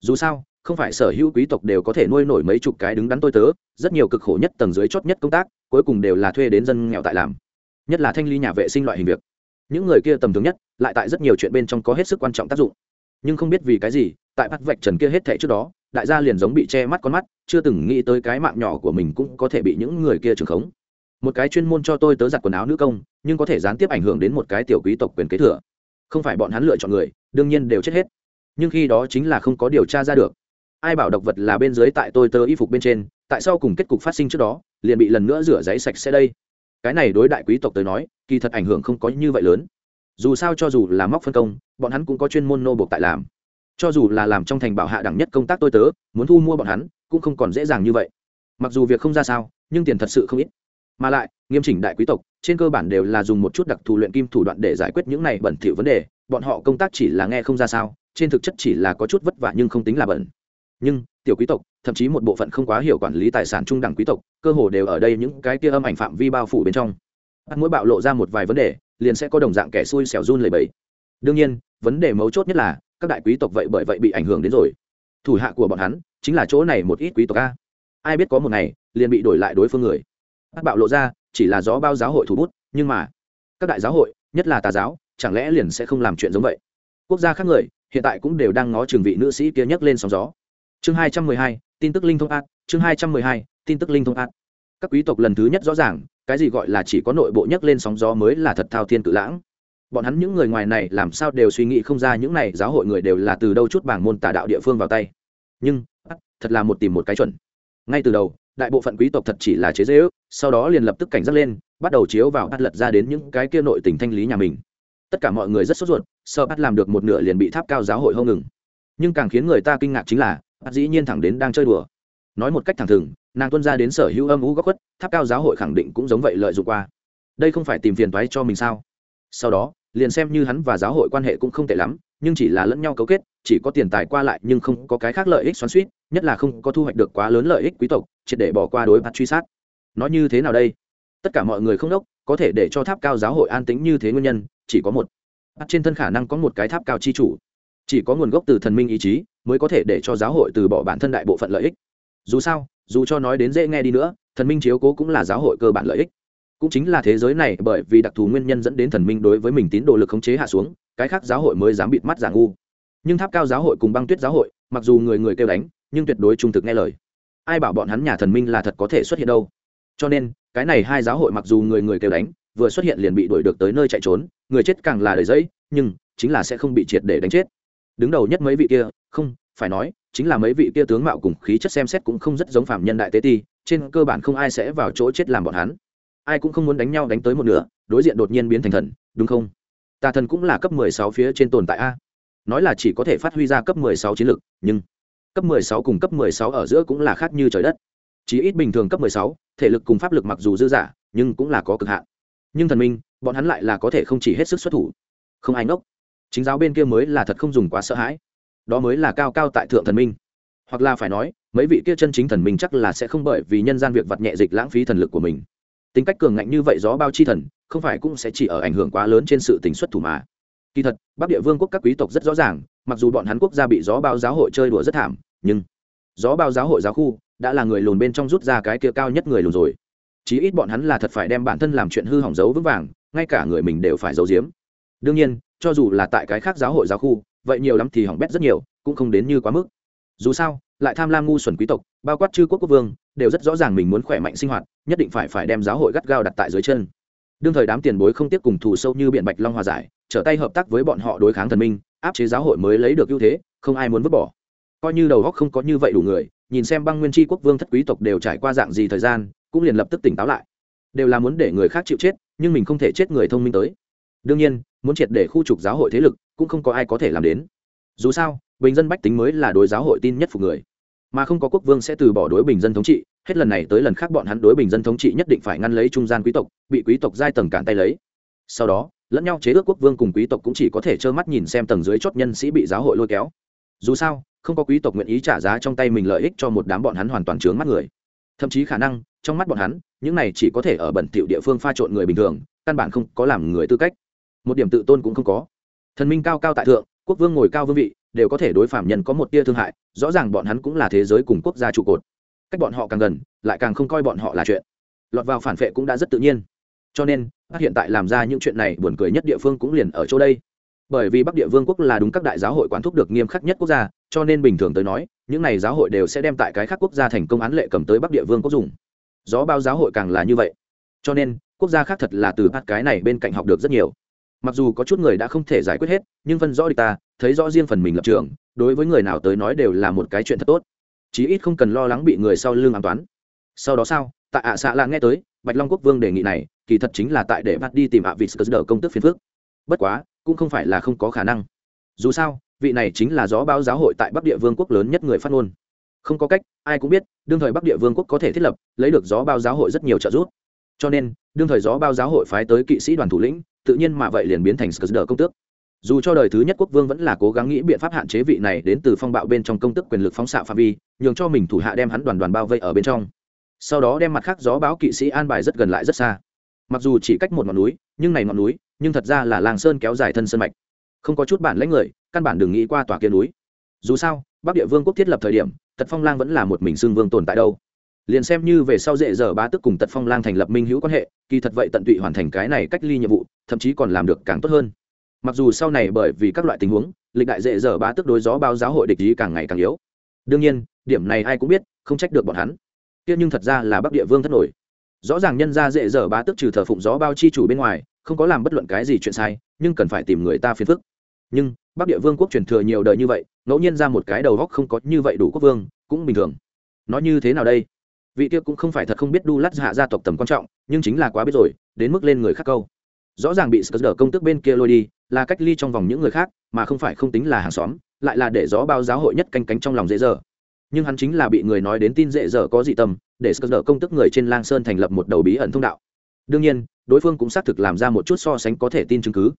Dù sao, không phải sở hữu quý tộc đều có thể nuôi nổi mấy chục cái đứng đắn tôi tớ, rất nhiều cực khổ nhất tầng dưới chót nhất công tác, cuối cùng đều là thuê đến dân nghèo tại làm. Nhất là thanh ly nhà vệ sinh loại hình việc. Những người kia tầm thường nhất, lại tại rất nhiều chuyện bên trong có hết sức quan trọng tác dụng. Nhưng không biết vì cái gì, tại bắt vạch trần kia hết thệ trước đó đại gia liền giống bị che mắt con mắt, chưa từng nghĩ tới cái mạng nhỏ của mình cũng có thể bị những người kia trừng khống. Một cái chuyên môn cho tôi tớ giặt quần áo nữ công, nhưng có thể gián tiếp ảnh hưởng đến một cái tiểu quý tộc quyền kế thừa. Không phải bọn hắn lựa chọn người, đương nhiên đều chết hết. Nhưng khi đó chính là không có điều tra ra được. Ai bảo độc vật là bên dưới tại tôi tớ y phục bên trên, tại sao cùng kết cục phát sinh trước đó, liền bị lần nữa rửa giấy sạch sẽ đây. Cái này đối đại quý tộc tới nói, kỳ thật ảnh hưởng không có như vậy lớn. Dù sao cho dù là móc phân công, bọn hắn cũng có chuyên môn nô buộc tại làm cho dù là làm trong thành bảo hạ đẳng nhất công tác tôi tớ, muốn thu mua bọn hắn, cũng không còn dễ dàng như vậy. Mặc dù việc không ra sao, nhưng tiền thật sự không ít. Mà lại, nghiêm chỉnh đại quý tộc, trên cơ bản đều là dùng một chút đặc thù luyện kim thủ đoạn để giải quyết những này bẩn thỉu vấn đề, bọn họ công tác chỉ là nghe không ra sao, trên thực chất chỉ là có chút vất vả nhưng không tính là bẩn. Nhưng, tiểu quý tộc, thậm chí một bộ phận không quá hiểu quản lý tài sản trung đẳng quý tộc, cơ hồ đều ở đây những cái kia âm ảnh phạm vi bao phủ bên trong. Ăn mỗi bạo lộ ra một vài vấn đề, liền sẽ có đồng dạng kẻ xui xẻo run lầy bẫy đương nhiên, vấn đề mấu chốt nhất là các đại quý tộc vậy bởi vậy bị ảnh hưởng đến rồi. Thủ hạ của bọn hắn chính là chỗ này một ít quý tộc a. Ai biết có một ngày, liền bị đổi lại đối phương người. Bắt bạo lộ ra, chỉ là gió bao giáo hội thủ bút, nhưng mà, các đại giáo hội, nhất là tà giáo, chẳng lẽ liền sẽ không làm chuyện giống vậy? Quốc gia khác người, hiện tại cũng đều đang ngó trường vị nữ sĩ kia nhấc lên sóng gió. Chương hai trăm mười hai, tin tức linh thông ác, chương hai trăm mười hai, tin tức linh thông ác. Các quý tộc lần thứ nhất rõ ràng, cái gì gọi là chỉ có nội bộ nhấc lên sóng gió mới là thật thao thiên cự lãng bọn hắn những người ngoài này làm sao đều suy nghĩ không ra những này giáo hội người đều là từ đâu chút bảng môn tà đạo địa phương vào tay. Nhưng à, thật là một tìm một cái chuẩn. Ngay từ đầu, đại bộ phận quý tộc thật chỉ là chế dễ ước sau đó liền lập tức cảnh giác lên, bắt đầu chiếu vào bắt lật ra đến những cái kia nội tình thanh lý nhà mình. Tất cả mọi người rất sốt ruột, sợ bắt làm được một nửa liền bị tháp cao giáo hội hông ngừng. Nhưng càng khiến người ta kinh ngạc chính là, bắt dĩ nhiên thẳng đến đang chơi đùa. Nói một cách thẳng thừng, nàng tuân ra đến sở hữu âm ú góc khuất, tháp cao giáo hội khẳng định cũng giống vậy lợi dụng qua. Đây không phải tìm phiền toái cho mình sao? Sau đó liền xem như hắn và giáo hội quan hệ cũng không tệ lắm, nhưng chỉ là lẫn nhau cấu kết, chỉ có tiền tài qua lại nhưng không có cái khác lợi ích xoắn suýt nhất là không có thu hoạch được quá lớn lợi ích quý tộc, triệt để bỏ qua đối mặt truy sát. Nói như thế nào đây? Tất cả mọi người không đốc, có thể để cho tháp cao giáo hội an tĩnh như thế nguyên nhân, chỉ có một. Bắt trên thân khả năng có một cái tháp cao chi chủ. Chỉ có nguồn gốc từ thần minh ý chí mới có thể để cho giáo hội từ bỏ bản thân đại bộ phận lợi ích. Dù sao, dù cho nói đến dễ nghe đi nữa, thần minh chiếu cố cũng là giáo hội cơ bản lợi ích cũng chính là thế giới này bởi vì đặc thù nguyên nhân dẫn đến thần minh đối với mình tín đồ lực khống chế hạ xuống, cái khác giáo hội mới dám bịt mắt giả ngu. Nhưng tháp cao giáo hội cùng băng tuyết giáo hội, mặc dù người người kêu đánh, nhưng tuyệt đối trung thực nghe lời. Ai bảo bọn hắn nhà thần minh là thật có thể xuất hiện đâu? Cho nên, cái này hai giáo hội mặc dù người người kêu đánh, vừa xuất hiện liền bị đuổi được tới nơi chạy trốn, người chết càng là đầy dẫy nhưng chính là sẽ không bị triệt để đánh chết. Đứng đầu nhất mấy vị kia, không, phải nói, chính là mấy vị kia tướng mạo cùng khí chất xem xét cũng không rất giống phạm nhân đại tế ti, trên cơ bản không ai sẽ vào chỗ chết làm bọn hắn ai cũng không muốn đánh nhau đánh tới một nửa, đối diện đột nhiên biến thành thần, đúng không? Tà thần cũng là cấp mười sáu phía trên tồn tại a. Nói là chỉ có thể phát huy ra cấp mười sáu chiến lược nhưng cấp mười sáu cùng cấp mười sáu ở giữa cũng là khác như trời đất. Chỉ ít bình thường cấp mười sáu, thể lực cùng pháp lực mặc dù dư giả nhưng cũng là có cực hạn. Nhưng thần minh, bọn hắn lại là có thể không chỉ hết sức xuất thủ. Không ai ngốc. Chính giáo bên kia mới là thật không dùng quá sợ hãi. Đó mới là cao cao tại thượng thần minh. Hoặc là phải nói, mấy vị kia chân chính thần minh chắc là sẽ không bởi vì nhân gian việc vặt nhẹ dịch lãng phí thần lực của mình tính cách cường ngạnh như vậy gió bao chi thần, không phải cũng sẽ chỉ ở ảnh hưởng quá lớn trên sự tính xuất thủ mà. Kỳ thật, bắc địa vương quốc các quý tộc rất rõ ràng, mặc dù bọn hắn quốc gia bị gió bao giáo hội chơi đùa rất thảm, nhưng gió bao giáo hội giáo khu đã là người lùn bên trong rút ra cái kia cao nhất người lùn rồi. Chí ít bọn hắn là thật phải đem bản thân làm chuyện hư hỏng giấu vững vàng, ngay cả người mình đều phải giấu giếm. Đương nhiên, cho dù là tại cái khác giáo hội giáo khu, vậy nhiều lắm thì hỏng bét rất nhiều, cũng không đến như quá mức dù sao, lại tham lam ngu xuẩn quý tộc, bao quát chư quốc quốc vương, đều rất rõ ràng mình muốn khỏe mạnh sinh hoạt, nhất định phải phải đem giáo hội gắt gao đặt tại dưới chân. Đương thời đám tiền bối không tiếp cùng thù sâu như biện bạch long hòa giải, trở tay hợp tác với bọn họ đối kháng thần minh, áp chế giáo hội mới lấy được ưu thế, không ai muốn vứt bỏ. Coi như đầu góc không có như vậy đủ người, nhìn xem băng nguyên tri quốc vương thất quý tộc đều trải qua dạng gì thời gian, cũng liền lập tức tỉnh táo lại. Đều là muốn để người khác chịu chết, nhưng mình không thể chết người thông minh tới. Đương nhiên, muốn triệt để khu trục giáo hội thế lực, cũng không có ai có thể làm đến. Dù sao bình dân bách tính mới là đối giáo hội tin nhất phục người. Mà không có quốc vương sẽ từ bỏ đối bình dân thống trị, hết lần này tới lần khác bọn hắn đối bình dân thống trị nhất định phải ngăn lấy trung gian quý tộc, bị quý tộc giai tầng cản tay lấy. Sau đó, lẫn nhau chế ước quốc vương cùng quý tộc cũng chỉ có thể trơ mắt nhìn xem tầng dưới chót nhân sĩ bị giáo hội lôi kéo. Dù sao, không có quý tộc nguyện ý trả giá trong tay mình lợi ích cho một đám bọn hắn hoàn toàn trướng mắt người. Thậm chí khả năng, trong mắt bọn hắn, những này chỉ có thể ở bẩn thiệu địa phương pha trộn người bình thường, căn bản không có làm người tư cách. Một điểm tự tôn cũng không có. Thần minh cao cao tại thượng, quốc vương ngồi cao vương vị đều có thể đối phạm nhân có một tia thương hại, rõ ràng bọn hắn cũng là thế giới cùng quốc gia trụ cột. Cách bọn họ càng gần, lại càng không coi bọn họ là chuyện. Lọt vào phản vệ cũng đã rất tự nhiên. Cho nên bác hiện tại làm ra những chuyện này buồn cười nhất địa phương cũng liền ở chỗ đây. Bởi vì bắc địa vương quốc là đúng các đại giáo hội quản thúc được nghiêm khắc nhất quốc gia, cho nên bình thường tới nói, những này giáo hội đều sẽ đem tại cái khác quốc gia thành công án lệ cầm tới bắc địa vương quốc dùng. Gió bao giáo hội càng là như vậy. Cho nên, quốc gia khác thật là từ bác cái này bên cạnh học được rất nhiều mặc dù có chút người đã không thể giải quyết hết, nhưng phân rõ đi ta, thấy rõ riêng phần mình lập trường, đối với người nào tới nói đều là một cái chuyện thật tốt. Chí ít không cần lo lắng bị người sau lưng an toán. Sau đó sao? Tại ạ xạ là nghe tới, bạch long quốc vương đề nghị này, kỳ thật chính là tại để bắt đi tìm ạ vị sơ đỡ công tức phiên phước bất quá, cũng không phải là không có khả năng. Dù sao, vị này chính là gió báo giáo hội tại bắc địa vương quốc lớn nhất người phát ngôn. Không có cách, ai cũng biết, đương thời bắc địa vương quốc có thể thiết lập, lấy được gió bao giáo hội rất nhiều trợ giúp. Cho nên, đương thời gió bao giáo hội phái tới kỵ sĩ đoàn thủ lĩnh tự nhiên mà vậy liền biến thành sờ công tước. Dù cho đời thứ nhất quốc vương vẫn là cố gắng nghĩ biện pháp hạn chế vị này đến từ phong bạo bên trong công tức quyền lực phóng xạ phạm vi, nhường cho mình thủ hạ đem hắn đoàn đoàn bao vây ở bên trong. Sau đó đem mặt khác gió báo kỵ sĩ an bài rất gần lại rất xa. Mặc dù chỉ cách một ngọn núi, nhưng này ngọn núi, nhưng thật ra là làng sơn kéo dài thân sơn mạch. Không có chút bản lãnh người, căn bản đừng nghĩ qua tòa kia núi. Dù sao, bắc địa vương quốc thiết lập thời điểm, tật phong lang vẫn là một mình xương vương tồn tại đâu liền xem như về sau dễ dở bá tức cùng tật phong lang thành lập minh hữu quan hệ, kỳ thật vậy tận tụy hoàn thành cái này cách ly nhiệm vụ, thậm chí còn làm được càng tốt hơn. Mặc dù sau này bởi vì các loại tình huống, lịch đại dễ dở bá tức đối gió bao giáo hội địch ý càng ngày càng yếu. Đương nhiên, điểm này ai cũng biết, không trách được bọn hắn. Tiếc nhưng thật ra là bắc địa vương thất nổi. Rõ ràng nhân ra dễ dở bá tức trừ thờ phụng gió bao chi chủ bên ngoài, không có làm bất luận cái gì chuyện sai, nhưng cần phải tìm người ta phiền phức. Nhưng, bắc địa vương quốc truyền thừa nhiều đời như vậy, ngẫu nhiên ra một cái đầu góc không có như vậy đủ quốc vương, cũng bình thường. Nói như thế nào đây? Vị kia cũng không phải thật không biết đu lát hạ gia tộc tầm quan trọng, nhưng chính là quá biết rồi, đến mức lên người khác câu. Rõ ràng bị sờ công tức bên kia lôi đi, là cách ly trong vòng những người khác, mà không phải không tính là hàng xóm, lại là để gió bao giáo hội nhất canh cánh trong lòng dễ dở. Nhưng hắn chính là bị người nói đến tin dễ dở có dị tâm, để sờ công tức người trên lang sơn thành lập một đầu bí ẩn thông đạo. Đương nhiên, đối phương cũng xác thực làm ra một chút so sánh có thể tin chứng cứ.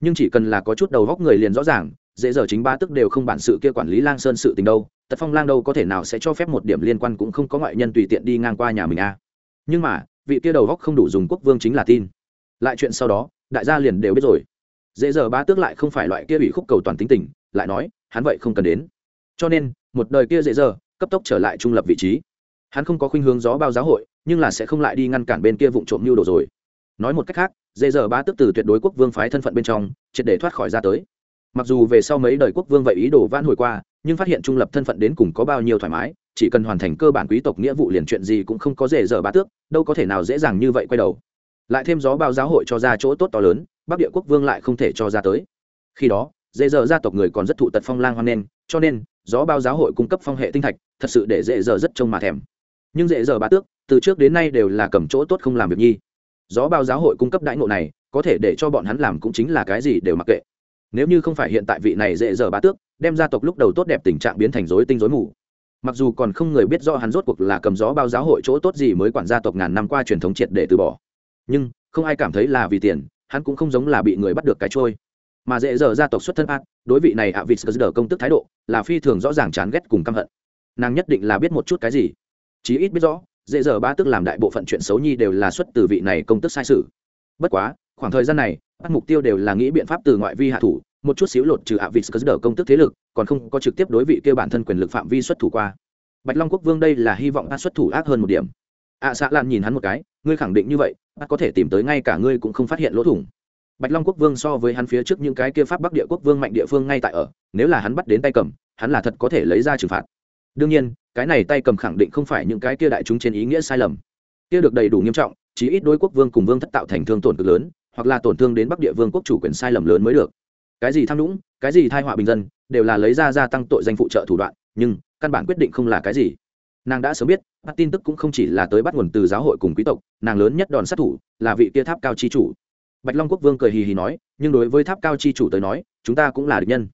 Nhưng chỉ cần là có chút đầu góc người liền rõ ràng, dễ dở chính ba tức đều không bản sự kia quản lý lang sơn sự tình đâu tật phong lang đâu có thể nào sẽ cho phép một điểm liên quan cũng không có ngoại nhân tùy tiện đi ngang qua nhà mình a. À. nhưng mà, vị kia đầu góc không đủ dùng quốc vương chính là tin. Lại chuyện sau đó, đại gia liền đều biết rồi. Dễ giờ ba tước lại không phải loại kia bị khúc cầu toàn tính tình, lại nói, hắn vậy không cần đến. Cho nên, một đời kia dễ giờ cấp tốc trở lại trung lập vị trí. Hắn không có khuynh hướng gió bao giáo hội, nhưng là sẽ không lại đi ngăn cản bên kia vụ trộm mưu đồ rồi. Nói một cách khác, dễ giờ ba tước từ tuyệt đối quốc vương phái thân phận bên trong, triệt để thoát khỏi ra tới. Mặc dù về sau mấy đời quốc vương vậy ý đồ vãn hồi qua nhưng phát hiện trung lập thân phận đến cùng có bao nhiêu thoải mái, chỉ cần hoàn thành cơ bản quý tộc nghĩa vụ liền chuyện gì cũng không có dễ dở bá tước, đâu có thể nào dễ dàng như vậy quay đầu. Lại thêm gió bao giáo hội cho ra chỗ tốt to lớn, bắc địa quốc vương lại không thể cho ra tới. Khi đó, dễ dở gia tộc người còn rất thụ tật phong lang hoan nên, cho nên, gió bao giáo hội cung cấp phong hệ tinh thạch, thật sự để dễ dở rất trông mà thèm. Nhưng dễ dở bá tước, từ trước đến nay đều là cầm chỗ tốt không làm việc nhi. Gió bao giáo hội cung cấp đãi ngộ này, có thể để cho bọn hắn làm cũng chính là cái gì đều mặc kệ nếu như không phải hiện tại vị này dễ dở bá tước, đem gia tộc lúc đầu tốt đẹp tình trạng biến thành rối tinh rối mù. Mặc dù còn không người biết rõ hắn rốt cuộc là cầm gió bao giáo hội chỗ tốt gì mới quản gia tộc ngàn năm qua truyền thống triệt để từ bỏ. Nhưng, không ai cảm thấy là vì tiền, hắn cũng không giống là bị người bắt được cái trôi. Mà dễ dở gia tộc xuất thân ác, đối vị này ạ vịt sờ công tức thái độ, là phi thường rõ ràng chán ghét cùng căm hận. Nàng nhất định là biết một chút cái gì. Chí ít biết rõ, dễ dở ba tức làm đại bộ phận chuyện xấu nhi đều là xuất từ vị này công tức sai sự. Bất quá, khoảng thời gian này bắt mục tiêu đều là nghĩ biện pháp từ ngoại vi hạ thủ một chút xíu lột trừ ạ vịt sờ công tức thế lực còn không có trực tiếp đối vị kêu bản thân quyền lực phạm vi xuất thủ qua. Bạch long quốc vương đây là hy vọng bắt xuất thủ ác hơn một điểm. Ạ à, xạ lan nhìn hắn một cái ngươi khẳng định như vậy bắt có thể tìm tới ngay cả ngươi cũng không phát hiện lỗ thủng. Bạch long quốc vương so với hắn phía trước những cái kia pháp bắc địa quốc vương mạnh địa phương ngay tại ở nếu là hắn bắt đến tay cầm hắn là thật có thể lấy ra trừng phạt. Đương nhiên cái này tay cầm khẳng định không phải những cái kia đại chúng trên ý nghĩa sai lầm. Kia được đầy đủ nghiêm trọng chí ít đối quốc vương cùng vương thất tạo thành thương tổn cực lớn hoặc là tổn thương đến bắc địa vương quốc chủ quyền sai lầm lớn mới được. Cái gì tham nhũng, cái gì thai họa bình dân, đều là lấy ra gia tăng tội danh phụ trợ thủ đoạn, nhưng, căn bản quyết định không là cái gì. Nàng đã sớm biết bắt tin tức cũng không chỉ là tới bắt nguồn từ giáo hội cùng quý tộc, nàng lớn nhất đòn sát thủ, là vị kia tháp cao chi chủ. Bạch long quốc vương cười hì hì nói, nhưng đối với tháp cao chi chủ tới nói, chúng ta cũng là địch nhân.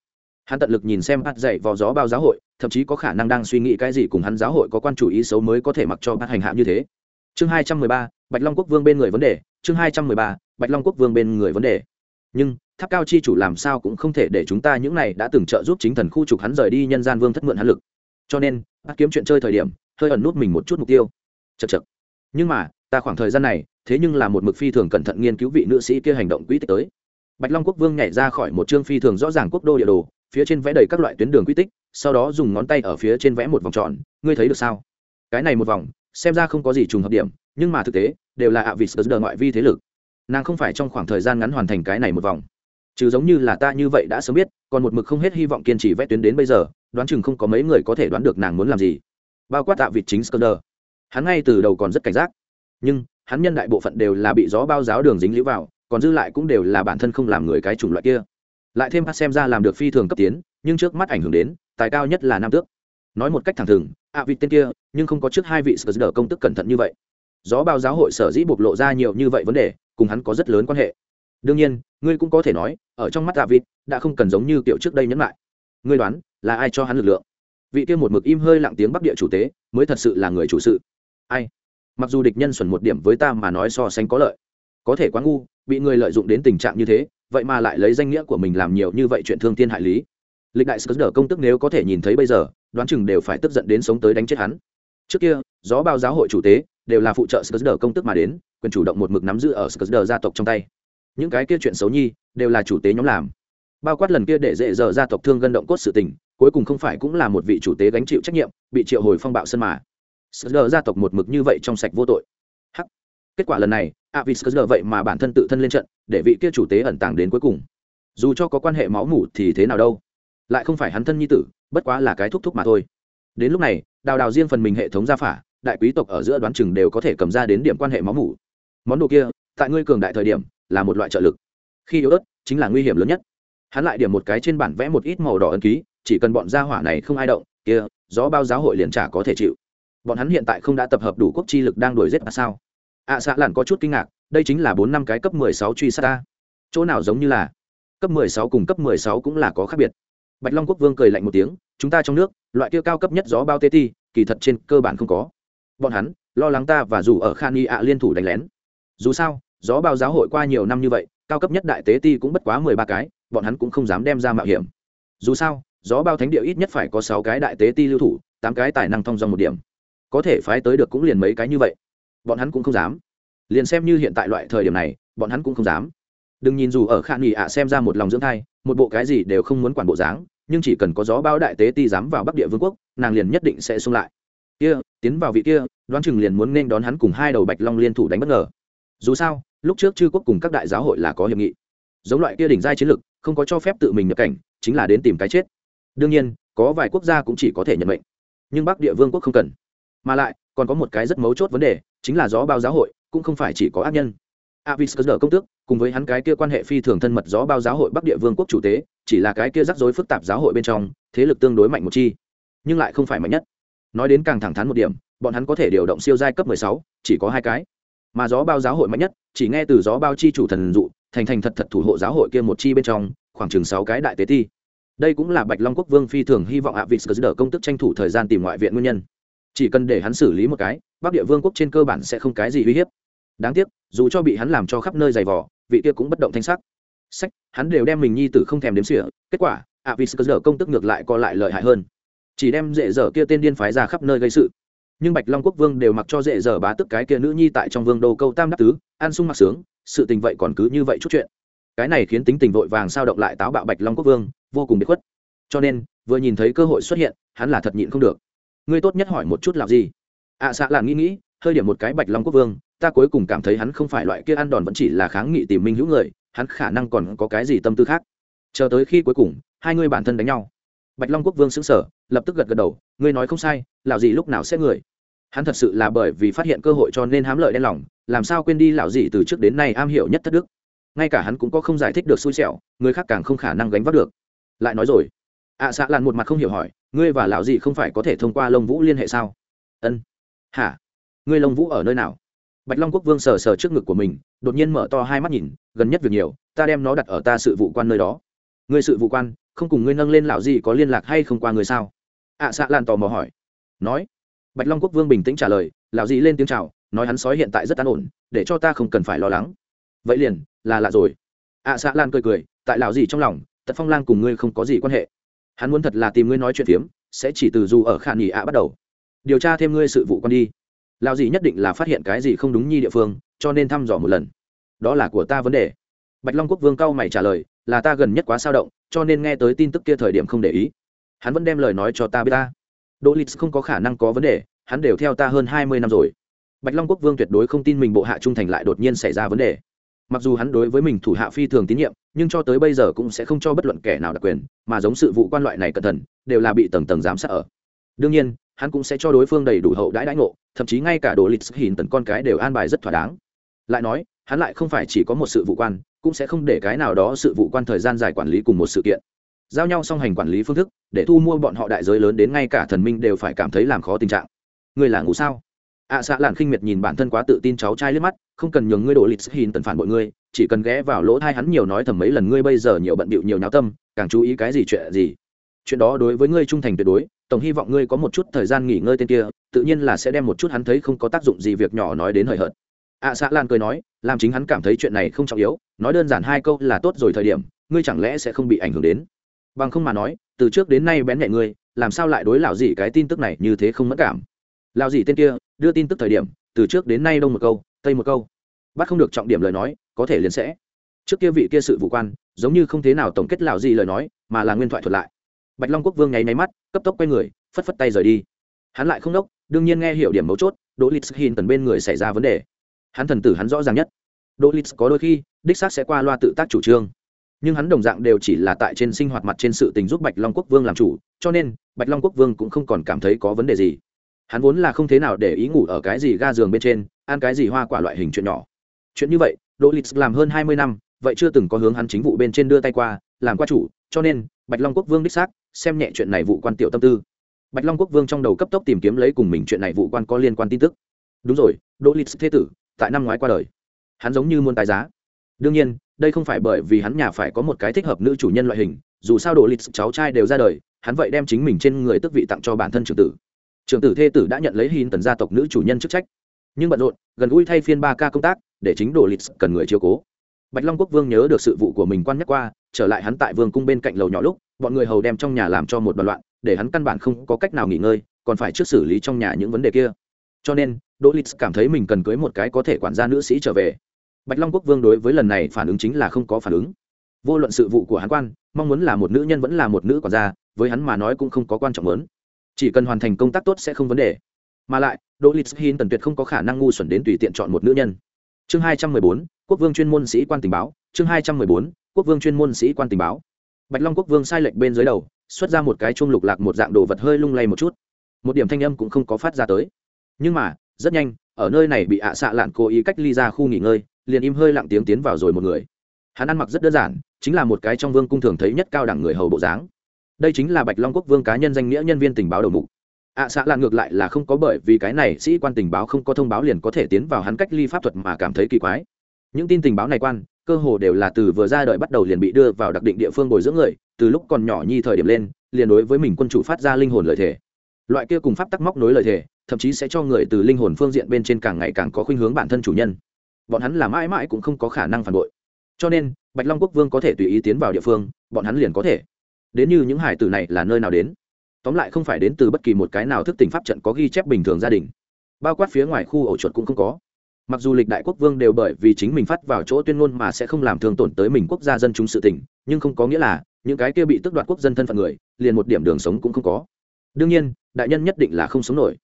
Hắn tận lực nhìn xem bắt dậy vào gió bao giáo hội, thậm chí có khả năng đang suy nghĩ cái gì cùng hắn giáo hội có quan chủ ý xấu mới có thể mặc cho bắt hành hạ như thế. Chương hai trăm mười ba bạch long quốc vương bên người vấn đề, chương hai trăm mười ba, bạch long quốc vương bên người vấn đề. Nhưng, tháp cao chi chủ làm sao cũng không thể để chúng ta những này đã từng trợ giúp chính thần khu trục hắn rời đi nhân gian vương thất mượn hắn lực. Cho nên bắt kiếm chuyện chơi thời điểm, hơi ẩn nút mình một chút mục tiêu. Chật chật nhưng mà, ta khoảng thời gian này, thế nhưng là một mực phi thường cẩn thận nghiên cứu vị nữ sĩ kia hành động quỹ tích tới. Bạch long quốc vương nhảy ra khỏi một chương phi thường rõ ràng quốc đô địa đồ, phía trên vẽ đầy các loại tuyến đường quy tích, sau đó dùng ngón tay ở phía trên vẽ một vòng tròn. Ngươi thấy được sao? Cái này một vòng, xem ra không có gì trùng hợp điểm nhưng mà thực tế, đều là ạ vịt sờ ngoại vi thế lực. Nàng không phải trong khoảng thời gian ngắn hoàn thành cái này một vòng. Chứ giống như là ta như vậy đã sớm biết, còn một mực không hết hy vọng kiên trì vẽ tuyến đến bây giờ, đoán chừng không có mấy người có thể đoán được nàng muốn làm gì. Bao quát tạ vịt chính sơ hắn ngay từ đầu còn rất cảnh giác. Nhưng, hắn nhân đại bộ phận đều là bị gió bao giáo đường dính lũ vào, còn dư lại cũng đều là bản thân không làm người cái chủng loại kia. Lại thêm hát xem ra làm được phi thường cấp tiến, nhưng trước mắt ảnh hưởng đến, tài cao nhất là nam tước. Nói một cách thẳng thừng, ạ vịt tên kia, nhưng không có trước hai vị sờ công tức cẩn thận như vậy gió bao giáo hội sở dĩ bộc lộ ra nhiều như vậy vấn đề, cùng hắn có rất lớn quan hệ. Đương nhiên, ngươi cũng có thể nói, ở trong mắt david, đã không cần giống như kiểu trước đây nhấn lại ngươi đoán, là ai cho hắn lực lượng? Vị kia một mực im hơi lặng tiếng bắc địa chủ tế, mới thật sự là người chủ sự. Ai? Mặc dù địch nhân xuẩn một điểm với ta mà nói so sánh có lợi. Có thể quá ngu, bị người lợi dụng đến tình trạng như thế, vậy mà lại lấy danh nghĩa của mình làm nhiều như vậy chuyện thương thiên hại lý. Lịch đại sờ công tức nếu có thể nhìn thấy bây giờ, đoán chừng đều phải tức giận đến sống tới đánh chết hắn. Trước kia, gió bao giáo hội chủ tế đều là phụ trợ sờ công tức mà đến, quyền chủ động một mực nắm giữ ở sờ gia tộc trong tay. Những cái kia chuyện xấu nhi, đều là chủ tế nhóm làm. Bao quát lần kia để dễ dở gia tộc thương gân động cốt sự tình, cuối cùng không phải cũng là một vị chủ tế gánh chịu trách nhiệm, bị triệu hồi phong bạo sân mà. Sờ gia tộc một mực như vậy trong sạch vô tội. Hắc. Kết quả lần này Avis vì vậy mà bản thân tự thân lên trận, để vị kia chủ tế ẩn tàng đến cuối cùng. Dù cho có quan hệ máu mủ thì thế nào đâu. Lại không phải hắn thân nhi tử, bất quá là cái thúc thúc mà thôi. Đến lúc này, đào đào riêng phần mình hệ thống gia phả đại quý tộc ở giữa đoán chừng đều có thể cầm ra đến điểm quan hệ máu mủ. Món đồ kia tại ngươi cường đại thời điểm là một loại trợ lực. Khi yếu ớt chính là nguy hiểm lớn nhất. Hắn lại điểm một cái trên bản vẽ một ít màu đỏ ấn ký chỉ cần bọn gia hỏa này không ai động kia gió bao giáo hội liền trả có thể chịu. Bọn hắn hiện tại không đã tập hợp đủ quốc chi lực đang đuổi giết à sao? Ạ à, xạ lặn có chút kinh ngạc đây chính là bốn năm cái cấp mười sáu truy sát ta. Chỗ nào giống như là cấp mười sáu cùng cấp mười sáu cũng là có khác biệt. Bạch long quốc vương cười lạnh một tiếng chúng ta trong nước loại kia cao cấp nhất gió bao tê ti kỳ thật trên cơ bản không có bọn hắn, lo lắng ta và dù ở khan y ạ liên thủ đánh lén. Dù sao, gió bao giáo hội qua nhiều năm như vậy, cao cấp nhất đại tế ti cũng bất quá mười ba cái, bọn hắn cũng không dám đem ra mạo hiểm. Dù sao, gió bao thánh địa ít nhất phải có sáu cái đại tế ti lưu thủ, tám cái tài năng thông dòng một điểm. Có thể phái tới được cũng liền mấy cái như vậy. Bọn hắn cũng không dám. Liền xem như hiện tại loại thời điểm này, bọn hắn cũng không dám. Đừng nhìn dù ở khả nghỉ ạ xem ra một lòng dưỡng thai, một bộ cái gì đều không muốn quản bộ dáng, nhưng chỉ cần có gió bao đại tế ti dám vào bắc địa vương quốc, nàng liền nhất định sẽ xung lại kia, tiến vào vị kia, đoán chừng liền muốn nên đón hắn cùng hai đầu bạch long liên thủ đánh bất ngờ. Dù sao, lúc trước chư quốc cùng các đại giáo hội là có hiệp nghị. Giống loại kia đỉnh giai chiến lực, không có cho phép tự mình nhập cảnh, chính là đến tìm cái chết. Đương nhiên, có vài quốc gia cũng chỉ có thể nhận mệnh. Nhưng bắc địa vương quốc không cần. Mà lại, còn có một cái rất mấu chốt vấn đề, chính là gió bao giáo hội, cũng không phải chỉ có ác nhân. Avis cơ công tước, cùng với hắn cái kia quan hệ phi thường thân mật gió bao giáo hội bắc địa vương quốc chủ tế, chỉ là cái kia rắc rối phức tạp giáo hội bên trong, thế lực tương đối mạnh một chi, nhưng lại không phải mạnh nhất nói đến càng thẳng thắn một điểm bọn hắn có thể điều động siêu giai cấp 16, chỉ có hai cái. Mà gió bao giáo hội mạnh nhất chỉ nghe từ gió bao chi chủ thần dụ thành thành thật thật thủ hộ giáo hội kia một chi bên trong khoảng chừng sáu cái đại tế thi. đây cũng là bạch long quốc vương phi thường hy vọng hạ vị sờ đỡ công tức tranh thủ thời gian tìm ngoại viện nguyên nhân. Chỉ cần để hắn xử lý một cái bắc địa vương quốc trên cơ bản sẽ không cái gì uy hiếp. Đáng tiếc dù cho bị hắn làm cho khắp nơi giày vỏ vị kia cũng bất động thanh sắc. Sách hắn đều đem mình nhi tử không thèm đếm xỉa kết quả ạ vì sờ công tức ngược lại co lại lợi hại hơn chỉ đem dễ dở kia tên điên phái ra khắp nơi gây sự. Nhưng bạch long quốc vương đều mặc cho dễ dở bá tức cái kia nữ nhi tại trong vương đô câu tam đắc tứ an sung mặc sướng sự tình vậy còn cứ như vậy chút chuyện. Cái này khiến tính tình vội vàng sao động lại táo bạo bạch long quốc vương vô cùng bị khuất. Cho nên vừa nhìn thấy cơ hội xuất hiện hắn là thật nhịn không được. Ngươi tốt nhất hỏi một chút làm gì? Ạ à, xạ là nghĩ nghĩ hơi điểm một cái bạch long quốc vương ta cuối cùng cảm thấy hắn không phải loại kia ăn đòn vẫn chỉ là kháng nghị tìm minh hữu người hắn khả năng còn có cái gì tâm tư khác. Chờ tới khi cuối cùng hai người bản thân đánh nhau bạch long quốc vương xứng sở lập tức gật gật đầu ngươi nói không sai lão gì lúc nào sẽ người? Hắn thật sự là bởi vì phát hiện cơ hội cho nên hám lợi đen lòng làm sao quên đi lão gì từ trước đến nay am hiểu nhất thất đức. Ngay cả hắn cũng có không giải thích được xui xẻo người khác càng không khả năng gánh vác được. Lại nói rồi ạ à, xạ lan một mặt không hiểu hỏi ngươi và lão gì không phải có thể thông qua lông vũ liên hệ sao? Ân. Hả? Ngươi lông vũ ở nơi nào? Bạch long quốc vương sờ sờ trước ngực của mình đột nhiên mở to hai mắt nhìn gần nhất việc nhiều ta đem nó đặt ở ta sự vụ quan nơi đó. Ngươi sự vụ quan? Không cùng ngươi nâng lên lão gì có liên lạc hay không qua người sao? ạ à, xạ lan tò mò hỏi. Nói. Bạch long quốc vương bình tĩnh trả lời lão gì lên tiếng chào nói hắn sói hiện tại rất an ổn để cho ta không cần phải lo lắng. Vậy liền là lạ rồi. ạ à, xạ lan cười cười tại lão gì trong lòng tật phong Lan cùng ngươi không có gì quan hệ. Hắn muốn thật là tìm ngươi nói chuyện phiếm sẽ chỉ từ dù ở khả nghỉ ạ bắt đầu. Điều tra thêm ngươi sự vụ quan đi. Lão gì nhất định là phát hiện cái gì không đúng nhi địa phương cho nên thăm dò một lần. Đó là của ta vấn đề. Bạch long quốc vương cao mày trả lời là ta gần nhất quá sao động cho nên nghe tới tin tức kia thời điểm không để ý. Hắn vẫn đem lời nói cho ta biết ta. Đỗ lịch không có khả năng có vấn đề, hắn đều theo ta hơn hai mươi năm rồi. Bạch long quốc vương tuyệt đối không tin mình bộ hạ trung thành lại đột nhiên xảy ra vấn đề. Mặc dù hắn đối với mình thủ hạ phi thường tín nhiệm, nhưng cho tới bây giờ cũng sẽ không cho bất luận kẻ nào đặc quyền, mà giống sự vụ quan loại này cẩn thận, đều là bị tầng tầng giám sát ở. Đương nhiên, hắn cũng sẽ cho đối phương đầy đủ hậu đãi đãi ngộ, thậm chí ngay cả đồ lịch hình tần con cái đều an bài rất thỏa đáng. Lại nói hắn lại không phải chỉ có một sự vụ quan cũng sẽ không để cái nào đó sự vụ quan thời gian dài quản lý cùng một sự kiện. Giao nhau song hành quản lý phương thức để thu mua bọn họ đại giới lớn đến ngay cả thần minh đều phải cảm thấy làm khó tình trạng. Người là ngủ sao? Ạ à, xạ làn khinh miệt nhìn bản thân quá tự tin cháu trai liếc mắt không cần nhường ngươi đổ lịch hình tần phản bội ngươi chỉ cần ghé vào lỗ thai hắn nhiều nói thầm mấy lần ngươi bây giờ nhiều bận bịu nhiều nháo tâm càng chú ý cái gì chuyện gì. Chuyện đó đối với ngươi trung thành tuyệt đối tổng hy vọng ngươi có một chút thời gian nghỉ ngơi tên kia tự nhiên là sẽ đem một chút hắn thấy không có tác dụng gì việc nhỏ nói đến hời hợt ạ à, xạ lan cười nói làm chính hắn cảm thấy chuyện này không trọng yếu nói đơn giản hai câu là tốt rồi thời điểm ngươi chẳng lẽ sẽ không bị ảnh hưởng đến? Bằng không mà nói từ trước đến nay bén nhẹ ngươi làm sao lại đối lão gì cái tin tức này như thế không mất cảm? Lão gì tên kia đưa tin tức thời điểm từ trước đến nay đông một câu tây một câu. Bắt không được trọng điểm lời nói có thể liền sẽ. Trước kia vị kia sự vụ quan giống như không thế nào tổng kết lão gì lời nói mà là nguyên thoại thuật lại. Bạch long quốc vương nháy máy mắt cấp tốc quay người phất phất tay rời đi. Hắn lại không đốc đương nhiên nghe hiểu điểm mấu chốt đỗ lịch hin tần bên người xảy ra vấn đề hắn thần tử hắn rõ ràng nhất. Đỗ lít có đôi khi, đích xác sẽ qua loa tự tác chủ trương. Nhưng hắn đồng dạng đều chỉ là tại trên sinh hoạt mặt trên sự tình giúp bạch long quốc vương làm chủ, cho nên, bạch long quốc vương cũng không còn cảm thấy có vấn đề gì. Hắn vốn là không thế nào để ý ngủ ở cái gì ga giường bên trên, ăn cái gì hoa quả loại hình chuyện nhỏ. Chuyện như vậy đỗ lít làm hơn hai mươi năm, vậy chưa từng có hướng hắn chính vụ bên trên đưa tay qua, làm qua chủ, cho nên, bạch long quốc vương đích xác, xem nhẹ chuyện này vụ quan tiểu tâm tư. Bạch long quốc vương trong đầu cấp tốc tìm kiếm lấy cùng mình chuyện này vụ quan có liên quan tin tức. Đúng rồi đỗ lít thế tử tại năm ngoái qua đời. Hắn giống như muôn tài giá. Đương nhiên, đây không phải bởi vì hắn nhà phải có một cái thích hợp nữ chủ nhân loại hình, dù sao đồ lịch cháu trai đều ra đời, hắn vậy đem chính mình trên người tước vị tặng cho bản thân trưởng tử. Trưởng tử thê tử đã nhận lấy hin tần gia tộc nữ chủ nhân chức trách. Nhưng bận rộn, gần gũi thay phiên ba ca công tác, để chính đồ lịch cần người chiếu cố. Bạch long quốc vương nhớ được sự vụ của mình quan nhắc qua, trở lại hắn tại vương cung bên cạnh lầu nhỏ lúc, bọn người hầu đem trong nhà làm cho một đoàn loạn, để hắn căn bản không có cách nào nghỉ ngơi, còn phải trước xử lý trong nhà những vấn đề kia. Cho nên đỗ lít cảm thấy mình cần cưới một cái có thể quản gia nữ sĩ trở về. Bạch long quốc vương đối với lần này phản ứng chính là không có phản ứng. Vô luận sự vụ của hắn quan, mong muốn là một nữ nhân vẫn là một nữ quản gia, với hắn mà nói cũng không có quan trọng lớn. Chỉ cần hoàn thành công tác tốt sẽ không vấn đề. Mà lại, đỗ lít hin tần tuyệt không có khả năng ngu xuẩn đến tùy tiện chọn một nữ nhân. Chương hai trăm mười bốn, quốc vương chuyên môn sĩ quan tình báo. Chương hai trăm mười bốn, quốc vương chuyên môn sĩ quan tình báo. Bạch long quốc vương sai lệch bên dưới đầu, xuất ra một cái chuông lục lạc một dạng đồ vật hơi lung lay một chút. Một điểm thanh âm cũng không có phát ra tới. Nhưng mà rất nhanh ở nơi này bị ạ à xạ lạn cố ý cách ly ra khu nghỉ ngơi liền im hơi lặng tiếng tiến vào rồi một người. Hắn ăn mặc rất đơn giản chính là một cái trong vương cung thường thấy nhất cao đẳng người hầu bộ dáng. Đây chính là bạch long quốc vương cá nhân danh nghĩa nhân viên tình báo đầu mục. Ạ à, xạ lạn ngược lại là không có bởi vì cái này sĩ quan tình báo không có thông báo liền có thể tiến vào hắn cách ly pháp thuật mà cảm thấy kỳ quái. Những tin tình báo này quan cơ hồ đều là từ vừa ra đời bắt đầu liền bị đưa vào đặc định địa phương bồi dưỡng người từ lúc còn nhỏ nhi thời điểm lên liền đối với mình quân chủ phát ra linh hồn lợi thể loại kia cùng pháp tắc móc nối lời thề, thậm chí sẽ cho người từ linh hồn phương diện bên trên càng ngày càng có khuynh hướng bản thân chủ nhân. Bọn hắn là mãi mãi cũng không có khả năng phản bội. Cho nên bạch long quốc vương có thể tùy ý tiến vào địa phương bọn hắn liền có thể. Đến như những hải tử này là nơi nào đến? Tóm lại không phải đến từ bất kỳ một cái nào thức tỉnh pháp trận có ghi chép bình thường gia đình. Bao quát phía ngoài khu ổ chuột cũng không có. Mặc dù lịch đại quốc vương đều bởi vì chính mình phát vào chỗ tuyên ngôn mà sẽ không làm thương tổn tới mình quốc gia dân chúng sự tỉnh nhưng không có nghĩa là những cái kia bị tước đoạt quốc dân thân phận người liền một điểm đường sống cũng không có. Đương nhiên đại nhân nhất định là không sống nổi.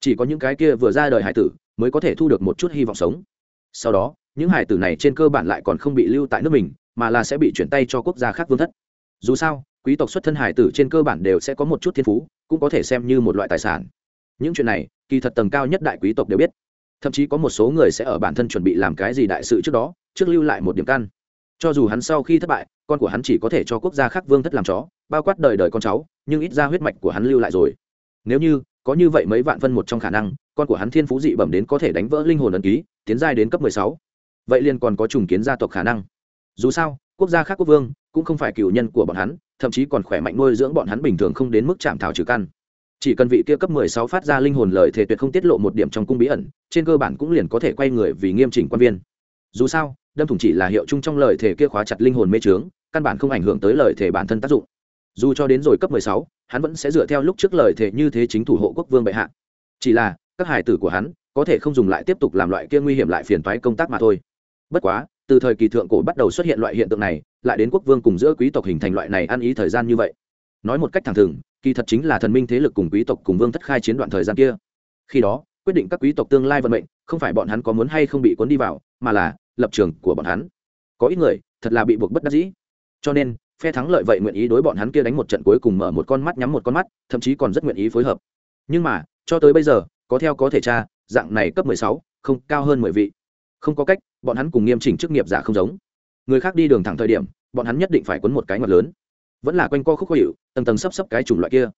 Chỉ có những cái kia vừa ra đời hải tử mới có thể thu được một chút hy vọng sống. Sau đó, những hải tử này trên cơ bản lại còn không bị lưu tại nước mình, mà là sẽ bị chuyển tay cho quốc gia khác vương thất. Dù sao, quý tộc xuất thân hải tử trên cơ bản đều sẽ có một chút thiên phú, cũng có thể xem như một loại tài sản. Những chuyện này, kỳ thật tầng cao nhất đại quý tộc đều biết. Thậm chí có một số người sẽ ở bản thân chuẩn bị làm cái gì đại sự trước đó, trước lưu lại một điểm căn. Cho dù hắn sau khi thất bại, con của hắn chỉ có thể cho quốc gia khác vương thất làm chó, bao quát đời đời con cháu, nhưng ít ra huyết mạch của hắn lưu lại rồi nếu như, có như vậy mấy vạn phân một trong khả năng, con của hắn thiên phú dị bẩm đến có thể đánh vỡ linh hồn ẩn ký, tiến giai đến cấp mười sáu. Vậy liền còn có trùng kiến gia tộc khả năng. Dù sao, quốc gia khác quốc vương, cũng không phải cựu nhân của bọn hắn, thậm chí còn khỏe mạnh nuôi dưỡng bọn hắn bình thường không đến mức chạm thảo trừ căn. Chỉ cần vị kia cấp mười sáu phát ra linh hồn lời thể tuyệt không tiết lộ một điểm trong cung bí ẩn, trên cơ bản cũng liền có thể quay người vì nghiêm chỉnh quan viên. Dù sao, đâm thủng chỉ là hiệu chung trong lời thể kia khóa chặt linh hồn mê trướng căn bản không ảnh hưởng tới lời thể bản thân tác dụng dù cho đến rồi cấp mười sáu, hắn vẫn sẽ dựa theo lúc trước lời thề như thế chính thủ hộ quốc vương bệ hạ. Chỉ là, các hải tử của hắn, có thể không dùng lại tiếp tục làm loại kia nguy hiểm lại phiền toái công tác mà thôi. Bất quá, từ thời kỳ thượng cổ bắt đầu xuất hiện loại hiện tượng này, lại đến quốc vương cùng giữa quý tộc hình thành loại này ăn ý thời gian như vậy. Nói một cách thẳng thừng, kỳ thật chính là thần minh thế lực cùng quý tộc cùng vương thất khai chiến đoạn thời gian kia. Khi đó, quyết định các quý tộc tương lai vận mệnh, không phải bọn hắn có muốn hay không bị cuốn đi vào, mà là lập trường của bọn hắn. Có ít người, thật là bị buộc bất đắc dĩ. Cho nên phe thắng lợi vậy nguyện ý đối bọn hắn kia đánh một trận cuối cùng mở một con mắt nhắm một con mắt, thậm chí còn rất nguyện ý phối hợp. Nhưng mà, cho tới bây giờ, có theo có thể tra, dạng này cấp mười sáu, không, cao hơn mười vị. Không có cách, bọn hắn cùng nghiêm chỉnh chức nghiệp giả không giống. Người khác đi đường thẳng thời điểm, bọn hắn nhất định phải quấn một cái mặt lớn. Vẫn là quanh co khúc khó hiệu tầng tầng sấp sấp cái chủng loại kia.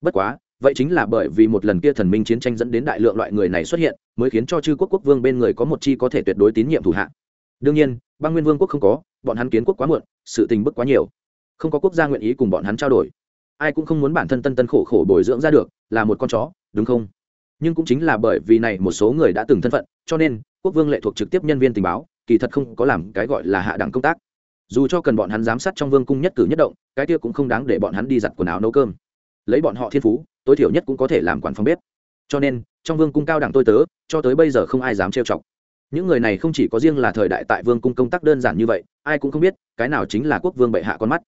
Bất quá, vậy chính là bởi vì một lần kia thần minh chiến tranh dẫn đến đại lượng loại người này xuất hiện, mới khiến cho chư quốc quốc vương bên người có một chi có thể tuyệt đối tín nhiệm thủ hạ. Đương nhiên, băng nguyên vương quốc không có, bọn hắn kiến quốc quá muộn, sự tình bức quá nhiều không có quốc gia nguyện ý cùng bọn hắn trao đổi. Ai cũng không muốn bản thân tân tân khổ khổ bồi dưỡng ra được, là một con chó, đúng không? Nhưng cũng chính là bởi vì này một số người đã từng thân phận, cho nên quốc vương lệ thuộc trực tiếp nhân viên tình báo, kỳ thật không có làm cái gọi là hạ đẳng công tác. Dù cho cần bọn hắn giám sát trong vương cung nhất cử nhất động, cái kia cũng không đáng để bọn hắn đi giặt quần áo nấu cơm. Lấy bọn họ thiên phú, tối thiểu nhất cũng có thể làm quản phòng bếp. Cho nên, trong vương cung cao đẳng tôi tớ, cho tới bây giờ không ai dám trêu chọc. Những người này không chỉ có riêng là thời đại tại vương cung công tác đơn giản như vậy, ai cũng không biết, cái nào chính là quốc vương bệ hạ con mắt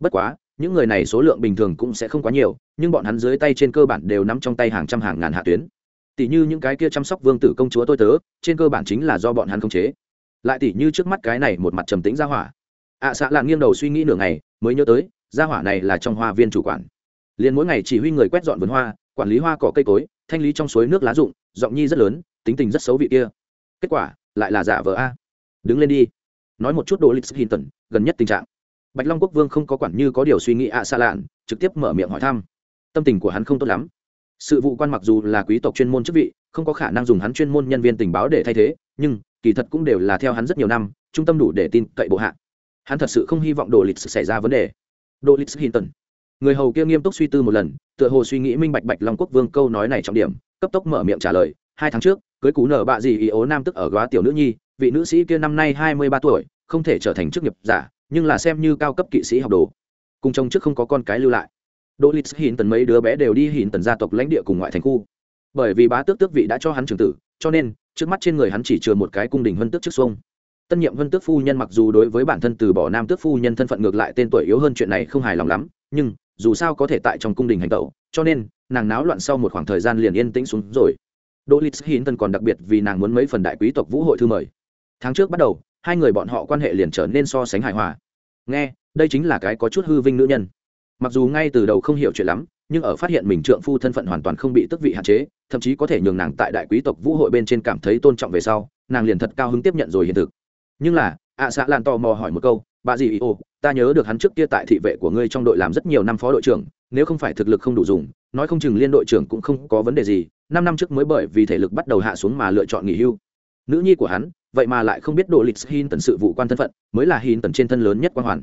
bất quá những người này số lượng bình thường cũng sẽ không quá nhiều nhưng bọn hắn dưới tay trên cơ bản đều nắm trong tay hàng trăm hàng ngàn hạ tuyến. Tỷ như những cái kia chăm sóc vương tử công chúa tôi tớ trên cơ bản chính là do bọn hắn khống chế. Lại tỷ như trước mắt cái này một mặt trầm tĩnh ra hỏa. Ạ à, xạ lạn nghiêng đầu suy nghĩ nửa ngày mới nhớ tới ra hỏa này là trong hoa viên chủ quản. Liền mỗi ngày chỉ huy người quét dọn vườn hoa quản lý hoa cỏ cây cối thanh lý trong suối nước lá rụng giọng nhi rất lớn tính tình rất xấu vị kia. Kết quả lại là giả vờ a. Đứng lên đi. Nói một chút đồ lịch hinton gần nhất tình trạng bạch long quốc vương không có quản như có điều suy nghĩ ạ xa lạn, trực tiếp mở miệng hỏi thăm. Tâm tình của hắn không tốt lắm. Sự vụ quan mặc dù là quý tộc chuyên môn chức vị, không có khả năng dùng hắn chuyên môn nhân viên tình báo để thay thế, nhưng kỳ thật cũng đều là theo hắn rất nhiều năm, trung tâm đủ để tin cậy bộ hạ. Hắn thật sự không hy vọng đồ lịch xảy ra vấn đề. Đồ lịch hinton người hầu kia nghiêm túc suy tư một lần, tựa hồ suy nghĩ minh bạch bạch long quốc vương câu nói này trọng điểm, cấp tốc mở miệng trả lời, hai tháng trước, cưới cú nở bạ gì ý ố nam tức ở góa tiểu nữ nhi, vị nữ sĩ kia năm nay hai mươi ba tuổi, không thể trở thành chức nghiệp giả nhưng là xem như cao cấp kỵ sĩ học đồ. Cùng chồng trước không có con cái lưu lại. Đỗ lít hìn tần mấy đứa bé đều đi hìn tần gia tộc lãnh địa cùng ngoại thành khu. Bởi vì bá tước tước vị đã cho hắn trường tử, cho nên, trước mắt trên người hắn chỉ chừa một cái cung đình vân tước trước xuông. Tân nhiệm vân tước phu nhân mặc dù đối với bản thân từ bỏ nam tước phu nhân thân phận ngược lại tên tuổi yếu hơn chuyện này không hài lòng lắm, nhưng, dù sao có thể tại trong cung đình hành tẩu, cho nên, nàng náo loạn sau một khoảng thời gian liền yên tĩnh xuống rồi. Đỗ lít hìn tần còn đặc biệt vì nàng muốn mấy phần đại quý tộc vũ hội thư mời. Tháng trước bắt đầu hai người bọn họ quan hệ liền trở nên so sánh hài hòa. Nghe, đây chính là cái có chút hư vinh nữ nhân. Mặc dù ngay từ đầu không hiểu chuyện lắm, nhưng ở phát hiện mình trượng phu thân phận hoàn toàn không bị tức vị hạn chế, thậm chí có thể nhường nàng tại đại quý tộc vũ hội bên trên cảm thấy tôn trọng về sau, nàng liền thật cao hứng tiếp nhận rồi hiện thực. Nhưng là, ạ à xã lan tò mò hỏi một câu, bà gì ý ô ta nhớ được hắn trước kia tại thị vệ của ngươi trong đội làm rất nhiều năm phó đội trưởng, nếu không phải thực lực không đủ dùng, nói không chừng liên đội trưởng cũng không có vấn đề gì, năm năm trước mới bởi vì thể lực bắt đầu hạ xuống mà lựa chọn nghỉ hưu. Nữ nhi của hắn vậy mà lại không biết độ lịch hin tần sự vụ quan thân phận mới là hin tần trên thân lớn nhất quan hoàn.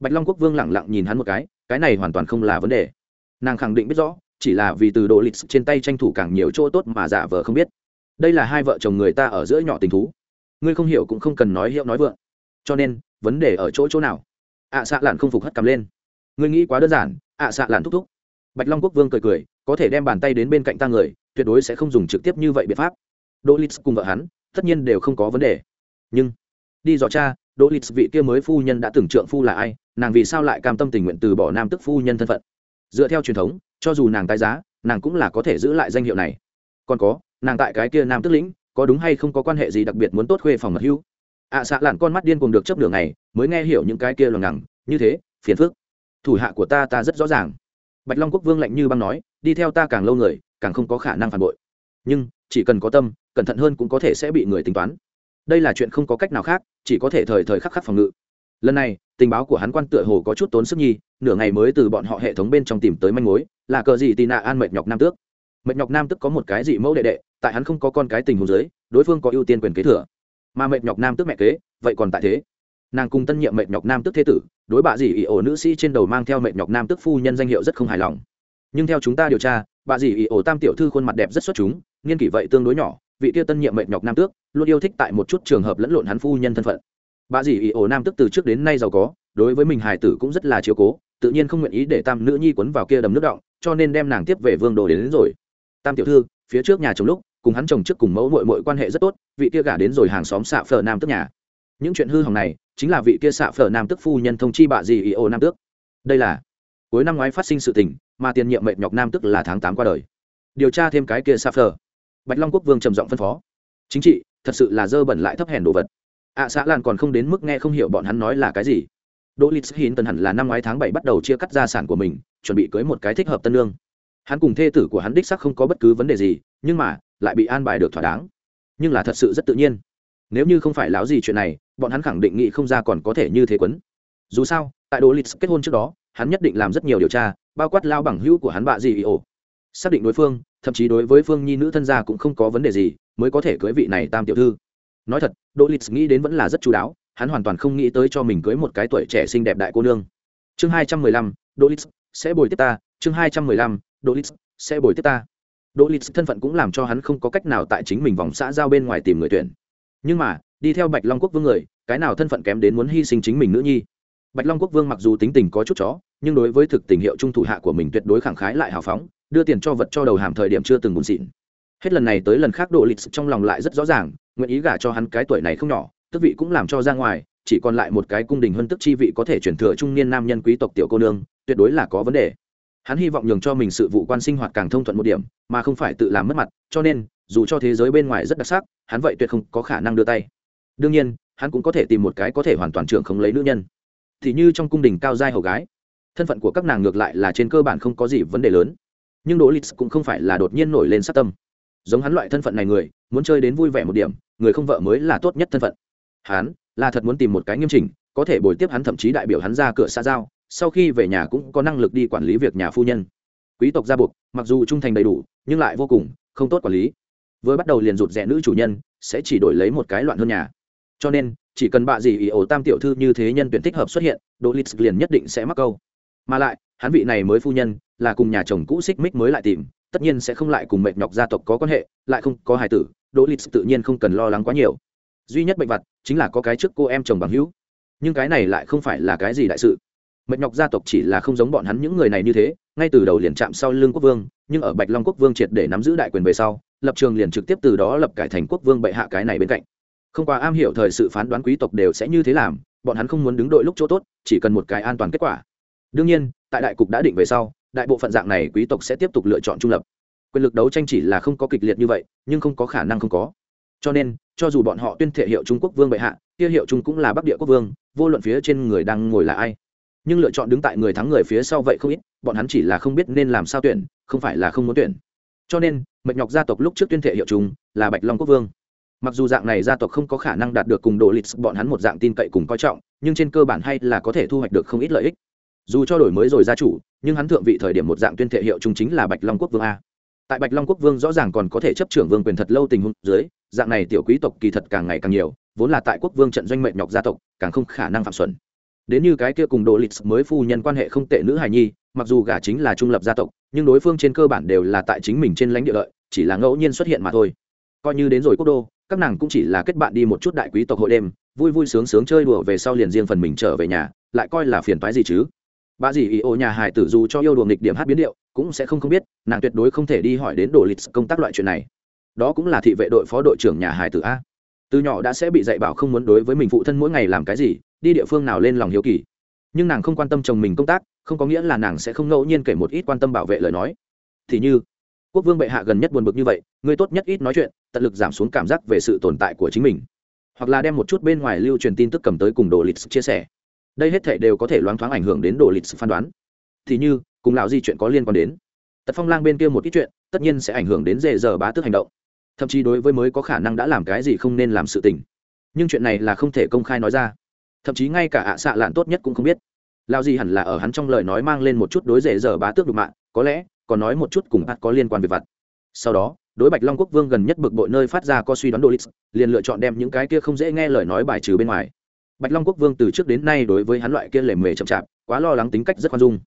Bạch long quốc vương lẳng lặng nhìn hắn một cái cái này hoàn toàn không là vấn đề. Nàng khẳng định biết rõ chỉ là vì từ độ lịch trên tay tranh thủ càng nhiều chỗ tốt mà giả vờ không biết. Đây là hai vợ chồng người ta ở giữa nhỏ tình thú. Ngươi không hiểu cũng không cần nói hiệu nói vượng. Cho nên vấn đề ở chỗ chỗ nào? Ạ à, xạ lạn không phục hất cầm lên. Ngươi nghĩ quá đơn giản ạ à, xạ lạn thúc thúc. Bạch long quốc vương cười cười có thể đem bàn tay đến bên cạnh ta người tuyệt đối sẽ không dùng trực tiếp như vậy biện pháp. Đỗ lít cùng vợ hắn tất nhiên đều không có vấn đề. Nhưng đi dò cha đỗ lịch vị kia mới phu nhân đã từng trượng phu là ai nàng vì sao lại cam tâm tình nguyện từ bỏ nam tức phu nhân thân phận? Dựa theo truyền thống cho dù nàng tái giá nàng cũng là có thể giữ lại danh hiệu này. Còn có nàng tại cái kia nam tức lĩnh có đúng hay không có quan hệ gì đặc biệt muốn tốt khuê phòng mật hưu ạ à, xạ lặn con mắt điên cùng được chấp đường này mới nghe hiểu những cái kia lằng ngẳng như thế phiền phức. Thủ hạ của ta ta rất rõ ràng. Bạch long quốc vương lạnh như băng nói đi theo ta càng lâu người càng không có khả năng phản bội. Nhưng chỉ cần có tâm cẩn thận hơn cũng có thể sẽ bị người tính toán. Đây là chuyện không có cách nào khác, chỉ có thể thời thời khắc khắc phòng ngự. Lần này, tình báo của hắn quan tựa hồ có chút tốn sức nhi, nửa ngày mới từ bọn họ hệ thống bên trong tìm tới manh mối, là cờ gì tì nạ an mệt nhọc nam tước. Mệt nhọc nam tức có một cái dị mẫu đệ đệ, tại hắn không có con cái tình hồ dưới, đối phương có ưu tiên quyền kế thừa. Mà mệt nhọc nam tức mẹ kế, vậy còn tại thế. Nàng cùng tân nhiệm mệt nhọc nam tức thế tử, đối bà dì ỷ ổ nữ sĩ trên đầu mang theo mệt nhọc nam tức phu nhân danh hiệu rất không hài lòng. Nhưng theo chúng ta điều tra bà dì ỷ ổ tam tiểu thư khuôn mặt đẹp rất xuất chúng, nghiên kỷ vậy tương đối nhỏ vị tiêu tân nhiệm mệt nhọc nam tước luôn yêu thích tại một chút trường hợp lẫn lộn hắn phu nhân thân phận. Bà Dì Ý ổ nam tước từ trước đến nay giàu có đối với mình hài tử cũng rất là chiếu cố tự nhiên không nguyện ý để tam nữ nhi quấn vào kia đầm nước động cho nên đem nàng tiếp về vương đồ đến, đến rồi. Tam tiểu thư phía trước nhà chồng lúc cùng hắn chồng trước cùng mẫu mội mội quan hệ rất tốt vị kia gả đến rồi hàng xóm xạ phở nam tức nhà. Những chuyện hư hỏng này chính là vị kia xạ phở nam tức phu nhân thông chi bạ Dì ý ô nam tước. Đây là cuối năm ngoái phát sinh sự tình mà tiền nhiệm mệnh nhọc nam tức là tháng tám qua đời. Điều tra thêm cái kia xạ phở bạch long quốc vương trầm giọng phân phó. Chính trị thật sự là dơ bẩn lại thấp hèn đồ vật. Ạ à, xã lan còn không đến mức nghe không hiểu bọn hắn nói là cái gì. Đỗ lịch hiến tần hẳn là năm ngoái tháng bảy bắt đầu chia cắt gia sản của mình chuẩn bị cưới một cái thích hợp tân lương. Hắn cùng thê tử của hắn đích sắc không có bất cứ vấn đề gì nhưng mà lại bị an bài được thỏa đáng. Nhưng là thật sự rất tự nhiên. Nếu như không phải láo gì chuyện này bọn hắn khẳng định nghĩ không ra còn có thể như thế quấn. Dù sao tại đỗ lít kết hôn trước đó hắn nhất định làm rất nhiều điều tra bao quát lao bằng hữu của hắn bạ gì ý ổ. Xác định đối phương thậm chí đối với phương nhi nữ thân gia cũng không có vấn đề gì, mới có thể cưới vị này tam tiểu thư. Nói thật, đỗ lịch nghĩ đến vẫn là rất chú đáo, hắn hoàn toàn không nghĩ tới cho mình cưới một cái tuổi trẻ xinh đẹp đại cô nương. Chương hai trăm mười lăm, đỗ lịch sẽ bồi tiếp ta, chương hai trăm mười lăm, đỗ lịch sẽ bồi tiếp ta. Đỗ lịch thân phận cũng làm cho hắn không có cách nào tại chính mình vòng xã giao bên ngoài tìm người tuyển. Nhưng mà, đi theo bạch long quốc vương người, cái nào thân phận kém đến muốn hy sinh chính mình nữ nhi? Bạch long quốc vương mặc dù tính tình có chút chó, nhưng đối với thực tình hiệu trung thủ hạ của mình tuyệt đối khẳng khái lại hào phóng đưa tiền cho vật cho đầu hàm thời điểm chưa từng buồn xịn. Hết lần này tới lần khác độ lịch trong lòng lại rất rõ ràng, nguyện ý gả cho hắn cái tuổi này không nhỏ, tức vị cũng làm cho ra ngoài, chỉ còn lại một cái cung đình hơn tức chi vị có thể chuyển thừa trung niên nam nhân quý tộc tiểu cô nương, tuyệt đối là có vấn đề. Hắn hy vọng nhường cho mình sự vụ quan sinh hoạt càng thông thuận một điểm, mà không phải tự làm mất mặt, cho nên, dù cho thế giới bên ngoài rất đặc sắc, hắn vậy tuyệt không có khả năng đưa tay. Đương nhiên, hắn cũng có thể tìm một cái có thể hoàn toàn trưởng không lấy nữ nhân. Thì như trong cung đình cao giai hầu gái, thân phận của các nàng ngược lại là trên cơ bản không có gì vấn đề lớn nhưng đỗ lịch cũng không phải là đột nhiên nổi lên sát tâm. Giống hắn loại thân phận này người, muốn chơi đến vui vẻ một điểm, người không vợ mới là tốt nhất thân phận. Hắn là thật muốn tìm một cái nghiêm chỉnh, có thể bồi tiếp hắn thậm chí đại biểu hắn ra cửa xa giao, sau khi về nhà cũng có năng lực đi quản lý việc nhà phu nhân. Quý tộc gia buộc, mặc dù trung thành đầy đủ, nhưng lại vô cùng không tốt quản lý. Vừa bắt đầu liền rụt rẽ nữ chủ nhân, sẽ chỉ đổi lấy một cái loạn hơn nhà. Cho nên, chỉ cần bạ gì ý ổ tam tiểu thư như thế nhân tuyển thích hợp xuất hiện, đỗ lịch liền nhất định sẽ mắc câu. Mà lại hắn vị này mới phu nhân, là cùng nhà chồng cũ xích mích mới lại tìm, tất nhiên sẽ không lại cùng mệt nhọc gia tộc có quan hệ, lại không có hài tử, đỗ lịch tự nhiên không cần lo lắng quá nhiều. Duy nhất bệnh vật chính là có cái trước cô em chồng bằng hữu. Nhưng cái này lại không phải là cái gì đại sự. Mệt nhọc gia tộc chỉ là không giống bọn hắn những người này như thế, ngay từ đầu liền chạm sau lưng quốc vương, nhưng ở bạch long quốc vương triệt để nắm giữ đại quyền về sau, lập trường liền trực tiếp từ đó lập cải thành quốc vương bệ hạ cái này bên cạnh. Không qua am hiểu thời sự phán đoán quý tộc đều sẽ như thế làm, bọn hắn không muốn đứng đội lúc chỗ tốt, chỉ cần một cái an toàn kết quả đương nhiên, tại đại cục đã định về sau, đại bộ phận dạng này quý tộc sẽ tiếp tục lựa chọn trung lập. Quyền lực đấu tranh chỉ là không có kịch liệt như vậy, nhưng không có khả năng không có. Cho nên, cho dù bọn họ tuyên thể hiệu trung quốc vương bệ hạ, kia hiệu trung cũng là bắc địa quốc vương, vô luận phía trên người đang ngồi là ai. Nhưng lựa chọn đứng tại người thắng người phía sau vậy không ít, bọn hắn chỉ là không biết nên làm sao tuyển, không phải là không muốn tuyển. Cho nên mệt nhọc gia tộc lúc trước tuyên thể hiệu chúng là bạch long quốc vương. Mặc dù dạng này gia tộc không có khả năng đạt được cùng đồ lịch bọn hắn một dạng tin cậy cùng coi trọng, nhưng trên cơ bản hay là có thể thu hoạch được không ít lợi ích dù cho đổi mới rồi gia chủ, nhưng hắn thượng vị thời điểm một dạng tuyên thệ hiệu chung chính là bạch long quốc vương a. Tại bạch long quốc vương rõ ràng còn có thể chấp trưởng vương quyền thật lâu tình huống dưới, dạng này tiểu quý tộc kỳ thật càng ngày càng nhiều, vốn là tại quốc vương trận doanh mệnh nhọc gia tộc, càng không khả năng phạm xuẩn. Đến như cái kia cùng đồ lịch mới phu nhân quan hệ không tệ nữ hài nhi, mặc dù gả chính là trung lập gia tộc, nhưng đối phương trên cơ bản đều là tại chính mình trên lãnh địa lợi, chỉ là ngẫu nhiên xuất hiện mà thôi. Coi như đến rồi quốc đô, các nàng cũng chỉ là kết bạn đi một chút đại quý tộc hội đêm, vui vui sướng sướng chơi đùa về sau liền riêng phần mình trở về nhà, lại coi là phiền toái gì chứ? Bà dì ý ô nhà hải tử dù cho yêu đùa nghịch điểm hát biến điệu, cũng sẽ không không biết, nàng tuyệt đối không thể đi hỏi đến đồ lịch công tác loại chuyện này. Đó cũng là thị vệ đội phó đội trưởng nhà hải tử a. Từ nhỏ đã sẽ bị dạy bảo không muốn đối với mình phụ thân mỗi ngày làm cái gì, đi địa phương nào lên lòng hiếu kỳ. Nhưng nàng không quan tâm chồng mình công tác, không có nghĩa là nàng sẽ không ngẫu nhiên kể một ít quan tâm bảo vệ lời nói. Thì như, quốc vương bệ hạ gần nhất buồn bực như vậy người tốt nhất ít nói chuyện, tận lực giảm xuống cảm giác về sự tồn tại của chính mình. Hoặc là đem một chút bên ngoài lưu truyền tin tức cầm tới cùng đồ lịch chia sẻ đây hết thể đều có thể loáng thoáng ảnh hưởng đến đồ lịch phán đoán. Thì như, cùng lão di chuyện có liên quan đến. Tật phong lang bên kia một ít chuyện, tất nhiên sẽ ảnh hưởng đến dễ giờ bá tước hành động. Thậm chí đối với mới có khả năng đã làm cái gì không nên làm sự tình. Nhưng chuyện này là không thể công khai nói ra. Thậm chí ngay cả ạ xạ lạn tốt nhất cũng không biết. Lao gì hẳn là ở hắn trong lời nói mang lên một chút đối dễ giờ bá tước đục mạng có lẽ, còn nói một chút cùng bắt có liên quan về vật sau đó, đối bạch long quốc vương gần nhất bực bội nơi phát ra có suy đoán đồ lịch, liền lựa chọn đem những cái kia không dễ nghe lời nói bài trừ bên ngoài bạch long quốc vương từ trước đến nay đối với hắn loại kia lề mề chậm chạp, quá lo lắng tính cách rất khoan dung.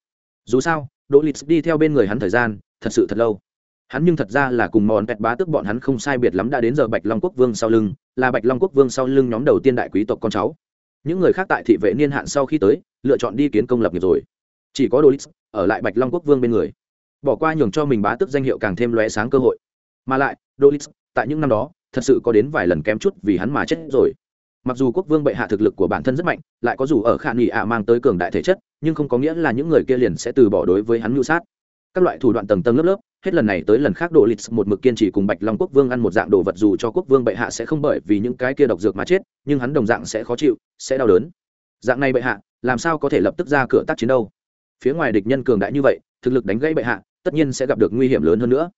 Dù sao, đỗ lịch đi theo bên người hắn thời gian, thật sự thật lâu. Hắn nhưng thật ra là cùng mòn pẹt bá tức bọn hắn không sai biệt lắm đã đến giờ bạch long quốc vương sau lưng, là bạch long quốc vương sau lưng nhóm đầu tiên đại quý tộc con cháu. Những người khác tại thị vệ niên hạn sau khi tới, lựa chọn đi kiến công lập nghiệp rồi. Chỉ có đô ở lại bạch long quốc vương bên người, bỏ qua nhường cho mình bá tức danh hiệu càng thêm lóe sáng cơ hội. Mà lại đô tại những năm đó, thật sự có đến vài lần kém chút vì hắn mà chết rồi mặc dù quốc vương bệ hạ thực lực của bản thân rất mạnh, lại có dù ở khả nghị ạ mang tới cường đại thể chất, nhưng không có nghĩa là những người kia liền sẽ từ bỏ đối với hắn mưu sát. Các loại thủ đoạn tầng tầng lớp lớp, hết lần này tới lần khác đồ lịch một mực kiên trì cùng bạch long quốc vương ăn một dạng đồ vật dù cho quốc vương bệ hạ sẽ không bởi vì những cái kia độc dược mà chết, nhưng hắn đồng dạng sẽ khó chịu, sẽ đau đớn. Dạng này bệ hạ, làm sao có thể lập tức ra cửa tác chiến đâu? Phía ngoài địch nhân cường đại như vậy, thực lực đánh gãy bệ hạ, tất nhiên sẽ gặp được nguy hiểm lớn hơn nữa.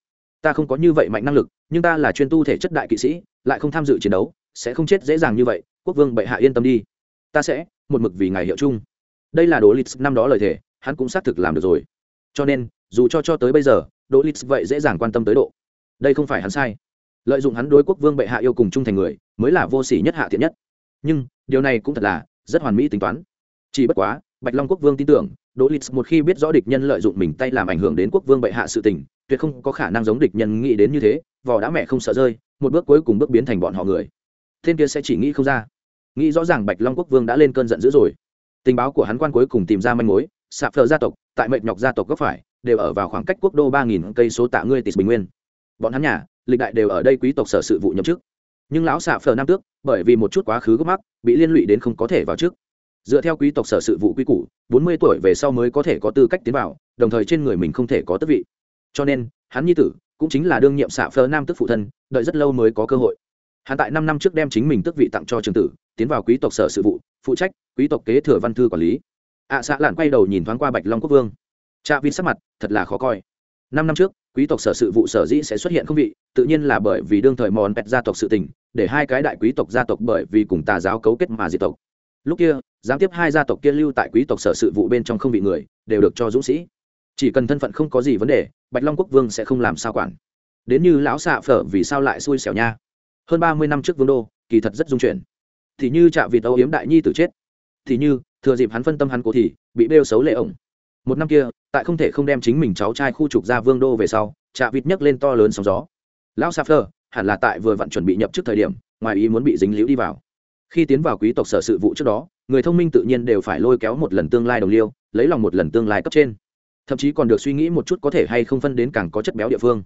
Ta không có như vậy mạnh năng lực, nhưng ta là chuyên tu thể chất đại kỵ sĩ, lại không tham dự chiến đấu, sẽ không chết dễ dàng như vậy quốc vương bệ hạ yên tâm đi. Ta sẽ, một mực vì ngài hiệu chung. Đây là Đỗ lịch năm đó lời thề, hắn cũng xác thực làm được rồi. Cho nên, dù cho cho tới bây giờ, đỗ lít vậy dễ dàng quan tâm tới độ. Đây không phải hắn sai. Lợi dụng hắn đối quốc vương bệ hạ yêu cùng chung thành người, mới là vô sỉ nhất hạ thiện nhất. Nhưng, điều này cũng thật là rất hoàn mỹ tính toán. Chỉ bất quá, bạch long quốc vương tin tưởng, đỗ lít một khi biết rõ địch nhân lợi dụng mình tay làm ảnh hưởng đến quốc vương bệ hạ sự tình, tuyệt không có khả năng giống địch nhân nghĩ đến như thế, vò đã mẹ không sợ rơi, một bước cuối cùng bước biến thành bọn họ người. Thiên kia sẽ chỉ nghĩ không ra nghĩ rõ ràng bạch long quốc vương đã lên cơn giận dữ rồi. Tình báo của hắn quan cuối cùng tìm ra manh mối, sạp phờ gia tộc, tại mệnh nhọc gia tộc góc phải, đều ở vào khoảng cách quốc đô ba nghìn cây số tạ ngươi tịt bình nguyên. Bọn hắn nhà, lịch đại đều ở đây quý tộc sở sự vụ nhậm chức. Nhưng lão xạ phờ nam tước, bởi vì một chút quá khứ gốc mắc, bị liên lụy đến không có thể vào chức dựa theo quý tộc sở sự vụ quy củ, bốn mươi tuổi về sau mới có thể có tư cách tiến vào, đồng thời trên người mình không thể có tước vị. Cho nên, hắn nhi tử, cũng chính là đương nhiệm xạ phờ nam tước phụ thân, đợi rất lâu mới có cơ hội hắn tại năm năm trước đem chính mình tước vị tặng cho trường tử tiến vào quý tộc sở sự vụ phụ trách quý tộc kế thừa văn thư quản lý. Ạ à, xạ lạn quay đầu nhìn thoáng qua bạch long quốc vương. Cha vin sắc mặt thật là khó coi. Năm năm trước quý tộc sở sự vụ sở dĩ sẽ xuất hiện không vị tự nhiên là bởi vì đương thời mòn pẹt gia tộc sự tình để hai cái đại quý tộc gia tộc bởi vì cùng tà giáo cấu kết mà diệt tộc. Lúc kia gián tiếp hai gia tộc kia lưu tại quý tộc sở sự vụ bên trong không vị người đều được cho dũng sĩ. Chỉ cần thân phận không có gì vấn đề bạch long quốc vương sẽ không làm sao quản. Đến như lão xạ phở vì sao lại xui xẻo nha hơn ba mươi năm trước vương đô, kỳ thật rất dung chuyển. Thì như trạ vịt âu yếm đại nhi tử chết, thì như thừa dịp hắn phân tâm hắn cố thì bị bêu xấu lệ ổng. Một năm kia, tại không thể không đem chính mình cháu trai khu trục ra vương đô về sau, trạ vịt nhấc lên to lớn sóng gió. Lão sa phơ, hẳn là tại vừa vặn chuẩn bị nhập trước thời điểm, ngoài ý muốn bị dính liễu đi vào. Khi tiến vào quý tộc sở sự vụ trước đó, người thông minh tự nhiên đều phải lôi kéo một lần tương lai đồng liêu, lấy lòng một lần tương lai cấp trên. Thậm chí còn được suy nghĩ một chút có thể hay không phân đến càng có chất béo địa phương.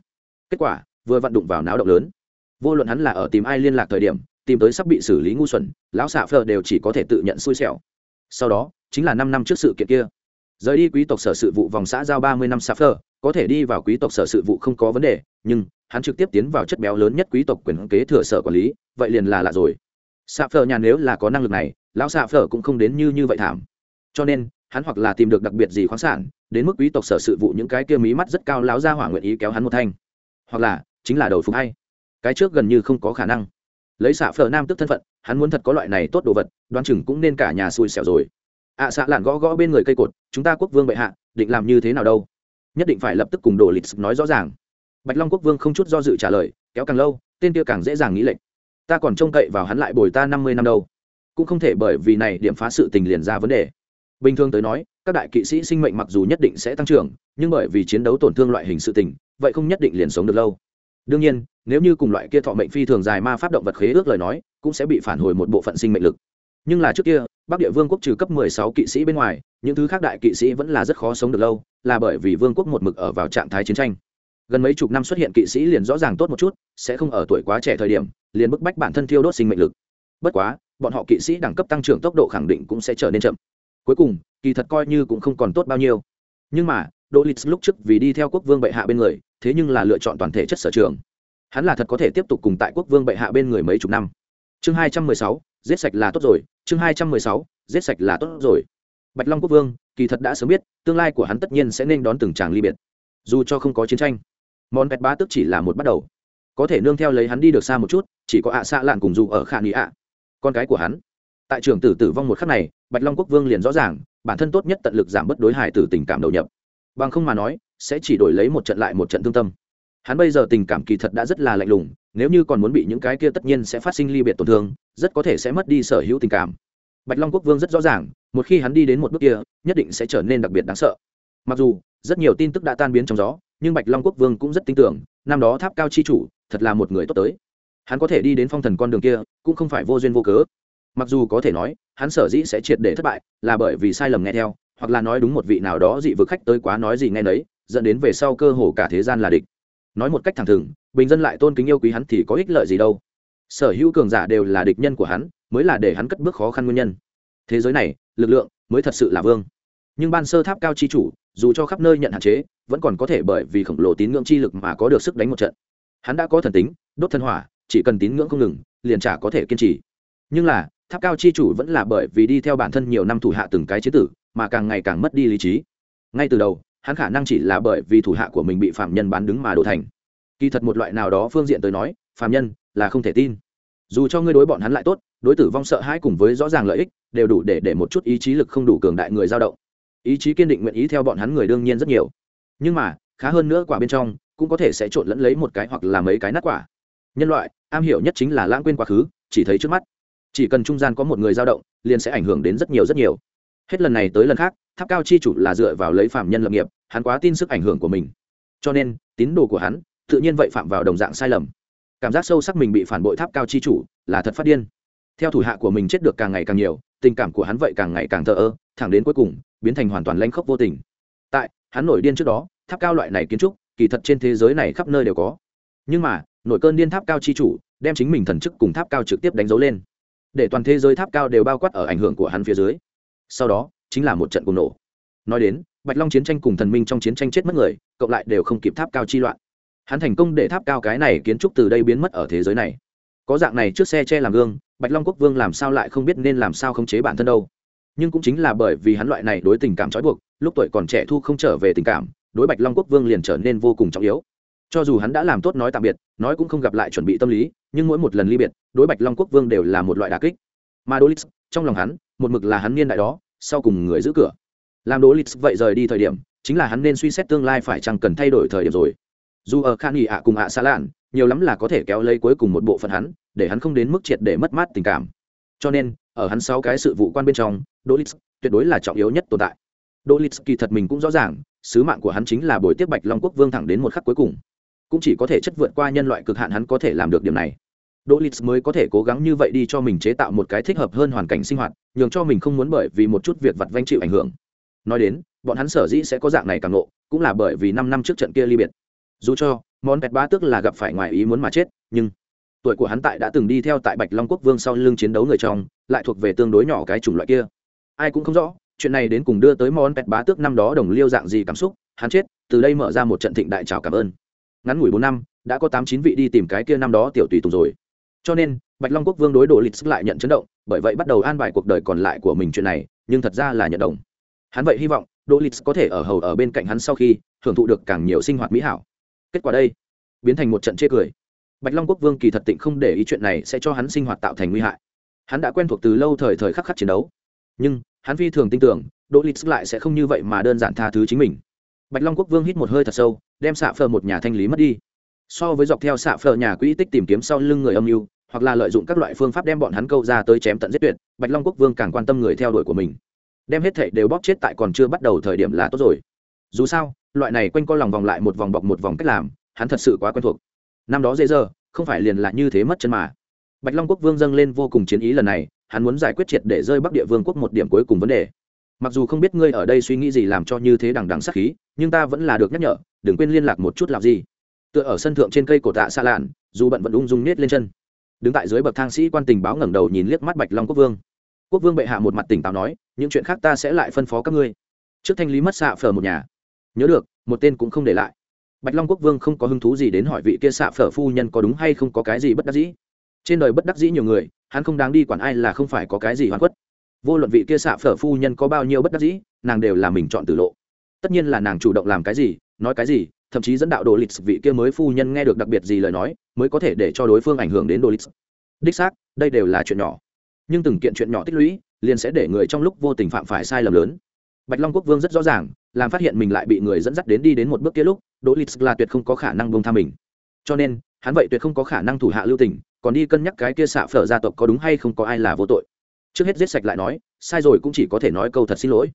Kết quả, vừa vặn đụng vào náo động lớn vô luận hắn là ở tìm ai liên lạc thời điểm, tìm tới sắp bị xử lý ngu xuẩn, lão xạ phờ đều chỉ có thể tự nhận xui xẻo. Sau đó, chính là năm năm trước sự kiện kia. Rời đi quý tộc sở sự vụ vòng xã giao ba mươi năm xạ phờ, có thể đi vào quý tộc sở sự vụ không có vấn đề, nhưng hắn trực tiếp tiến vào chất béo lớn nhất quý tộc quyền kế thừa sở quản lý, vậy liền là lạ rồi. Xạ phờ nhà nếu là có năng lực này, lão xạ phờ cũng không đến như như vậy thảm. Cho nên, hắn hoặc là tìm được đặc biệt gì khoáng sản, đến mức quý tộc sở sự vụ những cái kia mí mắt rất cao láo ra hỏa nguyện ý kéo hắn một thanh. Hoặc là, chính là đầu phục hay cái trước gần như không có khả năng. Lấy xạ phở nam tức thân phận hắn muốn thật có loại này tốt đồ vật đoán chừng cũng nên cả nhà xui xẻo rồi. Ạ à, xạ lạn gõ gõ bên người cây cột chúng ta quốc vương bệ hạ định làm như thế nào đâu? Nhất định phải lập tức cùng đồ lịch nói rõ ràng. Bạch long quốc vương không chút do dự trả lời kéo càng lâu tên kia càng dễ dàng nghĩ lệnh ta còn trông cậy vào hắn lại bồi ta năm mươi năm đâu. Cũng không thể bởi vì này điểm phá sự tình liền ra vấn đề. Bình thường tới nói các đại kỵ sĩ sinh mệnh mặc dù nhất định sẽ tăng trưởng nhưng bởi vì chiến đấu tổn thương loại hình sự tình vậy không nhất định liền sống được lâu đương nhiên, nếu như cùng loại kia thọ mệnh phi thường dài ma pháp động vật khế ước lời nói, cũng sẽ bị phản hồi một bộ phận sinh mệnh lực. Nhưng là trước kia, bắc địa vương quốc trừ cấp 16 kỵ sĩ bên ngoài, những thứ khác đại kỵ sĩ vẫn là rất khó sống được lâu, là bởi vì vương quốc một mực ở vào trạng thái chiến tranh. Gần mấy chục năm xuất hiện kỵ sĩ liền rõ ràng tốt một chút, sẽ không ở tuổi quá trẻ thời điểm, liền bức bách bản thân thiêu đốt sinh mệnh lực. Bất quá, bọn họ kỵ sĩ đẳng cấp tăng trưởng tốc độ khẳng định cũng sẽ trở nên chậm. Cuối cùng, kỳ thật coi như cũng không còn tốt bao nhiêu. Nhưng mà, đỗ lịch lúc trước vì đi theo quốc vương bệ hạ bên người thế nhưng là lựa chọn toàn thể chất sở trường. Hắn là thật có thể tiếp tục cùng tại quốc vương bệ hạ bên người mấy chục năm. Chương hai trăm mười sáu, giết sạch là tốt rồi. Chương hai trăm mười sáu, giết sạch là tốt rồi. Bạch long quốc vương, kỳ thật đã sớm biết, tương lai của hắn tất nhiên sẽ nên đón từng tràng ly biệt. Dù cho không có chiến tranh, món pet ba tức chỉ là một bắt đầu. Có thể nương theo lấy hắn đi được xa một chút, chỉ có ạ à xạ lạn cùng dù ở khả nghị ạ. Con cái của hắn. Tại trường tử tử vong một khắc này, bạch long quốc vương liền rõ ràng, bản thân tốt nhất tận lực giảm bớt đối hại từ tình cảm đầu nhập. Bằng không mà nói sẽ chỉ đổi lấy một trận lại một trận thương tâm. Hắn bây giờ tình cảm kỳ thật đã rất là lạnh lùng, nếu như còn muốn bị những cái kia tất nhiên sẽ phát sinh ly biệt tổn thương, rất có thể sẽ mất đi sở hữu tình cảm. Bạch long quốc vương rất rõ ràng, một khi hắn đi đến một bước kia, nhất định sẽ trở nên đặc biệt đáng sợ. Mặc dù, rất nhiều tin tức đã tan biến trong gió, nhưng bạch long quốc vương cũng rất tin tưởng, năm đó tháp cao chi chủ thật là một người tốt tới. Hắn có thể đi đến phong thần con đường kia, cũng không phải vô duyên vô cớ. Mặc dù có thể nói, hắn sở dĩ sẽ triệt để thất bại là bởi vì sai lầm nghe theo, hoặc là nói đúng một vị nào đó dị vực khách tới quá nói gì nghe nấy dẫn đến về sau cơ hồ cả thế gian là địch. Nói một cách thẳng thừng, bình dân lại tôn kính yêu quý hắn thì có ích lợi gì đâu. Sở hữu cường giả đều là địch nhân của hắn, mới là để hắn cất bước khó khăn nguyên nhân. Thế giới này, lực lượng mới thật sự là vương. Nhưng ban sơ tháp cao chi chủ, dù cho khắp nơi nhận hạn chế, vẫn còn có thể bởi vì khổng lồ tín ngưỡng chi lực mà có được sức đánh một trận. Hắn đã có thần tính, đốt thân hỏa, chỉ cần tín ngưỡng không ngừng, liền chả có thể kiên trì. Nhưng là, tháp cao chi chủ vẫn là bởi vì đi theo bản thân nhiều năm thủ hạ từng cái chế tử, mà càng ngày càng mất đi lý trí. Ngay từ đầu hắn khả năng chỉ là bởi vì thủ hạ của mình bị phạm nhân bán đứng mà đổ thành. Kỳ thật một loại nào đó phương diện tới nói, phạm nhân là không thể tin. Dù cho ngươi đối bọn hắn lại tốt, đối tử vong sợ hãi cùng với rõ ràng lợi ích, đều đủ để để một chút ý chí lực không đủ cường đại người dao động. Ý chí kiên định nguyện ý theo bọn hắn người đương nhiên rất nhiều. Nhưng mà, khá hơn nữa quả bên trong, cũng có thể sẽ trộn lẫn lấy một cái hoặc là mấy cái nát quả. Nhân loại, am hiểu nhất chính là lãng quên quá khứ, chỉ thấy trước mắt. Chỉ cần trung gian có một người dao động, liền sẽ ảnh hưởng đến rất nhiều rất nhiều hết lần này tới lần khác, tháp cao chi chủ là dựa vào lấy phạm nhân lập nghiệp, hắn quá tin sức ảnh hưởng của mình. Cho nên, tín đồ của hắn, tự nhiên vậy phạm vào đồng dạng sai lầm. Cảm giác sâu sắc mình bị phản bội tháp cao chi chủ là thật phát điên. Theo thủ hạ của mình chết được càng ngày càng nhiều, tình cảm của hắn vậy càng ngày càng thờ ơ, thẳng đến cuối cùng, biến thành hoàn toàn lanh khốc vô tình. Tại, hắn nổi điên trước đó, tháp cao loại này kiến trúc, kỳ thật trên thế giới này khắp nơi đều có. Nhưng mà, nổi cơn điên tháp cao chi chủ, đem chính mình thần chức cùng tháp cao trực tiếp đánh dấu lên. Để toàn thế giới tháp cao đều bao quát ở ảnh hưởng của hắn phía dưới sau đó chính là một trận cùng nổ. Nói đến, bạch long chiến tranh cùng thần minh trong chiến tranh chết mất người, cộng lại đều không kịp tháp cao chi loạn. Hắn thành công để tháp cao cái này kiến trúc từ đây biến mất ở thế giới này. Có dạng này trước xe che làm gương, bạch long quốc vương làm sao lại không biết nên làm sao khống chế bản thân đâu. Nhưng cũng chính là bởi vì hắn loại này đối tình cảm trói buộc, lúc tuổi còn trẻ thu không trở về tình cảm, đối bạch long quốc vương liền trở nên vô cùng trọng yếu. Cho dù hắn đã làm tốt nói tạm biệt, nói cũng không gặp lại chuẩn bị tâm lý, nhưng mỗi một lần ly biệt, đối bạch long quốc vương đều là một loại đà kích. Mà đô lix trong lòng hắn một mực là hắn niên đại đó, sau cùng người giữ cửa. Làm đỗ lix vậy rời đi thời điểm, chính là hắn nên suy xét tương lai phải chăng cần thay đổi thời điểm rồi. Dù ở khan nghỉ ạ cùng ạ xa lạn, nhiều lắm là có thể kéo lấy cuối cùng một bộ phận hắn, để hắn không đến mức triệt để mất mát tình cảm. Cho nên, ở hắn sáu cái sự vụ quan bên trong, đỗ lix tuyệt đối là trọng yếu nhất tồn tại. Đỗ lix kỳ thật mình cũng rõ ràng, sứ mạng của hắn chính là buổi tiếp bạch long quốc vương thẳng đến một khắc cuối cùng. Cũng chỉ có thể chất vượt qua nhân loại cực hạn hắn có thể làm được điểm này. Đỗ lix mới có thể cố gắng như vậy đi cho mình chế tạo một cái thích hợp hơn hoàn cảnh sinh hoạt nhường cho mình không muốn bởi vì một chút việc vặt vanh chịu ảnh hưởng. Nói đến, bọn hắn sở dĩ sẽ có dạng này càng ngộ, cũng là bởi vì năm năm trước trận kia ly biệt. Dù cho món pẹt bá tước là gặp phải ngoài ý muốn mà chết, nhưng tuổi của hắn tại đã từng đi theo tại bạch long quốc vương sau lưng chiến đấu người trong, lại thuộc về tương đối nhỏ cái chủng loại kia. Ai cũng không rõ, chuyện này đến cùng đưa tới món pẹt bá tước năm đó đồng liêu dạng gì cảm xúc, hắn chết, từ đây mở ra một trận thịnh đại trào cảm ơn. Ngắn ngủi bốn năm, đã có tám chín vị đi tìm cái kia năm đó tiểu tùy tùng rồi. Cho nên bạch long quốc vương đối đồ lịch sức lại nhận chấn động, bởi vậy bắt đầu an bài cuộc đời còn lại của mình chuyện này, nhưng thật ra là nhận đồng. Hắn vậy hy vọng đồ lịch có thể ở hầu ở bên cạnh hắn sau khi, hưởng thụ được càng nhiều sinh hoạt mỹ hảo. Kết quả đây, biến thành một trận chê cười. Bạch long quốc vương kỳ thật tịnh không để ý chuyện này sẽ cho hắn sinh hoạt tạo thành nguy hại. Hắn đã quen thuộc từ lâu thời thời khắc khắc chiến đấu. Nhưng, hắn phi thường tin tưởng đỗ lịch lại sẽ không như vậy mà đơn giản tha thứ chính mình. Bạch long quốc vương hít một hơi thật sâu, đem xạ phờ một nhà thanh lý mất đi. So với dọc theo xạ phờ nhà quỹ tích tìm kiếm sau lưng người âm mưu hoặc là lợi dụng các loại phương pháp đem bọn hắn câu ra tới chém tận giết tuyệt, bạch long quốc vương càng quan tâm người theo đuổi của mình. Đem hết thệ đều bóp chết tại còn chưa bắt đầu thời điểm là tốt rồi. Dù sao, loại này quanh co lòng vòng lại một vòng bọc một vòng cách làm, hắn thật sự quá quen thuộc. Năm đó dễ dơ không phải liền là như thế mất chân mà. Bạch long quốc vương dâng lên vô cùng chiến ý lần này, hắn muốn giải quyết triệt để rơi bắc địa vương quốc một điểm cuối cùng vấn đề. Mặc dù không biết ngươi ở đây suy nghĩ gì làm cho như thế đằng đằng sắc khí, nhưng ta vẫn là được nhắc nhở, đừng quên liên lạc một chút làm gì. Tựa ở sân thượng trên cây cổ tạ xa lạn, dù bận vẫn ung dung nết lên chân đứng tại dưới bậc thang sĩ quan tình báo ngẩng đầu nhìn liếc mắt bạch long quốc vương. Quốc vương bệ hạ một mặt tỉnh táo nói, những chuyện khác ta sẽ lại phân phó các ngươi. Trước thanh lý mất xạ phở một nhà. Nhớ được, một tên cũng không để lại. Bạch long quốc vương không có hứng thú gì đến hỏi vị kia xạ phở phu nhân có đúng hay không có cái gì bất đắc dĩ. Trên đời bất đắc dĩ nhiều người, hắn không đáng đi quản ai là không phải có cái gì hoàn quất vô luận vị kia xạ phở phu nhân có bao nhiêu bất đắc dĩ, nàng đều là mình chọn từ lộ. Tất nhiên là nàng chủ động làm cái gì, nói cái gì thậm chí dẫn đạo đồ lịch vị kia mới phu nhân nghe được đặc biệt gì lời nói, mới có thể để cho đối phương ảnh hưởng đến đồ lịch. Đích xác, đây đều là chuyện nhỏ. Nhưng từng kiện chuyện nhỏ tích lũy, liền sẽ để người trong lúc vô tình phạm phải sai lầm lớn. Bạch long quốc vương rất rõ ràng, làm phát hiện mình lại bị người dẫn dắt đến đi đến một bước kia lúc đỗ lịch là tuyệt không có khả năng bông tha mình. Cho nên, hắn vậy tuyệt không có khả năng thủ hạ lưu tình, còn đi cân nhắc cái kia xạ phở gia tộc có đúng hay không có ai là vô tội. Trước hết giết sạch lại nói, sai rồi cũng chỉ có thể nói câu thật xin lỗi.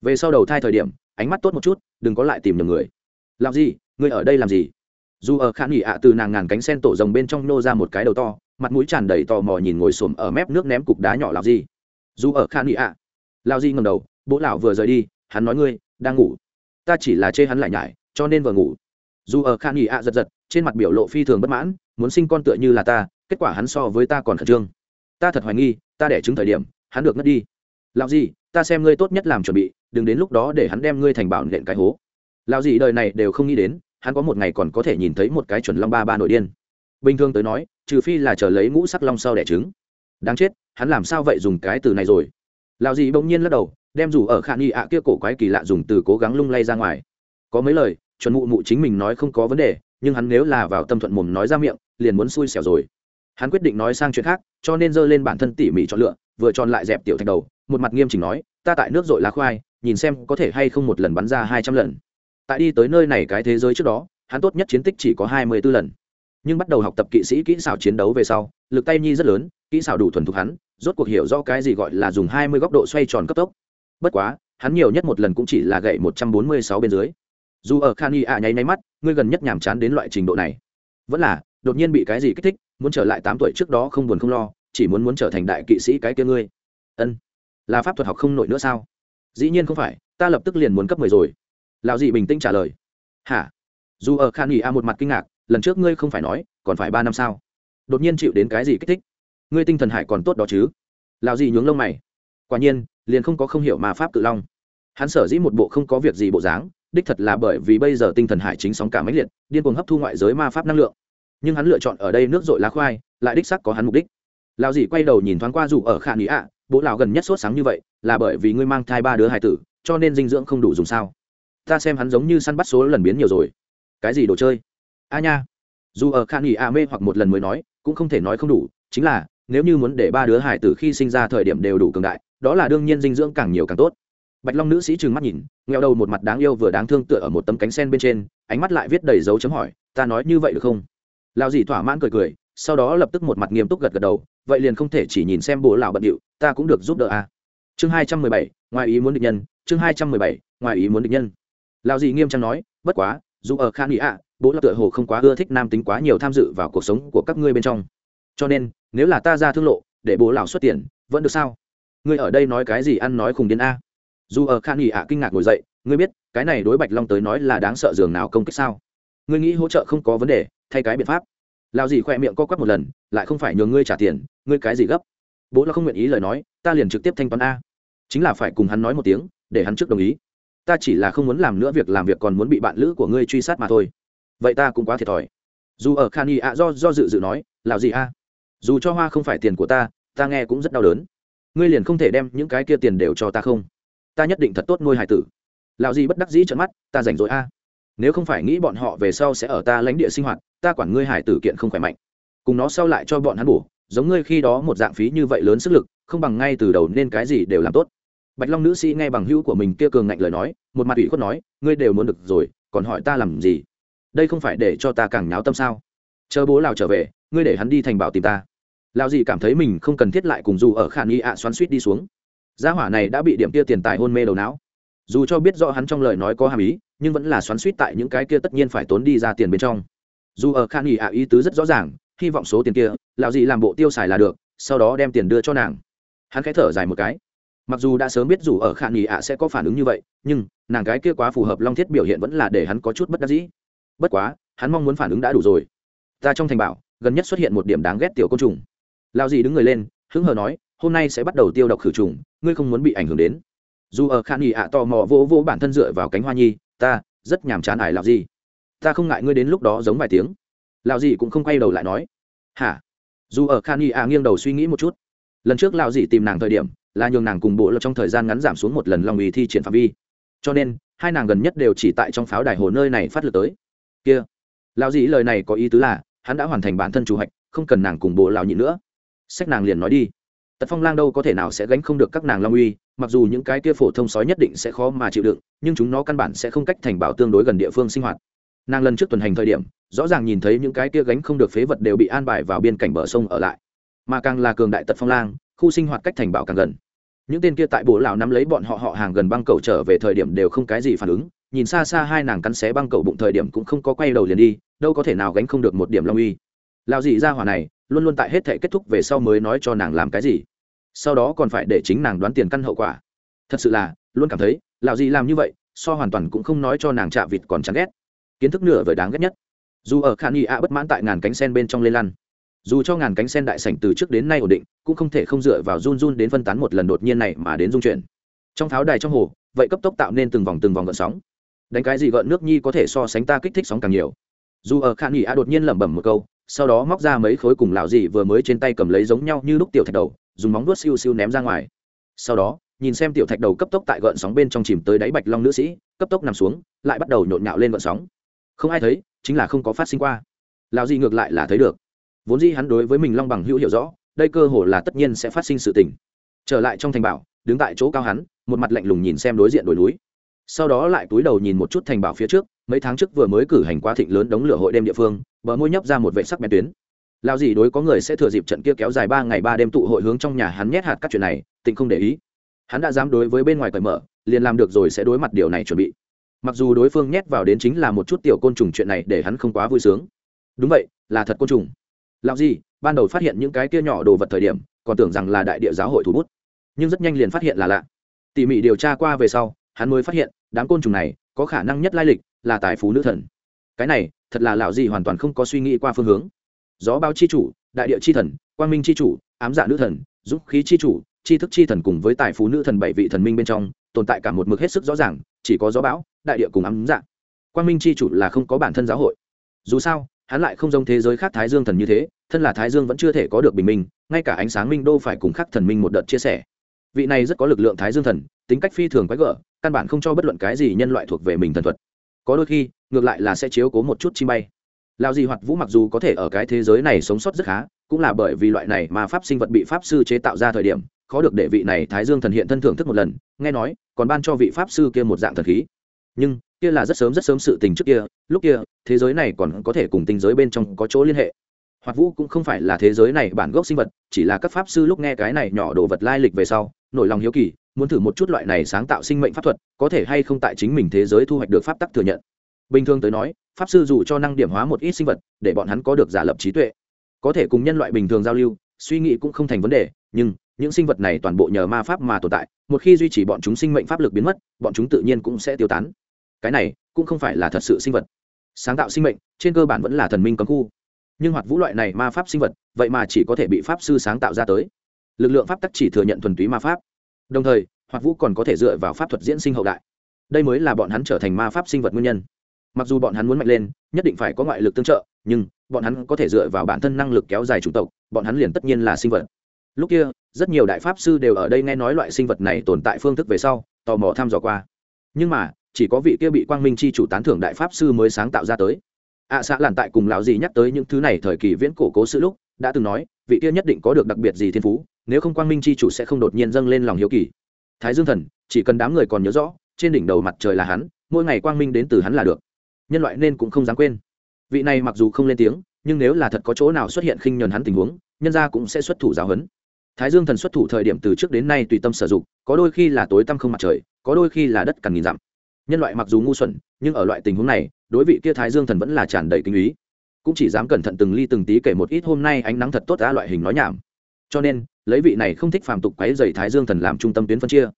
Về sau đầu thai thời điểm, ánh mắt tốt một chút, đừng có lại tìm nhầm người làm gì? Ngươi ở đây làm gì? Dù ở khả nghỉ ạ, từ nàng ngàn cánh sen tổ rồng bên trong nô ra một cái đầu to, mặt mũi tràn đầy tò mò nhìn ngồi xổm ở mép nước ném cục đá nhỏ làm gì dù ở khả nghỉ ạ. Lao di ngầm đầu, bố lão vừa rời đi, hắn nói ngươi đang ngủ. Ta chỉ là chê hắn lại nhải, cho nên vừa ngủ. Dù ở khả nghỉ ạ giật giật, trên mặt biểu lộ phi thường bất mãn, muốn sinh con tựa như là ta, kết quả hắn so với ta còn khẩn trương. Ta thật hoài nghi, ta đẻ chứng thời điểm, hắn được ngất đi. Lão gì ta xem ngươi tốt nhất làm chuẩn bị, đừng đến lúc đó để hắn đem ngươi thành bảo nện cái hố lão gì đời này đều không nghĩ đến, hắn có một ngày còn có thể nhìn thấy một cái chuẩn long ba ba nội điên. Bình thường tới nói, trừ phi là chờ lấy ngũ sắc long sau đẻ trứng. Đáng chết, hắn làm sao vậy dùng cái từ này rồi? Lão gì bỗng nhiên lắc đầu, đem rủ ở khả nghi ạ kia cổ quái kỳ lạ dùng từ cố gắng lung lay ra ngoài. Có mấy lời, chuẩn mụ mụ chính mình nói không có vấn đề, nhưng hắn nếu là vào tâm thuận mồm nói ra miệng, liền muốn xui xẻo rồi. Hắn quyết định nói sang chuyện khác, cho nên giơ lên bản thân tỉ mỉ chọn lựa, vừa tròn lại dẹp tiểu thạch đầu, một mặt nghiêm chỉnh nói, ta tại nước dội lá khoai, nhìn xem có thể hay không một lần bắn ra hai trăm lần tại đi tới nơi này cái thế giới trước đó, hắn tốt nhất chiến tích chỉ có hai mươi b ố lần. Nhưng bắt đầu học tập kỵ sĩ kỹ xảo chiến đấu về sau, lực tay nhi rất lớn, kỹ xảo đủ thuần thục hắn, rốt cuộc hiểu do cái gì gọi là dùng hai mươi góc độ xoay tròn cấp tốc. Bất quá, hắn nhiều nhất một lần cũng chỉ là gậy một trăm bốn mươi sáu bên dưới. Dù ở khan y ạ nháy nháy mắt, ngươi gần nhất nhàm chán đến loại trình độ này. Vẫn là, đột nhiên bị cái gì kích thích, muốn trở lại tám tuổi trước đó không buồn không lo, chỉ muốn muốn trở thành đại kỵ sĩ cái kia ngươi. Ân. Là pháp thuật học không nổi nữa sao? Dĩ nhiên không phải, ta lập tức liền muốn cấp mười rồi lão dị bình tĩnh trả lời. Hả? Dù ở khan nghỉ a một mặt kinh ngạc, lần trước ngươi không phải nói, còn phải ba năm sao? Đột nhiên chịu đến cái gì kích thích? Ngươi tinh thần hải còn tốt đó chứ? Lão dị nhướng lông mày. Quả nhiên, liền không có không hiểu mà pháp cự long. Hắn sở dĩ một bộ không có việc gì bộ dáng, đích thật là bởi vì bây giờ tinh thần hải chính sóng cả máy liệt, điên cuồng hấp thu ngoại giới ma pháp năng lượng. Nhưng hắn lựa chọn ở đây nước dội lá khoai, lại đích sắc có hắn mục đích. Lão dì quay đầu nhìn thoáng qua dù ở khả nghĩ ạ bố lão gần nhất sốt sáng như vậy, là bởi vì ngươi mang thai ba đứa hài tử, cho nên dinh dưỡng không đủ dùng sao? Ta xem hắn giống như săn bắt số lần biến nhiều rồi. Cái gì đồ chơi? A nha. Dù ở khan nghỉ a mê hoặc một lần mới nói, cũng không thể nói không đủ, chính là, nếu như muốn để ba đứa hải tử khi sinh ra thời điểm đều đủ cường đại, đó là đương nhiên dinh dưỡng càng nhiều càng tốt. Bạch long nữ sĩ trừng mắt nhìn nghèo đầu một mặt đáng yêu vừa đáng thương tựa ở một tấm cánh sen bên trên, ánh mắt lại viết đầy dấu chấm hỏi, ta nói như vậy được không? Lao dì thỏa mãn cười cười, sau đó lập tức một mặt nghiêm túc gật gật đầu, vậy liền không thể chỉ nhìn xem bố lão bận điệu, ta cũng được giúp đỡ à. chương hai trăm mười bảy, ngoài ý muốn định nhân, chương hai trăm mười bảy, ngoài ý muốn định nhân lao dì nghiêm trang nói, bất quá, dù ở khan nghị ạ, bố là tựa hồ không quá ưa thích nam tính quá nhiều tham dự vào cuộc sống của các ngươi bên trong. Cho nên, nếu là ta ra thương lộ, để bố lão xuất tiền, vẫn được sao? Ngươi ở đây nói cái gì ăn nói khùng điên a? Dù ở khan nghị ạ kinh ngạc ngồi dậy, ngươi biết, cái này đối bạch long tới nói là đáng sợ dường nào công kích sao? Ngươi nghĩ hỗ trợ không có vấn đề, thay cái biện pháp. Lao dì khoe miệng co quắp một lần, lại không phải nhường ngươi trả tiền, ngươi cái gì gấp? Bố là không nguyện ý lời nói, ta liền trực tiếp thanh toán a. Chính là phải cùng hắn nói một tiếng, để hắn trước đồng ý ta chỉ là không muốn làm nữa việc làm việc còn muốn bị bạn lữ của ngươi truy sát mà thôi. Vậy ta cũng quá thiệt thòi. Dù ở khan y ạ, do do dự dự nói lào gì a? Dù cho hoa không phải tiền của ta ta nghe cũng rất đau đớn. Ngươi liền không thể đem những cái kia tiền đều cho ta không? Ta nhất định thật tốt nuôi hải tử. Lào gì bất đắc dĩ trận mắt, ta rảnh rỗi a. Nếu không phải nghĩ bọn họ về sau sẽ ở ta lãnh địa sinh hoạt, ta quản ngươi hải tử kiện không khỏe mạnh. Cùng nó sau lại cho bọn hắn bổ, giống ngươi khi đó một dạng phí như vậy lớn sức lực, không bằng ngay từ đầu nên cái gì đều làm tốt bạch long nữ sĩ nghe bằng hữu của mình kia cường ngạnh lời nói, một mặt ủy khuất nói, ngươi đều muốn được rồi, còn hỏi ta làm gì? Đây không phải để cho ta càng nháo tâm sao? Chờ bố lào trở về, ngươi để hắn đi thành bảo tìm ta. Lào gì cảm thấy mình không cần thiết lại cùng dù ở khả nghi ạ xoắn suýt đi xuống. Gia hỏa này đã bị điểm kia tiền tài hôn mê đầu não. Dù cho biết rõ hắn trong lời nói có hàm ý, nhưng vẫn là xoắn suýt tại những cái kia tất nhiên phải tốn đi ra tiền bên trong. Dù ở khả nghi ạ ý tứ rất rõ ràng, hy vọng số tiền kia, lào gì làm bộ tiêu xài là được, sau đó đem tiền đưa cho nàng. Hắn khẽ thở dài một cái mặc dù đã sớm biết dù ở khả nghỉ ạ sẽ có phản ứng như vậy, nhưng nàng cái kia quá phù hợp long thiết biểu hiện vẫn là để hắn có chút bất đắc dĩ. Bất quá, hắn mong muốn phản ứng đã đủ rồi. Ta trong thành bảo, gần nhất xuất hiện một điểm đáng ghét tiểu côn trùng. Lao dì đứng người lên, hứng hờ nói, hôm nay sẽ bắt đầu tiêu độc khử trùng, ngươi không muốn bị ảnh hưởng đến. Dù ở khả nghỉ ạ tò mò vỗ vỗ bản thân dựa vào cánh hoa nhi, ta rất nhàm chán ải lao dì. Ta không ngại ngươi đến lúc đó giống vài tiếng. Lao dì cũng không quay đầu lại nói, hả? Dù ở khả y ạ nghiêng đầu suy nghĩ một chút. Lần trước lao dì tìm nàng thời điểm là nhường nàng cùng bộ lộc trong thời gian ngắn giảm xuống một lần long ủy thi triển phạm vi. Cho nên, hai nàng gần nhất đều chỉ tại trong pháo đài hồ nơi này phát lực tới. Kia, lão dĩ lời này có ý tứ là, hắn đã hoàn thành bản thân chủ hạch, không cần nàng cùng bộ lão nhịn nữa. Sách nàng liền nói đi. Tật phong lang đâu có thể nào sẽ gánh không được các nàng long uy, mặc dù những cái kia phổ thông sói nhất định sẽ khó mà chịu đựng, nhưng chúng nó căn bản sẽ không cách thành bảo tương đối gần địa phương sinh hoạt. Nàng lần trước tuần hành thời điểm, rõ ràng nhìn thấy những cái kia gánh không được phế vật đều bị an bài vào biên cảnh bờ sông ở lại. Mà càng là cường đại tật phong lang khu sinh hoạt cách thành bảo càng gần. Những tên kia tại bộ lão nắm lấy bọn họ họ hàng gần băng cầu trở về thời điểm đều không cái gì phản ứng, nhìn xa xa hai nàng cắn xé băng cầu bụng thời điểm cũng không có quay đầu liền đi, đâu có thể nào gánh không được một điểm long uy. Lao dị ra hỏa này, luôn luôn tại hết thể kết thúc về sau mới nói cho nàng làm cái gì. Sau đó còn phải để chính nàng đoán tiền căn hậu quả. Thật sự là, luôn cảm thấy, lão dị làm như vậy, so hoàn toàn cũng không nói cho nàng chạ vịt còn chán ghét. Kiến thức nửa vời đáng ghét nhất. Dù ở khả nghi ạ bất mãn tại ngàn cánh sen bên trong lê lăn dù cho ngàn cánh sen đại sảnh từ trước đến nay ổn định, cũng không thể không dựa vào run run đến phân tán một lần đột nhiên này mà đến dung chuyển. Trong tháo đài trong hồ, vậy cấp tốc tạo nên từng vòng từng vòng gợn sóng. Đánh cái gì gợn nước nhi có thể so sánh ta kích thích sóng càng nhiều. Dù ở khả nghỉ a đột nhiên lẩm bẩm một câu, sau đó móc ra mấy khối cùng lão dị vừa mới trên tay cầm lấy giống nhau như lúc tiểu thạch đầu, dùng móng vuốt siêu siêu ném ra ngoài. Sau đó, nhìn xem tiểu thạch đầu cấp tốc tại gợn sóng bên trong chìm tới đáy bạch long nữ sĩ, cấp tốc nằm xuống, lại bắt đầu nhộn nhạo lên gợn sóng. Không ai thấy, chính là không có phát sinh qua. Lão dị ngược lại là thấy được vốn dĩ hắn đối với mình long bằng hữu hiểu rõ, đây cơ hồ là tất nhiên sẽ phát sinh sự tình. Trở lại trong thành bảo, đứng tại chỗ cao hắn, một mặt lạnh lùng nhìn xem đối diện đồi núi. Sau đó lại túi đầu nhìn một chút thành bảo phía trước, mấy tháng trước vừa mới cử hành quá thịnh lớn đống lửa hội đêm địa phương, bờ môi nhấp ra một vệ sắc bén tuyến. Lao gì đối có người sẽ thừa dịp trận kia kéo dài ba ngày ba đêm tụ hội hướng trong nhà hắn nhét hạt các chuyện này, tịnh không để ý. Hắn đã dám đối với bên ngoài cởi mở, liền làm được rồi sẽ đối mặt điều này chuẩn bị. Mặc dù đối phương nhét vào đến chính là một chút tiểu côn trùng chuyện này để hắn không quá vui sướng. Đúng vậy, là thật côn trùng lão gì ban đầu phát hiện những cái kia nhỏ đồ vật thời điểm, còn tưởng rằng là đại địa giáo hội thủ bút. Nhưng rất nhanh liền phát hiện là lạ. Tỉ mỉ điều tra qua về sau, hắn mới phát hiện, đám côn trùng này có khả năng nhất lai lịch là tài phú nữ thần. Cái này, thật là lão gì hoàn toàn không có suy nghĩ qua phương hướng. Gió bao chi chủ, đại địa chi thần, quang minh chi chủ, ám dạ nữ thần, dũng khí chi chủ chi thức chi thần cùng với tài phú nữ thần bảy vị thần minh bên trong, tồn tại cả một mực hết sức rõ ràng, chỉ có gió bão đại địa cùng ám dạ. Quang minh chi chủ là không có bản thân giáo hội. Dù sao hắn lại không giống thế giới khác thái dương thần như thế, thân là thái dương vẫn chưa thể có được bình minh, ngay cả ánh sáng minh đô phải cùng khắc thần minh một đợt chia sẻ. Vị này rất có lực lượng thái dương thần, tính cách phi thường quái gở, căn bản không cho bất luận cái gì nhân loại thuộc về mình thần thuật. Có đôi khi, ngược lại là sẽ chiếu cố một chút chi bay. Lao di hoạt vũ mặc dù có thể ở cái thế giới này sống sót rất khá, cũng là bởi vì loại này mà pháp sinh vật bị pháp sư chế tạo ra thời điểm, khó được để vị này thái dương thần hiện thân thưởng thức một lần, nghe nói, còn ban cho vị pháp sư kia một dạng thần khí nhưng kia là rất sớm rất sớm sự tình trước kia, lúc kia, thế giới này còn có thể cùng tinh giới bên trong có chỗ liên hệ. Hoạt vũ cũng không phải là thế giới này bản gốc sinh vật, chỉ là các pháp sư lúc nghe cái này nhỏ đồ vật lai lịch về sau, nổi lòng hiếu kỳ, muốn thử một chút loại này sáng tạo sinh mệnh pháp thuật, có thể hay không tại chính mình thế giới thu hoạch được pháp tắc thừa nhận. Bình thường tới nói, pháp sư dù cho năng điểm hóa một ít sinh vật, để bọn hắn có được giả lập trí tuệ, có thể cùng nhân loại bình thường giao lưu, suy nghĩ cũng không thành vấn đề, nhưng những sinh vật này toàn bộ nhờ ma pháp mà tồn tại, một khi duy trì bọn chúng sinh mệnh pháp lực biến mất, bọn chúng tự nhiên cũng sẽ tiêu tán. Cái này cũng không phải là thật sự sinh vật. Sáng tạo sinh mệnh, trên cơ bản vẫn là thần minh cấm khu. Nhưng hoạt vũ loại này ma pháp sinh vật, vậy mà chỉ có thể bị pháp sư sáng tạo ra tới. Lực lượng pháp tắc chỉ thừa nhận thuần túy ma pháp. Đồng thời, hoạt vũ còn có thể dựa vào pháp thuật diễn sinh hậu đại. Đây mới là bọn hắn trở thành ma pháp sinh vật nguyên nhân. Mặc dù bọn hắn muốn mạnh lên, nhất định phải có ngoại lực tương trợ, nhưng bọn hắn có thể dựa vào bản thân năng lực kéo dài chủng tộc, bọn hắn liền tất nhiên là sinh vật lúc kia rất nhiều đại pháp sư đều ở đây nghe nói loại sinh vật này tồn tại phương thức về sau tò mò thăm dò qua. Nhưng mà chỉ có vị kia bị quang minh c h i chủ tán thưởng đại pháp sư mới sáng tạo ra tới. Ạ à, xã làn tại cùng lão gì nhắc tới những thứ này thời kỳ viễn cổ cố sự lúc đã từng nói vị kia nhất định có được đặc biệt gì thiên phú nếu không quang minh c h i chủ sẽ không đột nhiên dâng lên lòng hiếu kỳ. Thái dương thần chỉ cần đám người còn nhớ rõ trên đỉnh đầu mặt trời là hắn mỗi ngày quang minh đến từ hắn là được. Nhân loại nên cũng không dám quên. Vị này mặc dù không lên tiếng nhưng nếu là thật có chỗ nào xuất hiện khinh nhuần hắn tình huống nhân gia cũng sẽ xuất thủ giáo huấn thái dương thần xuất thủ thời điểm từ trước đến nay tùy tâm sử dụng, có đôi khi là tối tăm không mặt trời, có đôi khi là đất cằn nghìn dặm. Nhân loại mặc dù ngu xuẩn, nhưng ở loại tình huống này, đối vị kia thái dương thần vẫn là tràn đầy kinh ý. Cũng chỉ dám cẩn thận từng ly từng tí kể một ít hôm nay ánh nắng thật tốt ra loại hình nói nhảm. Cho nên, lấy vị này không thích phàm tục quấy dày thái dương thần làm trung tâm tuyến phân chia.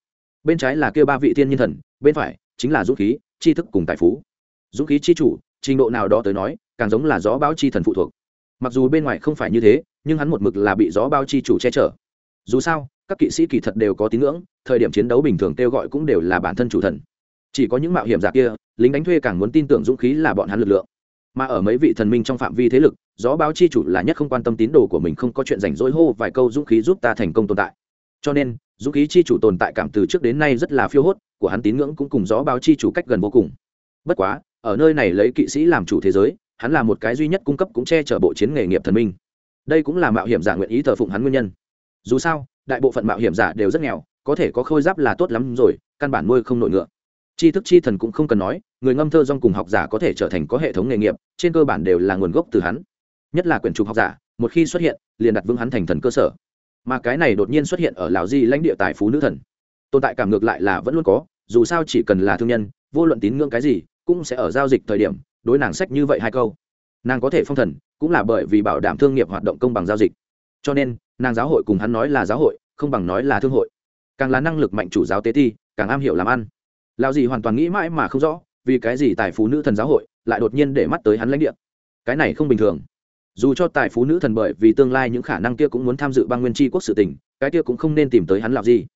Bên trái là kia ba vị thiên nhiên thần, bên phải chính là dũng khí, tri thức cùng tài phú. Dũng khí chi chủ, trình độ nào đó tới nói, càng giống là gió báo chi thần phụ thuộc. Mặc dù bên ngoài không phải như thế, nhưng hắn một mực là bị gió bao chi chủ che chở dù sao, các kỵ sĩ kỳ thật đều có tín ngưỡng, thời điểm chiến đấu bình thường kêu gọi cũng đều là bản thân chủ thần. Chỉ có những mạo hiểm giả kia, lính đánh thuê càng muốn tin tưởng dũng khí là bọn hắn lực lượng. Mà ở mấy vị thần minh trong phạm vi thế lực, gió báo chi chủ là nhất không quan tâm tín đồ của mình không có chuyện rảnh rỗi hô vài câu dũng khí giúp ta thành công tồn tại. Cho nên, dũng khí chi chủ tồn tại cảm từ trước đến nay rất là phiêu hốt, của hắn tín ngưỡng cũng cùng gió báo chi chủ cách gần vô cùng. Bất quá, ở nơi này lấy kỵ sĩ làm chủ thế giới, hắn là một cái duy nhất cung cấp cũng che chở bộ chiến nghề nghiệp thần minh. Đây cũng là mạo hiểm giả nguyện ý thờ phụng hắn nguyên nhân dù sao, đại bộ phận mạo hiểm giả đều rất nghèo, có thể có khôi giáp là tốt lắm rồi, căn bản nuôi không nổi ngựa. Tri thức chi thần cũng không cần nói, người ngâm thơ dong cùng học giả có thể trở thành có hệ thống nghề nghiệp, trên cơ bản đều là nguồn gốc từ hắn. Nhất là quyển trục học giả, một khi xuất hiện, liền đặt vững hắn thành thần cơ sở. Mà cái này đột nhiên xuất hiện ở lào di lãnh địa tài phú nữ thần. Tồn tại cảm ngược lại là vẫn luôn có, dù sao chỉ cần là thương nhân, vô luận tín ngưỡng cái gì, cũng sẽ ở giao dịch thời điểm, đối nàng sách như vậy hai câu. Nàng có thể phong thần, cũng là bởi vì bảo đảm thương nghiệp hoạt động công bằng giao dịch cho nên, nàng giáo hội cùng hắn nói là giáo hội, không bằng nói là thương hội. Càng là năng lực mạnh chủ giáo tế thi, càng am hiểu làm ăn. Lao gì hoàn toàn nghĩ mãi mà không rõ, vì cái gì tài phú nữ thần giáo hội lại đột nhiên để mắt tới hắn lãnh địa. Cái này không bình thường. Dù cho tài phú nữ thần bởi vì tương lai những khả năng kia cũng muốn tham dự bang nguyên tri quốc sự tình, cái kia cũng không nên tìm tới hắn làm gì.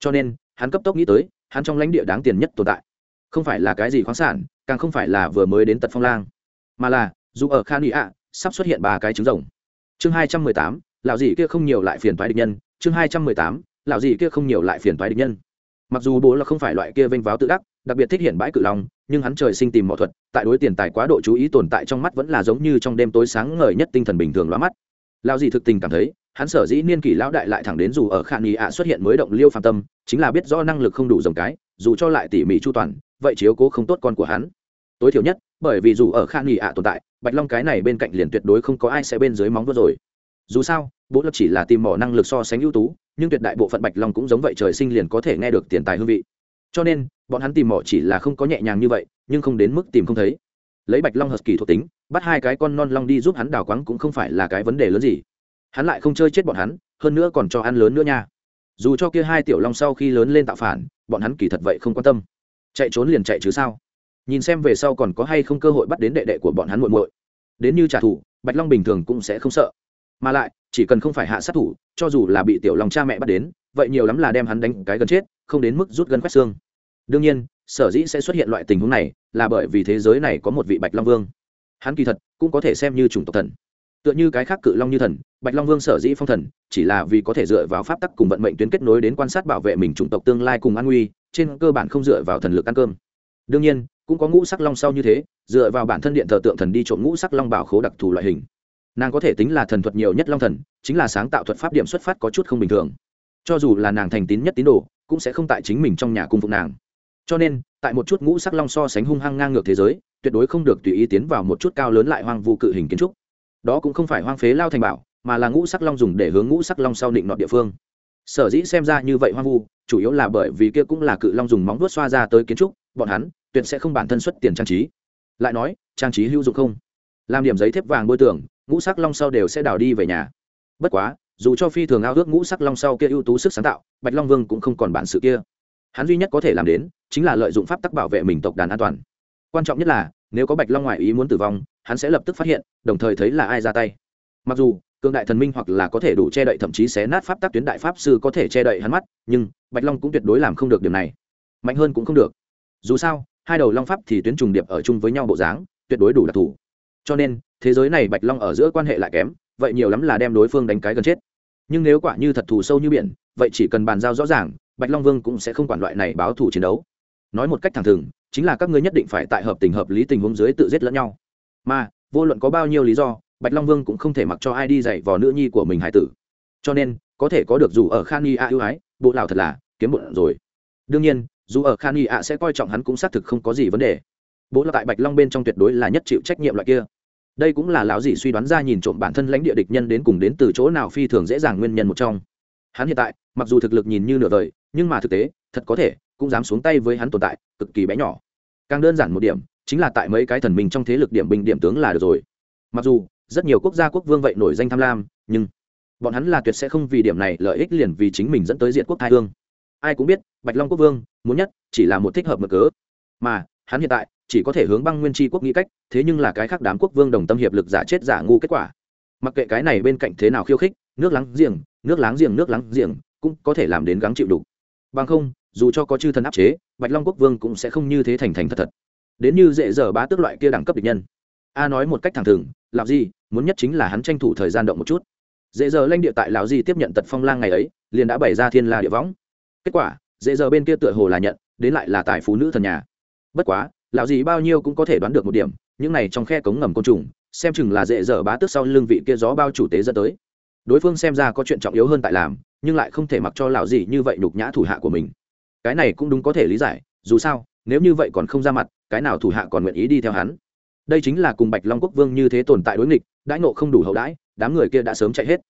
Cho nên, hắn cấp tốc nghĩ tới, hắn trong lãnh địa đáng tiền nhất tồn tại. Không phải là cái gì khoáng sản, càng không phải là vừa mới đến tật phong lang. Mà là, dù ở khan ý ạ sắp xuất hiện ba cái trứng rồng. Chương hai trăm mười tám lão gì kia không nhiều lại phiền toái địch nhân, chương hai trăm mười tám, lão gì kia không nhiều lại phiền toái địch nhân. Mặc dù bố là không phải loại kia vênh váo tự đắc, đặc biệt thích hiện bãi cự lòng nhưng hắn trời sinh tìm mọi thuật, tại đối tiền tài quá độ chú ý tồn tại trong mắt vẫn là giống như trong đêm tối sáng ngời nhất tinh thần bình thường lóa mắt. Lão gì thực tình cảm thấy, hắn sở dĩ niên kỷ lão đại lại thẳng đến dù ở khả nghi ạ xuất hiện mới động liêu phạm tâm, chính là biết do năng lực không đủ dòng cái, dù cho lại tỉ mỉ chu toàn, vậy chiếu cố không tốt con của hắn. Tối thiểu nhất, bởi vì dù ở khả nghi ạ tồn tại, bạch long cái này bên cạnh liền tuyệt đối không có ai sẽ bên dưới móng vuốt rồi. Dù sao bố lập chỉ là tìm mỏ năng lực so sánh ưu tú, nhưng tuyệt đại bộ phận bạch long cũng giống vậy trời sinh liền có thể nghe được tiền tài hương vị. Cho nên, bọn hắn tìm mỏ chỉ là không có nhẹ nhàng như vậy, nhưng không đến mức tìm không thấy. Lấy bạch long hợp kỳ thuộc tính, bắt hai cái con non long đi giúp hắn đào quáng cũng không phải là cái vấn đề lớn gì. Hắn lại không chơi chết bọn hắn, hơn nữa còn cho ăn lớn nữa nha. Dù cho kia hai tiểu long sau khi lớn lên tạo phản, bọn hắn kỳ thật vậy không quan tâm. Chạy trốn liền chạy chứ sao? Nhìn xem về sau còn có hay không cơ hội bắt đến đệ đệ của bọn hắn muội muội. Đến như trả thù, bạch long bình thường cũng sẽ không sợ. Mà lại chỉ cần không phải hạ sát thủ, cho dù là bị tiểu long cha mẹ bắt đến, vậy nhiều lắm là đem hắn đánh cái gần chết, không đến mức rút gân quét xương. Đương nhiên, sở dĩ sẽ xuất hiện loại tình huống này là bởi vì thế giới này có một vị bạch long vương. Hắn kỳ thật cũng có thể xem như chủng tộc thần. Tựa như cái khác cự long như thần, bạch long vương sở dĩ phong thần, chỉ là vì có thể dựa vào pháp tắc cùng vận mệnh tuyến kết nối đến quan sát bảo vệ mình chủng tộc tương lai cùng an nguy, trên cơ bản không dựa vào thần lực ăn cơm. Đương nhiên, cũng có ngũ sắc long sau như thế, dựa vào bản thân điện thờ tượng thần đi trộm ngũ sắc long bảo khố đặc thù loại hình nàng có thể tính là thần thuật nhiều nhất long thần, chính là sáng tạo thuật pháp điểm xuất phát có chút không bình thường. Cho dù là nàng thành tín nhất tín đồ, cũng sẽ không tại chính mình trong nhà cung phục nàng. Cho nên, tại một chút ngũ sắc long so sánh hung hăng ngang ngược thế giới, tuyệt đối không được tùy ý tiến vào một chút cao lớn lại hoang vu cự hình kiến trúc. Đó cũng không phải hoang phế lao thành bảo, mà là ngũ sắc long dùng để hướng ngũ sắc long sau định nọt địa phương. Sở dĩ xem ra như vậy hoang vu, chủ yếu là bởi vì kia cũng là cự long dùng móng vuốt xoa ra tới kiến trúc, bọn hắn tuyệt sẽ không bản thân xuất tiền trang trí. Lại nói, trang trí hữu dụng không? Làm điểm giấy thép vàng bôi tường ngũ sắc long sau đều sẽ đào đi về nhà. Bất quá, dù cho phi thường ao ước ngũ sắc long sau kia ưu tú sức sáng tạo, bạch long vương cũng không còn bản sự kia. Hắn duy nhất có thể làm đến, chính là lợi dụng pháp tắc bảo vệ mình tộc đàn an toàn. Quan trọng nhất là, nếu có bạch long ngoại ý muốn tử vong, hắn sẽ lập tức phát hiện, đồng thời thấy là ai ra tay. Mặc dù cương đại thần minh hoặc là có thể đủ che đậy thậm chí xé nát pháp tắc tuyến đại pháp sư có thể che đậy hắn mắt, nhưng bạch long cũng tuyệt đối làm không được điều này. Mạnh hơn cũng không được. Dù sao, hai đầu long pháp thì tuyến trùng điệp ở chung với nhau bộ dáng, tuyệt đối đủ đặc thù. Cho nên thế giới này bạch long ở giữa quan hệ lại kém, vậy nhiều lắm là đem đối phương đánh cái gần chết. Nhưng nếu quả như thật thù sâu như biển, vậy chỉ cần bàn giao rõ ràng, bạch long vương cũng sẽ không quản loại này báo thù chiến đấu. Nói một cách thẳng thừng, chính là các ngươi nhất định phải tại hợp tình hợp lý tình huống dưới tự giết lẫn nhau. Mà, vô luận có bao nhiêu lý do, bạch long vương cũng không thể mặc cho ai đi dạy vò nữ nhi của mình hải tử. Cho nên, có thể có được dù ở khan y a ưu ái, bộ lào thật là, kiếm bộn rồi. Đương nhiên, dù ở khan y a sẽ coi trọng hắn cũng xác thực không có gì vấn đề. Bố là tại bạch long bên trong tuyệt đối là nhất chịu trách nhiệm loại kia đây cũng là lão dị suy đoán ra nhìn trộm bản thân lãnh địa địch nhân đến cùng đến từ chỗ nào phi thường dễ dàng nguyên nhân một trong. Hắn hiện tại, mặc dù thực lực nhìn như nửa vời, nhưng mà thực tế, thật có thể, cũng dám xuống tay với hắn tồn tại, cực kỳ bé nhỏ. Càng đơn giản một điểm, chính là tại mấy cái thần minh trong thế lực điểm bình điểm tướng là được rồi. Mặc dù, rất nhiều quốc gia quốc vương vậy nổi danh tham lam, nhưng bọn hắn là tuyệt sẽ không vì điểm này lợi ích liền vì chính mình dẫn tới diện quốc thái hương. Ai cũng biết, bạch long quốc vương, muốn nhất chỉ là một thích hợp mở cớ. Mà, hắn hiện tại chỉ có thể hướng băng nguyên tri quốc nghĩ cách, thế nhưng là cái khác đám quốc vương đồng tâm hiệp lực giả chết giả ngu kết quả. Mặc kệ cái này bên cạnh thế nào khiêu khích, nước láng giềng, nước láng giềng, nước láng giềng, cũng có thể làm đến gắng chịu đủ. Bằng không, dù cho có chư thần áp chế, bạch long quốc vương cũng sẽ không như thế thành thành thật thật. Đến như dễ dở bá tước loại kia đẳng cấp địch nhân. A nói một cách thẳng thừng làm gì muốn nhất chính là hắn tranh thủ thời gian động một chút. Dễ dở lanh địa tại lão di tiếp nhận tật phong lang ngày ấy, liền đã bày ra thiên la địa võng. Kết quả, dễ dở bên kia tựa hồ là nhận, đến lại là tài phú nữ thần nhà. Bất quá lão gì bao nhiêu cũng có thể đoán được một điểm, những này trong khe cống ngầm côn trùng, xem chừng là dễ dở bá tước sau lưng vị kia gió bao chủ tế dẫn tới. Đối phương xem ra có chuyện trọng yếu hơn tại làm, nhưng lại không thể mặc cho lão gì như vậy nhục nhã thủ hạ của mình. Cái này cũng đúng có thể lý giải, dù sao, nếu như vậy còn không ra mặt, cái nào thủ hạ còn nguyện ý đi theo hắn? Đây chính là cùng bạch long quốc vương như thế tồn tại đối nghịch, đãi nộ không đủ hậu đãi, đám người kia đã sớm chạy hết.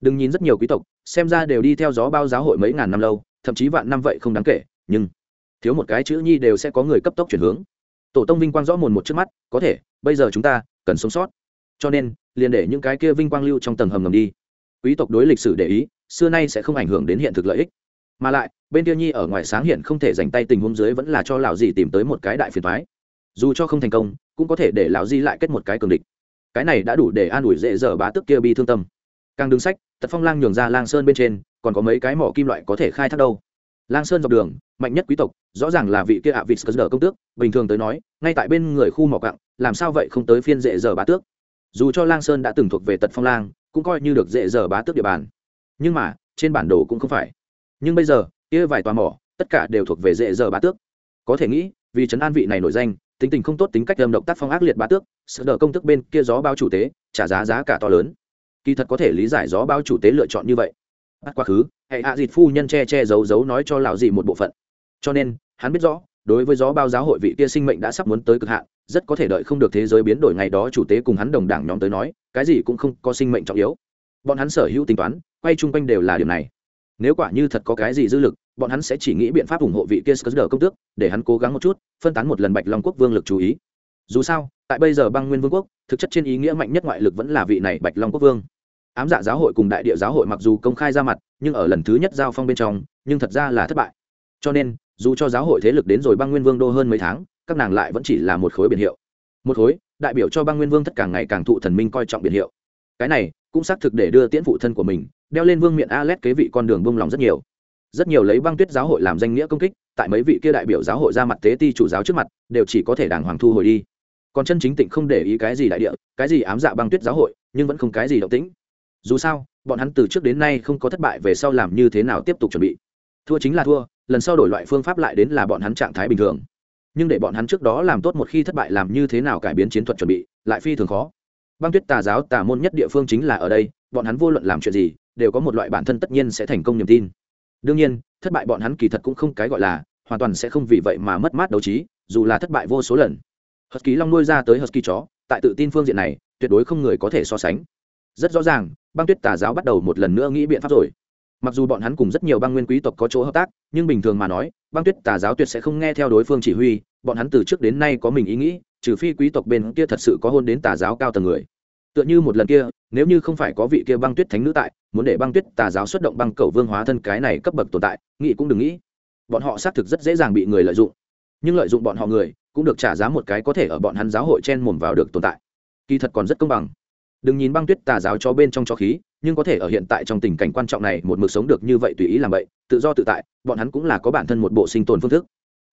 Đừng nhìn rất nhiều quý tộc, xem ra đều đi theo gió bao giáo hội mấy ngàn năm lâu, thậm chí vạn năm vậy không đáng kể, nhưng thiếu một cái chữ nhi đều sẽ có người cấp tốc chuyển hướng tổ tông vinh quang rõ mồn một trước mắt, có thể, bây giờ chúng ta cần sống sót. Cho nên, liền để những cái kia vinh quang lưu trong tầng hầm ngầm đi. Quý tộc đối lịch sử để ý, xưa nay sẽ không ảnh hưởng đến hiện thực lợi ích. Mà lại, bên kia nhi ở ngoài sáng hiện không thể dành tay tình huống dưới vẫn là cho lão dì tìm tới một cái đại phiền thoái dù cho không thành công, cũng có thể để lão di lại kết một cái cường địch. Cái này đã đủ để an ủi dễ dở bá tức kia bi thương tâm. Càng đứng sách, tật phong lang nhường ra lang sơn bên trên, còn có mấy cái mỏ kim loại có thể khai thác đâu lang sơn dọc đường, mạnh nhất quý tộc, rõ ràng là vị kia ạ vịt cơ công tước, bình thường tới nói, ngay tại bên người khu mỏ cặng làm sao vậy không tới phiên dễ dở bá tước. Dù cho lang sơn đã từng thuộc về tật phong lang, cũng coi như được dễ dở bá tước địa bàn. Nhưng mà, trên bản đồ cũng không phải. Nhưng bây giờ, kia vài tòa mỏ, tất cả đều thuộc về dễ dở bá tước. Có thể nghĩ, vì trấn an vị này nổi danh, tính tình không tốt tính cách âm động tác phong ác liệt bá tước sợ đỡ công tức bên kia gió bao chủ tế, trả giá giá cả to lớn. Kỳ thật có thể lý giải gió bao chủ tế lựa chọn như vậy bắt quá khứ, hệ hạ dịt phu nhân che che giấu giấu nói cho lão dị một bộ phận. Cho nên, hắn biết rõ, đối với gió bao giáo hội vị kia sinh mệnh đã sắp muốn tới cực hạn, rất có thể đợi không được thế giới biến đổi ngày đó chủ tế cùng hắn đồng đảng nhóm tới nói, cái gì cũng không có sinh mệnh trọng yếu. Bọn hắn sở hữu tính toán, quay chung quanh đều là điều này. Nếu quả như thật có cái gì dư lực, bọn hắn sẽ chỉ nghĩ biện pháp ủng hộ vị kia sờ công tước, để hắn cố gắng một chút, phân tán một lần bạch long quốc vương lực chú ý. Dù sao, tại bây giờ băng nguyên vương quốc, thực chất trên ý nghĩa mạnh nhất ngoại lực vẫn là vị này bạch long quốc vương ám dạ giáo hội cùng đại địa giáo hội mặc dù công khai ra mặt, nhưng ở lần thứ nhất giao phong bên trong, nhưng thật ra là thất bại. Cho nên, dù cho giáo hội thế lực đến rồi băng nguyên vương đô hơn mấy tháng, các nàng lại vẫn chỉ là một khối biển hiệu. Một khối, đại biểu cho băng nguyên vương tất càng ngày càng thụ thần minh coi trọng biển hiệu. Cái này, cũng xác thực để đưa tiễn phụ thân của mình, đeo lên vương miện a l kế vị con đường bông lòng rất nhiều. Rất nhiều lấy băng tuyết giáo hội làm danh nghĩa công kích, tại mấy vị kia đại biểu giáo hội ra mặt tế ti chủ giáo trước mặt, đều chỉ có thể đàng hoàng thu hồi đi. Còn chân chính tịnh không để ý cái gì đại địa, cái gì ám dạ băng tuyết giáo hội, nhưng vẫn không cái gì động tĩnh dù sao, bọn hắn từ trước đến nay không có thất bại về sau làm như thế nào tiếp tục chuẩn bị. Thua chính là thua, lần sau đổi loại phương pháp lại đến là bọn hắn trạng thái bình thường. Nhưng để bọn hắn trước đó làm tốt một khi thất bại làm như thế nào cải biến chiến thuật chuẩn bị, lại phi thường khó. Băng tuyết tà giáo, tà môn nhất địa phương chính là ở đây, bọn hắn vô luận làm chuyện gì, đều có một loại bản thân tất nhiên sẽ thành công niềm tin. Đương nhiên, thất bại bọn hắn kỳ thật cũng không cái gọi là, hoàn toàn sẽ không vì vậy mà mất mát đấu trí, dù là thất bại vô số lần. Hất ký long nuôi ra tới hất ký chó, tại tự tin phương diện này, tuyệt đối không người có thể so sánh rất rõ ràng, băng tuyết tà giáo bắt đầu một lần nữa nghĩ biện pháp rồi. Mặc dù bọn hắn cùng rất nhiều băng nguyên quý tộc có chỗ hợp tác, nhưng bình thường mà nói, băng tuyết tà giáo tuyệt sẽ không nghe theo đối phương chỉ huy, bọn hắn từ trước đến nay có mình ý nghĩ, trừ phi quý tộc bên kia thật sự có hôn đến tà giáo cao tầng người. Tựa như một lần kia, nếu như không phải có vị kia băng tuyết thánh nữ tại, muốn để băng tuyết tà giáo xuất động băng cầu vương hóa thân cái này cấp bậc tồn tại, nghĩ cũng đừng nghĩ. Bọn họ xác thực rất dễ dàng bị người lợi dụng. Nhưng lợi dụng bọn họ người, cũng được trả giá một cái có thể ở bọn hắn giáo hội chen mồm vào được tồn tại. Kỳ thật còn rất công bằng đừng nhìn băng tuyết tà giáo cho bên trong cho khí, nhưng có thể ở hiện tại trong tình cảnh quan trọng này, một mực sống được như vậy tùy ý làm vậy, tự do tự tại, bọn hắn cũng là có bản thân một bộ sinh tồn phương thức.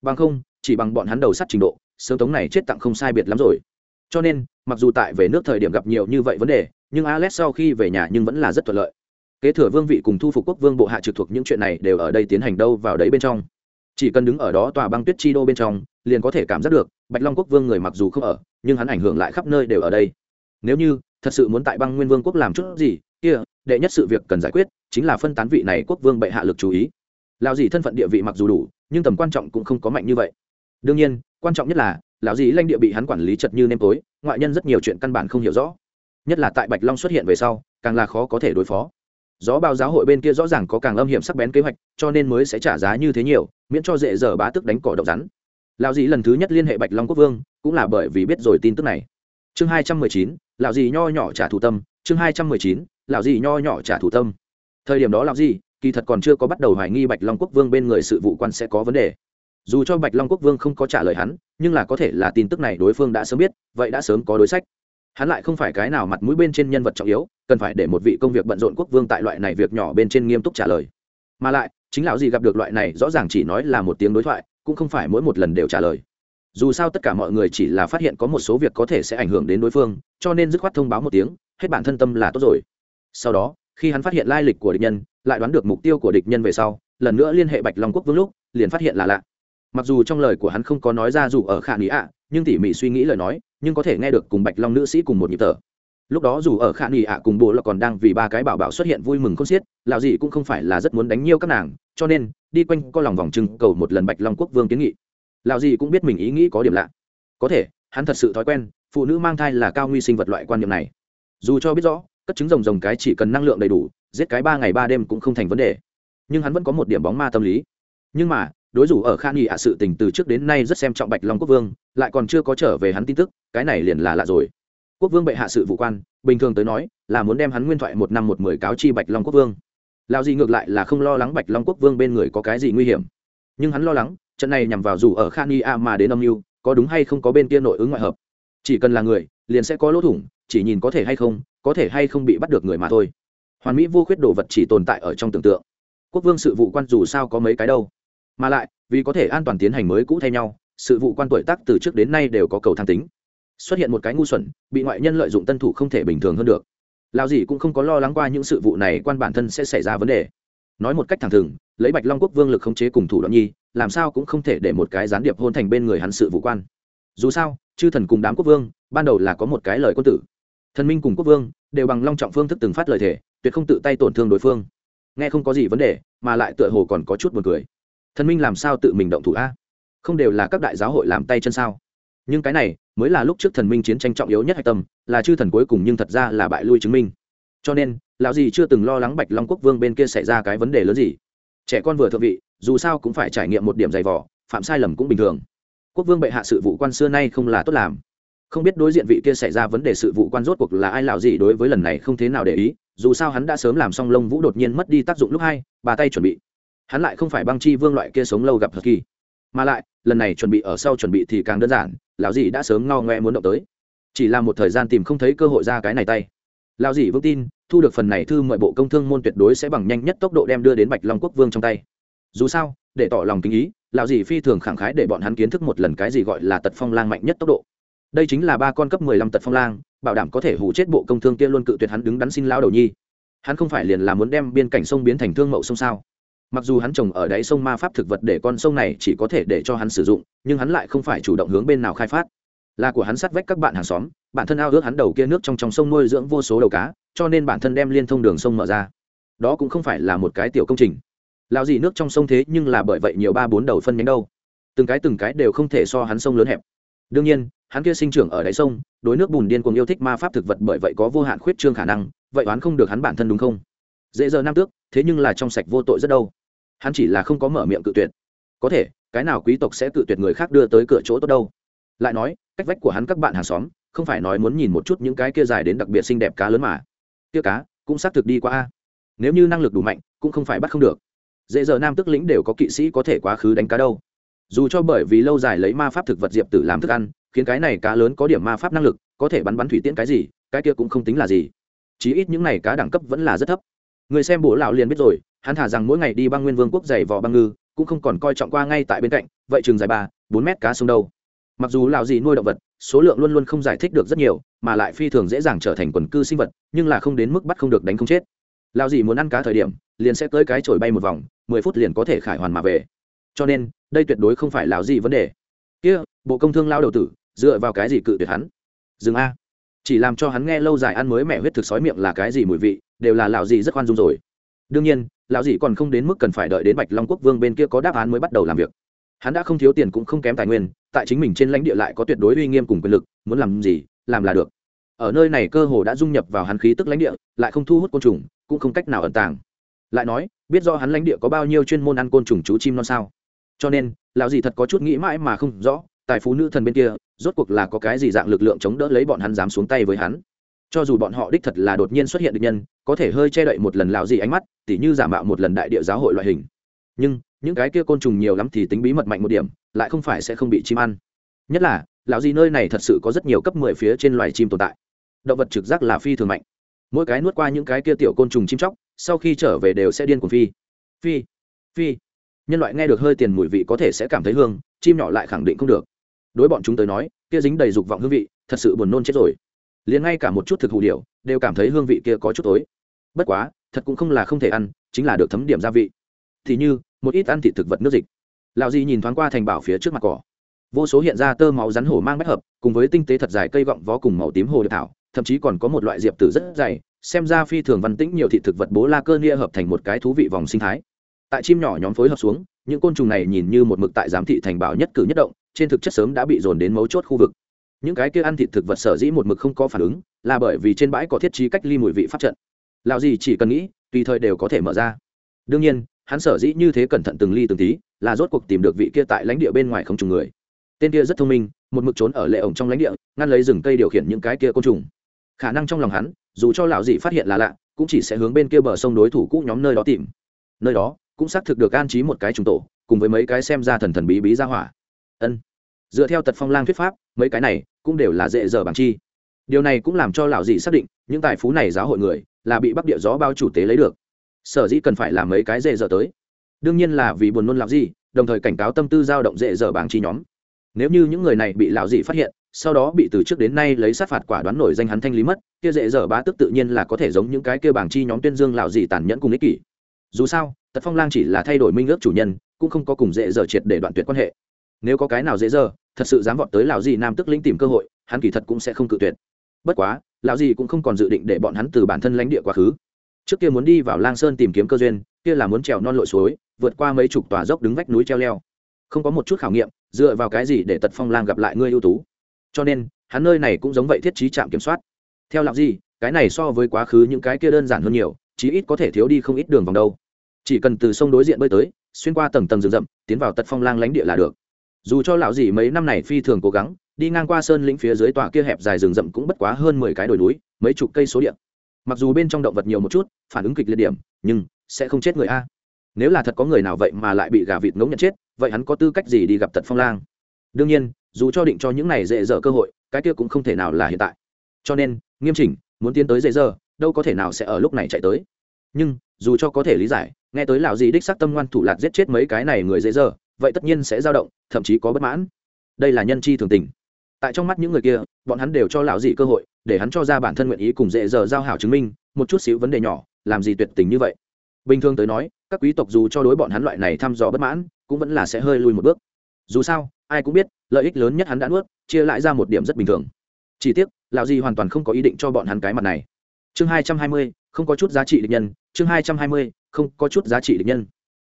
Bằng không, chỉ bằng bọn hắn đầu sắt trình độ, sớm tống này chết tặng không sai biệt lắm rồi. Cho nên, mặc dù tại về nước thời điểm gặp nhiều như vậy vấn đề, nhưng alex sau khi về nhà nhưng vẫn là rất thuận lợi. Kế thừa vương vị cùng thu phục quốc vương bộ hạ trực thuộc những chuyện này đều ở đây tiến hành đâu vào đấy bên trong. Chỉ cần đứng ở đó tòa băng tuyết chi đô bên trong, liền có thể cảm giác được, bạch long quốc vương người mặc dù không ở, nhưng hắn ảnh hưởng lại khắp nơi đều ở đây. Nếu như thật sự muốn tại băng nguyên vương quốc làm chút gì, kia, đệ nhất sự việc cần giải quyết, chính là phân tán vị này quốc vương bệ hạ lực chú ý. Lão dì thân phận địa vị mặc dù đủ, nhưng tầm quan trọng cũng không có mạnh như vậy. Đương nhiên, quan trọng nhất là, lão dì lãnh địa bị hắn quản lý chật như nêm tối, ngoại nhân rất nhiều chuyện căn bản không hiểu rõ. Nhất là tại bạch long xuất hiện về sau, càng là khó có thể đối phó. Gió bao giáo hội bên kia rõ ràng có càng âm hiểm sắc bén kế hoạch, cho nên mới sẽ trả giá như thế nhiều, miễn cho dễ dở bá tức đánh cỏ độc rắn. Lão dì lần thứ nhất liên hệ bạch long quốc vương, cũng là bởi vì biết rồi tin tức này chương hai trăm mười chín, lão dì nho nhỏ trả thù tâm. Chương hai trăm mười chín, lão dì nho nhỏ trả thù tâm. Thời điểm đó lão dì, kỳ thật còn chưa có bắt đầu hoài nghi bạch long quốc vương bên người sự vụ quan sẽ có vấn đề. Dù cho bạch long quốc vương không có trả lời hắn, nhưng là có thể là tin tức này đối phương đã sớm biết, vậy đã sớm có đối sách. Hắn lại không phải cái nào mặt mũi bên trên nhân vật trọng yếu, cần phải để một vị công việc bận rộn quốc vương tại loại này việc nhỏ bên trên nghiêm túc trả lời. Mà lại, chính lão gì gặp được loại này rõ ràng chỉ nói là một tiếng đối thoại, cũng không phải mỗi một lần đều trả lời dù sao tất cả mọi người chỉ là phát hiện có một số việc có thể sẽ ảnh hưởng đến đối phương, cho nên dứt khoát thông báo một tiếng, hết bản thân tâm là tốt rồi. Sau đó, khi hắn phát hiện lai lịch của địch nhân, lại đoán được mục tiêu của địch nhân về sau, lần nữa liên hệ bạch long quốc vương lúc, liền phát hiện là lạ. Mặc dù trong lời của hắn không có nói ra dù ở khả nghĩ ạ, nhưng tỉ mỉ suy nghĩ lời nói, nhưng có thể nghe được cùng bạch long nữ sĩ cùng một nhịp tờ. lúc đó dù ở khả nghị ạ cùng bộ là còn đang vì ba cái bảo bảo xuất hiện vui mừng không xiết lào gì cũng không phải là rất muốn đánh nhiêu các nàng, cho nên, đi quanh co lòng vòng trưng cầu một lần bạch long quốc vương kiến nghị lào gì cũng biết mình ý nghĩ có điểm lạ. Có thể, hắn thật sự thói quen, phụ nữ mang thai là cao nguy sinh vật loại quan niệm này. Dù cho biết rõ, cất trứng rồng rồng cái chỉ cần năng lượng đầy đủ, giết cái ba ngày ba đêm cũng không thành vấn đề. Nhưng hắn vẫn có một điểm bóng ma tâm lý. Nhưng mà, đối thủ ở khan nghị ạ sự tình từ trước đến nay rất xem trọng bạch long quốc vương, lại còn chưa có trở về hắn tin tức, cái này liền là lạ rồi. Quốc vương bệ hạ sự vụ quan, bình thường tới nói, là muốn đem hắn nguyên thoại một năm một mười cáo chi bạch long quốc vương. Lao gì ngược lại là không lo lắng bạch long quốc vương bên người có cái gì nguy hiểm. Nhưng hắn lo lắng trận này nhằm vào dù ở khan i a mà đến âm mưu, có đúng hay không có bên kia nội ứng ngoại hợp? Chỉ cần là người, liền sẽ có lỗ thủng, chỉ nhìn có thể hay không, có thể hay không bị bắt được người mà thôi. Hoàn mỹ vô khuyết đồ vật chỉ tồn tại ở trong tưởng tượng. Quốc vương sự vụ quan dù sao có mấy cái đâu. Mà lại, vì có thể an toàn tiến hành mới cũ thay nhau, sự vụ quan tuổi tác từ trước đến nay đều có cầu thang tính. Xuất hiện một cái ngu xuẩn, bị ngoại nhân lợi dụng tân thủ không thể bình thường hơn được. Lao gì cũng không có lo lắng qua những sự vụ này quan bản thân sẽ xảy ra vấn đề. Nói một cách thẳng thừng, lấy bạch long quốc vương lực khống chế cùng thủ đoạn nhi làm sao cũng không thể để một cái gián điệp hôn thành bên người hắn sự vụ quan. Dù sao, chư thần cùng đám quốc vương, ban đầu là có một cái lời quân tử. Thần minh cùng quốc vương đều bằng long trọng phương thức từng phát lời thể tuyệt không tự tay tổn thương đối phương. Nghe không có gì vấn đề, mà lại tựa hồ còn có chút buồn cười. Thần minh làm sao tự mình động thủ a? Không đều là các đại giáo hội làm tay chân sao? Nhưng cái này mới là lúc trước thần minh chiến tranh trọng yếu nhất hạch tâm, là chư thần cuối cùng nhưng thật ra là bại lui chứng minh. Cho nên, lão gì chưa từng lo lắng bạch long quốc vương bên kia xảy ra cái vấn đề lớn gì? Trẻ con vừa thượng vị dù sao cũng phải trải nghiệm một điểm dày vỏ phạm sai lầm cũng bình thường. Quốc vương bệ hạ sự vụ quan xưa nay không là tốt làm. Không biết đối diện vị kia xảy ra vấn đề sự vụ quan rốt cuộc là ai lão gì đối với lần này không thế nào để ý, dù sao hắn đã sớm làm xong lông vũ đột nhiên mất đi tác dụng lúc hai, bà tay chuẩn bị. Hắn lại không phải băng chi vương loại kia sống lâu gặp thật kỳ. Mà lại, lần này chuẩn bị ở sau chuẩn bị thì càng đơn giản, lão dì đã sớm ngao ngoe muốn động tới. Chỉ là một thời gian tìm không thấy cơ hội ra cái này tay. Lão dì vững tin, thu được phần này thư mời bộ công thương môn tuyệt đối sẽ bằng nhanh nhất tốc độ đem đưa đến bạch long quốc vương trong tay dù sao, để tỏ lòng kính ý, lão dì phi thường khẳng khái để bọn hắn kiến thức một lần cái gì gọi là tật phong lang mạnh nhất tốc độ. Đây chính là ba con cấp mười lăm tật phong lang, bảo đảm có thể hủ chết bộ công thương kia luôn cự tuyệt hắn đứng đắn xin lao đầu nhi. Hắn không phải liền là muốn đem biên cảnh sông biến thành thương mậu sông sao? Mặc dù hắn trồng ở đáy sông ma pháp thực vật để con sông này chỉ có thể để cho hắn sử dụng, nhưng hắn lại không phải chủ động hướng bên nào khai phát. Là của hắn sát vách các bạn hàng xóm, bản thân ao ước hắn đầu kia nước trong trong sông nuôi dưỡng vô số đầu cá, cho nên bản thân đem liên thông đường sông mở ra. Đó cũng không phải là một cái tiểu công trình lao gì nước trong sông thế nhưng là bởi vậy nhiều ba bốn đầu phân nhánh đâu. Từng cái từng cái đều không thể so hắn sông lớn hẹp. Đương nhiên, hắn kia sinh trưởng ở đáy sông, đối nước bùn điên cuồng yêu thích ma pháp thực vật bởi vậy có vô hạn khuyết trương khả năng, vậy oán không được hắn bản thân đúng không? Dễ giờ nam tước, thế nhưng là trong sạch vô tội rất đâu. Hắn chỉ là không có mở miệng cự tuyệt. Có thể, cái nào quý tộc sẽ cự tuyệt người khác đưa tới cửa chỗ tốt đâu? Lại nói, cách vách của hắn các bạn hàng xóm, không phải nói muốn nhìn một chút những cái kia dài đến đặc biệt xinh đẹp cá lớn mà. Kia cá, cũng xác thực đi qua a. Nếu như năng lực đủ mạnh, cũng không phải bắt không được dễ giờ nam tức lĩnh đều có kỵ sĩ có thể quá khứ đánh cá đâu. Dù cho bởi vì lâu dài lấy ma pháp thực vật diệp tử làm thức ăn, khiến cái này cá lớn có điểm ma pháp năng lực, có thể bắn bắn thủy tiễn cái gì, cái kia cũng không tính là gì. Chí ít những này cá đẳng cấp vẫn là rất thấp. Người xem bố lão liền biết rồi, hắn thả rằng mỗi ngày đi băng nguyên vương quốc dày vò băng ngư, cũng không còn coi trọng qua ngay tại bên cạnh, vậy chừng dài ba, bốn mét cá sông đâu. Mặc dù lão gì nuôi động vật, số lượng luôn luôn không giải thích được rất nhiều, mà lại phi thường dễ dàng trở thành quần cư sinh vật, nhưng là không đến mức bắt không được đánh không chết. Lão gì muốn ăn cá thời điểm, liền sẽ tới cái chổi bay một vòng mười phút liền có thể khải hoàn mà về. Cho nên, đây tuyệt đối không phải lão gì vấn đề. Kia, bộ công thương lao đầu tử, dựa vào cái gì cự tuyệt hắn? Dừng a. Chỉ làm cho hắn nghe lâu dài ăn mới mẹ huyết thực sói miệng là cái gì mùi vị, đều là lão gì rất khoan dung rồi. Đương nhiên, lão gì còn không đến mức cần phải đợi đến bạch long quốc vương bên kia có đáp án mới bắt đầu làm việc. Hắn đã không thiếu tiền cũng không kém tài nguyên, tại chính mình trên lãnh địa lại có tuyệt đối uy nghiêm cùng quyền lực, muốn làm gì, làm là được. Ở nơi này cơ hồ đã dung nhập vào hắn khí tức lãnh địa, lại không thu hút côn trùng, cũng không cách nào ẩn tàng lại nói, biết do hắn lãnh địa có bao nhiêu chuyên môn ăn côn trùng chú chim non sao? Cho nên, lão gì thật có chút nghĩ mãi mà không rõ, tài phú nữ thần bên kia, rốt cuộc là có cái gì dạng lực lượng chống đỡ lấy bọn hắn dám xuống tay với hắn? Cho dù bọn họ đích thật là đột nhiên xuất hiện được nhân, có thể hơi che đậy một lần lão gì ánh mắt, tỉ như giả mạo một lần đại địa giáo hội loại hình. Nhưng, những cái kia côn trùng nhiều lắm thì tính bí mật mạnh một điểm, lại không phải sẽ không bị chim ăn. Nhất là, lão gì nơi này thật sự có rất nhiều cấp mười phía trên loài chim tồn tại. Động vật trực giác là phi thường mạnh mỗi cái nuốt qua những cái kia tiểu côn trùng chim chóc, sau khi trở về đều sẽ điên cuồng phi. Phi phi. Nhân loại nghe được hơi tiền mùi vị có thể sẽ cảm thấy hương, chim nhỏ lại khẳng định không được. Đối bọn chúng tới nói, kia dính đầy dục vọng hương vị, thật sự buồn nôn chết rồi. Liền ngay cả một chút thực hủ điều đều cảm thấy hương vị kia có chút tối. Bất quá, thật cũng không là không thể ăn, chính là được thấm điểm gia vị. Thì như, một ít ăn thịt thực vật nước dịch. Lạo di nhìn thoáng qua thành bảo phía trước mặt cỏ. Vô số hiện ra tơ máu rắn hổ mang bách hợp, cùng với tinh tế thật dài cây gọng vó cùng màu tím hồ điệp thảo thậm chí còn có một loại diệp tử rất dày, xem ra phi thường văn tĩnh nhiều thị thực vật bố la cơ nia hợp thành một cái thú vị vòng sinh thái. Tại chim nhỏ nhóm phối hợp xuống, những côn trùng này nhìn như một mực tại giám thị thành bảo nhất cử nhất động, trên thực chất sớm đã bị dồn đến mấu chốt khu vực. Những cái kia ăn thịt thực vật sở dĩ một mực không có phản ứng, là bởi vì trên bãi có thiết trí cách ly mùi vị pháp trận. Lào gì chỉ cần nghĩ, tùy thời đều có thể mở ra. Đương nhiên, hắn sở dĩ như thế cẩn thận từng ly từng tí, là rốt cuộc tìm được vị kia tại lãnh địa bên ngoài không trùng người. Tên kia rất thông minh, một mực trốn ở lệ ổng trong lãnh địa, ngăn lấy rừng cây điều khiển những cái kia côn trùng khả năng trong lòng hắn, dù cho lão dị phát hiện là lạ, cũng chỉ sẽ hướng bên kia bờ sông đối thủ cũ nhóm nơi đó tìm. Nơi đó cũng xác thực được an trí một cái trùng tổ, cùng với mấy cái xem ra thần thần bí bí ra hỏa. Ân. Dựa theo tật phong lang thuyết pháp, mấy cái này cũng đều là dễ dở bằng chi. Điều này cũng làm cho lão dị xác định, những tài phú này giáo hội người là bị bắc địa gió bao chủ tế lấy được. Sở dĩ cần phải làm mấy cái dễ dở tới. Đương nhiên là vì buồn nôn lão dị đồng thời cảnh cáo tâm tư dao động dễ dở bằng chi nhóm. Nếu như những người này bị lão dị phát hiện sau đó bị từ trước đến nay lấy sát phạt quả đoán nổi danh hắn thanh lý mất, kia dễ dở bá tức tự nhiên là có thể giống những cái kia bảng chi nhóm tuyên dương lão dị tàn nhẫn cùng ích kỷ. Dù sao, tật phong lang chỉ là thay đổi minh ước chủ nhân, cũng không có cùng dễ dở triệt để đoạn tuyệt quan hệ. Nếu có cái nào dễ dở, thật sự dám vọt tới lão dị nam tức lĩnh tìm cơ hội, hắn kỳ thật cũng sẽ không cự tuyệt. Bất quá, lão dị cũng không còn dự định để bọn hắn từ bản thân lãnh địa quá khứ. Trước kia muốn đi vào lang sơn tìm kiếm cơ duyên, kia là muốn trèo non lội suối, vượt qua mấy chục tòa dốc đứng vách núi treo leo. Không có một chút khảo nghiệm, dựa vào cái gì để tật phong lang gặp lại ngươi ưu tú? Cho nên, hắn nơi này cũng giống vậy thiết trí trạm kiểm soát. Theo lạc gì cái này so với quá khứ những cái kia đơn giản hơn nhiều, chí ít có thể thiếu đi không ít đường vòng đâu. Chỉ cần từ sông đối diện bơi tới, xuyên qua tầng tầng rừng rậm, tiến vào tật phong lang lánh địa là được. Dù cho lão dì mấy năm này phi thường cố gắng, đi ngang qua sơn lĩnh phía dưới tòa kia hẹp dài rừng rậm cũng bất quá hơn mười cái đồi núi, mấy chục cây số điện mặc dù bên trong động vật nhiều một chút, phản ứng kịch liệt điểm, nhưng sẽ không chết người a. Nếu là thật có người nào vậy mà lại bị gà vịt ngỗng nhận chết, vậy hắn có tư cách gì đi gặp tật phong lang? Đương nhiên dù cho định cho những này dễ dở cơ hội, cái kia cũng không thể nào là hiện tại. Cho nên, nghiêm chỉnh, muốn tiến tới dễ dở, đâu có thể nào sẽ ở lúc này chạy tới. Nhưng, dù cho có thể lý giải, nghe tới lão gì đích xác tâm ngoan thủ lạc giết chết mấy cái này người dễ dở, vậy tất nhiên sẽ dao động, thậm chí có bất mãn. Đây là nhân chi thường tình. Tại trong mắt những người kia, bọn hắn đều cho lão dị cơ hội, để hắn cho ra bản thân nguyện ý cùng dễ dở giao hảo chứng minh, một chút xíu vấn đề nhỏ, làm gì tuyệt tình như vậy. Bình thường tới nói, các quý tộc dù cho đối bọn hắn loại này thăm dò bất mãn, cũng vẫn là sẽ hơi lùi một bước. Dù sao ai cũng biết, lợi ích lớn nhất hắn đã nuốt, chia lại ra một điểm rất bình thường. Chỉ tiếc, lão di hoàn toàn không có ý định cho bọn hắn cái mặt này. Chương hai trăm hai mươi, không có chút giá trị địch nhân. Chương hai trăm hai mươi, không có chút giá trị địch nhân.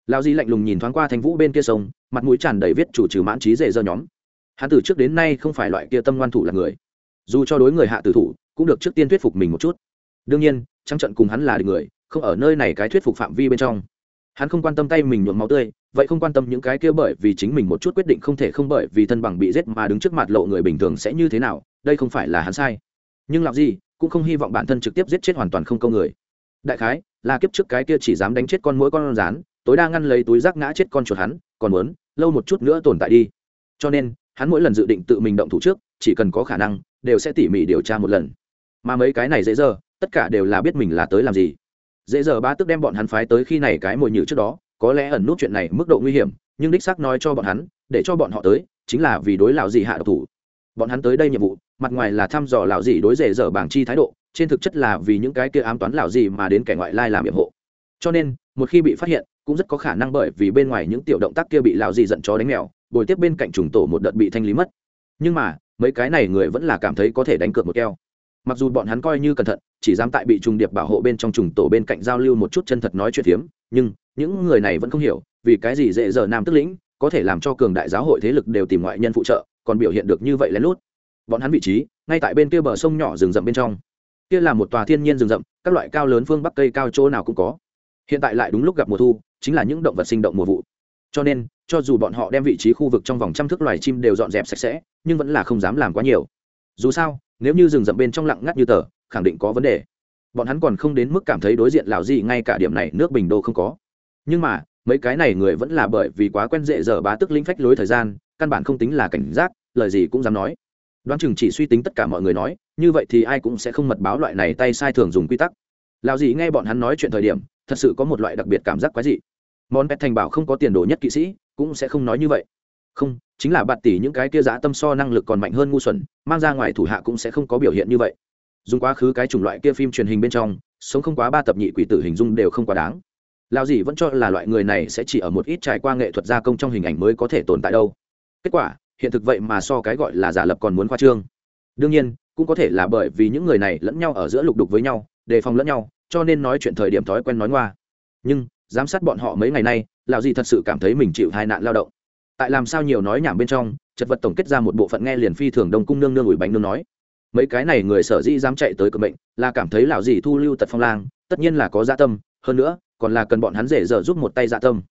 Lão di lạnh lùng nhìn thoáng qua thành vũ bên kia sông, mặt mũi tràn đầy viết chủ trừ mãn trí dễ dơ nhóm. Hắn từ trước đến nay không phải loại kia tâm ngoan thủ là người. Dù cho đối người hạ tử thủ, cũng được trước tiên thuyết phục mình một chút. Đương nhiên, trắng trận cùng hắn là địch người, không ở nơi này cái thuyết phục phạm vi bên trong hắn không quan tâm tay mình nhuộm máu tươi, vậy không quan tâm những cái kia bởi vì chính mình một chút quyết định không thể không bởi vì thân bằng bị giết mà đứng trước mặt lộ người bình thường sẽ như thế nào, đây không phải là hắn sai. Nhưng làm gì, cũng không hy vọng bản thân trực tiếp giết chết hoàn toàn không câu người. Đại khái, là kiếp trước cái kia chỉ dám đánh chết con mỗi con rán, tối đa ngăn lấy túi rác ngã chết con chuột hắn, còn muốn, lâu một chút nữa tồn tại đi. Cho nên, hắn mỗi lần dự định tự mình động thủ trước, chỉ cần có khả năng, đều sẽ tỉ mỉ điều tra một lần. Mà mấy cái này dễ dơ, tất cả đều là biết mình là tới làm gì dễ giờ ba tức đem bọn hắn phái tới khi này cái mồi nhử trước đó, có lẽ ẩn nút chuyện này mức độ nguy hiểm, nhưng đích xác nói cho bọn hắn, để cho bọn họ tới, chính là vì đối lão dị hạ độc thủ. Bọn hắn tới đây nhiệm vụ, mặt ngoài là thăm dò lão dị đối dễ dở bảng chi thái độ, trên thực chất là vì những cái kia ám toán lão dị mà đến kẻ ngoại lai làm nhiệm hộ cho nên, một khi bị phát hiện, cũng rất có khả năng bởi vì bên ngoài những tiểu động tác kia bị lão dị giận chó đánh mèo, bồi tiếp bên cạnh trùng tổ một đợt bị thanh lý mất. Nhưng mà, mấy cái này người vẫn là cảm thấy có thể đánh cược một keo mặc dù bọn hắn coi như cẩn thận, chỉ dám tại bị trùng điệp bảo hộ bên trong trùng tổ bên cạnh giao lưu một chút chân thật nói chuyện phiếm, nhưng những người này vẫn không hiểu, vì cái gì dễ dở nam tức lĩnh có thể làm cho cường đại giáo hội thế lực đều tìm ngoại nhân phụ trợ, còn biểu hiện được như vậy lén lút. Bọn hắn vị trí, ngay tại bên kia bờ sông nhỏ rừng rậm bên trong. Kia là một tòa thiên nhiên rừng rậm, các loại cao lớn phương bắc cây cao chỗ nào cũng có. Hiện tại lại đúng lúc gặp mùa thu, chính là những động vật sinh động mùa vụ. Cho nên, cho dù bọn họ đem vị trí khu vực trong vòng trăm thước loài chim đều dọn dẹp sạch sẽ, nhưng vẫn là không dám làm quá nhiều. Dù sao nếu như rừng rậm bên trong lặng ngắt như tờ, khẳng định có vấn đề. Bọn hắn còn không đến mức cảm thấy đối diện lào gì ngay cả điểm này nước bình đô không có. Nhưng mà, mấy cái này người vẫn là bởi vì quá quen dễ dở bá tức linh phách lối thời gian, căn bản không tính là cảnh giác, lời gì cũng dám nói. Đoán chừng chỉ suy tính tất cả mọi người nói, như vậy thì ai cũng sẽ không mật báo loại này tay sai thường dùng quy tắc. Lào gì nghe bọn hắn nói chuyện thời điểm, thật sự có một loại đặc biệt cảm giác quái dị. Món pet thành bảo không có tiền đồ nhất kỵ sĩ, cũng sẽ không nói như vậy. Không chính là bạt tỷ những cái kia giã tâm so năng lực còn mạnh hơn ngu xuẩn, mang ra ngoài thủ hạ cũng sẽ không có biểu hiện như vậy. Dùng quá khứ cái chủng loại kia phim truyền hình bên trong, sống không quá ba tập nhị quỷ tử hình dung đều không quá đáng. Lao gì vẫn cho là loại người này sẽ chỉ ở một ít trải qua nghệ thuật gia công trong hình ảnh mới có thể tồn tại đâu. Kết quả, hiện thực vậy mà so cái gọi là giả lập còn muốn khoa trương. Đương nhiên, cũng có thể là bởi vì những người này lẫn nhau ở giữa lục đục với nhau, đề phòng lẫn nhau, cho nên nói chuyện thời điểm thói quen nói ngoa. Nhưng, giám sát bọn họ mấy ngày nay, lão gì thật sự cảm thấy mình chịu hai nạn lao động tại làm sao nhiều nói nhảm bên trong, chật vật tổng kết ra một bộ phận nghe liền phi thường đông cung nương nương ủi bánh nương nói. Mấy cái này người sở dĩ dám chạy tới cực bệnh, là cảm thấy lão gì thu lưu tật phong lang, tất nhiên là có dạ tâm, hơn nữa, còn là cần bọn hắn dễ dở giúp một tay dạ tâm.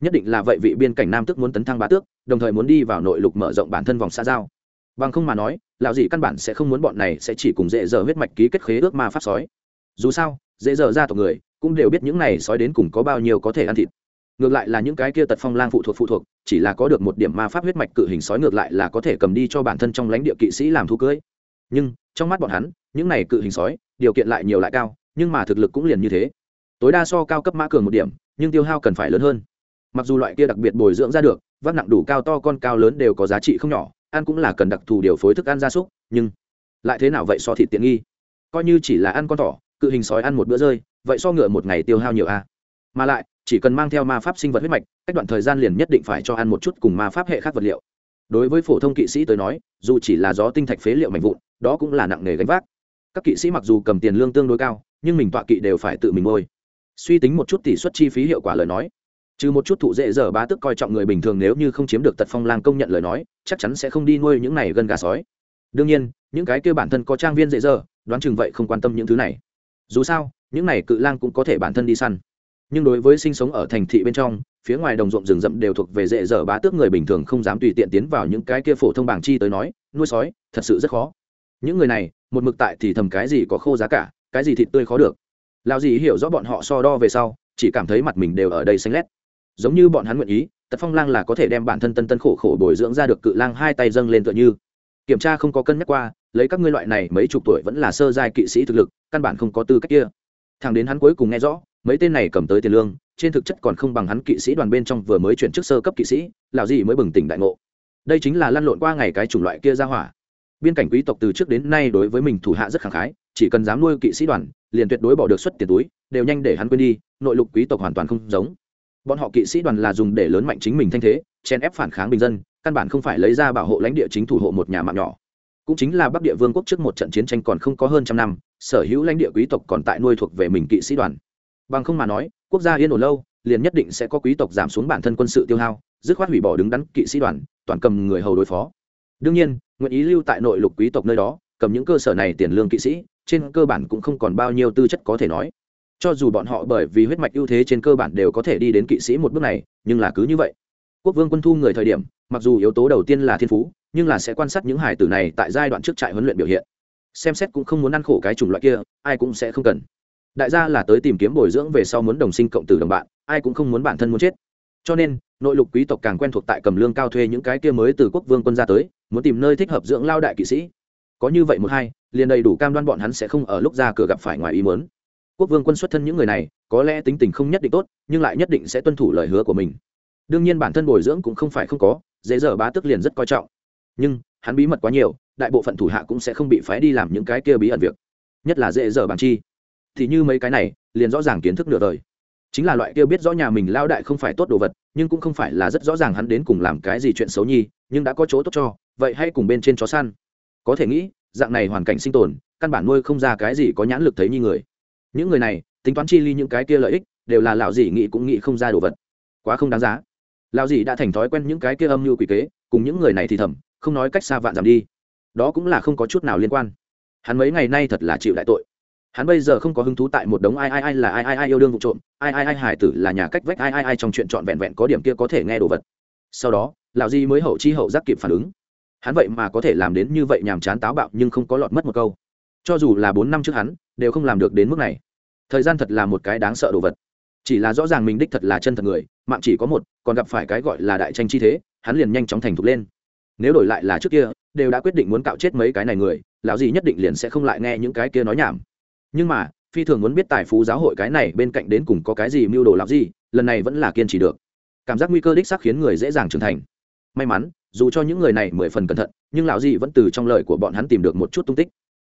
Nhất định là vậy vị biên cảnh nam tước muốn tấn thăng bá tước, đồng thời muốn đi vào nội lục mở rộng bản thân vòng xa giao. Bằng không mà nói, lão gì căn bản sẽ không muốn bọn này sẽ chỉ cùng dễ dở huyết mạch ký kết khế ước ma pháp sói. Dù sao, dễ dở ra tộc người cũng đều biết những này sói đến cùng có bao nhiêu có thể ăn thịt ngược lại là những cái kia tật phong lang phụ thuộc phụ thuộc, chỉ là có được một điểm ma pháp huyết mạch cự hình sói ngược lại là có thể cầm đi cho bản thân trong lãnh địa kỵ sĩ làm thú cưới. Nhưng, trong mắt bọn hắn, những này cự hình sói, điều kiện lại nhiều lại cao, nhưng mà thực lực cũng liền như thế. Tối đa so cao cấp mã cường một điểm, nhưng tiêu hao cần phải lớn hơn. Mặc dù loại kia đặc biệt bồi dưỡng ra được, vác nặng đủ cao to con cao lớn đều có giá trị không nhỏ, ăn cũng là cần đặc thù điều phối thức ăn gia súc, nhưng lại thế nào vậy so thịt tiện nghi? Coi như chỉ là ăn con thỏ, cự hình sói ăn một bữa rơi, vậy so ngựa một ngày tiêu hao nhiều a mà lại chỉ cần mang theo ma pháp sinh vật huyết mạch, cách đoạn thời gian liền nhất định phải cho ăn một chút cùng ma pháp hệ khác vật liệu. Đối với phổ thông kỵ sĩ tới nói, dù chỉ là gió tinh thạch phế liệu mạnh vụn, đó cũng là nặng nề gánh vác. Các kỵ sĩ mặc dù cầm tiền lương tương đối cao, nhưng mình tọa kỵ đều phải tự mình ngôi suy tính một chút tỷ suất chi phí hiệu quả lời nói, trừ một chút thụ dễ dở bá tức coi trọng người bình thường nếu như không chiếm được tật phong lang công nhận lời nói, chắc chắn sẽ không đi nuôi những này gần gà sói. Đương nhiên, những cái kêu bản thân có trang viên dễ dở, đoán chừng vậy không quan tâm những thứ này. Dù sao, những này cự lang cũng có thể bản thân đi săn nhưng đối với sinh sống ở thành thị bên trong, phía ngoài đồng ruộng rừng rậm đều thuộc về dễ dở bá tước người bình thường không dám tùy tiện tiến vào những cái kia phổ thông bảng chi tới nói, nuôi sói, thật sự rất khó. Những người này, một mực tại thì thầm cái gì có khô giá cả, cái gì thịt tươi khó được. Lao gì hiểu rõ bọn họ so đo về sau, chỉ cảm thấy mặt mình đều ở đây xanh lét. Giống như bọn hắn nguyện ý, tật phong lang là có thể đem bản thân tân tân khổ khổ bồi dưỡng ra được cự lang hai tay dâng lên tựa như. Kiểm tra không có cân nhắc qua, lấy các ngươi loại này mấy chục tuổi vẫn là sơ giai kỵ sĩ thực lực, căn bản không có tư cách kia. Thằng đến hắn cuối cùng nghe rõ mấy tên này cầm tới tiền lương, trên thực chất còn không bằng hắn kỵ sĩ đoàn bên trong vừa mới chuyển chức sơ cấp kỵ sĩ lào gì mới bừng tỉnh đại ngộ. Đây chính là lăn lộn qua ngày cái chủng loại kia ra hỏa. Biên cảnh quý tộc từ trước đến nay đối với mình thủ hạ rất khẳng khái, chỉ cần dám nuôi kỵ sĩ đoàn, liền tuyệt đối bỏ được xuất tiền túi, đều nhanh để hắn quên đi, nội lục quý tộc hoàn toàn không giống. Bọn họ kỵ sĩ đoàn là dùng để lớn mạnh chính mình thanh thế chen ép phản kháng bình dân, căn bản không phải lấy ra bảo hộ lãnh địa chính thủ hộ một nhà mạng nhỏ. Cũng chính là bắc địa vương quốc trước một trận chiến tranh còn không có hơn trăm năm, sở hữu lãnh địa quý tộc còn tại nuôi thuộc về mình kỵ sĩ đoàn bằng không mà nói, quốc gia yên ổn lâu, liền nhất định sẽ có quý tộc giảm xuống bản thân quân sự tiêu hao, dứt khoát hủy bỏ đứng đắn kỵ sĩ đoàn, toàn cầm người hầu đối phó. Đương nhiên, nguyện ý lưu tại nội lục quý tộc nơi đó, cầm những cơ sở này tiền lương kỵ sĩ, trên cơ bản cũng không còn bao nhiêu tư chất có thể nói. Cho dù bọn họ bởi vì huyết mạch ưu thế trên cơ bản đều có thể đi đến kỵ sĩ một bước này, nhưng là cứ như vậy. Quốc vương quân thu người thời điểm, mặc dù yếu tố đầu tiên là thiên phú, nhưng là sẽ quan sát những hải tử này tại giai đoạn trước trại huấn luyện biểu hiện. Xem xét cũng không muốn ăn khổ cái chủng loại kia, ai cũng sẽ không cần đại gia là tới tìm kiếm bồi dưỡng về sau muốn đồng sinh cộng tử đồng bạn, ai cũng không muốn bản thân muốn chết. Cho nên, nội lục quý tộc càng quen thuộc tại cầm lương cao thuê những cái kia mới từ quốc vương quân ra tới, muốn tìm nơi thích hợp dưỡng lao đại kỵ sĩ. Có như vậy một hai, liền đầy đủ cam đoan bọn hắn sẽ không ở lúc ra cửa gặp phải ngoài ý muốn. Quốc vương quân xuất thân những người này, có lẽ tính tình không nhất định tốt, nhưng lại nhất định sẽ tuân thủ lời hứa của mình. Đương nhiên bản thân bồi dưỡng cũng không phải không có, dễ dở bá tức liền rất coi trọng. Nhưng, hắn bí mật quá nhiều, đại bộ phận thủ hạ cũng sẽ không bị phái đi làm những cái kia bí ẩn việc, nhất là dễ dở bằng chi thì như mấy cái này, liền rõ ràng kiến thức nửa đời. Chính là loại kia biết rõ nhà mình lao đại không phải tốt đồ vật, nhưng cũng không phải là rất rõ ràng hắn đến cùng làm cái gì chuyện xấu nhi, nhưng đã có chỗ tốt cho, vậy hay cùng bên trên chó săn. Có thể nghĩ, dạng này hoàn cảnh sinh tồn, căn bản nuôi không ra cái gì có nhãn lực thấy như người. Những người này, tính toán chi ly những cái kia lợi ích, đều là lão dì nghĩ cũng nghĩ không ra đồ vật. Quá không đáng giá. Lão dì đã thành thói quen những cái kia âm mưu quỷ kế, cùng những người này thì thầm, không nói cách xa vạn giảm đi. Đó cũng là không có chút nào liên quan. Hắn mấy ngày nay thật là chịu đại tội hắn bây giờ không có hứng thú tại một đống ai ai ai là ai ai ai yêu đương vụ trộm, ai ai ai hải tử là nhà cách vách ai ai ai trong chuyện trọn vẹn vẹn có điểm kia có thể nghe đồ vật. Sau đó, lão di mới hậu chi hậu giác kịp phản ứng. Hắn vậy mà có thể làm đến như vậy nhàm chán táo bạo nhưng không có lọt mất một câu. Cho dù là bốn năm trước hắn, đều không làm được đến mức này. Thời gian thật là một cái đáng sợ đồ vật. Chỉ là rõ ràng mình đích thật là chân thật người, mạng chỉ có một, còn gặp phải cái gọi là đại tranh chi thế, hắn liền nhanh chóng thành thục lên. Nếu đổi lại là trước kia, đều đã quyết định muốn cạo chết mấy cái này người, lão gì nhất định liền sẽ không lại nghe những cái kia nói nhảm nhưng mà, phi thường muốn biết tài phú giáo hội cái này bên cạnh đến cùng có cái gì mưu đồ lão gì, lần này vẫn là kiên trì được. Cảm giác nguy cơ đích xác khiến người dễ dàng trưởng thành. May mắn, dù cho những người này mười phần cẩn thận, nhưng lão gì vẫn từ trong lời của bọn hắn tìm được một chút tung tích.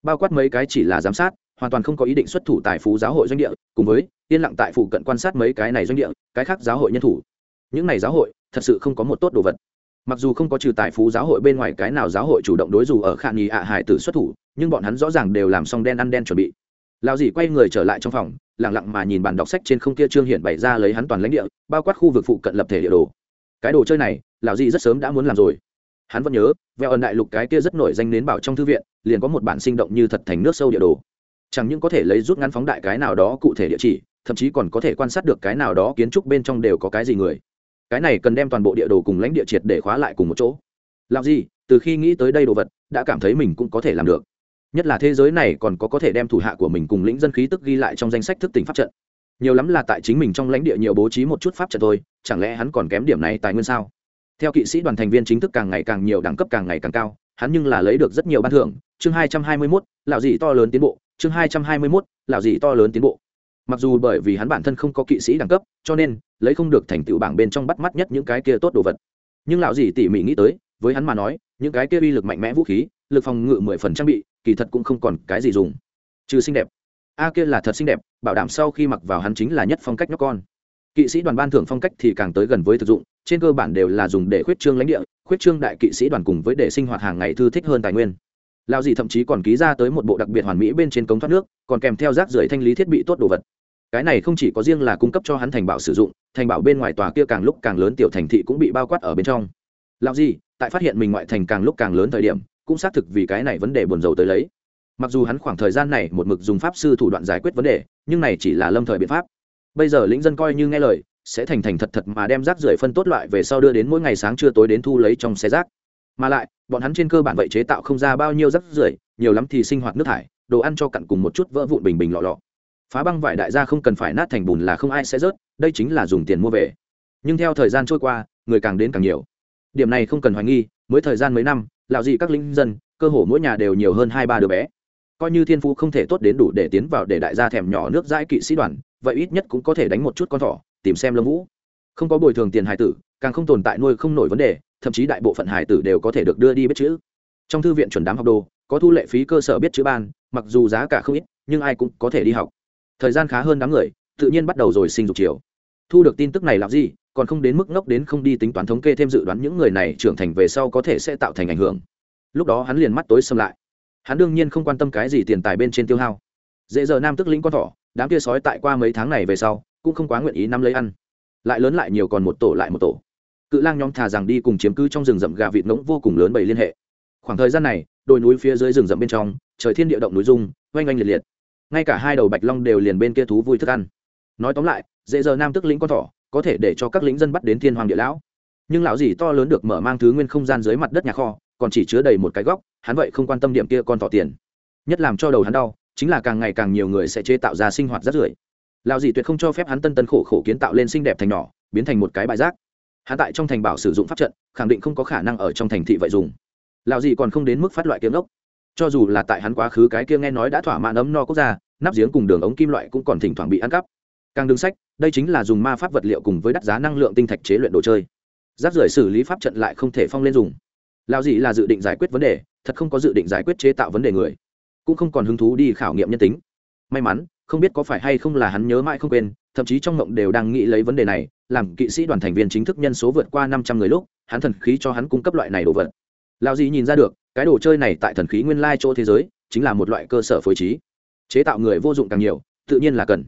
Bao quát mấy cái chỉ là giám sát, hoàn toàn không có ý định xuất thủ tài phú giáo hội doanh địa, cùng với, yên lặng tại phụ cận quan sát mấy cái này doanh địa, cái khác giáo hội nhân thủ. Những này giáo hội, thật sự không có một tốt đồ vật. Mặc dù không có trừ tài phú giáo hội bên ngoài cái nào giáo hội chủ động đối dù ở khả nghi ạ hải tử xuất thủ, nhưng bọn hắn rõ ràng đều làm xong đen ăn đen chuẩn bị lao dì quay người trở lại trong phòng lẳng lặng mà nhìn bàn đọc sách trên không kia trương hiện bày ra lấy hắn toàn lãnh địa, bao quát khu vực phụ cận lập thể địa đồ. Cái đồ chơi này, lão dì rất sớm đã muốn làm rồi. Hắn vẫn nhớ, veo ẩn đại lục cái kia rất nổi danh đến bảo trong thư viện, liền có một bản sinh động như thật thành nước sâu địa đồ. Chẳng những có thể lấy rút ngắn phóng đại cái nào đó cụ thể địa chỉ, thậm chí còn có thể quan sát được cái nào đó kiến trúc bên trong đều có cái gì người. Cái này cần đem toàn bộ địa đồ cùng lãnh địa triệt để khóa lại cùng một chỗ. Làm gì từ khi nghĩ tới đây đồ vật, đã cảm thấy mình cũng có thể làm được nhất là thế giới này còn có có thể đem thủ hạ của mình cùng lĩnh dân khí tức ghi lại trong danh sách thức tỉnh pháp trận. Nhiều lắm là tại chính mình trong lãnh địa nhiều bố trí một chút pháp trận thôi, chẳng lẽ hắn còn kém điểm này tài nguyên sao? Theo kỵ sĩ đoàn thành viên chính thức càng ngày càng nhiều, đẳng cấp càng ngày càng cao, hắn nhưng là lấy được rất nhiều ban thưởng. Chương hai trăm hai mươi mốt lạo dị to lớn tiến bộ. Chương hai trăm hai mươi mốt lạo dị to lớn tiến bộ. Mặc dù bởi vì hắn bản thân không có kỵ sĩ đẳng cấp, cho nên lấy không được thành tựu bảng bên trong bắt mắt nhất những cái kia tốt đồ vật. Nhưng lão dị tỉ mỉ nghĩ tới, với hắn mà nói, những cái kia uy lực mạnh mẽ vũ khí lực phòng ngự mười phần trang bị, kỳ thật cũng không còn cái gì dùng. Trừ xinh đẹp. A kia là thật xinh đẹp, bảo đảm sau khi mặc vào hắn chính là nhất phong cách nhóc con. Kỵ sĩ đoàn ban thưởng phong cách thì càng tới gần với thực dụng, trên cơ bản đều là dùng để khuyết trương lãnh địa, khuyết trương đại kỵ sĩ đoàn cùng với để sinh hoạt hàng ngày thư thích hơn tài nguyên. Lao dì thậm chí còn ký ra tới một bộ đặc biệt hoàn mỹ bên trên cống thoát nước, còn kèm theo rác rưởi thanh lý thiết bị tốt đồ vật. Cái này không chỉ có riêng là cung cấp cho hắn thành bảo sử dụng, thành bảo bên ngoài tòa kia càng lúc càng lớn tiểu thành thị cũng bị bao quát ở bên trong. Lao dì, tại phát hiện mình ngoại thành càng lúc càng lớn thời điểm cũng xác thực vì cái này vấn đề buồn rầu tới lấy. Mặc dù hắn khoảng thời gian này một mực dùng pháp sư thủ đoạn giải quyết vấn đề, nhưng này chỉ là lâm thời biện pháp. Bây giờ lĩnh dân coi như nghe lời, sẽ thành thành thật thật mà đem rác rưởi phân tốt loại về sau đưa đến mỗi ngày sáng trưa tối đến thu lấy trong xe rác. Mà lại, bọn hắn trên cơ bản vậy chế tạo không ra bao nhiêu rác rưởi, nhiều lắm thì sinh hoạt nước thải, đồ ăn cho cặn cùng một chút vỡ vụn bình bình lọ lọ. Phá băng vải đại gia không cần phải nát thành bùn là không ai sẽ rớt, đây chính là dùng tiền mua về. Nhưng theo thời gian trôi qua, người càng đến càng nhiều. Điểm này không cần hoài nghi, mới thời gian mấy năm lạo gì các linh dân, cơ hồ mỗi nhà đều nhiều hơn hai ba đứa bé. Coi như thiên phú không thể tốt đến đủ để tiến vào để đại gia thèm nhỏ nước dãi kỵ sĩ đoàn, vậy ít nhất cũng có thể đánh một chút con thỏ, tìm xem lâm vũ. Không có bồi thường tiền hải tử, càng không tồn tại nuôi không nổi vấn đề, thậm chí đại bộ phận hải tử đều có thể được đưa đi biết chữ. Trong thư viện chuẩn đám học đồ, có thu lệ phí cơ sở biết chữ ban, mặc dù giá cả không ít, nhưng ai cũng có thể đi học. Thời gian khá hơn đám người, tự nhiên bắt đầu rồi sinh dục chiều. Thu được tin tức này làm gì còn không đến mức ngốc đến không đi tính toán thống kê thêm dự đoán những người này trưởng thành về sau có thể sẽ tạo thành ảnh hưởng. Lúc đó hắn liền mắt tối xâm lại. Hắn đương nhiên không quan tâm cái gì tiền tài bên trên tiêu hao. Dễ giờ nam tức lĩnh con thỏ, đám kia sói tại qua mấy tháng này về sau, cũng không quá nguyện ý nắm lấy ăn. Lại lớn lại nhiều còn một tổ lại một tổ. Cự lang nhóm thà rằng đi cùng chiếm cứ trong rừng rậm gà vịt ngỗng vô cùng lớn bầy liên hệ. Khoảng thời gian này, đồi núi phía dưới rừng rậm bên trong, trời thiên địa động núi dung oanh oanh liệt liệt. Ngay cả hai đầu bạch long đều liền bên kia thú vui thức ăn. Nói tóm lại, dễ giờ nam tức lĩnh con thỏ có thể để cho các lính dân bắt đến thiên hoàng địa lão. Nhưng lão gì to lớn được mở mang thứ nguyên không gian dưới mặt đất nhà kho, còn chỉ chứa đầy một cái góc, hắn vậy không quan tâm điểm kia con thỏ tiền. Nhất làm cho đầu hắn đau, chính là càng ngày càng nhiều người sẽ chế tạo ra sinh hoạt rất rưởi. Lão gì tuyệt không cho phép hắn tân tân khổ khổ kiến tạo lên xinh đẹp thành nhỏ, biến thành một cái bãi rác. Hắn tại trong thành bảo sử dụng pháp trận, khẳng định không có khả năng ở trong thành thị vậy dùng. Lão gì còn không đến mức phát loại kiếm ốc. Cho dù là tại hắn quá khứ cái kia nghe nói đã thỏa mãn ấm no quốc gia, nắp giếng cùng đường ống kim loại cũng còn thỉnh thoảng bị ăn cắp. Càng đứng sách đây chính là dùng ma pháp vật liệu cùng với đắt giá năng lượng tinh thạch chế luyện đồ chơi. Rác rưởi xử lý pháp trận lại không thể phong lên dùng. Lao gì là dự định giải quyết vấn đề, thật không có dự định giải quyết chế tạo vấn đề người. Cũng không còn hứng thú đi khảo nghiệm nhân tính. May mắn, không biết có phải hay không là hắn nhớ mãi không quên, thậm chí trong mộng đều đang nghĩ lấy vấn đề này, làm kỵ sĩ đoàn thành viên chính thức nhân số vượt qua năm trăm người lúc, hắn thần khí cho hắn cung cấp loại này đồ vật. Lao gì nhìn ra được, cái đồ chơi này tại thần khí nguyên lai chỗ thế giới, chính là một loại cơ sở phối trí. Chế tạo người vô dụng càng nhiều, tự nhiên là cần.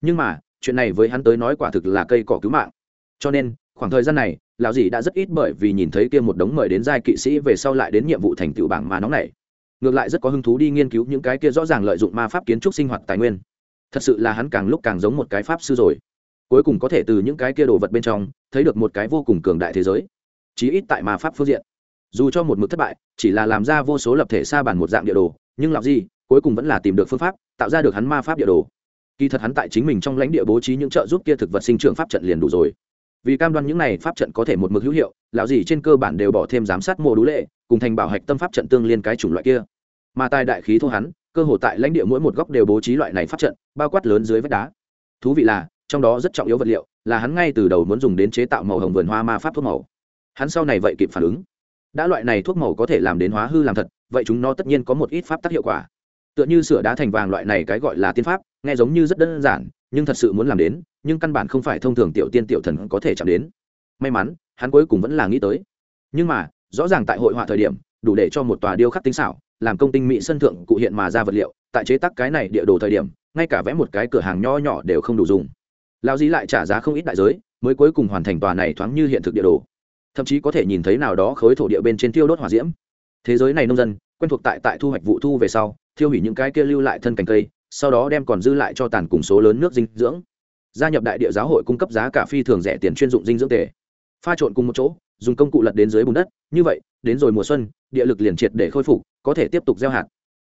Nhưng mà chuyện này với hắn tới nói quả thực là cây cỏ cứu mạng. Cho nên, khoảng thời gian này, lão dì đã rất ít bởi vì nhìn thấy kia một đống mời đến giai kỵ sĩ về sau lại đến nhiệm vụ thành tựu bảng mà nóng này ngược lại rất có hứng thú đi nghiên cứu những cái kia rõ ràng lợi dụng ma pháp kiến trúc sinh hoạt tài nguyên. Thật sự là hắn càng lúc càng giống một cái pháp sư rồi. Cuối cùng có thể từ những cái kia đồ vật bên trong, thấy được một cái vô cùng cường đại thế giới. Chí ít tại ma pháp phương diện. Dù cho một mực thất bại, chỉ là làm ra vô số lập thể xa bản một dạng địa đồ, nhưng làm gì cuối cùng vẫn là tìm được phương pháp, tạo ra được hắn ma pháp địa đồ kỳ thật hắn tại chính mình trong lãnh địa bố trí những trợ giúp kia thực vật sinh trưởng pháp trận liền đủ rồi. Vì cam đoan những này pháp trận có thể một mực hữu hiệu, lão gì trên cơ bản đều bỏ thêm giám sát mô đũ lệ, cùng thành bảo hạch tâm pháp trận tương liên cái chủng loại kia. Mà tài đại khí thô hắn, cơ hồ tại lãnh địa mỗi một góc đều bố trí loại này pháp trận, bao quát lớn dưới vách đá. Thú vị là, trong đó rất trọng yếu vật liệu là hắn ngay từ đầu muốn dùng đến chế tạo màu hồng vườn hoa ma pháp thuốc màu. Hắn sau này vậy kịp phản ứng. Đã loại này thuốc màu có thể làm đến hóa hư làm thật, vậy chúng nó tất nhiên có một ít pháp tác hiệu quả. Tựa như sửa đá thành vàng loại này cái gọi là tiên pháp nghe giống như rất đơn giản, nhưng thật sự muốn làm đến, nhưng căn bản không phải thông thường tiểu tiên tiểu thần có thể chạm đến. May mắn, hắn cuối cùng vẫn là nghĩ tới. Nhưng mà, rõ ràng tại hội họa thời điểm, đủ để cho một tòa điêu khắc tinh xảo, làm công tinh mỹ sân thượng cụ hiện mà ra vật liệu, tại chế tác cái này địa đồ thời điểm, ngay cả vẽ một cái cửa hàng nho nhỏ đều không đủ dùng. Lao dí lại trả giá không ít đại giới, mới cuối cùng hoàn thành tòa này thoáng như hiện thực địa đồ. Thậm chí có thể nhìn thấy nào đó khối thổ địa bên trên tiêu đốt hỏa diễm. Thế giới này nông dân, quen thuộc tại tại thu hoạch vụ thu về sau, thiêu hủy những cái kia lưu lại thân cành cây sau đó đem còn dư lại cho tàn cùng số lớn nước dinh dưỡng. Gia nhập đại địa giáo hội cung cấp giá cả phi thường rẻ tiền chuyên dụng dinh dưỡng tề. Pha trộn cùng một chỗ, dùng công cụ lật đến dưới bùn đất, như vậy, đến rồi mùa xuân, địa lực liền triệt để khôi phục, có thể tiếp tục gieo hạt.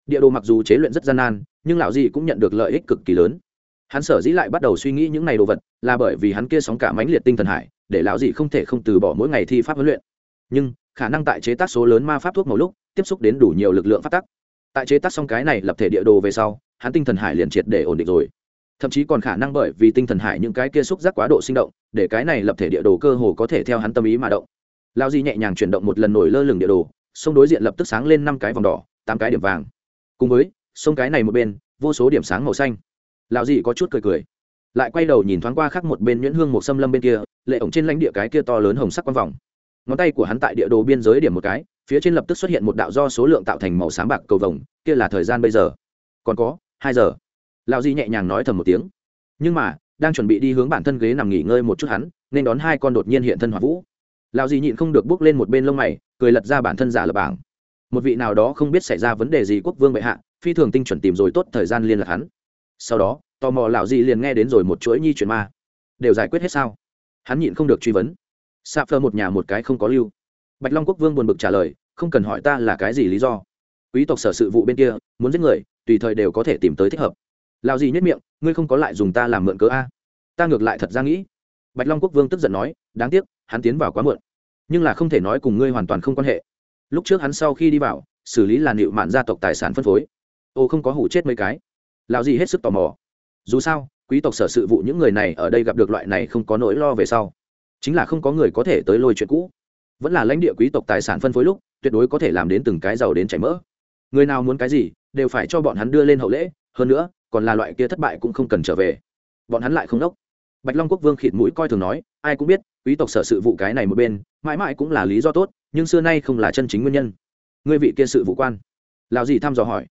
Địa đồ mặc dù chế luyện rất gian nan, nhưng lão gì cũng nhận được lợi ích cực kỳ lớn. Hắn sở dĩ lại bắt đầu suy nghĩ những này đồ vật, là bởi vì hắn kia sóng cả mãnh liệt tinh thần hải, để lão dị không thể không từ bỏ mỗi ngày thi pháp huấn luyện. Nhưng, khả năng tại chế tác số lớn ma pháp thuốc một lúc, tiếp xúc đến đủ nhiều lực lượng phát tắc tại chế tác xong cái này lập thể địa đồ về sau hắn tinh thần hải liền triệt để ổn định rồi. Thậm chí còn khả năng bởi vì tinh thần hải những cái kia xúc giác quá độ sinh động, để cái này lập thể địa đồ cơ hồ có thể theo hắn tâm ý mà động. Lao di nhẹ nhàng chuyển động một lần nổi lơ lửng địa đồ, sông đối diện lập tức sáng lên năm cái vòng đỏ, tám cái điểm vàng. Cùng với, sông cái này một bên, vô số điểm sáng màu xanh. Lão di có chút cười cười, lại quay đầu nhìn thoáng qua khác một bên nhuyễn hương một xâm lâm bên kia, lệ ổng trên lãnh địa cái kia to lớn hồng sắc quang vòng. Ngón tay của hắn tại địa đồ biên giới điểm một cái, phía trên lập tức xuất hiện một đạo do số lượng tạo thành màu sáng bạc cầu vồng, kia là thời gian bây giờ. Còn có hai giờ. Lão di nhẹ nhàng nói thầm một tiếng. Nhưng mà, đang chuẩn bị đi hướng bản thân ghế nằm nghỉ ngơi một chút hắn, nên đón hai con đột nhiên hiện thân hỏa vũ. Lão di nhịn không được bước lên một bên lông mày, cười lật ra bản thân giả lập bảng. Một vị nào đó không biết xảy ra vấn đề gì quốc vương bệ hạ, phi thường tinh chuẩn tìm rồi tốt thời gian liên lạc hắn. Sau đó, tò mò lão di liền nghe đến rồi một chuỗi nhi chuyện ma. Đều giải quyết hết sao? Hắn nhịn không được truy vấn. Sa phơ một nhà một cái không có lưu. Bạch long quốc vương buồn bực trả lời, không cần hỏi ta là cái gì lý do. Quý tộc sở sự vụ bên kia, muốn giết người tùy thời đều có thể tìm tới thích hợp. Lao gì nhất miệng, ngươi không có lại dùng ta làm mượn cớ a? Ta ngược lại thật ra nghĩ. Bạch long quốc vương tức giận nói, đáng tiếc, hắn tiến vào quá muộn. Nhưng là không thể nói cùng ngươi hoàn toàn không quan hệ. Lúc trước hắn sau khi đi vào, xử lý là liệu mạn gia tộc tài sản phân phối. Ô, không có hủ chết mấy cái. Lao gì hết sức tò mò. Dù sao, quý tộc sở sự vụ những người này ở đây gặp được loại này không có nỗi lo về sau. Chính là không có người có thể tới lôi chuyện cũ. Vẫn là lãnh địa quý tộc tài sản phân phối lúc, tuyệt đối có thể làm đến từng cái giàu đến chảy mỡ. Người nào muốn cái gì đều phải cho bọn hắn đưa lên hậu lễ, hơn nữa, còn là loại kia thất bại cũng không cần trở về. Bọn hắn lại không đốc. Bạch long quốc vương khịt mũi coi thường nói, ai cũng biết, quý tộc sở sự vụ cái này một bên, mãi mãi cũng là lý do tốt, nhưng xưa nay không là chân chính nguyên nhân. Ngươi vị kia sự vụ quan. Lào gì thăm dò hỏi.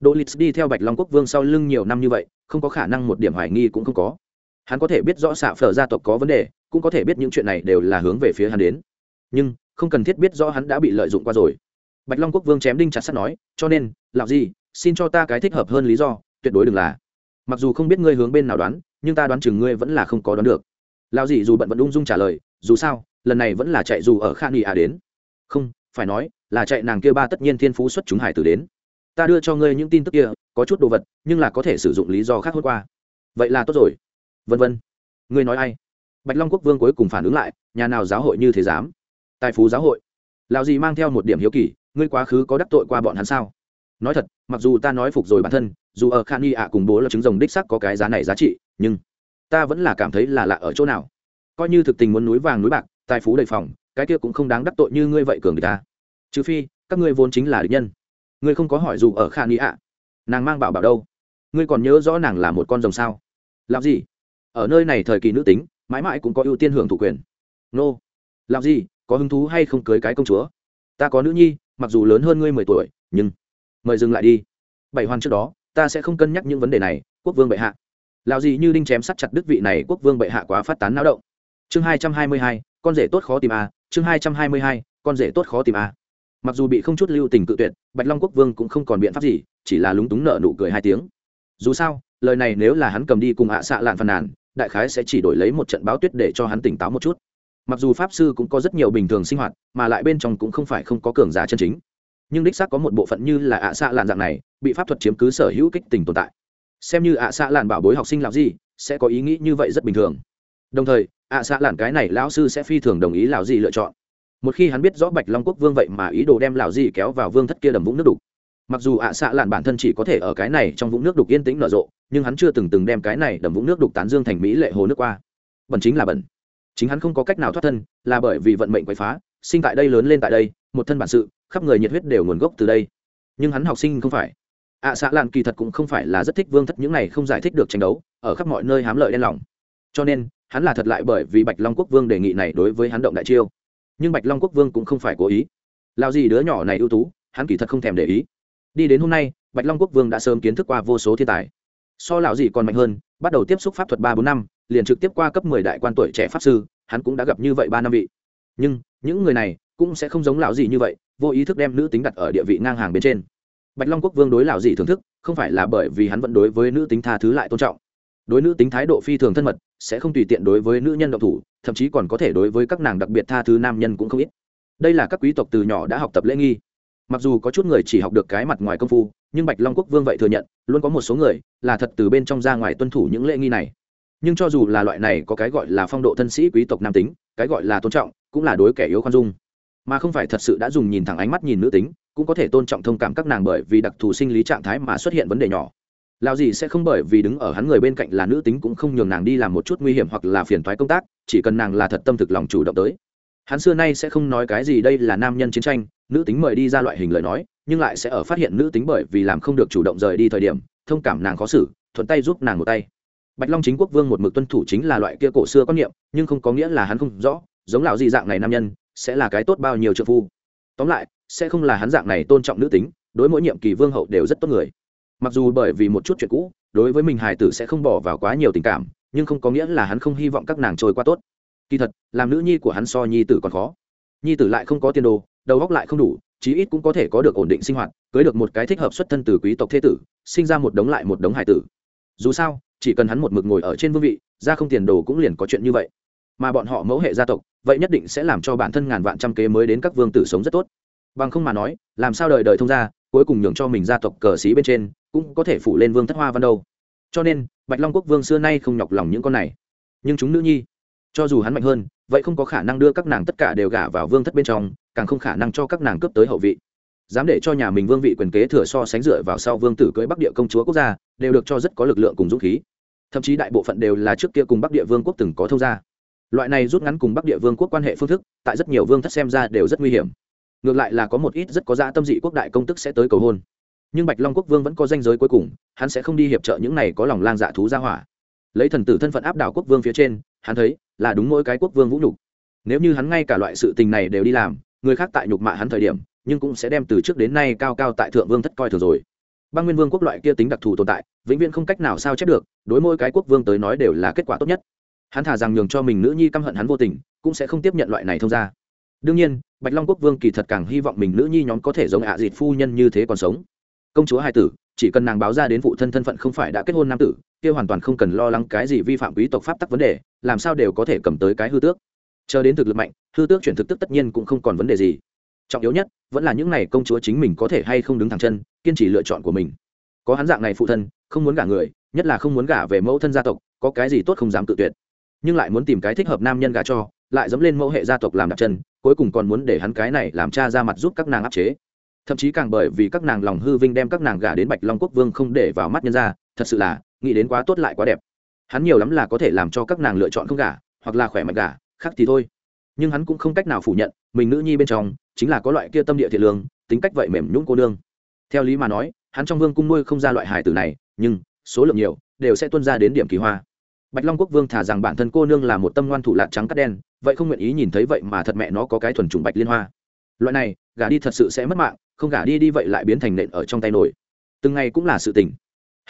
Đỗ lịch đi theo bạch long quốc vương sau lưng nhiều năm như vậy, không có khả năng một điểm hoài nghi cũng không có. Hắn có thể biết rõ xạ phở gia tộc có vấn đề, cũng có thể biết những chuyện này đều là hướng về phía hắn đến. Nhưng, không cần thiết biết rõ hắn đã bị lợi dụng qua rồi. Bạch long quốc vương chém đinh chặt sắt nói, cho nên lạo gì xin cho ta cái thích hợp hơn lý do, tuyệt đối đừng là. Mặc dù không biết ngươi hướng bên nào đoán, nhưng ta đoán chừng ngươi vẫn là không có đoán được. Lao gì dù bận vẫn ung dung trả lời, dù sao, lần này vẫn là chạy dù ở khan nghị à đến. Không, phải nói, là chạy nàng kia ba tất nhiên thiên phú xuất chúng hải tử đến. Ta đưa cho ngươi những tin tức kia, có chút đồ vật, nhưng là có thể sử dụng lý do khác hôm qua. Vậy là tốt rồi. Vân vân. Ngươi nói ai? Bạch long quốc vương cuối cùng phản ứng lại, nhà nào giáo hội như thế dám? Tài phú giáo hội. Lão gì mang theo một điểm hiếu kỳ, ngươi quá khứ có đắc tội qua bọn hắn sao? Nói thật, mặc dù ta nói phục rồi bản thân, dù ở khan y ạ cùng bố là trứng rồng đích sắc có cái giá này giá trị, nhưng ta vẫn là cảm thấy là lạ ở chỗ nào. Coi như thực tình muốn núi vàng núi bạc, tài phú đầy phòng, cái kia cũng không đáng đắc tội như ngươi vậy cường người ta. Trừ phi, các ngươi vốn chính là địch nhân. Ngươi không có hỏi dù ở khan y ạ. Nàng mang bảo bảo đâu? Ngươi còn nhớ rõ nàng là một con rồng sao? Làm gì? Ở nơi này thời kỳ nữ tính, mãi mãi cũng có ưu tiên hưởng thủ quyền. Nô. Làm gì? Có hứng thú hay không cưới cái công chúa? Ta có nữ nhi, mặc dù lớn hơn ngươi mười tuổi, nhưng mời dừng lại đi. Bảy hoàn trước đó, ta sẽ không cân nhắc những vấn đề này, quốc vương bệ hạ. Lào gì như đinh chém sắt chặt đức vị này quốc vương bệ hạ quá phát tán não động. Chương hai trăm hai mươi hai, con rể tốt khó tìm a chương hai trăm hai mươi hai, con rể tốt khó tìm a mặc dù bị không chút lưu tình cự tuyệt, bạch long quốc vương cũng không còn biện pháp gì, chỉ là lúng túng nợ nụ cười hai tiếng. Dù sao, lời này nếu là hắn cầm đi cùng hạ xạ lạn phàn nàn, đại khái sẽ chỉ đổi lấy một trận báo tuyết để cho hắn tỉnh táo một chút. Mặc dù pháp sư cũng có rất nhiều bình thường sinh hoạt, mà lại bên trong cũng không phải không có cường giả chân chính nhưng đích xác có một bộ phận như là ạ xạ lạn dạng này, bị pháp thuật chiếm cứ sở hữu kích tình tồn tại. Xem như ạ xạ lạn bảo bối học sinh làm gì sẽ có ý nghĩ như vậy rất bình thường. Đồng thời, ạ xạ lạn cái này lão sư sẽ phi thường đồng ý lão gì lựa chọn. Một khi hắn biết rõ bạch long quốc vương vậy mà ý đồ đem lão gì kéo vào vương thất kia đầm vũng nước đục. Mặc dù ạ xạ lạn bản thân chỉ có thể ở cái này trong vũng nước đục yên tĩnh nở rộ, nhưng hắn chưa từng từng đem cái này đầm vũng nước đục tán dương thành mỹ lệ hồ nước qua. Bẩn chính là bẩn. Chính hắn không có cách nào thoát thân, là bởi vì vận mệnh quậy phá, sinh tại đây lớn lên tại đây, một thân bản sự khắp người nhiệt huyết đều nguồn gốc từ đây. Nhưng hắn học sinh không phải. Ạ à, xạ lạn kỳ thật cũng không phải là rất thích vương thất những này không giải thích được tranh đấu ở khắp mọi nơi hám lợi đen lòng. Cho nên hắn là thật lại bởi vì bạch long quốc vương đề nghị này đối với hắn động đại chiêu. Nhưng bạch long quốc vương cũng không phải cố ý. Lao gì đứa nhỏ này ưu tú hắn kỳ thật không thèm để ý. Đi đến hôm nay bạch long quốc vương đã sớm kiến thức qua vô số thiên tài. So lão gì còn mạnh hơn bắt đầu tiếp xúc pháp thuật ba bốn năm liền trực tiếp qua cấp mười đại quan tuổi trẻ pháp sư hắn cũng đã gặp như vậy ba năm vị. Nhưng những người này cũng sẽ không giống lão gì như vậy, vô ý thức đem nữ tính đặt ở địa vị ngang hàng bên trên. Bạch long quốc vương đối lão gì thưởng thức, không phải là bởi vì hắn vẫn đối với nữ tính tha thứ lại tôn trọng. Đối nữ tính thái độ phi thường thân mật, sẽ không tùy tiện đối với nữ nhân độc thủ, thậm chí còn có thể đối với các nàng đặc biệt tha thứ nam nhân cũng không ít. Đây là các quý tộc từ nhỏ đã học tập lễ nghi. Mặc dù có chút người chỉ học được cái mặt ngoài công phu, nhưng bạch long quốc vương vậy thừa nhận, luôn có một số người là thật từ bên trong ra ngoài tuân thủ những lễ nghi này. Nhưng cho dù là loại này có cái gọi là phong độ thân sĩ quý tộc nam tính, cái gọi là tôn trọng, cũng là đối kẻ yếu khoan dung mà không phải thật sự đã dùng nhìn thẳng ánh mắt nhìn nữ tính, cũng có thể tôn trọng thông cảm các nàng bởi vì đặc thù sinh lý trạng thái mà xuất hiện vấn đề nhỏ. Lao gì sẽ không bởi vì đứng ở hắn người bên cạnh là nữ tính cũng không nhường nàng đi làm một chút nguy hiểm hoặc là phiền thoái công tác, chỉ cần nàng là thật tâm thực lòng chủ động tới. Hắn xưa nay sẽ không nói cái gì đây là nam nhân chiến tranh, nữ tính mời đi ra loại hình lời nói, nhưng lại sẽ ở phát hiện nữ tính bởi vì làm không được chủ động rời đi thời điểm, thông cảm nàng khó xử, thuận tay giúp nàng một tay. Bạch long chính quốc vương một mực tuân thủ chính là loại kia cổ xưa quan niệm, nhưng không có nghĩa là hắn không rõ, giống lão gì dạng này nam nhân sẽ là cái tốt bao nhiêu trợ phu. Tóm lại, sẽ không là hắn dạng này tôn trọng nữ tính, đối mỗi nhiệm kỳ vương hậu đều rất tốt người. Mặc dù bởi vì một chút chuyện cũ, đối với mình hài tử sẽ không bỏ vào quá nhiều tình cảm, nhưng không có nghĩa là hắn không hy vọng các nàng trôi qua tốt. Kỳ thật, làm nữ nhi của hắn so nhi tử còn khó. Nhi tử lại không có tiền đồ, đầu óc lại không đủ, chí ít cũng có thể có được ổn định sinh hoạt, cưới được một cái thích hợp xuất thân từ quý tộc thế tử, sinh ra một đống lại một đống hải tử. Dù sao, chỉ cần hắn một mực ngồi ở trên vương vị, ra không tiền đồ cũng liền có chuyện như vậy mà bọn họ mẫu hệ gia tộc, vậy nhất định sẽ làm cho bản thân ngàn vạn trăm kế mới đến các vương tử sống rất tốt. Bằng không mà nói, làm sao đời đời thông gia, cuối cùng nhường cho mình gia tộc cờ xí bên trên, cũng có thể phủ lên vương thất hoa văn đâu. Cho nên, bạch long quốc vương xưa nay không nhọc lòng những con này. Nhưng chúng nữ nhi, cho dù hắn mạnh hơn, vậy không có khả năng đưa các nàng tất cả đều gả vào vương thất bên trong, càng không khả năng cho các nàng cướp tới hậu vị. Dám để cho nhà mình vương vị quyền kế thừa so sánh dựa vào sau vương tử cưới bắc địa công chúa quốc gia, đều được cho rất có lực lượng cùng dũng khí. Thậm chí đại bộ phận đều là trước kia cùng bắc địa vương quốc từng có thông gia loại này rút ngắn cùng bắc địa vương quốc quan hệ phương thức, tại rất nhiều vương thất xem ra đều rất nguy hiểm. Ngược lại là có một ít rất có giá tâm dị quốc đại công tức sẽ tới cầu hôn. Nhưng bạch long quốc vương vẫn có danh giới cuối cùng, hắn sẽ không đi hiệp trợ những này có lòng lang dạ thú ra hỏa. Lấy thần tử thân phận áp đảo quốc vương phía trên, hắn thấy là đúng mỗi cái quốc vương vũ nhục. Nếu như hắn ngay cả loại sự tình này đều đi làm, người khác tại nhục mạ hắn thời điểm, nhưng cũng sẽ đem từ trước đến nay cao cao tại thượng vương thất coi thường rồi. Băng nguyên vương quốc loại kia tính đặc thù tồn tại, vĩnh viễn không cách nào sao chép được, đối mỗi cái quốc vương tới nói đều là kết quả tốt nhất hắn thả rằng nhường cho mình nữ nhi căm hận hắn vô tình, cũng sẽ không tiếp nhận loại này thông ra đương nhiên, bạch long quốc vương kỳ thật càng hy vọng mình nữ nhi nhóm có thể giống ạ à dịt phu nhân như thế còn sống. Công chúa hai tử, chỉ cần nàng báo ra đến vụ thân thân phận không phải đã kết hôn nam tử, kia hoàn toàn không cần lo lắng cái gì vi phạm quý tộc pháp tắc vấn đề, làm sao đều có thể cầm tới cái hư tước. Chờ đến thực lực mạnh, hư tước chuyển thực tức tất nhiên cũng không còn vấn đề gì. Trọng yếu nhất, vẫn là những n à y công chúa chính mình có thể hay không đứng thẳng chân, kiên trì lựa chọn của mình. Có hắn dạng này phụ thân, không muốn gả người, nhất là không muốn gả về mẫu thân gia tộc, có cái gì tốt không dám tự tuyệt nhưng lại muốn tìm cái thích hợp nam nhân gả cho, lại dẫm lên mẫu hệ gia tộc làm đặt chân cuối cùng còn muốn để hắn cái này làm cha ra mặt giúp các nàng áp chế. Thậm chí càng bởi vì các nàng lòng hư vinh đem các nàng gả đến bạch long quốc vương không để vào mắt nhân ra, thật sự là, nghĩ đến quá tốt lại quá đẹp. Hắn nhiều lắm là có thể làm cho các nàng lựa chọn không gả, hoặc là khỏe mạnh gả, khác thì thôi. Nhưng hắn cũng không cách nào phủ nhận, mình nữ nhi bên trong, chính là có loại kia tâm địa thiện lương, tính cách vậy mềm nhũng cô nương. Theo lý mà nói, hắn trong vương cung nuôi không ra loại hài tử này, nhưng số lượng nhiều, đều sẽ tuân ra đến điểm kỳ hoa bạch long quốc vương thả rằng bản thân cô nương là một tâm ngoan thủ lạc trắng cắt đen, vậy không nguyện ý nhìn thấy vậy mà thật mẹ nó có cái thuần trùng bạch liên hoa. Loại này, gả đi thật sự sẽ mất mạng, không gả đi đi vậy lại biến thành nện ở trong tay nổi. Từng ngày cũng là sự tình.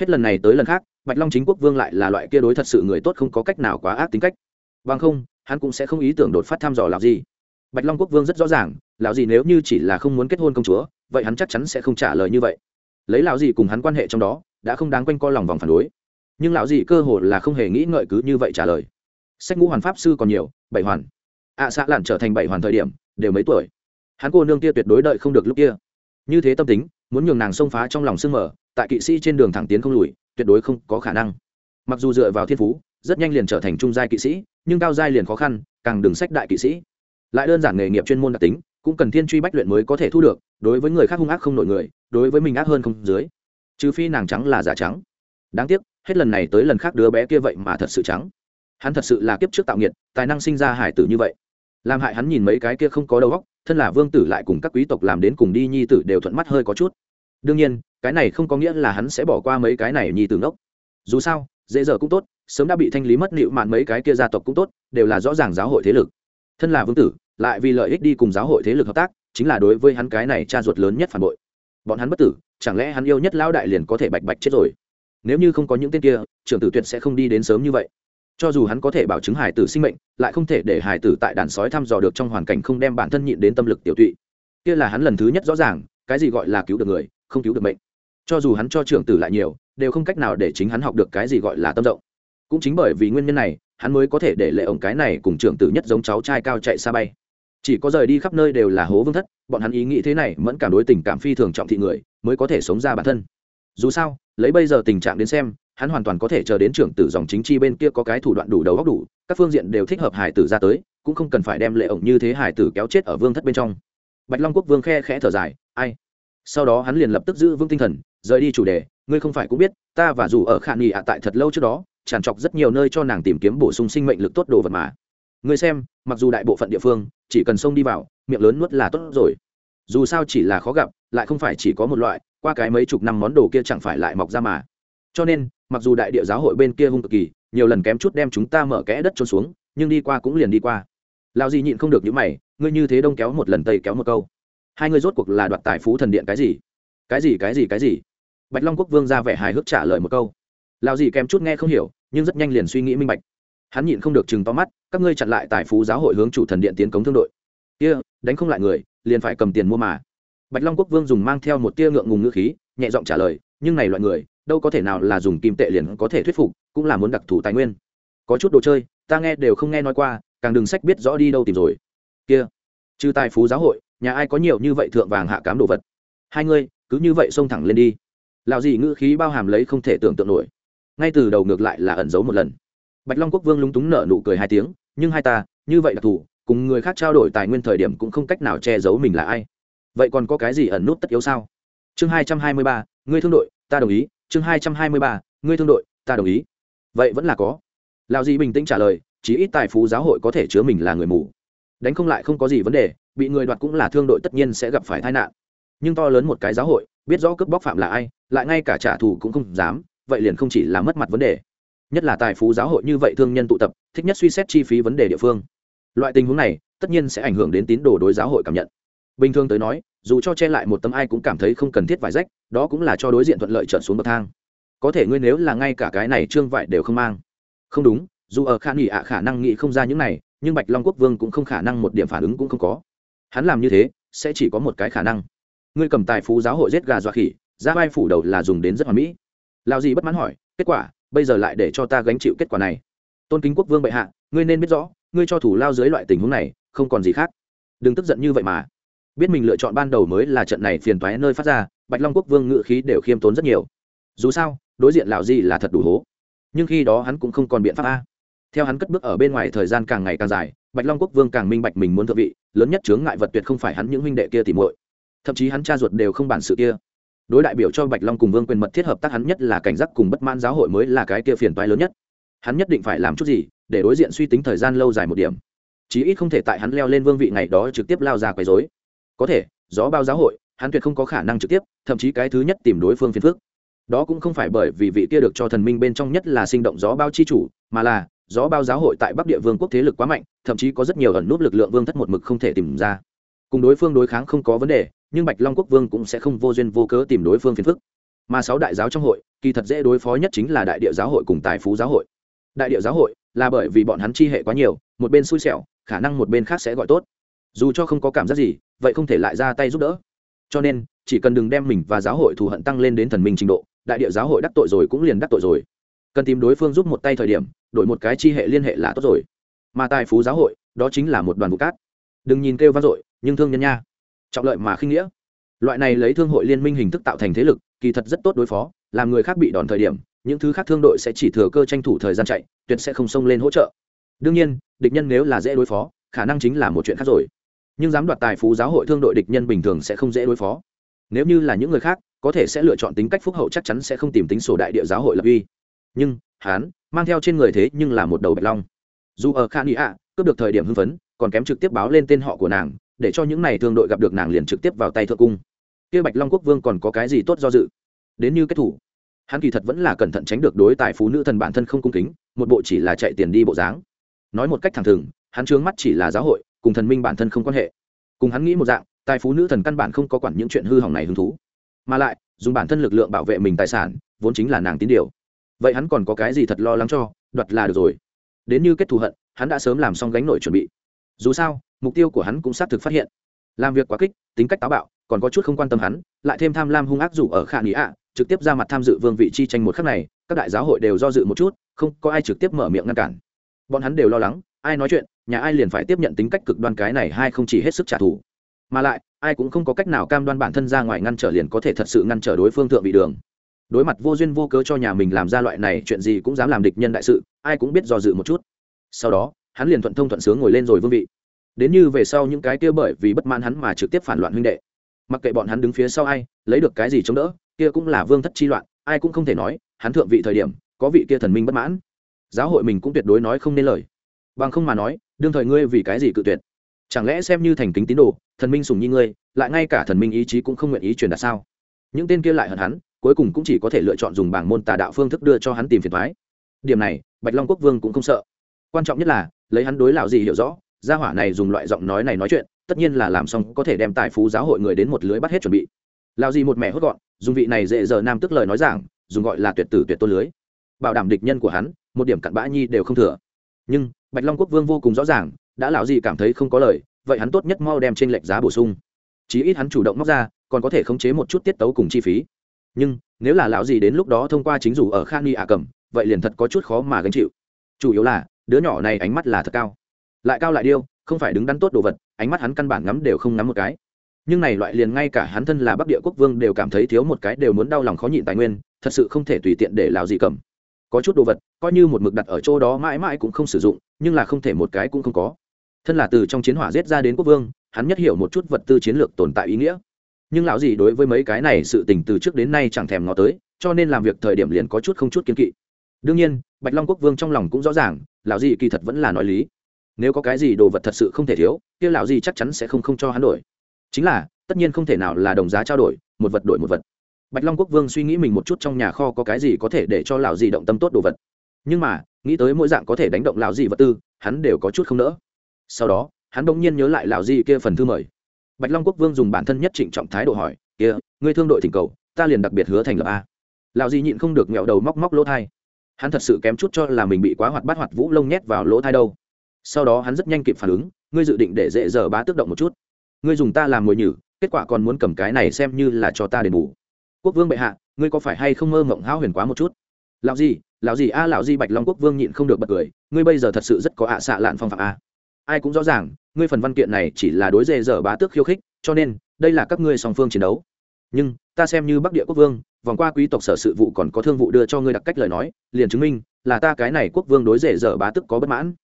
Hết lần này tới lần khác, bạch long chính quốc vương lại là loại kia đối thật sự người tốt không có cách nào quá ác tính cách. Vâng không, hắn cũng sẽ không ý tưởng đột phát thăm dò làm gì. Bạch long quốc vương rất rõ ràng, lão gì nếu như chỉ là không muốn kết hôn công chúa, vậy hắn chắc chắn sẽ không trả lời như vậy. Lấy lão gì cùng hắn quan hệ trong đó, đã không đáng quanh co lòng vòng phản đối nhưng lão dị cơ hồ là không hề nghĩ ngợi cứ như vậy trả lời. Sách ngũ hoàn pháp sư còn nhiều bảy hoàn. Ạ à, xạ lạn trở thành bảy hoàn thời điểm đều mấy tuổi. Hắn cô nương kia tuyệt đối đợi không được lúc kia. Như thế tâm tính muốn nhường nàng xông phá trong lòng sương mở tại kỵ sĩ trên đường thẳng tiến không lùi tuyệt đối không có khả năng. Mặc dù dựa vào thiên phú rất nhanh liền trở thành trung giai kỵ sĩ nhưng cao giai liền khó khăn càng đừng sách đại kỵ sĩ. Lại đơn giản nghề nghiệp chuyên môn đặc tính cũng cần thiên truy bách luyện mới có thể thu được đối với người khác hung ác không nổi người đối với mình ác hơn không dưới. Trừ phi nàng trắng là giả trắng. Đáng tiếc hết lần này tới lần khác đứa bé kia vậy mà thật sự trắng. Hắn thật sự là kiếp trước tạo nghiệt, tài năng sinh ra hải tử như vậy. Làm hại hắn nhìn mấy cái kia không có đầu óc, thân là vương tử lại cùng các quý tộc làm đến cùng đi nhi tử đều thuận mắt hơi có chút. Đương nhiên, cái này không có nghĩa là hắn sẽ bỏ qua mấy cái này nhi tử ngốc. Dù sao, dễ dở cũng tốt, sớm đã bị thanh lý mất nịu mạn mấy cái kia gia tộc cũng tốt, đều là rõ ràng giáo hội thế lực. Thân là vương tử, lại vì lợi ích đi cùng giáo hội thế lực hợp tác, chính là đối với hắn cái này cha ruột lớn nhất phản bội. Bọn hắn bất tử, chẳng lẽ hắn yêu nhất lão đại liền có thể bạch bạch chết rồi? Nếu như không có những tên kia, trưởng tử tuyệt sẽ không đi đến sớm như vậy. Cho dù hắn có thể bảo chứng hải tử sinh mệnh, lại không thể để hải tử tại đàn sói thăm dò được trong hoàn cảnh không đem bản thân nhịn đến tâm lực tiểu tụy. Kia là hắn lần thứ nhất rõ ràng, cái gì gọi là cứu được người, không cứu được mệnh. Cho dù hắn cho trưởng tử lại nhiều, đều không cách nào để chính hắn học được cái gì gọi là tâm rộng. Cũng chính bởi vì nguyên nhân này, hắn mới có thể để lệ ổng cái này cùng trưởng tử nhất giống cháu trai cao chạy xa bay. Chỉ có rời đi khắp nơi đều là hố vương thất, bọn hắn ý nghĩ thế này mẫn cảm đối tình cảm phi thường trọng thị người, mới có thể sống ra bản thân. Dù sao lấy bây giờ tình trạng đến xem, hắn hoàn toàn có thể chờ đến trưởng tử dòng chính chi bên kia có cái thủ đoạn đủ đầu góc đủ, các phương diện đều thích hợp hải tử ra tới, cũng không cần phải đem lệ ổng như thế hải tử kéo chết ở vương thất bên trong. Bạch long quốc vương khe khẽ thở dài, ai? Sau đó hắn liền lập tức giữ vững tinh thần, rời đi chủ đề, ngươi không phải cũng biết, ta và dù ở khả nghị ạ tại thật lâu trước đó, tràn trọc rất nhiều nơi cho nàng tìm kiếm bổ sung sinh mệnh lực tốt đồ vật mà. Ngươi xem, mặc dù đại bộ phận địa phương, chỉ cần xông đi vào, miệng lớn nuốt là tốt rồi. Dù sao chỉ là khó gặp, lại không phải chỉ có một loại qua cái mấy chục năm món đồ kia chẳng phải lại mọc ra mà. Cho nên, mặc dù đại địa giáo hội bên kia hung cực kỳ, nhiều lần kém chút đem chúng ta mở kẽ đất trôn xuống, nhưng đi qua cũng liền đi qua. Lao gì nhịn không được những mày, ngươi như thế đông kéo một lần tây kéo một câu. Hai người rốt cuộc là đoạt tài phú thần điện cái gì? Cái gì cái gì cái gì? Bạch long quốc vương ra vẻ hài hước trả lời một câu. Lao gì kém chút nghe không hiểu, nhưng rất nhanh liền suy nghĩ minh bạch. Hắn nhịn không được chừng to mắt, các ngươi chặn lại tài phú giáo hội hướng chủ thần điện tiến cống thương đội. Kia, đánh không lại người, liền phải cầm tiền mua mà bạch long quốc vương dùng mang theo một tia ngượng ngùng ngữ khí, nhẹ giọng trả lời, nhưng này loại người, đâu có thể nào là dùng kim tệ liền có thể thuyết phục, cũng là muốn đặc thù tài nguyên. Có chút đồ chơi, ta nghe đều không nghe nói qua, càng đừng sách biết rõ đi đâu tìm rồi. Kia, trừ tài phú giáo hội, nhà ai có nhiều như vậy thượng vàng hạ cám đồ vật? Hai ngươi, cứ như vậy xông thẳng lên đi. Lạo gì ngữ khí bao hàm lấy không thể tưởng tượng nổi. Ngay từ đầu ngược lại là ẩn giấu một lần. Bạch long quốc vương lúng túng nở nụ cười hai tiếng, nhưng hai ta, như vậy đặc thù cùng người khác trao đổi tài nguyên thời điểm cũng không cách nào che giấu mình là ai vậy còn có cái gì ẩn nút tất yếu sao? Chương hai trăm hai mươi ba, ngươi thương đội, ta đồng ý. Chương hai trăm hai mươi ba, ngươi thương đội, ta đồng ý. Vậy vẫn là có. Lào di bình tĩnh trả lời chỉ ít tài phú giáo hội có thể chứa mình là người mù. Đánh không lại không có gì vấn đề, bị người đoạt cũng là thương đội tất nhiên sẽ gặp phải tai nạn. Nhưng to lớn một cái giáo hội, biết rõ cướp bóc phạm là ai, lại ngay cả trả thù cũng không dám, vậy liền không chỉ là mất mặt vấn đề. Nhất là tài phú giáo hội như vậy thương nhân tụ tập, thích nhất suy xét chi phí vấn đề địa phương. Loại tình huống này, tất nhiên sẽ ảnh hưởng đến tín đồ đối giáo hội cảm nhận bình thường tới nói, dù cho che lại một tấm ai cũng cảm thấy không cần thiết vải rách, đó cũng là cho đối diện thuận lợi trợn xuống bậc thang. Có thể ngươi nếu là ngay cả cái này trương vải đều không mang. Không đúng, dù ở khả nghỉ ạ, khả năng nghĩ không ra những này, nhưng bạch long quốc vương cũng không khả năng một điểm phản ứng cũng không có. Hắn làm như thế, sẽ chỉ có một cái khả năng. Ngươi cầm tài phú giáo hội giết gà dọa khỉ, ra vai phủ đầu là dùng đến rất hoàn mỹ. Lao gì bất mãn hỏi, kết quả, bây giờ lại để cho ta gánh chịu kết quả này? Tôn kính quốc vương bệ hạ, ngươi nên biết rõ, ngươi cho thủ lao dưới loại tình huống này, không còn gì khác. Đừng tức giận như vậy mà biết mình lựa chọn ban đầu mới là trận này phiền toái nơi phát ra, bạch long quốc vương ngự khí đều khiêm tốn rất nhiều. Dù sao, đối diện lão gì là thật đủ hố. Nhưng khi đó hắn cũng không còn biện pháp a. Theo hắn cất bước ở bên ngoài thời gian càng ngày càng dài, bạch long quốc vương càng minh bạch mình muốn thượng vị, lớn nhất chướng ngại vật tuyệt không phải hắn những huynh đệ kia tìm muội. Thậm chí hắn cha ruột đều không bản sự kia. Đối đại biểu cho bạch long cùng vương quyền mật thiết hợp tác hắn nhất là cảnh giác cùng bất mãn giáo hội mới là cái kia phiền toái lớn nhất. Hắn nhất định phải làm chút gì, để đối diện suy tính thời gian lâu dài một điểm. Chí ít không thể tại hắn leo lên vương vị ngày đó trực tiếp lao ra quấy rối có thể, gió bao giáo hội, hắn tuyệt không có khả năng trực tiếp, thậm chí cái thứ nhất tìm đối phương phiền phức. Đó cũng không phải bởi vì vị kia được cho thần minh bên trong nhất là sinh động gió bao chi chủ, mà là, gió bao giáo hội tại bắc địa vương quốc thế lực quá mạnh, thậm chí có rất nhiều ẩn nút lực lượng vương thất một mực không thể tìm ra. Cùng đối phương đối kháng không có vấn đề, nhưng bạch long quốc vương cũng sẽ không vô duyên vô cớ tìm đối phương phiền phức. Mà sáu đại giáo trong hội, kỳ thật dễ đối phó nhất chính là đại địa giáo hội cùng tài phú giáo hội. Đại địa giáo hội là bởi vì bọn hắn chi hệ quá nhiều, một bên xui xẻo, khả năng một bên khác sẽ gọi tốt. Dù cho không có cảm giác gì vậy không thể lại ra tay giúp đỡ. Cho nên, chỉ cần đừng đem mình và giáo hội thù hận tăng lên đến thần minh trình độ, đại địa giáo hội đắc tội rồi cũng liền đắc tội rồi. Cần tìm đối phương giúp một tay thời điểm, đổi một cái chi hệ liên hệ là tốt rồi. Mà tài phú giáo hội, đó chính là một đoàn vụ cát. Đừng nhìn kêu vang dội, nhưng thương nhân nha. Trọng lợi mà khinh nghĩa. Loại này lấy thương hội liên minh hình thức tạo thành thế lực, kỳ thật rất tốt đối phó, làm người khác bị đòn thời điểm, những thứ khác thương đội sẽ chỉ thừa cơ tranh thủ thời gian chạy, tuyệt sẽ không xông lên hỗ trợ. Đương nhiên, địch nhân nếu là dễ đối phó, khả năng chính là một chuyện khác rồi nhưng dám đoạt tài phú giáo hội thương đội địch nhân bình thường sẽ không dễ đối phó. Nếu như là những người khác, có thể sẽ lựa chọn tính cách phúc hậu chắc chắn sẽ không tìm tính sổ đại địa giáo hội lập uy. Nhưng hán mang theo trên người thế nhưng là một đầu bạch long. Dù ở khan ý ạ, cướp được thời điểm hưng phấn, còn kém trực tiếp báo lên tên họ của nàng, để cho những này thương đội gặp được nàng liền trực tiếp vào tay thượng cung. Kia bạch long quốc vương còn có cái gì tốt do dự? Đến như kết thủ. Hắn kỳ thật vẫn là cẩn thận tránh được đối tài phú nữ thần bản thân không cung kính, một bộ chỉ là chạy tiền đi bộ dáng. Nói một cách thẳng thừng, hắn trướng mắt chỉ là giáo hội cùng thần minh bản thân không quan hệ. Cùng hắn nghĩ một dạng, tài phú nữ thần căn bản không có quản những chuyện hư hỏng này hứng thú. Mà lại, dùng bản thân lực lượng bảo vệ mình tài sản, vốn chính là nàng tín điều. Vậy hắn còn có cái gì thật lo lắng cho, đoạt là được rồi. Đến như kết thù hận, hắn đã sớm làm xong gánh nổi chuẩn bị. Dù sao, mục tiêu của hắn cũng xác thực phát hiện. Làm việc quá kích, tính cách táo bạo, còn có chút không quan tâm hắn, lại thêm tham lam hung ác dù ở khả nghĩ ạ, trực tiếp ra mặt tham dự vương vị chi tranh một khắc này, các đại giáo hội đều do dự một chút, không có ai trực tiếp mở miệng ngăn cản. Bọn hắn đều lo lắng ai nói chuyện, nhà ai liền phải tiếp nhận tính cách cực đoan cái này hay không chỉ hết sức trả thù. Mà lại, ai cũng không có cách nào cam đoan bản thân ra ngoài ngăn trở liền có thể thật sự ngăn trở đối phương thượng vị đường. Đối mặt vô duyên vô cớ cho nhà mình làm ra loại này chuyện gì cũng dám làm địch nhân đại sự, ai cũng biết do dự một chút. Sau đó, hắn liền thuận thông thuận sướng ngồi lên rồi vương vị. Đến như về sau những cái kia bởi vì bất mãn hắn mà trực tiếp phản loạn huynh đệ. Mặc kệ bọn hắn đứng phía sau ai, lấy được cái gì chống đỡ, kia cũng là vương thất chi loạn, ai cũng không thể nói, hắn thượng vị thời điểm, có vị kia thần minh bất mãn. Giáo hội mình cũng tuyệt đối nói không nên lời bằng không mà nói, đương thời ngươi vì cái gì cự tuyệt? Chẳng lẽ xem như thành kính tín đồ, thần minh sùng nhi ngươi, lại ngay cả thần minh ý chí cũng không nguyện ý truyền đạt sao? Những tên kia lại hận hắn, cuối cùng cũng chỉ có thể lựa chọn dùng bảng môn tà đạo phương thức đưa cho hắn tìm phiền thoái điểm này, bạch long quốc vương cũng không sợ. Quan trọng nhất là, lấy hắn đối lão gì hiểu rõ, gia hỏa này dùng loại giọng nói này nói chuyện, tất nhiên là làm xong có thể đem tài phú giáo hội người đến một lưới bắt hết chuẩn bị. Lão gì một mẹ hốt gọn, dùng vị này dễ giờ nam tức lời nói giảng, dùng gọi là tuyệt tử tuyệt tôn lưới. Bảo đảm địch nhân của hắn, một điểm cặn bã nhi đều không thừa. Nhưng bạch long quốc vương vô cùng rõ ràng, đã lão gì cảm thấy không có lời, vậy hắn tốt nhất mau đem trên lệnh giá bổ sung. Chí ít hắn chủ động móc ra, còn có thể khống chế một chút tiết tấu cùng chi phí. Nhưng, nếu là lão gì đến lúc đó thông qua chính dù ở khan ni ả cầm, vậy liền thật có chút khó mà gánh chịu. Chủ yếu là, đứa nhỏ này ánh mắt là thật cao. Lại cao lại điêu, không phải đứng đắn tốt đồ vật, ánh mắt hắn căn bản ngắm đều không ngắm một cái. Nhưng này loại liền ngay cả hắn thân là bắc địa quốc vương đều cảm thấy thiếu một cái đều muốn đau lòng khó nhịn tài nguyên, thật sự không thể tùy tiện để lão gì cầm. Có chút đồ vật, coi như một mực đặt ở chỗ đó mãi mãi cũng không sử dụng nhưng là không thể một cái cũng không có. Thân là từ trong chiến hỏa giết ra đến quốc vương, hắn nhất hiểu một chút vật tư chiến lược tồn tại ý nghĩa. Nhưng lão gì đối với mấy cái này sự tình từ trước đến nay chẳng thèm ngó tới, cho nên làm việc thời điểm liền có chút không chút kiên kỵ. Đương nhiên, bạch long quốc vương trong lòng cũng rõ ràng, lão gì kỳ thật vẫn là nói lý. Nếu có cái gì đồ vật thật sự không thể thiếu, kia lão gì chắc chắn sẽ không không cho hắn đổi. Chính là, tất nhiên không thể nào là đồng giá trao đổi, một vật đổi một vật. Bạch long quốc vương suy nghĩ mình một chút trong nhà kho có cái gì có thể để cho lão gì động tâm tốt đồ vật. Nhưng mà nghĩ tới mỗi dạng có thể đánh động lão gì vật tư, hắn đều có chút không nỡ. Sau đó, hắn bỗng nhiên nhớ lại lão gì kia phần thư mời. Bạch long quốc vương dùng bản thân nhất trịnh trọng thái độ hỏi, kia, ngươi thương đội thỉnh cầu, ta liền đặc biệt hứa thành lập a. Lão gì nhịn không được nghẹo đầu móc móc lỗ thai. Hắn thật sự kém chút cho là mình bị quá hoạt bát hoạt vũ lông nhét vào lỗ thai đâu. Sau đó hắn rất nhanh kịp phản ứng, ngươi dự định để dễ dở bá tước động một chút. Ngươi dùng ta làm mồi nhử, kết quả còn muốn cầm cái này xem như là cho ta đền bù. Quốc vương bệ hạ, ngươi có phải hay không mơ mộng hao huyền quá một chút? Lão gì? Lão gì? A, lão gì bạch long quốc vương nhịn không được bật cười. Ngươi bây giờ thật sự rất có ạ xạ lạn phong phạm a. Ai cũng rõ ràng, ngươi phần văn kiện này chỉ là đối dê dở bá tước khiêu khích, cho nên, đây là các ngươi song phương chiến đấu. Nhưng, ta xem như bắc địa quốc vương, vòng qua quý tộc sở sự vụ còn có thương vụ đưa cho ngươi đặc cách lời nói, liền chứng minh là ta cái này quốc vương đối dề dở bá tước có bất mãn.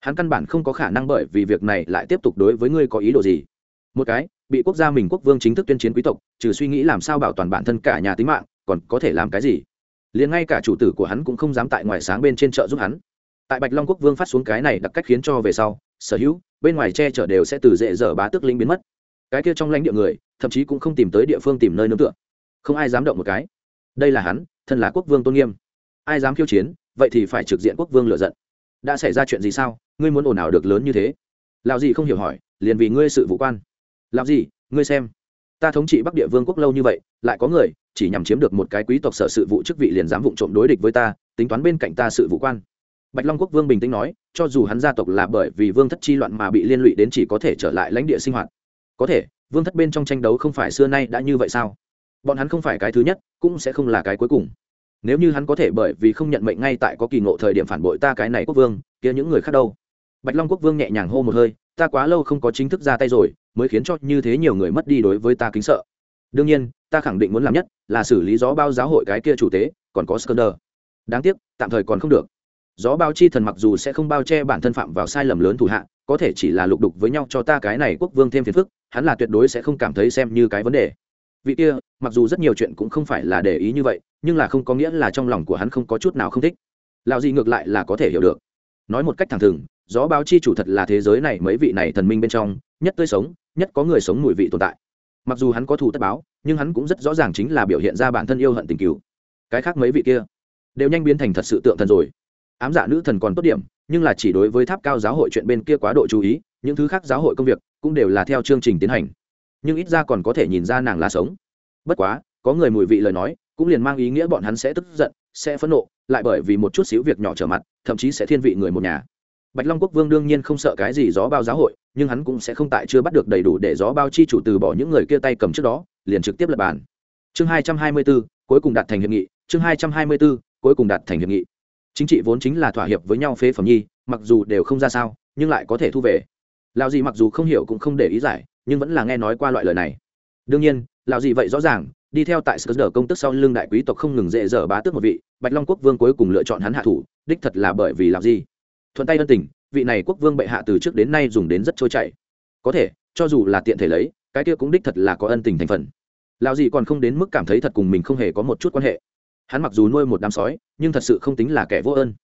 Hắn căn bản không có khả năng bởi vì việc này lại tiếp tục đối với ngươi có ý đồ gì. Một cái, bị quốc gia mình quốc vương chính thức tuyên chiến quý tộc, trừ suy nghĩ làm sao bảo toàn bản thân cả nhà tính mạng, còn có thể làm cái gì? Liền ngay cả chủ tử của hắn cũng không dám tại ngoài sáng bên trên chợ giúp hắn. Tại bạch long quốc vương phát xuống cái này đặc cách khiến cho về sau, sở hữu, bên ngoài che chở đều sẽ từ dễ dở bá tước linh biến mất. Cái kia trong lãnh địa người, thậm chí cũng không tìm tới địa phương tìm nơi nương tựa. Không ai dám động một cái. Đây là hắn, thân là quốc vương tôn nghiêm. Ai dám khiêu chiến, vậy thì phải trực diện quốc vương lựa giận. Đã xảy ra chuyện gì sao? Ngươi muốn ồn ào được lớn như thế? Lào gì không hiểu hỏi, liền vì ngươi sự vụ quan. Lào gì ngươi xem ta thống trị bắc địa vương quốc lâu như vậy, lại có người chỉ nhằm chiếm được một cái quý tộc sở sự vụ chức vị liền dám vụng trộm đối địch với ta, tính toán bên cạnh ta sự vụ quan. Bạch long quốc vương bình tĩnh nói, cho dù hắn gia tộc là bởi vì vương thất chi loạn mà bị liên lụy đến chỉ có thể trở lại lãnh địa sinh hoạt. Có thể, vương thất bên trong tranh đấu không phải xưa nay đã như vậy sao? Bọn hắn không phải cái thứ nhất, cũng sẽ không là cái cuối cùng. Nếu như hắn có thể bởi vì không nhận mệnh ngay tại có kỳ ngộ thời điểm phản bội ta cái này quốc vương, kia những người khác đâu? Bạch long quốc vương nhẹ nhàng hô một hơi ta quá lâu không có chính thức ra tay rồi, mới khiến cho như thế nhiều người mất đi đối với ta kính sợ. Đương nhiên, ta khẳng định muốn làm nhất là xử lý gió bao giáo hội cái kia chủ tế, còn có skander đáng tiếc, tạm thời còn không được. Gió bao chi thần mặc dù sẽ không bao che bản thân phạm vào sai lầm lớn thủ hạ, có thể chỉ là lục đục với nhau cho ta cái này quốc vương thêm phiền phức, hắn là tuyệt đối sẽ không cảm thấy xem như cái vấn đề. Vị kia, mặc dù rất nhiều chuyện cũng không phải là để ý như vậy, nhưng là không có nghĩa là trong lòng của hắn không có chút nào không thích. Lạo gì ngược lại là có thể hiểu được. Nói một cách thẳng thừng gió báo chi chủ thật là thế giới này mấy vị này thần minh bên trong, nhất tươi sống, nhất có người sống mùi vị tồn tại. Mặc dù hắn có thù tất báo, nhưng hắn cũng rất rõ ràng chính là biểu hiện ra bản thân yêu hận tình cứu cái khác mấy vị kia đều nhanh biến thành thật sự tượng thần rồi. Ám dạ nữ thần còn tốt điểm, nhưng là chỉ đối với tháp cao giáo hội chuyện bên kia quá độ chú ý, những thứ khác giáo hội công việc cũng đều là theo chương trình tiến hành. Nhưng ít ra còn có thể nhìn ra nàng là sống. Bất quá, có người mùi vị lời nói, cũng liền mang ý nghĩa bọn hắn sẽ tức giận, sẽ phẫn nộ, lại bởi vì một chút xíu việc nhỏ trở mặt, thậm chí sẽ thiên vị người một nhà bạch long quốc vương đương nhiên không sợ cái gì gió bao giáo hội nhưng hắn cũng sẽ không tại chưa bắt được đầy đủ để gió bao chi chủ từ bỏ những người kia tay cầm trước đó liền trực tiếp lập bàn. Chương hai trăm hai mươi 224, cuối cùng đạt thành hiệp nghị chương hai trăm hai mươi 224, cuối cùng đạt thành hiệp nghị. Chính trị vốn chính là thỏa hiệp với nhau phế phẩm nhi mặc dù đều không ra sao nhưng lại có thể thu về. Lão gì mặc dù không hiểu cũng không để ý giải nhưng vẫn là nghe nói qua loại lời này. Đương nhiên lão gì vậy rõ ràng đi theo tại sở công tức sau lưng đại quý tộc không ngừng dễ dở bá tước một vị bạch long quốc vương cuối cùng lựa chọn hắn hạ thủ đích thật là bởi vì lão gì thuận tay ân tình, vị này quốc vương bệ hạ từ trước đến nay dùng đến rất trôi chảy. Có thể, cho dù là tiện thể lấy, cái kia cũng đích thật là có ân tình thành phần. Lão gì còn không đến mức cảm thấy thật cùng mình không hề có một chút quan hệ. Hắn mặc dù nuôi một đám sói, nhưng thật sự không tính là kẻ vô ơn.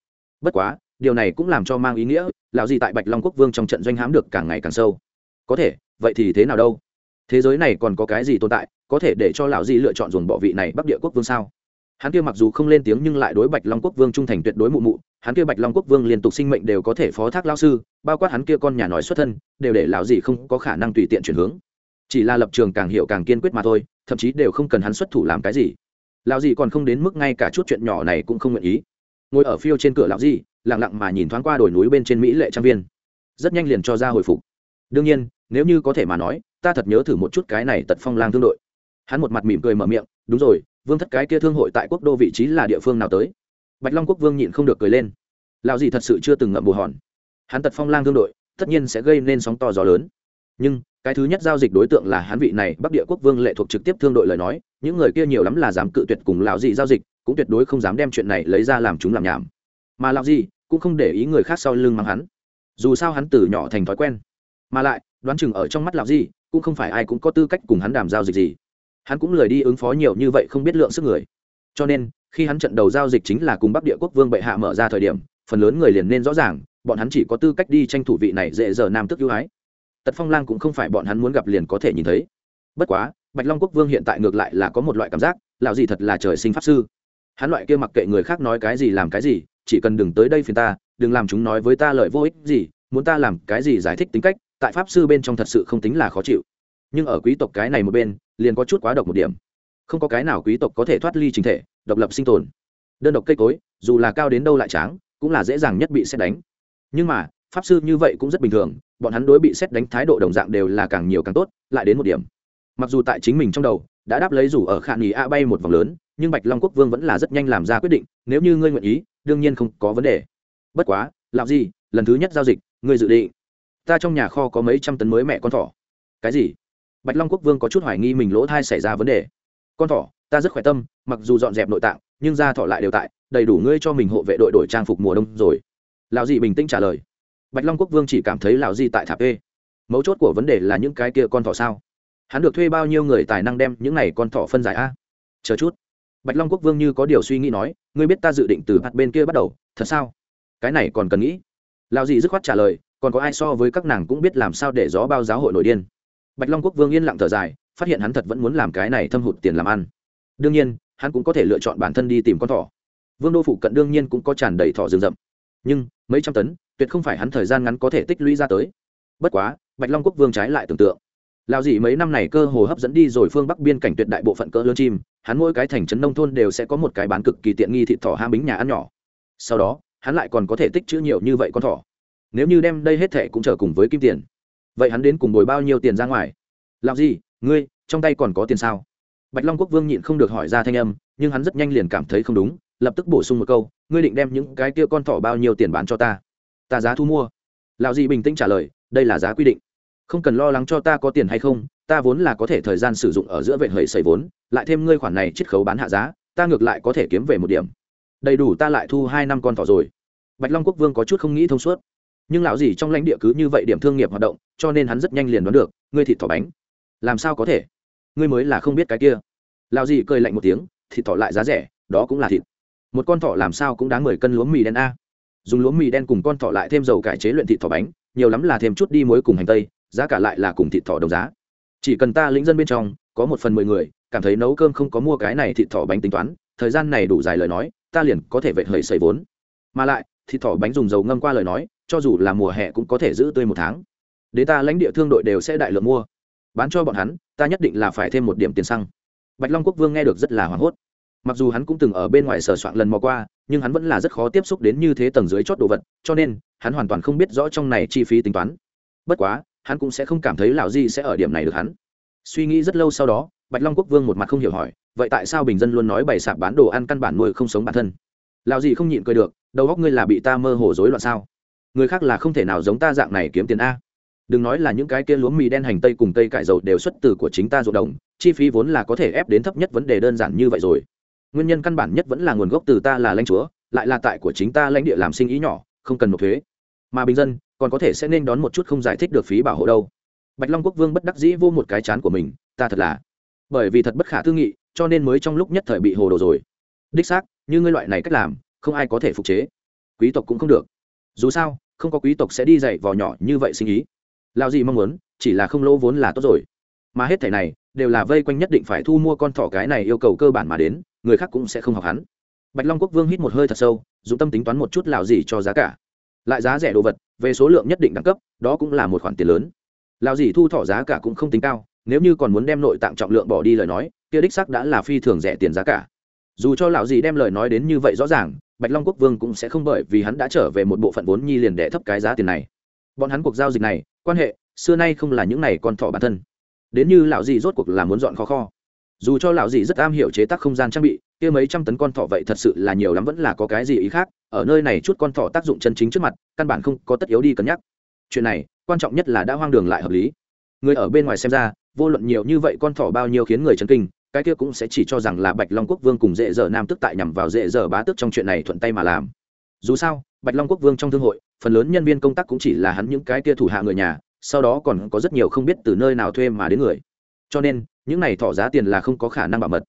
Bất quá, điều này cũng làm cho mang ý nghĩa, lão gì tại bạch long quốc vương trong trận doanh hám được càng ngày càng sâu. Có thể, vậy thì thế nào đâu? Thế giới này còn có cái gì tồn tại, có thể để cho lão gì lựa chọn dồn bỏ vị này bắc địa quốc vương sao? Hắn kia mặc dù không lên tiếng nhưng lại đối bạch long quốc vương trung thành tuyệt đối mụ mụ hắn kia bạch long quốc vương liên tục sinh mệnh đều có thể phó thác lao sư, bao quát hắn kia con nhà nói xuất thân, đều để lão gì không có khả năng tùy tiện chuyển hướng. Chỉ là lập trường càng hiểu càng kiên quyết mà thôi, thậm chí đều không cần hắn xuất thủ làm cái gì. Lão gì còn không đến mức ngay cả chút chuyện nhỏ này cũng không nguyện ý. Ngồi ở phiêu trên cửa lão gì lặng lặng mà nhìn thoáng qua đồi núi bên trên mỹ lệ trang viên. Rất nhanh liền cho ra hồi phục. Đương nhiên, nếu như có thể mà nói, ta thật nhớ thử một chút cái này tật phong lang thương đội. Hắn một mặt mỉm cười mở miệng, đúng rồi, vương thất cái kia thương hội tại quốc đô vị trí là địa phương nào tới? Bạch long quốc vương nhịn không được cười lên. Lão gì thật sự chưa từng ngậm bù hòn. Hắn tật phong lang thương đội, tất nhiên sẽ gây nên sóng to gió lớn. Nhưng, cái thứ nhất giao dịch đối tượng là hắn vị này bắc địa quốc vương lệ thuộc trực tiếp thương đội lời nói, những người kia nhiều lắm là dám cự tuyệt cùng lão gì giao dịch, cũng tuyệt đối không dám đem chuyện này lấy ra làm chúng làm nhảm. Mà lão gì cũng không để ý người khác sau lưng mắng hắn. Dù sao hắn từ nhỏ thành thói quen. Mà lại, đoán chừng ở trong mắt lão gì cũng không phải ai cũng có tư cách cùng hắn đàm giao dịch gì. Hắn cũng lười đi ứng phó nhiều như vậy không biết lượng sức người cho nên, khi hắn trận đầu giao dịch chính là cùng bắc địa quốc vương bệ hạ mở ra thời điểm, phần lớn người liền nên rõ ràng, bọn hắn chỉ có tư cách đi tranh thủ vị này dễ giờ nam tức ưu ái. Tật phong lang cũng không phải bọn hắn muốn gặp liền có thể nhìn thấy. Bất quá, bạch long quốc vương hiện tại ngược lại là có một loại cảm giác, lão gì thật là trời sinh pháp sư. Hắn loại kia mặc kệ người khác nói cái gì làm cái gì, chỉ cần đừng tới đây phiền ta, đừng làm chúng nói với ta lời vô ích gì, muốn ta làm cái gì giải thích tính cách, tại pháp sư bên trong thật sự không tính là khó chịu. Nhưng ở quý tộc cái này một bên, liền có chút quá độc một điểm không có cái nào quý tộc có thể thoát ly chính thể, độc lập sinh tồn. Đơn độc cây cối, dù là cao đến đâu lại tráng, cũng là dễ dàng nhất bị xét đánh. Nhưng mà, pháp sư như vậy cũng rất bình thường, bọn hắn đối bị xét đánh thái độ đồng dạng đều là càng nhiều càng tốt, lại đến một điểm. Mặc dù tại chính mình trong đầu, đã đáp lấy rủ ở khả nghỉ a bay một vòng lớn, nhưng bạch long quốc vương vẫn là rất nhanh làm ra quyết định, nếu như ngươi nguyện ý, đương nhiên không có vấn đề. Bất quá làm gì, lần thứ nhất giao dịch, ngươi dự định. Ta trong nhà kho có mấy trăm tấn mới mẹ con thỏ. Cái gì? Bạch long quốc vương có chút hoài nghi mình lỗ thai xảy ra vấn đề con thỏ, ta rất khỏe tâm, mặc dù dọn dẹp nội tạng, nhưng da thỏ lại đều tại, đầy đủ ngươi cho mình hộ vệ đội đổi trang phục mùa đông rồi. Lão di bình tĩnh trả lời. Bạch long quốc vương chỉ cảm thấy lão di tại thạp ê. Mấu chốt của vấn đề là những cái kia con thỏ sao? Hắn được thuê bao nhiêu người tài năng đem những này con thỏ phân giải a? Chờ chút. Bạch long quốc vương như có điều suy nghĩ nói, ngươi biết ta dự định từ mặt bên kia bắt đầu, thật sao? Cái này còn cần nghĩ. Lão di dứt khoát trả lời, còn có ai so với các nàng cũng biết làm sao để gió bao giáo hội nổi điên. Bạch long quốc vương yên lặng thở dài phát hiện hắn thật vẫn muốn làm cái này thâm hụt tiền làm ăn. Đương nhiên, hắn cũng có thể lựa chọn bản thân đi tìm con thỏ. Vương đô phụ cận đương nhiên cũng có tràn đầy thỏ rừng rậm. Nhưng, mấy trăm tấn, tuyệt không phải hắn thời gian ngắn có thể tích lũy ra tới. Bất quá, bạch long quốc vương trái lại tưởng tượng. Lao dì mấy năm này cơ hồ hấp dẫn đi rồi phương bắc biên cảnh tuyệt đại bộ phận cỡ lớn chim, hắn mỗi cái thành trấn nông thôn đều sẽ có một cái bán cực kỳ tiện nghi thịt thỏ ham bính nhà ăn nhỏ. Sau đó, hắn lại còn có thể tích chữ nhiều như vậy con thỏ. Nếu như đem đây hết thệ cũng trở cùng với kim tiền. Vậy hắn đến cùng bồi bao nhiêu tiền ra ngoài? Làm gì ngươi, trong tay còn có tiền sao? Bạch long quốc vương nhịn không được hỏi ra thanh âm, nhưng hắn rất nhanh liền cảm thấy không đúng, lập tức bổ sung một câu, ngươi định đem những cái kia con thỏ bao nhiêu tiền bán cho ta? Ta giá thu mua. Lão dị bình tĩnh trả lời, đây là giá quy định. Không cần lo lắng cho ta có tiền hay không, ta vốn là có thể thời gian sử dụng ở giữa vệ hầy xây vốn, lại thêm ngươi khoản này chiết khấu bán hạ giá, ta ngược lại có thể kiếm về một điểm. Đầy đủ ta lại thu hai năm con thỏ rồi. Bạch long quốc vương có chút không nghĩ thông suốt. Nhưng lão gì trong lãnh địa cứ như vậy điểm thương nghiệp hoạt động, cho nên hắn rất nhanh liền đoán được, ngươi thịt thỏ bánh làm sao có thể? Ngươi mới là không biết cái kia. Lao gì cười lạnh một tiếng, thịt thỏ lại giá rẻ, đó cũng là thịt. Một con thỏ làm sao cũng đáng mười cân lúa mì đen a. Dùng lúa mì đen cùng con thỏ lại thêm dầu cải chế luyện thịt thỏ bánh, nhiều lắm là thêm chút đi muối cùng hành tây, giá cả lại là cùng thịt thỏ đồng giá. Chỉ cần ta lĩnh dân bên trong, có một phần mười người, cảm thấy nấu cơm không có mua cái này thịt thỏ bánh tính toán, thời gian này đủ dài lời nói, ta liền có thể vệ hời xây vốn. Mà lại, thịt thỏ bánh dùng dầu ngâm qua lời nói, cho dù là mùa hè cũng có thể giữ tươi một tháng. Đến ta lãnh địa thương đội đều sẽ đại lượng mua bán cho bọn hắn, ta nhất định là phải thêm một điểm tiền xăng. Bạch long quốc vương nghe được rất là hoảng hốt. Mặc dù hắn cũng từng ở bên ngoài sờ soạn lần mò qua, nhưng hắn vẫn là rất khó tiếp xúc đến như thế tầng dưới chót đồ vật, cho nên, hắn hoàn toàn không biết rõ trong này chi phí tính toán. Bất quá, hắn cũng sẽ không cảm thấy lão di sẽ ở điểm này được hắn. Suy nghĩ rất lâu sau đó, bạch long quốc vương một mặt không hiểu hỏi, vậy tại sao bình dân luôn nói bày sạp bán đồ ăn căn bản nuôi không sống bản thân? Lão di không nhịn cười được, đầu góc ngươi là bị ta mơ hồ dối loạn sao? Người khác là không thể nào giống ta dạng này kiếm tiền a đừng nói là những cái kia lúa mì đen hành tây cùng tây cải dầu đều xuất từ của chính ta ruộng đồng, chi phí vốn là có thể ép đến thấp nhất vấn đề đơn giản như vậy rồi. Nguyên nhân căn bản nhất vẫn là nguồn gốc từ ta là lãnh chúa, lại là tại của chính ta lãnh địa làm sinh ý nhỏ, không cần nộp thuế. Mà bình dân, còn có thể sẽ nên đón một chút không giải thích được phí bảo hộ đâu. Bạch long quốc vương bất đắc dĩ vô một cái chán của mình, ta thật là. Bởi vì thật bất khả tư nghị, cho nên mới trong lúc nhất thời bị hồ đồ rồi. Đích xác, như ngươi loại này cách làm, không ai có thể phục chế. Quý tộc cũng không được. Dù sao, không có quý tộc sẽ đi dạy vò nhỏ như vậy sinh ý lao gì mong muốn, chỉ là không lỗ vốn là tốt rồi. Mà hết thẻ này, đều là vây quanh nhất định phải thu mua con thỏ cái này yêu cầu cơ bản mà đến, người khác cũng sẽ không học hắn. Bạch long quốc vương hít một hơi thật sâu dùng tâm tính toán một chút lào gì cho giá cả. Lại giá rẻ đồ vật, về số lượng nhất định đẳng cấp, đó cũng là một khoản tiền lớn. Lào gì thu thỏ giá cả cũng không tính cao, nếu như còn muốn đem nội tạng trọng lượng bỏ đi lời nói, kia đích sắc đã là phi thường rẻ tiền giá cả. Dù cho lão gì đem lời nói đến như vậy rõ ràng, bạch long quốc vương cũng sẽ không bởi vì hắn đã trở về một bộ phận vốn nhi liền đẻ thấp cái giá tiền này. Bọn hắn cuộc giao dịch này quan hệ, xưa nay không là những này con thỏ bản thân. Đến như lão gì rốt cuộc là muốn dọn kho kho. Dù cho lão gì rất am hiểu chế tác không gian trang bị, kia mấy trăm tấn con thỏ vậy thật sự là nhiều lắm vẫn là có cái gì ý khác, ở nơi này chút con thỏ tác dụng chân chính trước mặt, căn bản không có tất yếu đi cân nhắc. Chuyện này, quan trọng nhất là đã hoang đường lại hợp lý. Người ở bên ngoài xem ra, vô luận nhiều như vậy con thỏ bao nhiêu khiến người chấn kinh, cái kia cũng sẽ chỉ cho rằng là bạch long quốc vương cùng dễ dở nam tức tại nhằm vào dễ dở bá tức trong chuyện này thuận tay mà làm dù sao, bạch long quốc vương trong thương hội, phần lớn nhân viên công tác cũng chỉ là hắn những cái kia thủ hạ người nhà, sau đó còn có rất nhiều không biết từ nơi nào thuê mà đến người. Cho nên, những này thỏ giá tiền là không có khả năng bảo mật.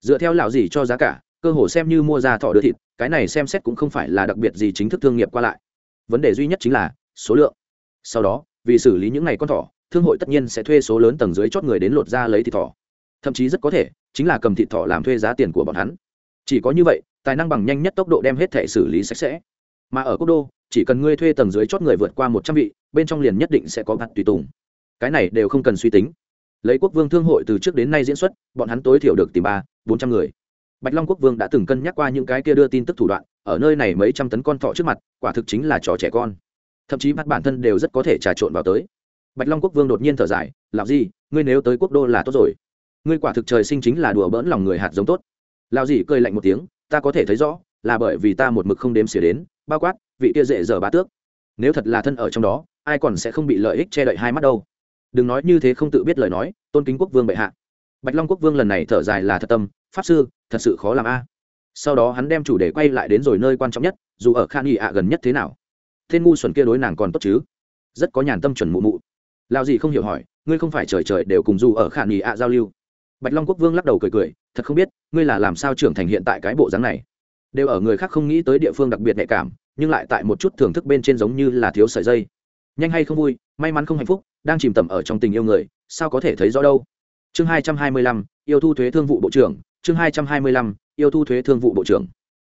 Dựa theo lão gì cho giá cả, cơ hồ xem như mua ra thỏ đưa thịt, cái này xem xét cũng không phải là đặc biệt gì chính thức thương nghiệp qua lại. Vấn đề duy nhất chính là số lượng. Sau đó, vì xử lý những ngày con thỏ, thương hội tất nhiên sẽ thuê số lớn tầng dưới chót người đến lột ra lấy thịt thỏ. Thậm chí rất có thể, chính là cầm thịt thỏ làm thuê giá tiền của bọn hắn. Chỉ có như vậy tài năng bằng nhanh nhất tốc độ đem hết thể xử lý sạch sẽ. Mà ở quốc đô, chỉ cần ngươi thuê tầng dưới chót người vượt qua một trăm vị, bên trong liền nhất định sẽ có mặt tùy tùng. Cái này đều không cần suy tính. Lấy quốc vương thương hội từ trước đến nay diễn xuất, bọn hắn tối thiểu được tìm ba, bốn trăm người. Bạch long quốc vương đã từng cân nhắc qua những cái kia đưa tin tức thủ đoạn, ở nơi này mấy trăm tấn con thọ trước mặt, quả thực chính là trò trẻ con. Thậm chí bắt bản thân đều rất có thể trà trộn vào tới. Bạch long quốc vương đột nhiên thở dài làm gì ngươi nếu tới quốc đô là tốt rồi. Ngươi quả thực trời sinh chính là đùa bỡn lòng người hạt giống tốt. Lao gì cười lạnh một tiếng ta có thể thấy rõ, là bởi vì ta một mực không đếm xỉa đến, bao quát, vị kia dễ dở bá tước. Nếu thật là thân ở trong đó, ai còn sẽ không bị lợi ích che đậy hai mắt đâu. Đừng nói như thế không tự biết lời nói, tôn kính quốc vương bệ hạ. Bạch long quốc vương lần này thở dài là thật tâm, pháp sư, thật sự khó làm a. Sau đó hắn đem chủ đề quay lại đến rồi nơi quan trọng nhất, dù ở khan nghị ạ gần nhất thế nào. Thiên ngu xuẩn kia đối nàng còn tốt chứ? Rất có nhàn tâm chuẩn mụ mụ. Lao gì không hiểu hỏi, ngươi không phải trời trời đều cùng dù ở khan nghị ạ giao lưu bạch long quốc vương lắc đầu cười cười, thật không biết, ngươi là làm sao trưởng thành hiện tại cái bộ dáng này? Đều ở người khác không nghĩ tới địa phương đặc biệt nhạy cảm, nhưng lại tại một chút thưởng thức bên trên giống như là thiếu sợi dây. Nhanh hay không vui, may mắn không hạnh phúc, đang chìm tầm ở trong tình yêu người, sao có thể thấy rõ đâu? Chương hai trăm hai mươi lăm, yêu thu thuế thương vụ bộ trưởng, chương hai trăm hai mươi lăm, yêu thu thuế thương vụ bộ trưởng.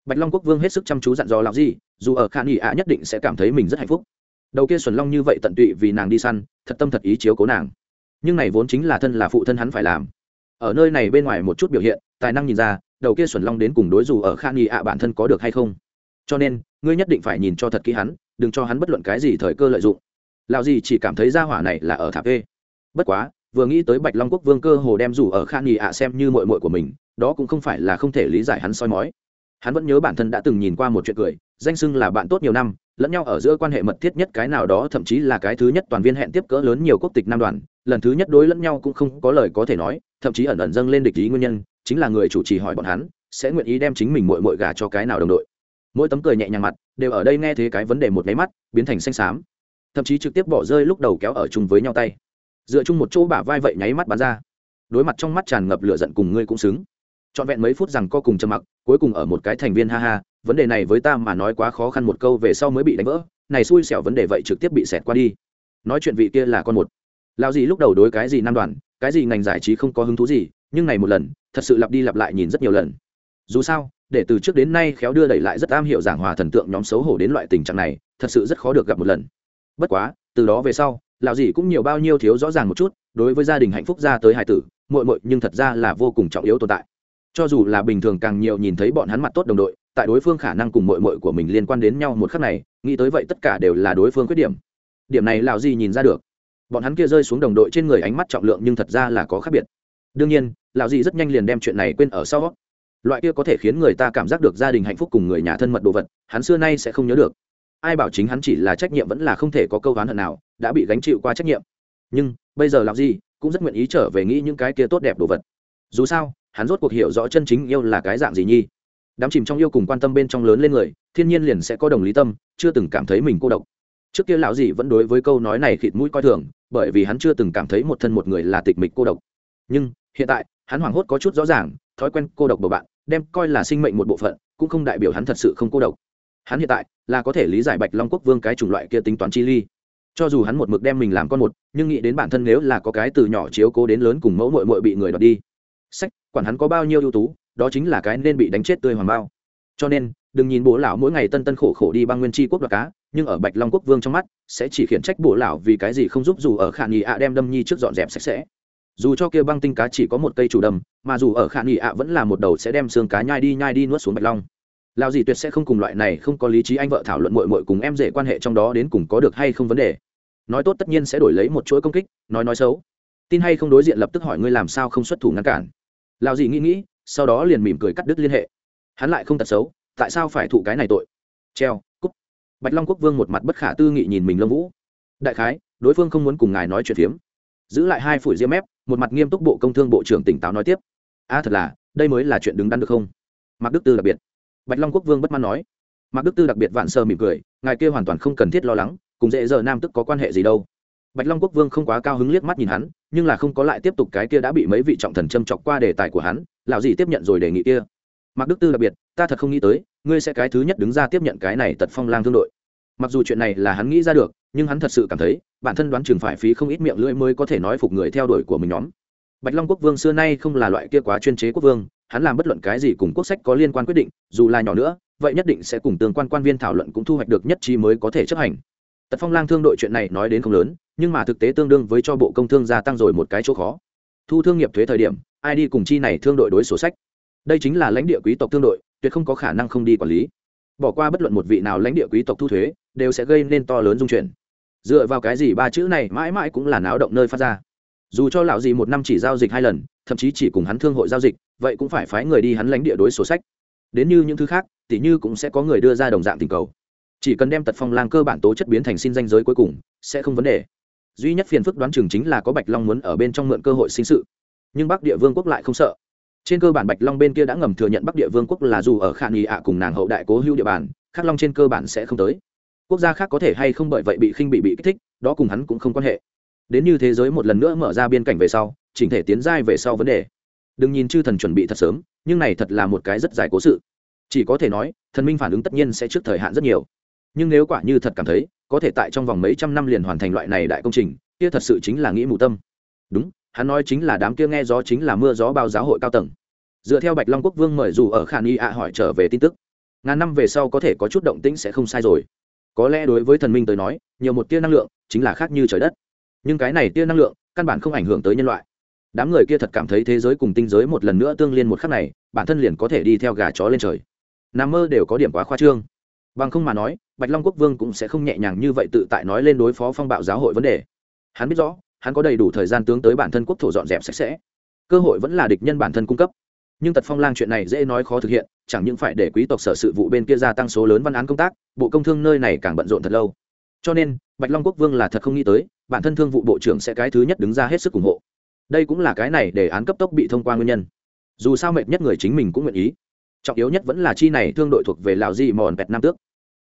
Bạch long quốc vương hết sức chăm chú dặn dò làm gì dù ở khả nghị ạ nhất định sẽ cảm thấy mình rất hạnh phúc. Đầu kia xuân long như vậy tận tụy vì nàng đi săn, thật tâm thật ý chiếu cố nàng. Nhưng này vốn chính là thân là phụ thân hắn phải làm ở nơi này bên ngoài một chút biểu hiện, tài năng nhìn ra, đầu kia xuẩn long đến cùng đối dù ở khan nghị ạ bản thân có được hay không. Cho nên, ngươi nhất định phải nhìn cho thật kỹ hắn, đừng cho hắn bất luận cái gì thời cơ lợi dụng. Lào gì chỉ cảm thấy ra hỏa này là ở thạp ê bất quá, vừa nghĩ tới bạch long quốc vương cơ hồ đem dù ở khan nghị ạ xem như mội mội của mình, đó cũng không phải là không thể lý giải hắn soi mói. Hắn vẫn nhớ bản thân đã từng nhìn qua một chuyện cười, danh xưng là bạn tốt nhiều năm, lẫn nhau ở giữa quan hệ mật thiết nhất cái nào đó thậm chí là cái thứ nhất toàn viên hẹn tiếp cỡ lớn nhiều quốc tịch nam đoàn lần thứ nhất đối lẫn nhau cũng không có lời có thể nói, thậm chí ẩn ẩn dâng lên địch ý nguyên nhân, chính là người chủ trì hỏi bọn hắn, sẽ nguyện ý đem chính mình mội mội gà cho cái nào đồng đội. Mỗi tấm cười nhẹ nhàng mặt, đều ở đây nghe thấy cái vấn đề một máy mắt, biến thành xanh xám. Thậm chí trực tiếp bỏ rơi lúc đầu kéo ở chung với nhau tay. Dựa chung một chỗ bả vai vậy nháy mắt bắn ra. Đối mặt trong mắt tràn ngập lửa giận cùng ngươi cũng xứng. Trọn vẹn mấy phút rằng co cùng trầm mặc, cuối cùng ở một cái thành viên ha ha, vấn đề này với ta mà nói quá khó khăn một câu về sau mới bị đánh vỡ, này xui xẻo vấn đề vậy trực tiếp bị xẹt qua đi. Nói chuyện vị kia là con một lao gì lúc đầu đối cái gì nam đoàn, cái gì ngành giải trí không có hứng thú gì, nhưng này một lần, thật sự lặp đi lặp lại nhìn rất nhiều lần. Dù sao, để từ trước đến nay khéo đưa đẩy lại rất am hiểu giảng hòa thần tượng nhóm xấu hổ đến loại tình trạng này, thật sự rất khó được gặp một lần. Bất quá, từ đó về sau, lão gì cũng nhiều bao nhiêu thiếu rõ ràng một chút, đối với gia đình hạnh phúc ra tới hải tử, muội muội nhưng thật ra là vô cùng trọng yếu tồn tại. Cho dù là bình thường càng nhiều nhìn thấy bọn hắn mặt tốt đồng đội, tại đối phương khả năng cùng muội muội của mình liên quan đến nhau một khắc này, nghĩ tới vậy tất cả đều là đối phương khuyết điểm. Điểm này lão gì nhìn ra được bọn hắn kia rơi xuống đồng đội trên người ánh mắt trọng lượng nhưng thật ra là có khác biệt. Đương nhiên, lão dì rất nhanh liền đem chuyện này quên ở sau. Loại kia có thể khiến người ta cảm giác được gia đình hạnh phúc cùng người nhà thân mật đồ vật, hắn xưa nay sẽ không nhớ được. Ai bảo chính hắn chỉ là trách nhiệm vẫn là không thể có câu hán hận nào, đã bị gánh chịu qua trách nhiệm. Nhưng, bây giờ làm gì cũng rất nguyện ý trở về nghĩ những cái kia tốt đẹp đồ vật. Dù sao, hắn rốt cuộc hiểu rõ chân chính yêu là cái dạng gì nhi. Đám chìm trong yêu cùng quan tâm bên trong lớn lên người, thiên nhiên liền sẽ có đồng lý tâm, chưa từng cảm thấy mình cô độc trước kia lão dì vẫn đối với câu nói này khịt mũi coi thường, bởi vì hắn chưa từng cảm thấy một thân một người là tịch mịch cô độc. Nhưng, hiện tại, hắn hoảng hốt có chút rõ ràng, thói quen cô độc bầu bạn, đem coi là sinh mệnh một bộ phận, cũng không đại biểu hắn thật sự không cô độc. Hắn hiện tại, là có thể lý giải bạch long quốc vương cái chủng loại kia tính toán chi ly. Cho dù hắn một mực đem mình làm con một, nhưng nghĩ đến bản thân nếu là có cái từ nhỏ chiếu cố đến lớn cùng mẫu mội mội bị người đoạt đi. Sách, quản hắn có bao nhiêu ưu tú, đó chính là cái nên bị đánh chết tươi hoàng bao. Cho nên, đừng nhìn bố lão mỗi ngày tân tân khổ khổ đi băng nguyên tri quốc đoạt cá nhưng ở bạch long quốc vương trong mắt, sẽ chỉ khiển trách bộ lão vì cái gì không giúp dù ở khả nghị ạ đem đâm nhi trước dọn dẹp sạch sẽ. Dù cho kia băng tinh cá chỉ có một cây chủ đầm mà dù ở khả nghị ạ vẫn là một đầu sẽ đem xương cá nhai đi nhai đi nuốt xuống bạch long. Lao gì tuyệt sẽ không cùng loại này không có lý trí anh vợ thảo luận mội mội cùng em rể quan hệ trong đó đến cùng có được hay không vấn đề. Nói tốt tất nhiên sẽ đổi lấy một chuỗi công kích, nói nói xấu. Tin hay không đối diện lập tức hỏi ngươi làm sao không xuất thủ ngăn cản. Lao gì nghĩ nghĩ, sau đó liền mỉm cười cắt đứt liên hệ. Hắn lại không tật xấu, tại sao phải thụ cái này tội? Treo bạch long quốc vương một mặt bất khả tư nghị nhìn mình lâm vũ. Đại khái, đối phương không muốn cùng ngài nói chuyện phiếm. Giữ lại hai phủi diêm mép, một mặt nghiêm túc bộ công thương bộ trưởng tỉnh táo nói tiếp. A, thật là, đây mới là chuyện đứng đắn được không? Mặc đức tư đặc biệt. Bạch long quốc vương bất mãn nói. Mạc đức tư đặc biệt vạn sơ mỉm cười, ngài kia hoàn toàn không cần thiết lo lắng, cùng dễ giờ nam tức có quan hệ gì đâu. Bạch long quốc vương không quá cao hứng liếc mắt nhìn hắn, nhưng là không có lại tiếp tục cái kia đã bị mấy vị trọng thần châm chọc qua đề tài của hắn, lão gì tiếp nhận rồi đề nghị kia. Mạc đức tư đặc biệt, ta thật không nghĩ tới ngươi sẽ cái thứ nhất đứng ra tiếp nhận cái này tật phong lang thương đội. Mặc dù chuyện này là hắn nghĩ ra được, nhưng hắn thật sự cảm thấy, bản thân đoán chừng phải phí không ít miệng lưỡi mới có thể nói phục người theo đuổi của mình nhóm. Bạch long quốc vương xưa nay không là loại kia quá chuyên chế quốc vương, hắn làm bất luận cái gì cùng quốc sách có liên quan quyết định, dù là nhỏ nữa, vậy nhất định sẽ cùng tương quan quan viên thảo luận cũng thu hoạch được nhất trí mới có thể chấp hành. Tật phong lang thương đội chuyện này nói đến không lớn, nhưng mà thực tế tương đương với cho bộ công thương gia tăng rồi một cái chỗ khó. Thu thương nghiệp thuế thời điểm, ai đi cùng chi này thương đội đối sổ sách. Đây chính là lãnh địa quý tộc thương đội tuyệt không có khả năng không đi quản lý. Bỏ qua bất luận một vị nào lãnh địa quý tộc thu thuế, đều sẽ gây nên to lớn dung chuyển. Dựa vào cái gì ba chữ này mãi mãi cũng là náo động nơi phát ra. Dù cho lão gì một năm chỉ giao dịch hai lần, thậm chí chỉ cùng hắn thương hội giao dịch, vậy cũng phải phái người đi hắn lãnh địa đối sổ sách. Đến như những thứ khác, tỉ như cũng sẽ có người đưa ra đồng dạng tình cầu. Chỉ cần đem tật phong lang cơ bản tố chất biến thành xin danh giới cuối cùng, sẽ không vấn đề. Duy nhất phiền phức đoán chừng chính là có bạch long muốn ở bên trong mượn cơ hội sinh sự. Nhưng bắc địa vương quốc lại không sợ trên cơ bản bạch long bên kia đã ngầm thừa nhận bắc địa vương quốc là dù ở khả nghi ạ cùng nàng hậu đại cố hữu địa bàn, khắc long trên cơ bản sẽ không tới. Quốc gia khác có thể hay không bởi vậy bị khinh bị bị kích thích, đó cùng hắn cũng không quan hệ. Đến như thế giới một lần nữa mở ra biên cảnh về sau, chỉnh thể tiến giai về sau vấn đề. Đừng nhìn chư thần chuẩn bị thật sớm, nhưng này thật là một cái rất dài cố sự. Chỉ có thể nói, thần minh phản ứng tất nhiên sẽ trước thời hạn rất nhiều. Nhưng nếu quả như thật cảm thấy, có thể tại trong vòng mấy trăm năm liền hoàn thành loại này đại công trình, kia thật sự chính là nghĩ mù tâm. Đúng hắn nói chính là đám kia nghe gió chính là mưa gió bao giáo hội cao tầng. Dựa theo bạch long quốc vương mời dù ở khả nghi ạ hỏi trở về tin tức, ngàn năm về sau có thể có chút động tĩnh sẽ không sai rồi. Có lẽ đối với thần minh tới nói, nhiều một tia năng lượng chính là khác như trời đất. Nhưng cái này tia năng lượng căn bản không ảnh hưởng tới nhân loại. Đám người kia thật cảm thấy thế giới cùng tinh giới một lần nữa tương liên một khắc này, bản thân liền có thể đi theo gà chó lên trời. Nằm mơ đều có điểm quá khoa trương. Bằng không mà nói, bạch long quốc vương cũng sẽ không nhẹ nhàng như vậy tự tại nói lên đối phó phong bạo giáo hội vấn đề. Hắn biết rõ hắn có đầy đủ thời gian tướng tới bản thân quốc thổ dọn dẹp sạch sẽ. Cơ hội vẫn là địch nhân bản thân cung cấp. Nhưng tật phong lang chuyện này dễ nói khó thực hiện, chẳng những phải để quý tộc sở sự vụ bên kia gia tăng số lớn văn án công tác, bộ công thương nơi này càng bận rộn thật lâu. Cho nên, bạch long quốc vương là thật không nghĩ tới, bản thân thương vụ bộ trưởng sẽ cái thứ nhất đứng ra hết sức ủng hộ. Đây cũng là cái này để án cấp tốc bị thông qua nguyên nhân. Dù sao mệt nhất người chính mình cũng nguyện ý. Trọng yếu nhất vẫn là chi này thương đội thuộc về lào di mòn pẹt nam tước.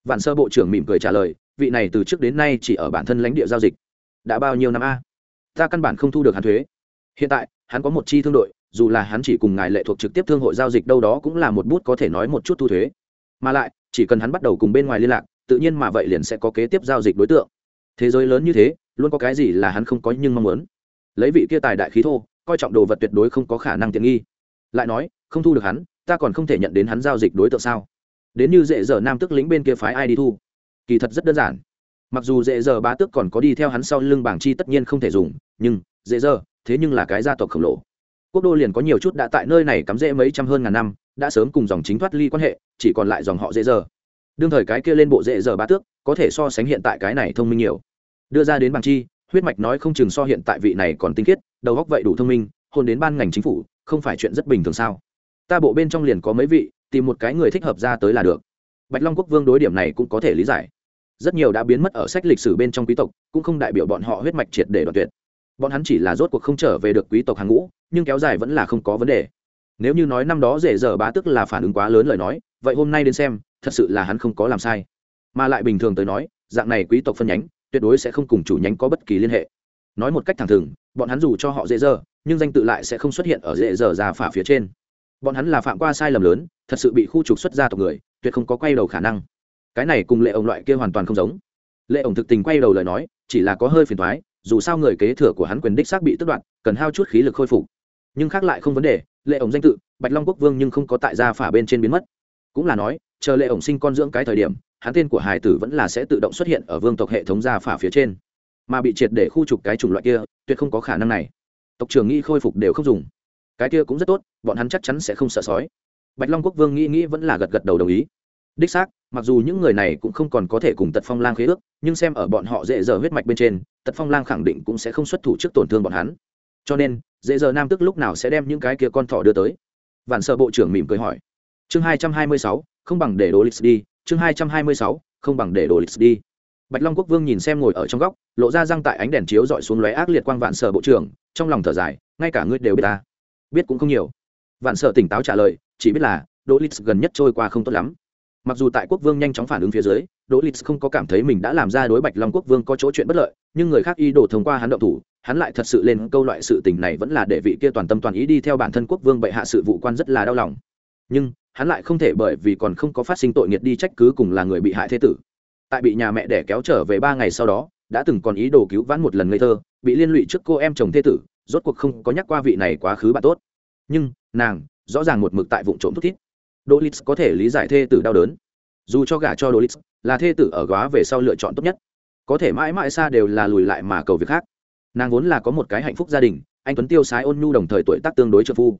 Vạn sơ bộ trưởng mỉm cười trả lời, vị này từ trước đến nay chỉ ở bản thân lãnh địa giao dịch. Đã bao nhiêu năm a? Ta căn bản không thu được hắn thuế. Hiện tại, hắn có một chi thương đội, dù là hắn chỉ cùng ngài lệ thuộc trực tiếp thương hội giao dịch đâu đó cũng là một bút có thể nói một chút thu thuế. Mà lại, chỉ cần hắn bắt đầu cùng bên ngoài liên lạc, tự nhiên mà vậy liền sẽ có kế tiếp giao dịch đối tượng. Thế giới lớn như thế, luôn có cái gì là hắn không có nhưng mong muốn. Lấy vị kia tài đại khí thô, coi trọng đồ vật tuyệt đối không có khả năng tiện nghi. Lại nói, không thu được hắn, ta còn không thể nhận đến hắn giao dịch đối tượng sao? Đến như dễ giờ nam tức lĩnh bên kia phái ai đi thu? Kỳ thật rất đơn giản mặc dù dễ giờ bá tước còn có đi theo hắn sau lưng bảng chi tất nhiên không thể dùng, nhưng, dễ giờ thế nhưng là cái gia tộc khổng lồ. Quốc đô liền có nhiều chút đã tại nơi này cắm rễ mấy trăm hơn ngàn năm, đã sớm cùng dòng chính thoát ly quan hệ, chỉ còn lại dòng họ dễ giờ đương thời cái kia lên bộ dễ giờ bá tước, có thể so sánh hiện tại cái này thông minh nhiều. Đưa ra đến bảng chi, huyết mạch nói không chừng so hiện tại vị này còn tinh khiết, đầu góc vậy đủ thông minh, hôn đến ban ngành chính phủ, không phải chuyện rất bình thường sao? Ta bộ bên trong liền có mấy vị, tìm một cái người thích hợp ra tới là được. Bạch long quốc vương đối điểm này cũng có thể lý giải rất nhiều đã biến mất ở sách lịch sử bên trong quý tộc, cũng không đại biểu bọn họ huyết mạch triệt để đoạt tuyệt. Bọn hắn chỉ là rốt cuộc không trở về được quý tộc hàng ngũ, nhưng kéo dài vẫn là không có vấn đề. Nếu như nói năm đó dễ dở bá tức là phản ứng quá lớn lời nói, vậy hôm nay đến xem, thật sự là hắn không có làm sai. Mà lại bình thường tới nói, dạng này quý tộc phân nhánh, tuyệt đối sẽ không cùng chủ nhánh có bất kỳ liên hệ. Nói một cách thẳng thừng, bọn hắn dù cho họ dễ dở, nhưng danh tự lại sẽ không xuất hiện ở dễ dở ra phả phía trên. Bọn hắn là phạm qua sai lầm lớn, thật sự bị khu trục xuất ra tộc người, tuyệt không có quay đầu khả năng cái này cùng lệ ổng loại kia hoàn toàn không giống. Lệ ổng thực tình quay đầu lời nói, chỉ là có hơi phiền thoái dù sao người kế thừa của hắn quyền đích xác bị tước đoạt, cần hao chút khí lực khôi phục. Nhưng khác lại không vấn đề, lệ ổng danh tự, bạch long quốc vương nhưng không có tại gia phả bên trên biến mất. Cũng là nói, chờ lệ ổng sinh con dưỡng cái thời điểm, hắn tên của hải tử vẫn là sẽ tự động xuất hiện ở vương tộc hệ thống gia phả phía trên. Mà bị triệt để khu trục cái chủng loại kia, tuyệt không có khả năng này. Tộc trưởng nghĩ khôi phục đều không dùng. Cái kia cũng rất tốt, bọn hắn chắc chắn sẽ không sợ sói. Bạch long quốc vương nghĩ nghĩ vẫn là gật gật đầu đồng ý. Đích xác mặc dù những người này cũng không còn có thể cùng tật phong lang khế ước, nhưng xem ở bọn họ dễ dở huyết mạch bên trên, tật phong lang khẳng định cũng sẽ không xuất thủ trước tổn thương bọn hắn. Cho nên, dễ dở nam tức lúc nào sẽ đem những cái kia con thỏ đưa tới? Vạn sợ bộ trưởng mỉm cười hỏi. Chương hai trăm hai mươi sáu, không bằng để đồ lịch đi, chương hai trăm hai mươi sáu, không bằng để đồ lịch đi. Bạch long quốc vương nhìn xem ngồi ở trong góc, lộ ra răng tại ánh đèn chiếu dọi xuống lóe ác liệt quang vạn sợ bộ trưởng, trong lòng thở dài, ngay cả ngươi đều biết ta. Biết cũng không nhiều. Vạn sợ tỉnh táo trả lời, chỉ biết là đỗ lịch gần nhất trôi qua không tốt lắm mặc dù tại quốc vương nhanh chóng phản ứng phía dưới, đỗ lịch không có cảm thấy mình đã làm ra đối bạch long quốc vương có chỗ chuyện bất lợi, nhưng người khác y đổ thông qua hắn động thủ, hắn lại thật sự lên câu loại sự tình này vẫn là để vị kia toàn tâm toàn ý đi theo bản thân quốc vương bệ hạ sự vụ quan rất là đau lòng. Nhưng, hắn lại không thể bởi vì còn không có phát sinh tội nghiệt đi trách cứ cùng là người bị hại thế tử. Tại bị nhà mẹ đẻ kéo trở về ba ngày sau đó, đã từng còn ý đồ cứu vãn một lần ngây thơ, bị liên lụy trước cô em chồng thế tử, rốt cuộc không có nhắc qua vị này quá khứ bạn tốt. Nhưng, nàng, rõ ràng một mực tại vụ trộm thút thít đỗ có thể lý giải thê tử đau đớn. Dù cho gả cho đỗ là thê tử ở góa về sau lựa chọn tốt nhất. Có thể mãi mãi xa đều là lùi lại mà cầu việc khác. Nàng vốn là có một cái hạnh phúc gia đình, anh tuấn tiêu sái ôn nhu đồng thời tuổi tác tương đối trợ phu.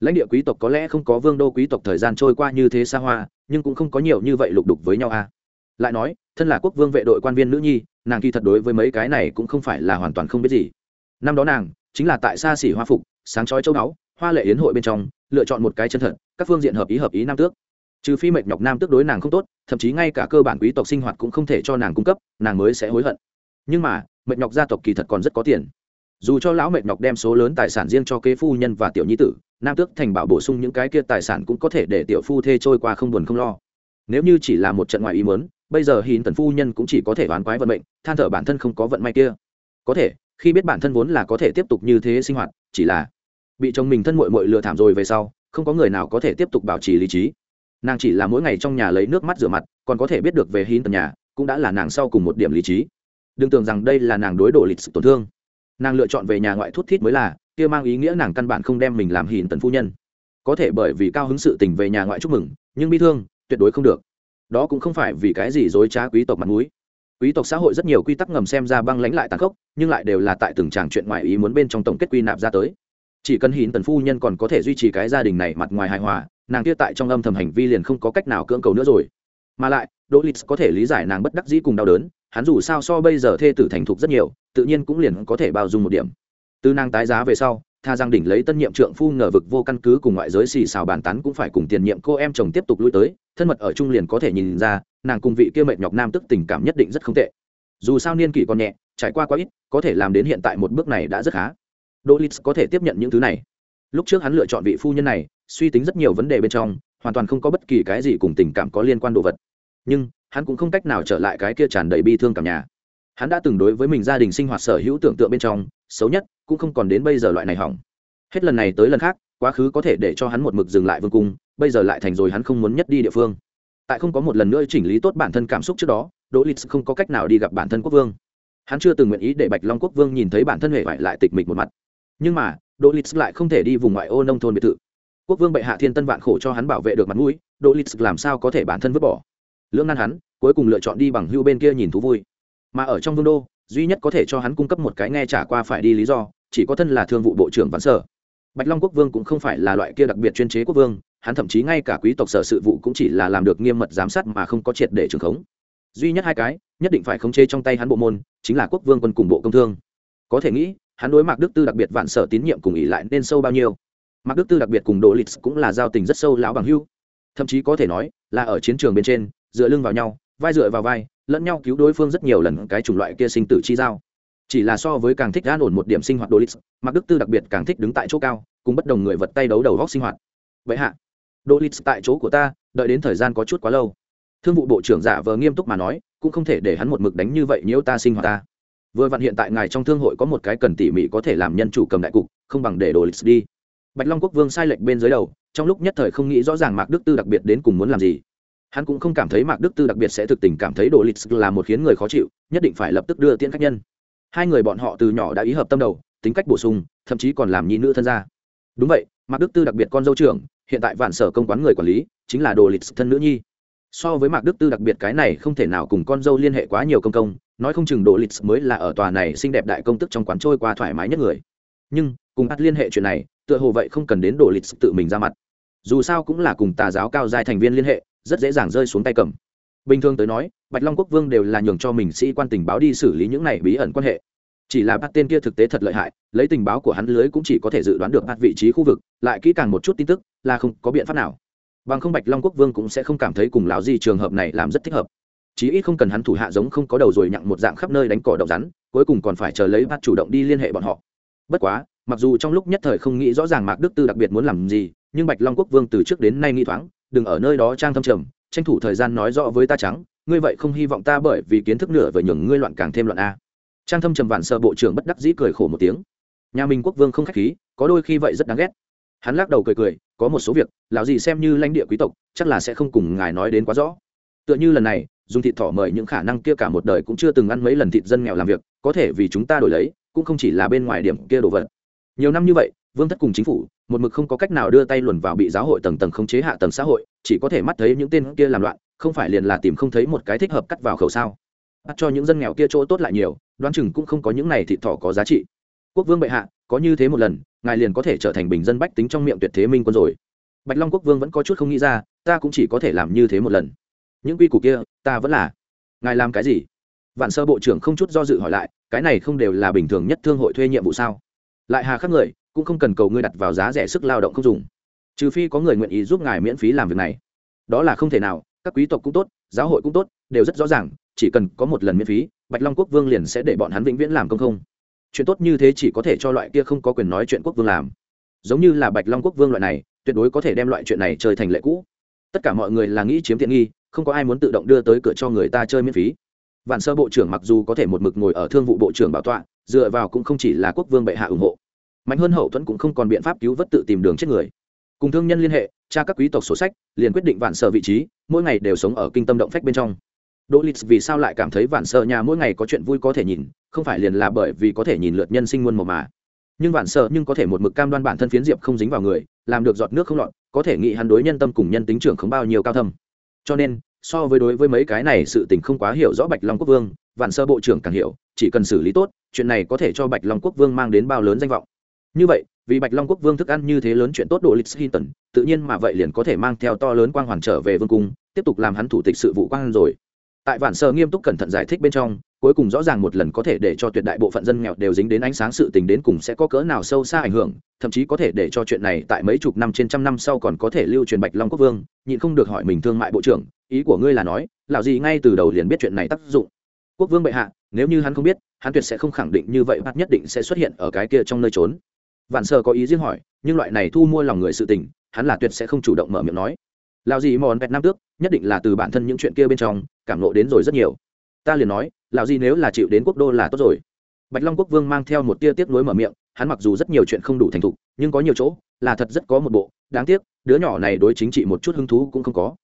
Lãnh địa quý tộc có lẽ không có vương đô quý tộc thời gian trôi qua như thế xa hoa, nhưng cũng không có nhiều như vậy lục đục với nhau a à. lại nói, thân là quốc vương vệ đội quan viên nữ nhi, nàng kỳ thật đối với mấy cái này cũng không phải là hoàn toàn không biết gì. Năm đó nàng, chính là tại xa xỉ hoa phục, sáng chói châu báu, hoa lệ yến hội bên trong lựa chọn một cái chân thật, các phương diện hợp ý hợp ý nam tước. Trừ phi mệt nhọc nam tước đối nàng không tốt, thậm chí ngay cả cơ bản quý tộc sinh hoạt cũng không thể cho nàng cung cấp, nàng mới sẽ hối hận. Nhưng mà, mệt nhọc gia tộc kỳ thật còn rất có tiền. Dù cho lão mệt nhọc đem số lớn tài sản riêng cho kế phu nhân và tiểu nhi tử, nam tước thành bảo bổ sung những cái kia tài sản cũng có thể để tiểu phu thê trôi qua không buồn không lo. Nếu như chỉ là một trận ngoại ý muốn, bây giờ hình tần phu nhân cũng chỉ có thể đoán quái vận mệnh, than thở bản thân không có vận may kia. Có thể, khi biết bản thân vốn là có thể tiếp tục như thế sinh hoạt, chỉ là bị chồng mình thân mội mội lừa thảm rồi về sau, không có người nào có thể tiếp tục bảo trì lý trí. Nàng chỉ là mỗi ngày trong nhà lấy nước mắt rửa mặt, còn có thể biết được về hin tần nhà, cũng đã là nàng sau cùng một điểm lý trí. Đừng tưởng rằng đây là nàng đối đổ lịch sự tổn thương. Nàng lựa chọn về nhà ngoại thút thít mới là, kia mang ý nghĩa nàng căn bản không đem mình làm hin tần phu nhân. Có thể bởi vì cao hứng sự tình về nhà ngoại chúc mừng, nhưng bi thương, tuyệt đối không được. Đó cũng không phải vì cái gì dối trá quý tộc mặt mũi. Quý tộc xã hội rất nhiều quy tắc ngầm xem ra băng lãnh lại tàn khốc, nhưng lại đều là tại từng tràng chuyện ngoại ý muốn bên trong tổng kết quy nạp ra tới chỉ cần hìn tần phu nhân còn có thể duy trì cái gia đình này mặt ngoài hài hòa, nàng kia tại trong âm thầm hành vi liền không có cách nào cưỡng cầu nữa rồi. Mà lại đỗ lịch có thể lý giải nàng bất đắc dĩ cùng đau đớn, hắn dù sao so bây giờ thê tử thành thục rất nhiều, tự nhiên cũng liền có thể bao dung một điểm. Từ nàng tái giá về sau, tha giang đỉnh lấy tân nhiệm trượng phu ngờ vực vô căn cứ cùng ngoại giới xì xào bàn tán cũng phải cùng tiền nhiệm cô em chồng tiếp tục lui tới, thân mật ở trung liền có thể nhìn ra, nàng cùng vị kia mệt nhọc nam tức tình cảm nhất định rất không tệ. Dù sao niên kỷ còn nhẹ, trải qua quá ít, có thể làm đến hiện tại một bước này đã rất khá đỗ lít có thể tiếp nhận những thứ này. Lúc trước hắn lựa chọn vị phu nhân này, suy tính rất nhiều vấn đề bên trong, hoàn toàn không có bất kỳ cái gì cùng tình cảm có liên quan đồ vật. Nhưng, hắn cũng không cách nào trở lại cái kia tràn đầy bi thương cảm nhà. Hắn đã từng đối với mình gia đình sinh hoạt sở hữu tưởng tượng bên trong, xấu nhất, cũng không còn đến bây giờ loại này hỏng. Hết lần này tới lần khác, quá khứ có thể để cho hắn một mực dừng lại vương cung, bây giờ lại thành rồi hắn không muốn nhất đi địa phương. Tại không có một lần nữa chỉnh lý tốt bản thân cảm xúc trước đó, đỗ lịch không có cách nào đi gặp bản thân quốc vương. Hắn chưa từng nguyện ý để bạch long quốc vương nhìn thấy bản thân huệ vải lại tịch mịch một mặt nhưng mà đỗ lịch lại không thể đi vùng ngoại ô nông thôn biệt thự. Quốc vương bệ hạ thiên tân vạn khổ cho hắn bảo vệ được mặt mũi đỗ lịch làm sao có thể bản thân vứt bỏ? Lưỡng nan hắn, cuối cùng lựa chọn đi bằng hưu bên kia nhìn thú vui. Mà ở trong vương đô, duy nhất có thể cho hắn cung cấp một cái nghe trả qua phải đi lý do, chỉ có thân là thương vụ bộ trưởng vạn sở. Bạch long quốc vương cũng không phải là loại kia đặc biệt chuyên chế quốc vương, hắn thậm chí ngay cả quý tộc sở sự vụ cũng chỉ là làm được nghiêm mật giám sát mà không có triệt để trường khống. Duy nhất hai cái, nhất định phải khống chế trong tay hắn bộ môn, chính là quốc vương quân cùng bộ công thương. Có thể nghĩ hắn đối mặt đức tư đặc biệt vạn sở tín nhiệm cùng ỉ lại nên sâu bao nhiêu. Mạc đức tư đặc biệt cùng đỗ lịch cũng là giao tình rất sâu lão bằng hưu thậm chí có thể nói là ở chiến trường bên trên, dựa lưng vào nhau, vai dựa vào vai, lẫn nhau cứu đối phương rất nhiều lần cái chủng loại kia sinh tử chi giao. Chỉ là so với càng thích an ổn một điểm sinh hoạt đô lịch mặc đức tư đặc biệt càng thích đứng tại chỗ cao, cùng bất đồng người vật tay đấu đầu góc sinh hoạt. Vậy hạ đô lịch tại chỗ của ta, đợi đến thời gian có chút quá lâu. Thương vụ bộ trưởng giả vờ nghiêm túc mà nói, cũng không thể để hắn một mực đánh như vậy, nếu ta sinh hoạt ta vừa vặn hiện tại ngài trong thương hội có một cái cần tỉ mỉ có thể làm nhân chủ cầm đại cục, không bằng để đồ lịch đi. Bạch long quốc vương sai lệch bên dưới đầu, trong lúc nhất thời không nghĩ rõ ràng mạc đức tư đặc biệt đến cùng muốn làm gì. Hắn cũng không cảm thấy mạc đức tư đặc biệt sẽ thực tình cảm thấy đồ lịch là một khiến người khó chịu, nhất định phải lập tức đưa tiễn khách nhân. Hai người bọn họ từ nhỏ đã ý hợp tâm đầu, tính cách bổ sung, thậm chí còn làm nhi nữ thân gia. Đúng vậy, mạc đức tư đặc biệt con dâu trưởng, hiện tại vạn sở công quán người quản lý, chính là đồ lịch thân nữ nhi. So với mạc đức tư đặc biệt cái này không thể nào cùng con dâu liên hệ quá nhiều công công nói không chừng đồ lịch mới là ở tòa này xinh đẹp đại công tức trong quán trôi qua thoải mái nhất người. Nhưng, cùng ắt liên hệ chuyện này, tựa hồ vậy không cần đến đồ lịch tự mình ra mặt. Dù sao cũng là cùng tà giáo cao giai thành viên liên hệ, rất dễ dàng rơi xuống tay cầm. Bình thường tới nói, bạch long quốc vương đều là nhường cho mình sĩ quan tình báo đi xử lý những này bí ẩn quan hệ. Chỉ là bắt tên kia thực tế thật lợi hại, lấy tình báo của hắn lưới cũng chỉ có thể dự đoán được bắt vị trí khu vực, lại kỹ càng một chút tin tức, là không có biện pháp nào. Bằng không bạch long quốc vương cũng sẽ không cảm thấy cùng lão di trường hợp này làm rất thích hợp chí ít không cần hắn thủ hạ giống không có đầu rồi nhặng một dạng khắp nơi đánh cỏ độc rắn, cuối cùng còn phải chờ lấy bắt chủ động đi liên hệ bọn họ. Bất quá, mặc dù trong lúc nhất thời không nghĩ rõ ràng mạc đức tư đặc biệt muốn làm gì, nhưng bạch long quốc vương từ trước đến nay nghi thoáng, đừng ở nơi đó trang thâm trầm, tranh thủ thời gian nói rõ với ta trắng, ngươi vậy không hy vọng ta bởi vì kiến thức nửa vời nhường ngươi loạn càng thêm loạn a. Trang thâm trầm vạn sợ bộ trưởng bất đắc dĩ cười khổ một tiếng. Nhà mình quốc vương không khách khí, có đôi khi vậy rất đáng ghét. Hắn lắc đầu cười cười, có một số việc, lão gì xem như lãnh địa quý tộc, chắc là sẽ không cùng ngài nói đến quá rõ. Tựa như lần này dùng thịt thỏ mời những khả năng kia cả một đời cũng chưa từng ăn mấy lần thịt dân nghèo làm việc, có thể vì chúng ta đổi lấy, cũng không chỉ là bên ngoài điểm kia đồ vật. Nhiều năm như vậy, vương thất cùng chính phủ, một mực không có cách nào đưa tay luồn vào bị giáo hội tầng tầng khống chế hạ tầng xã hội, chỉ có thể mắt thấy những tên kia làm loạn, không phải liền là tìm không thấy một cái thích hợp cắt vào khẩu sao. Bắt cho những dân nghèo kia chỗ tốt lại nhiều, đoán chừng cũng không có những này thịt thỏ có giá trị. Quốc vương bệ hạ, có như thế một lần, ngài liền có thể trở thành bình dân bách tính trong miệng tuyệt thế minh quân rồi. Bạch long quốc vương vẫn có chút không nghĩ ra, ta cũng chỉ có thể làm như thế một lần những quy củ kia, ta vẫn là. Ngài làm cái gì? Vạn sơ bộ trưởng không chút do dự hỏi lại, cái này không đều là bình thường nhất thương hội thuê nhiệm vụ sao? Lại hà khắc người, cũng không cần cầu ngươi đặt vào giá rẻ sức lao động không dùng. Trừ phi có người nguyện ý giúp ngài miễn phí làm việc này. Đó là không thể nào, các quý tộc cũng tốt, giáo hội cũng tốt, đều rất rõ ràng, chỉ cần có một lần miễn phí, bạch long quốc vương liền sẽ để bọn hắn vĩnh viễn làm công không. Chuyện tốt như thế chỉ có thể cho loại kia không có quyền nói chuyện quốc vương làm. Giống như là bạch long quốc vương loại này, tuyệt đối có thể đem loại chuyện này chơi thành lệ cũ. Tất cả mọi người là nghĩ chiếm tiện nghi không có ai muốn tự động đưa tới cửa cho người ta chơi miễn phí. Vạn sơ bộ trưởng mặc dù có thể một mực ngồi ở thương vụ bộ trưởng bảo tọa, dựa vào cũng không chỉ là quốc vương bệ hạ ủng hộ. Mạnh hơn hậu thuẫn cũng không còn biện pháp cứu vớt tự tìm đường chết người. Cùng thương nhân liên hệ, tra các quý tộc sổ sách, liền quyết định vạn sở vị trí, mỗi ngày đều sống ở kinh tâm động phách bên trong. Đỗ lịch vì sao lại cảm thấy vạn sở nhà mỗi ngày có chuyện vui có thể nhìn, không phải liền là bởi vì có thể nhìn lượt nhân sinh muôn màu mà. Nhưng vạn sở nhưng có thể một mực cam đoan bản thân phiến diệp không dính vào người, làm được giọt nước không lọt, có thể nghĩ hắn đối nhân tâm cùng nhân tính trưởng không bao nhiêu cao thâm cho nên, so với đối với mấy cái này sự tình không quá hiểu rõ bạch long quốc vương, vạn sơ bộ trưởng càng hiểu, chỉ cần xử lý tốt, chuyện này có thể cho bạch long quốc vương mang đến bao lớn danh vọng. Như vậy, vì bạch long quốc vương thức ăn như thế lớn chuyện tốt độ lịch hinton tự nhiên mà vậy liền có thể mang theo to lớn quang hoàn trở về vương cung, tiếp tục làm hắn thủ tịch sự vụ quang rồi. Tại vạn sơ nghiêm túc cẩn thận giải thích bên trong cuối cùng rõ ràng một lần có thể để cho tuyệt đại bộ phận dân nghèo đều dính đến ánh sáng sự tình đến cùng sẽ có cỡ nào sâu xa ảnh hưởng, thậm chí có thể để cho chuyện này tại mấy chục năm trên trăm năm sau còn có thể lưu truyền bạch long quốc vương, nhịn không được hỏi mình thương mại bộ trưởng, ý của ngươi là nói, lão gì ngay từ đầu liền biết chuyện này tác dụng. Quốc vương bệ hạ, nếu như hắn không biết, hắn tuyệt sẽ không khẳng định như vậy bắt nhất định sẽ xuất hiện ở cái kia trong nơi trốn. Vạn sơ có ý riêng hỏi, nhưng loại này thu mua lòng người sự tình, hắn là tuyệt sẽ không chủ động mở miệng nói. Lão gì mòn vẹt nam tước, nhất định là từ bản thân những chuyện kia bên trong, cảm ngộ đến rồi rất nhiều. Ta liền nói lão gì nếu là chịu đến quốc đô là tốt rồi. Bạch long quốc vương mang theo một tia tiếc nuối mở miệng, hắn mặc dù rất nhiều chuyện không đủ thành thục, nhưng có nhiều chỗ là thật rất có một bộ. Đáng tiếc, đứa nhỏ này đối chính trị một chút hứng thú cũng không có.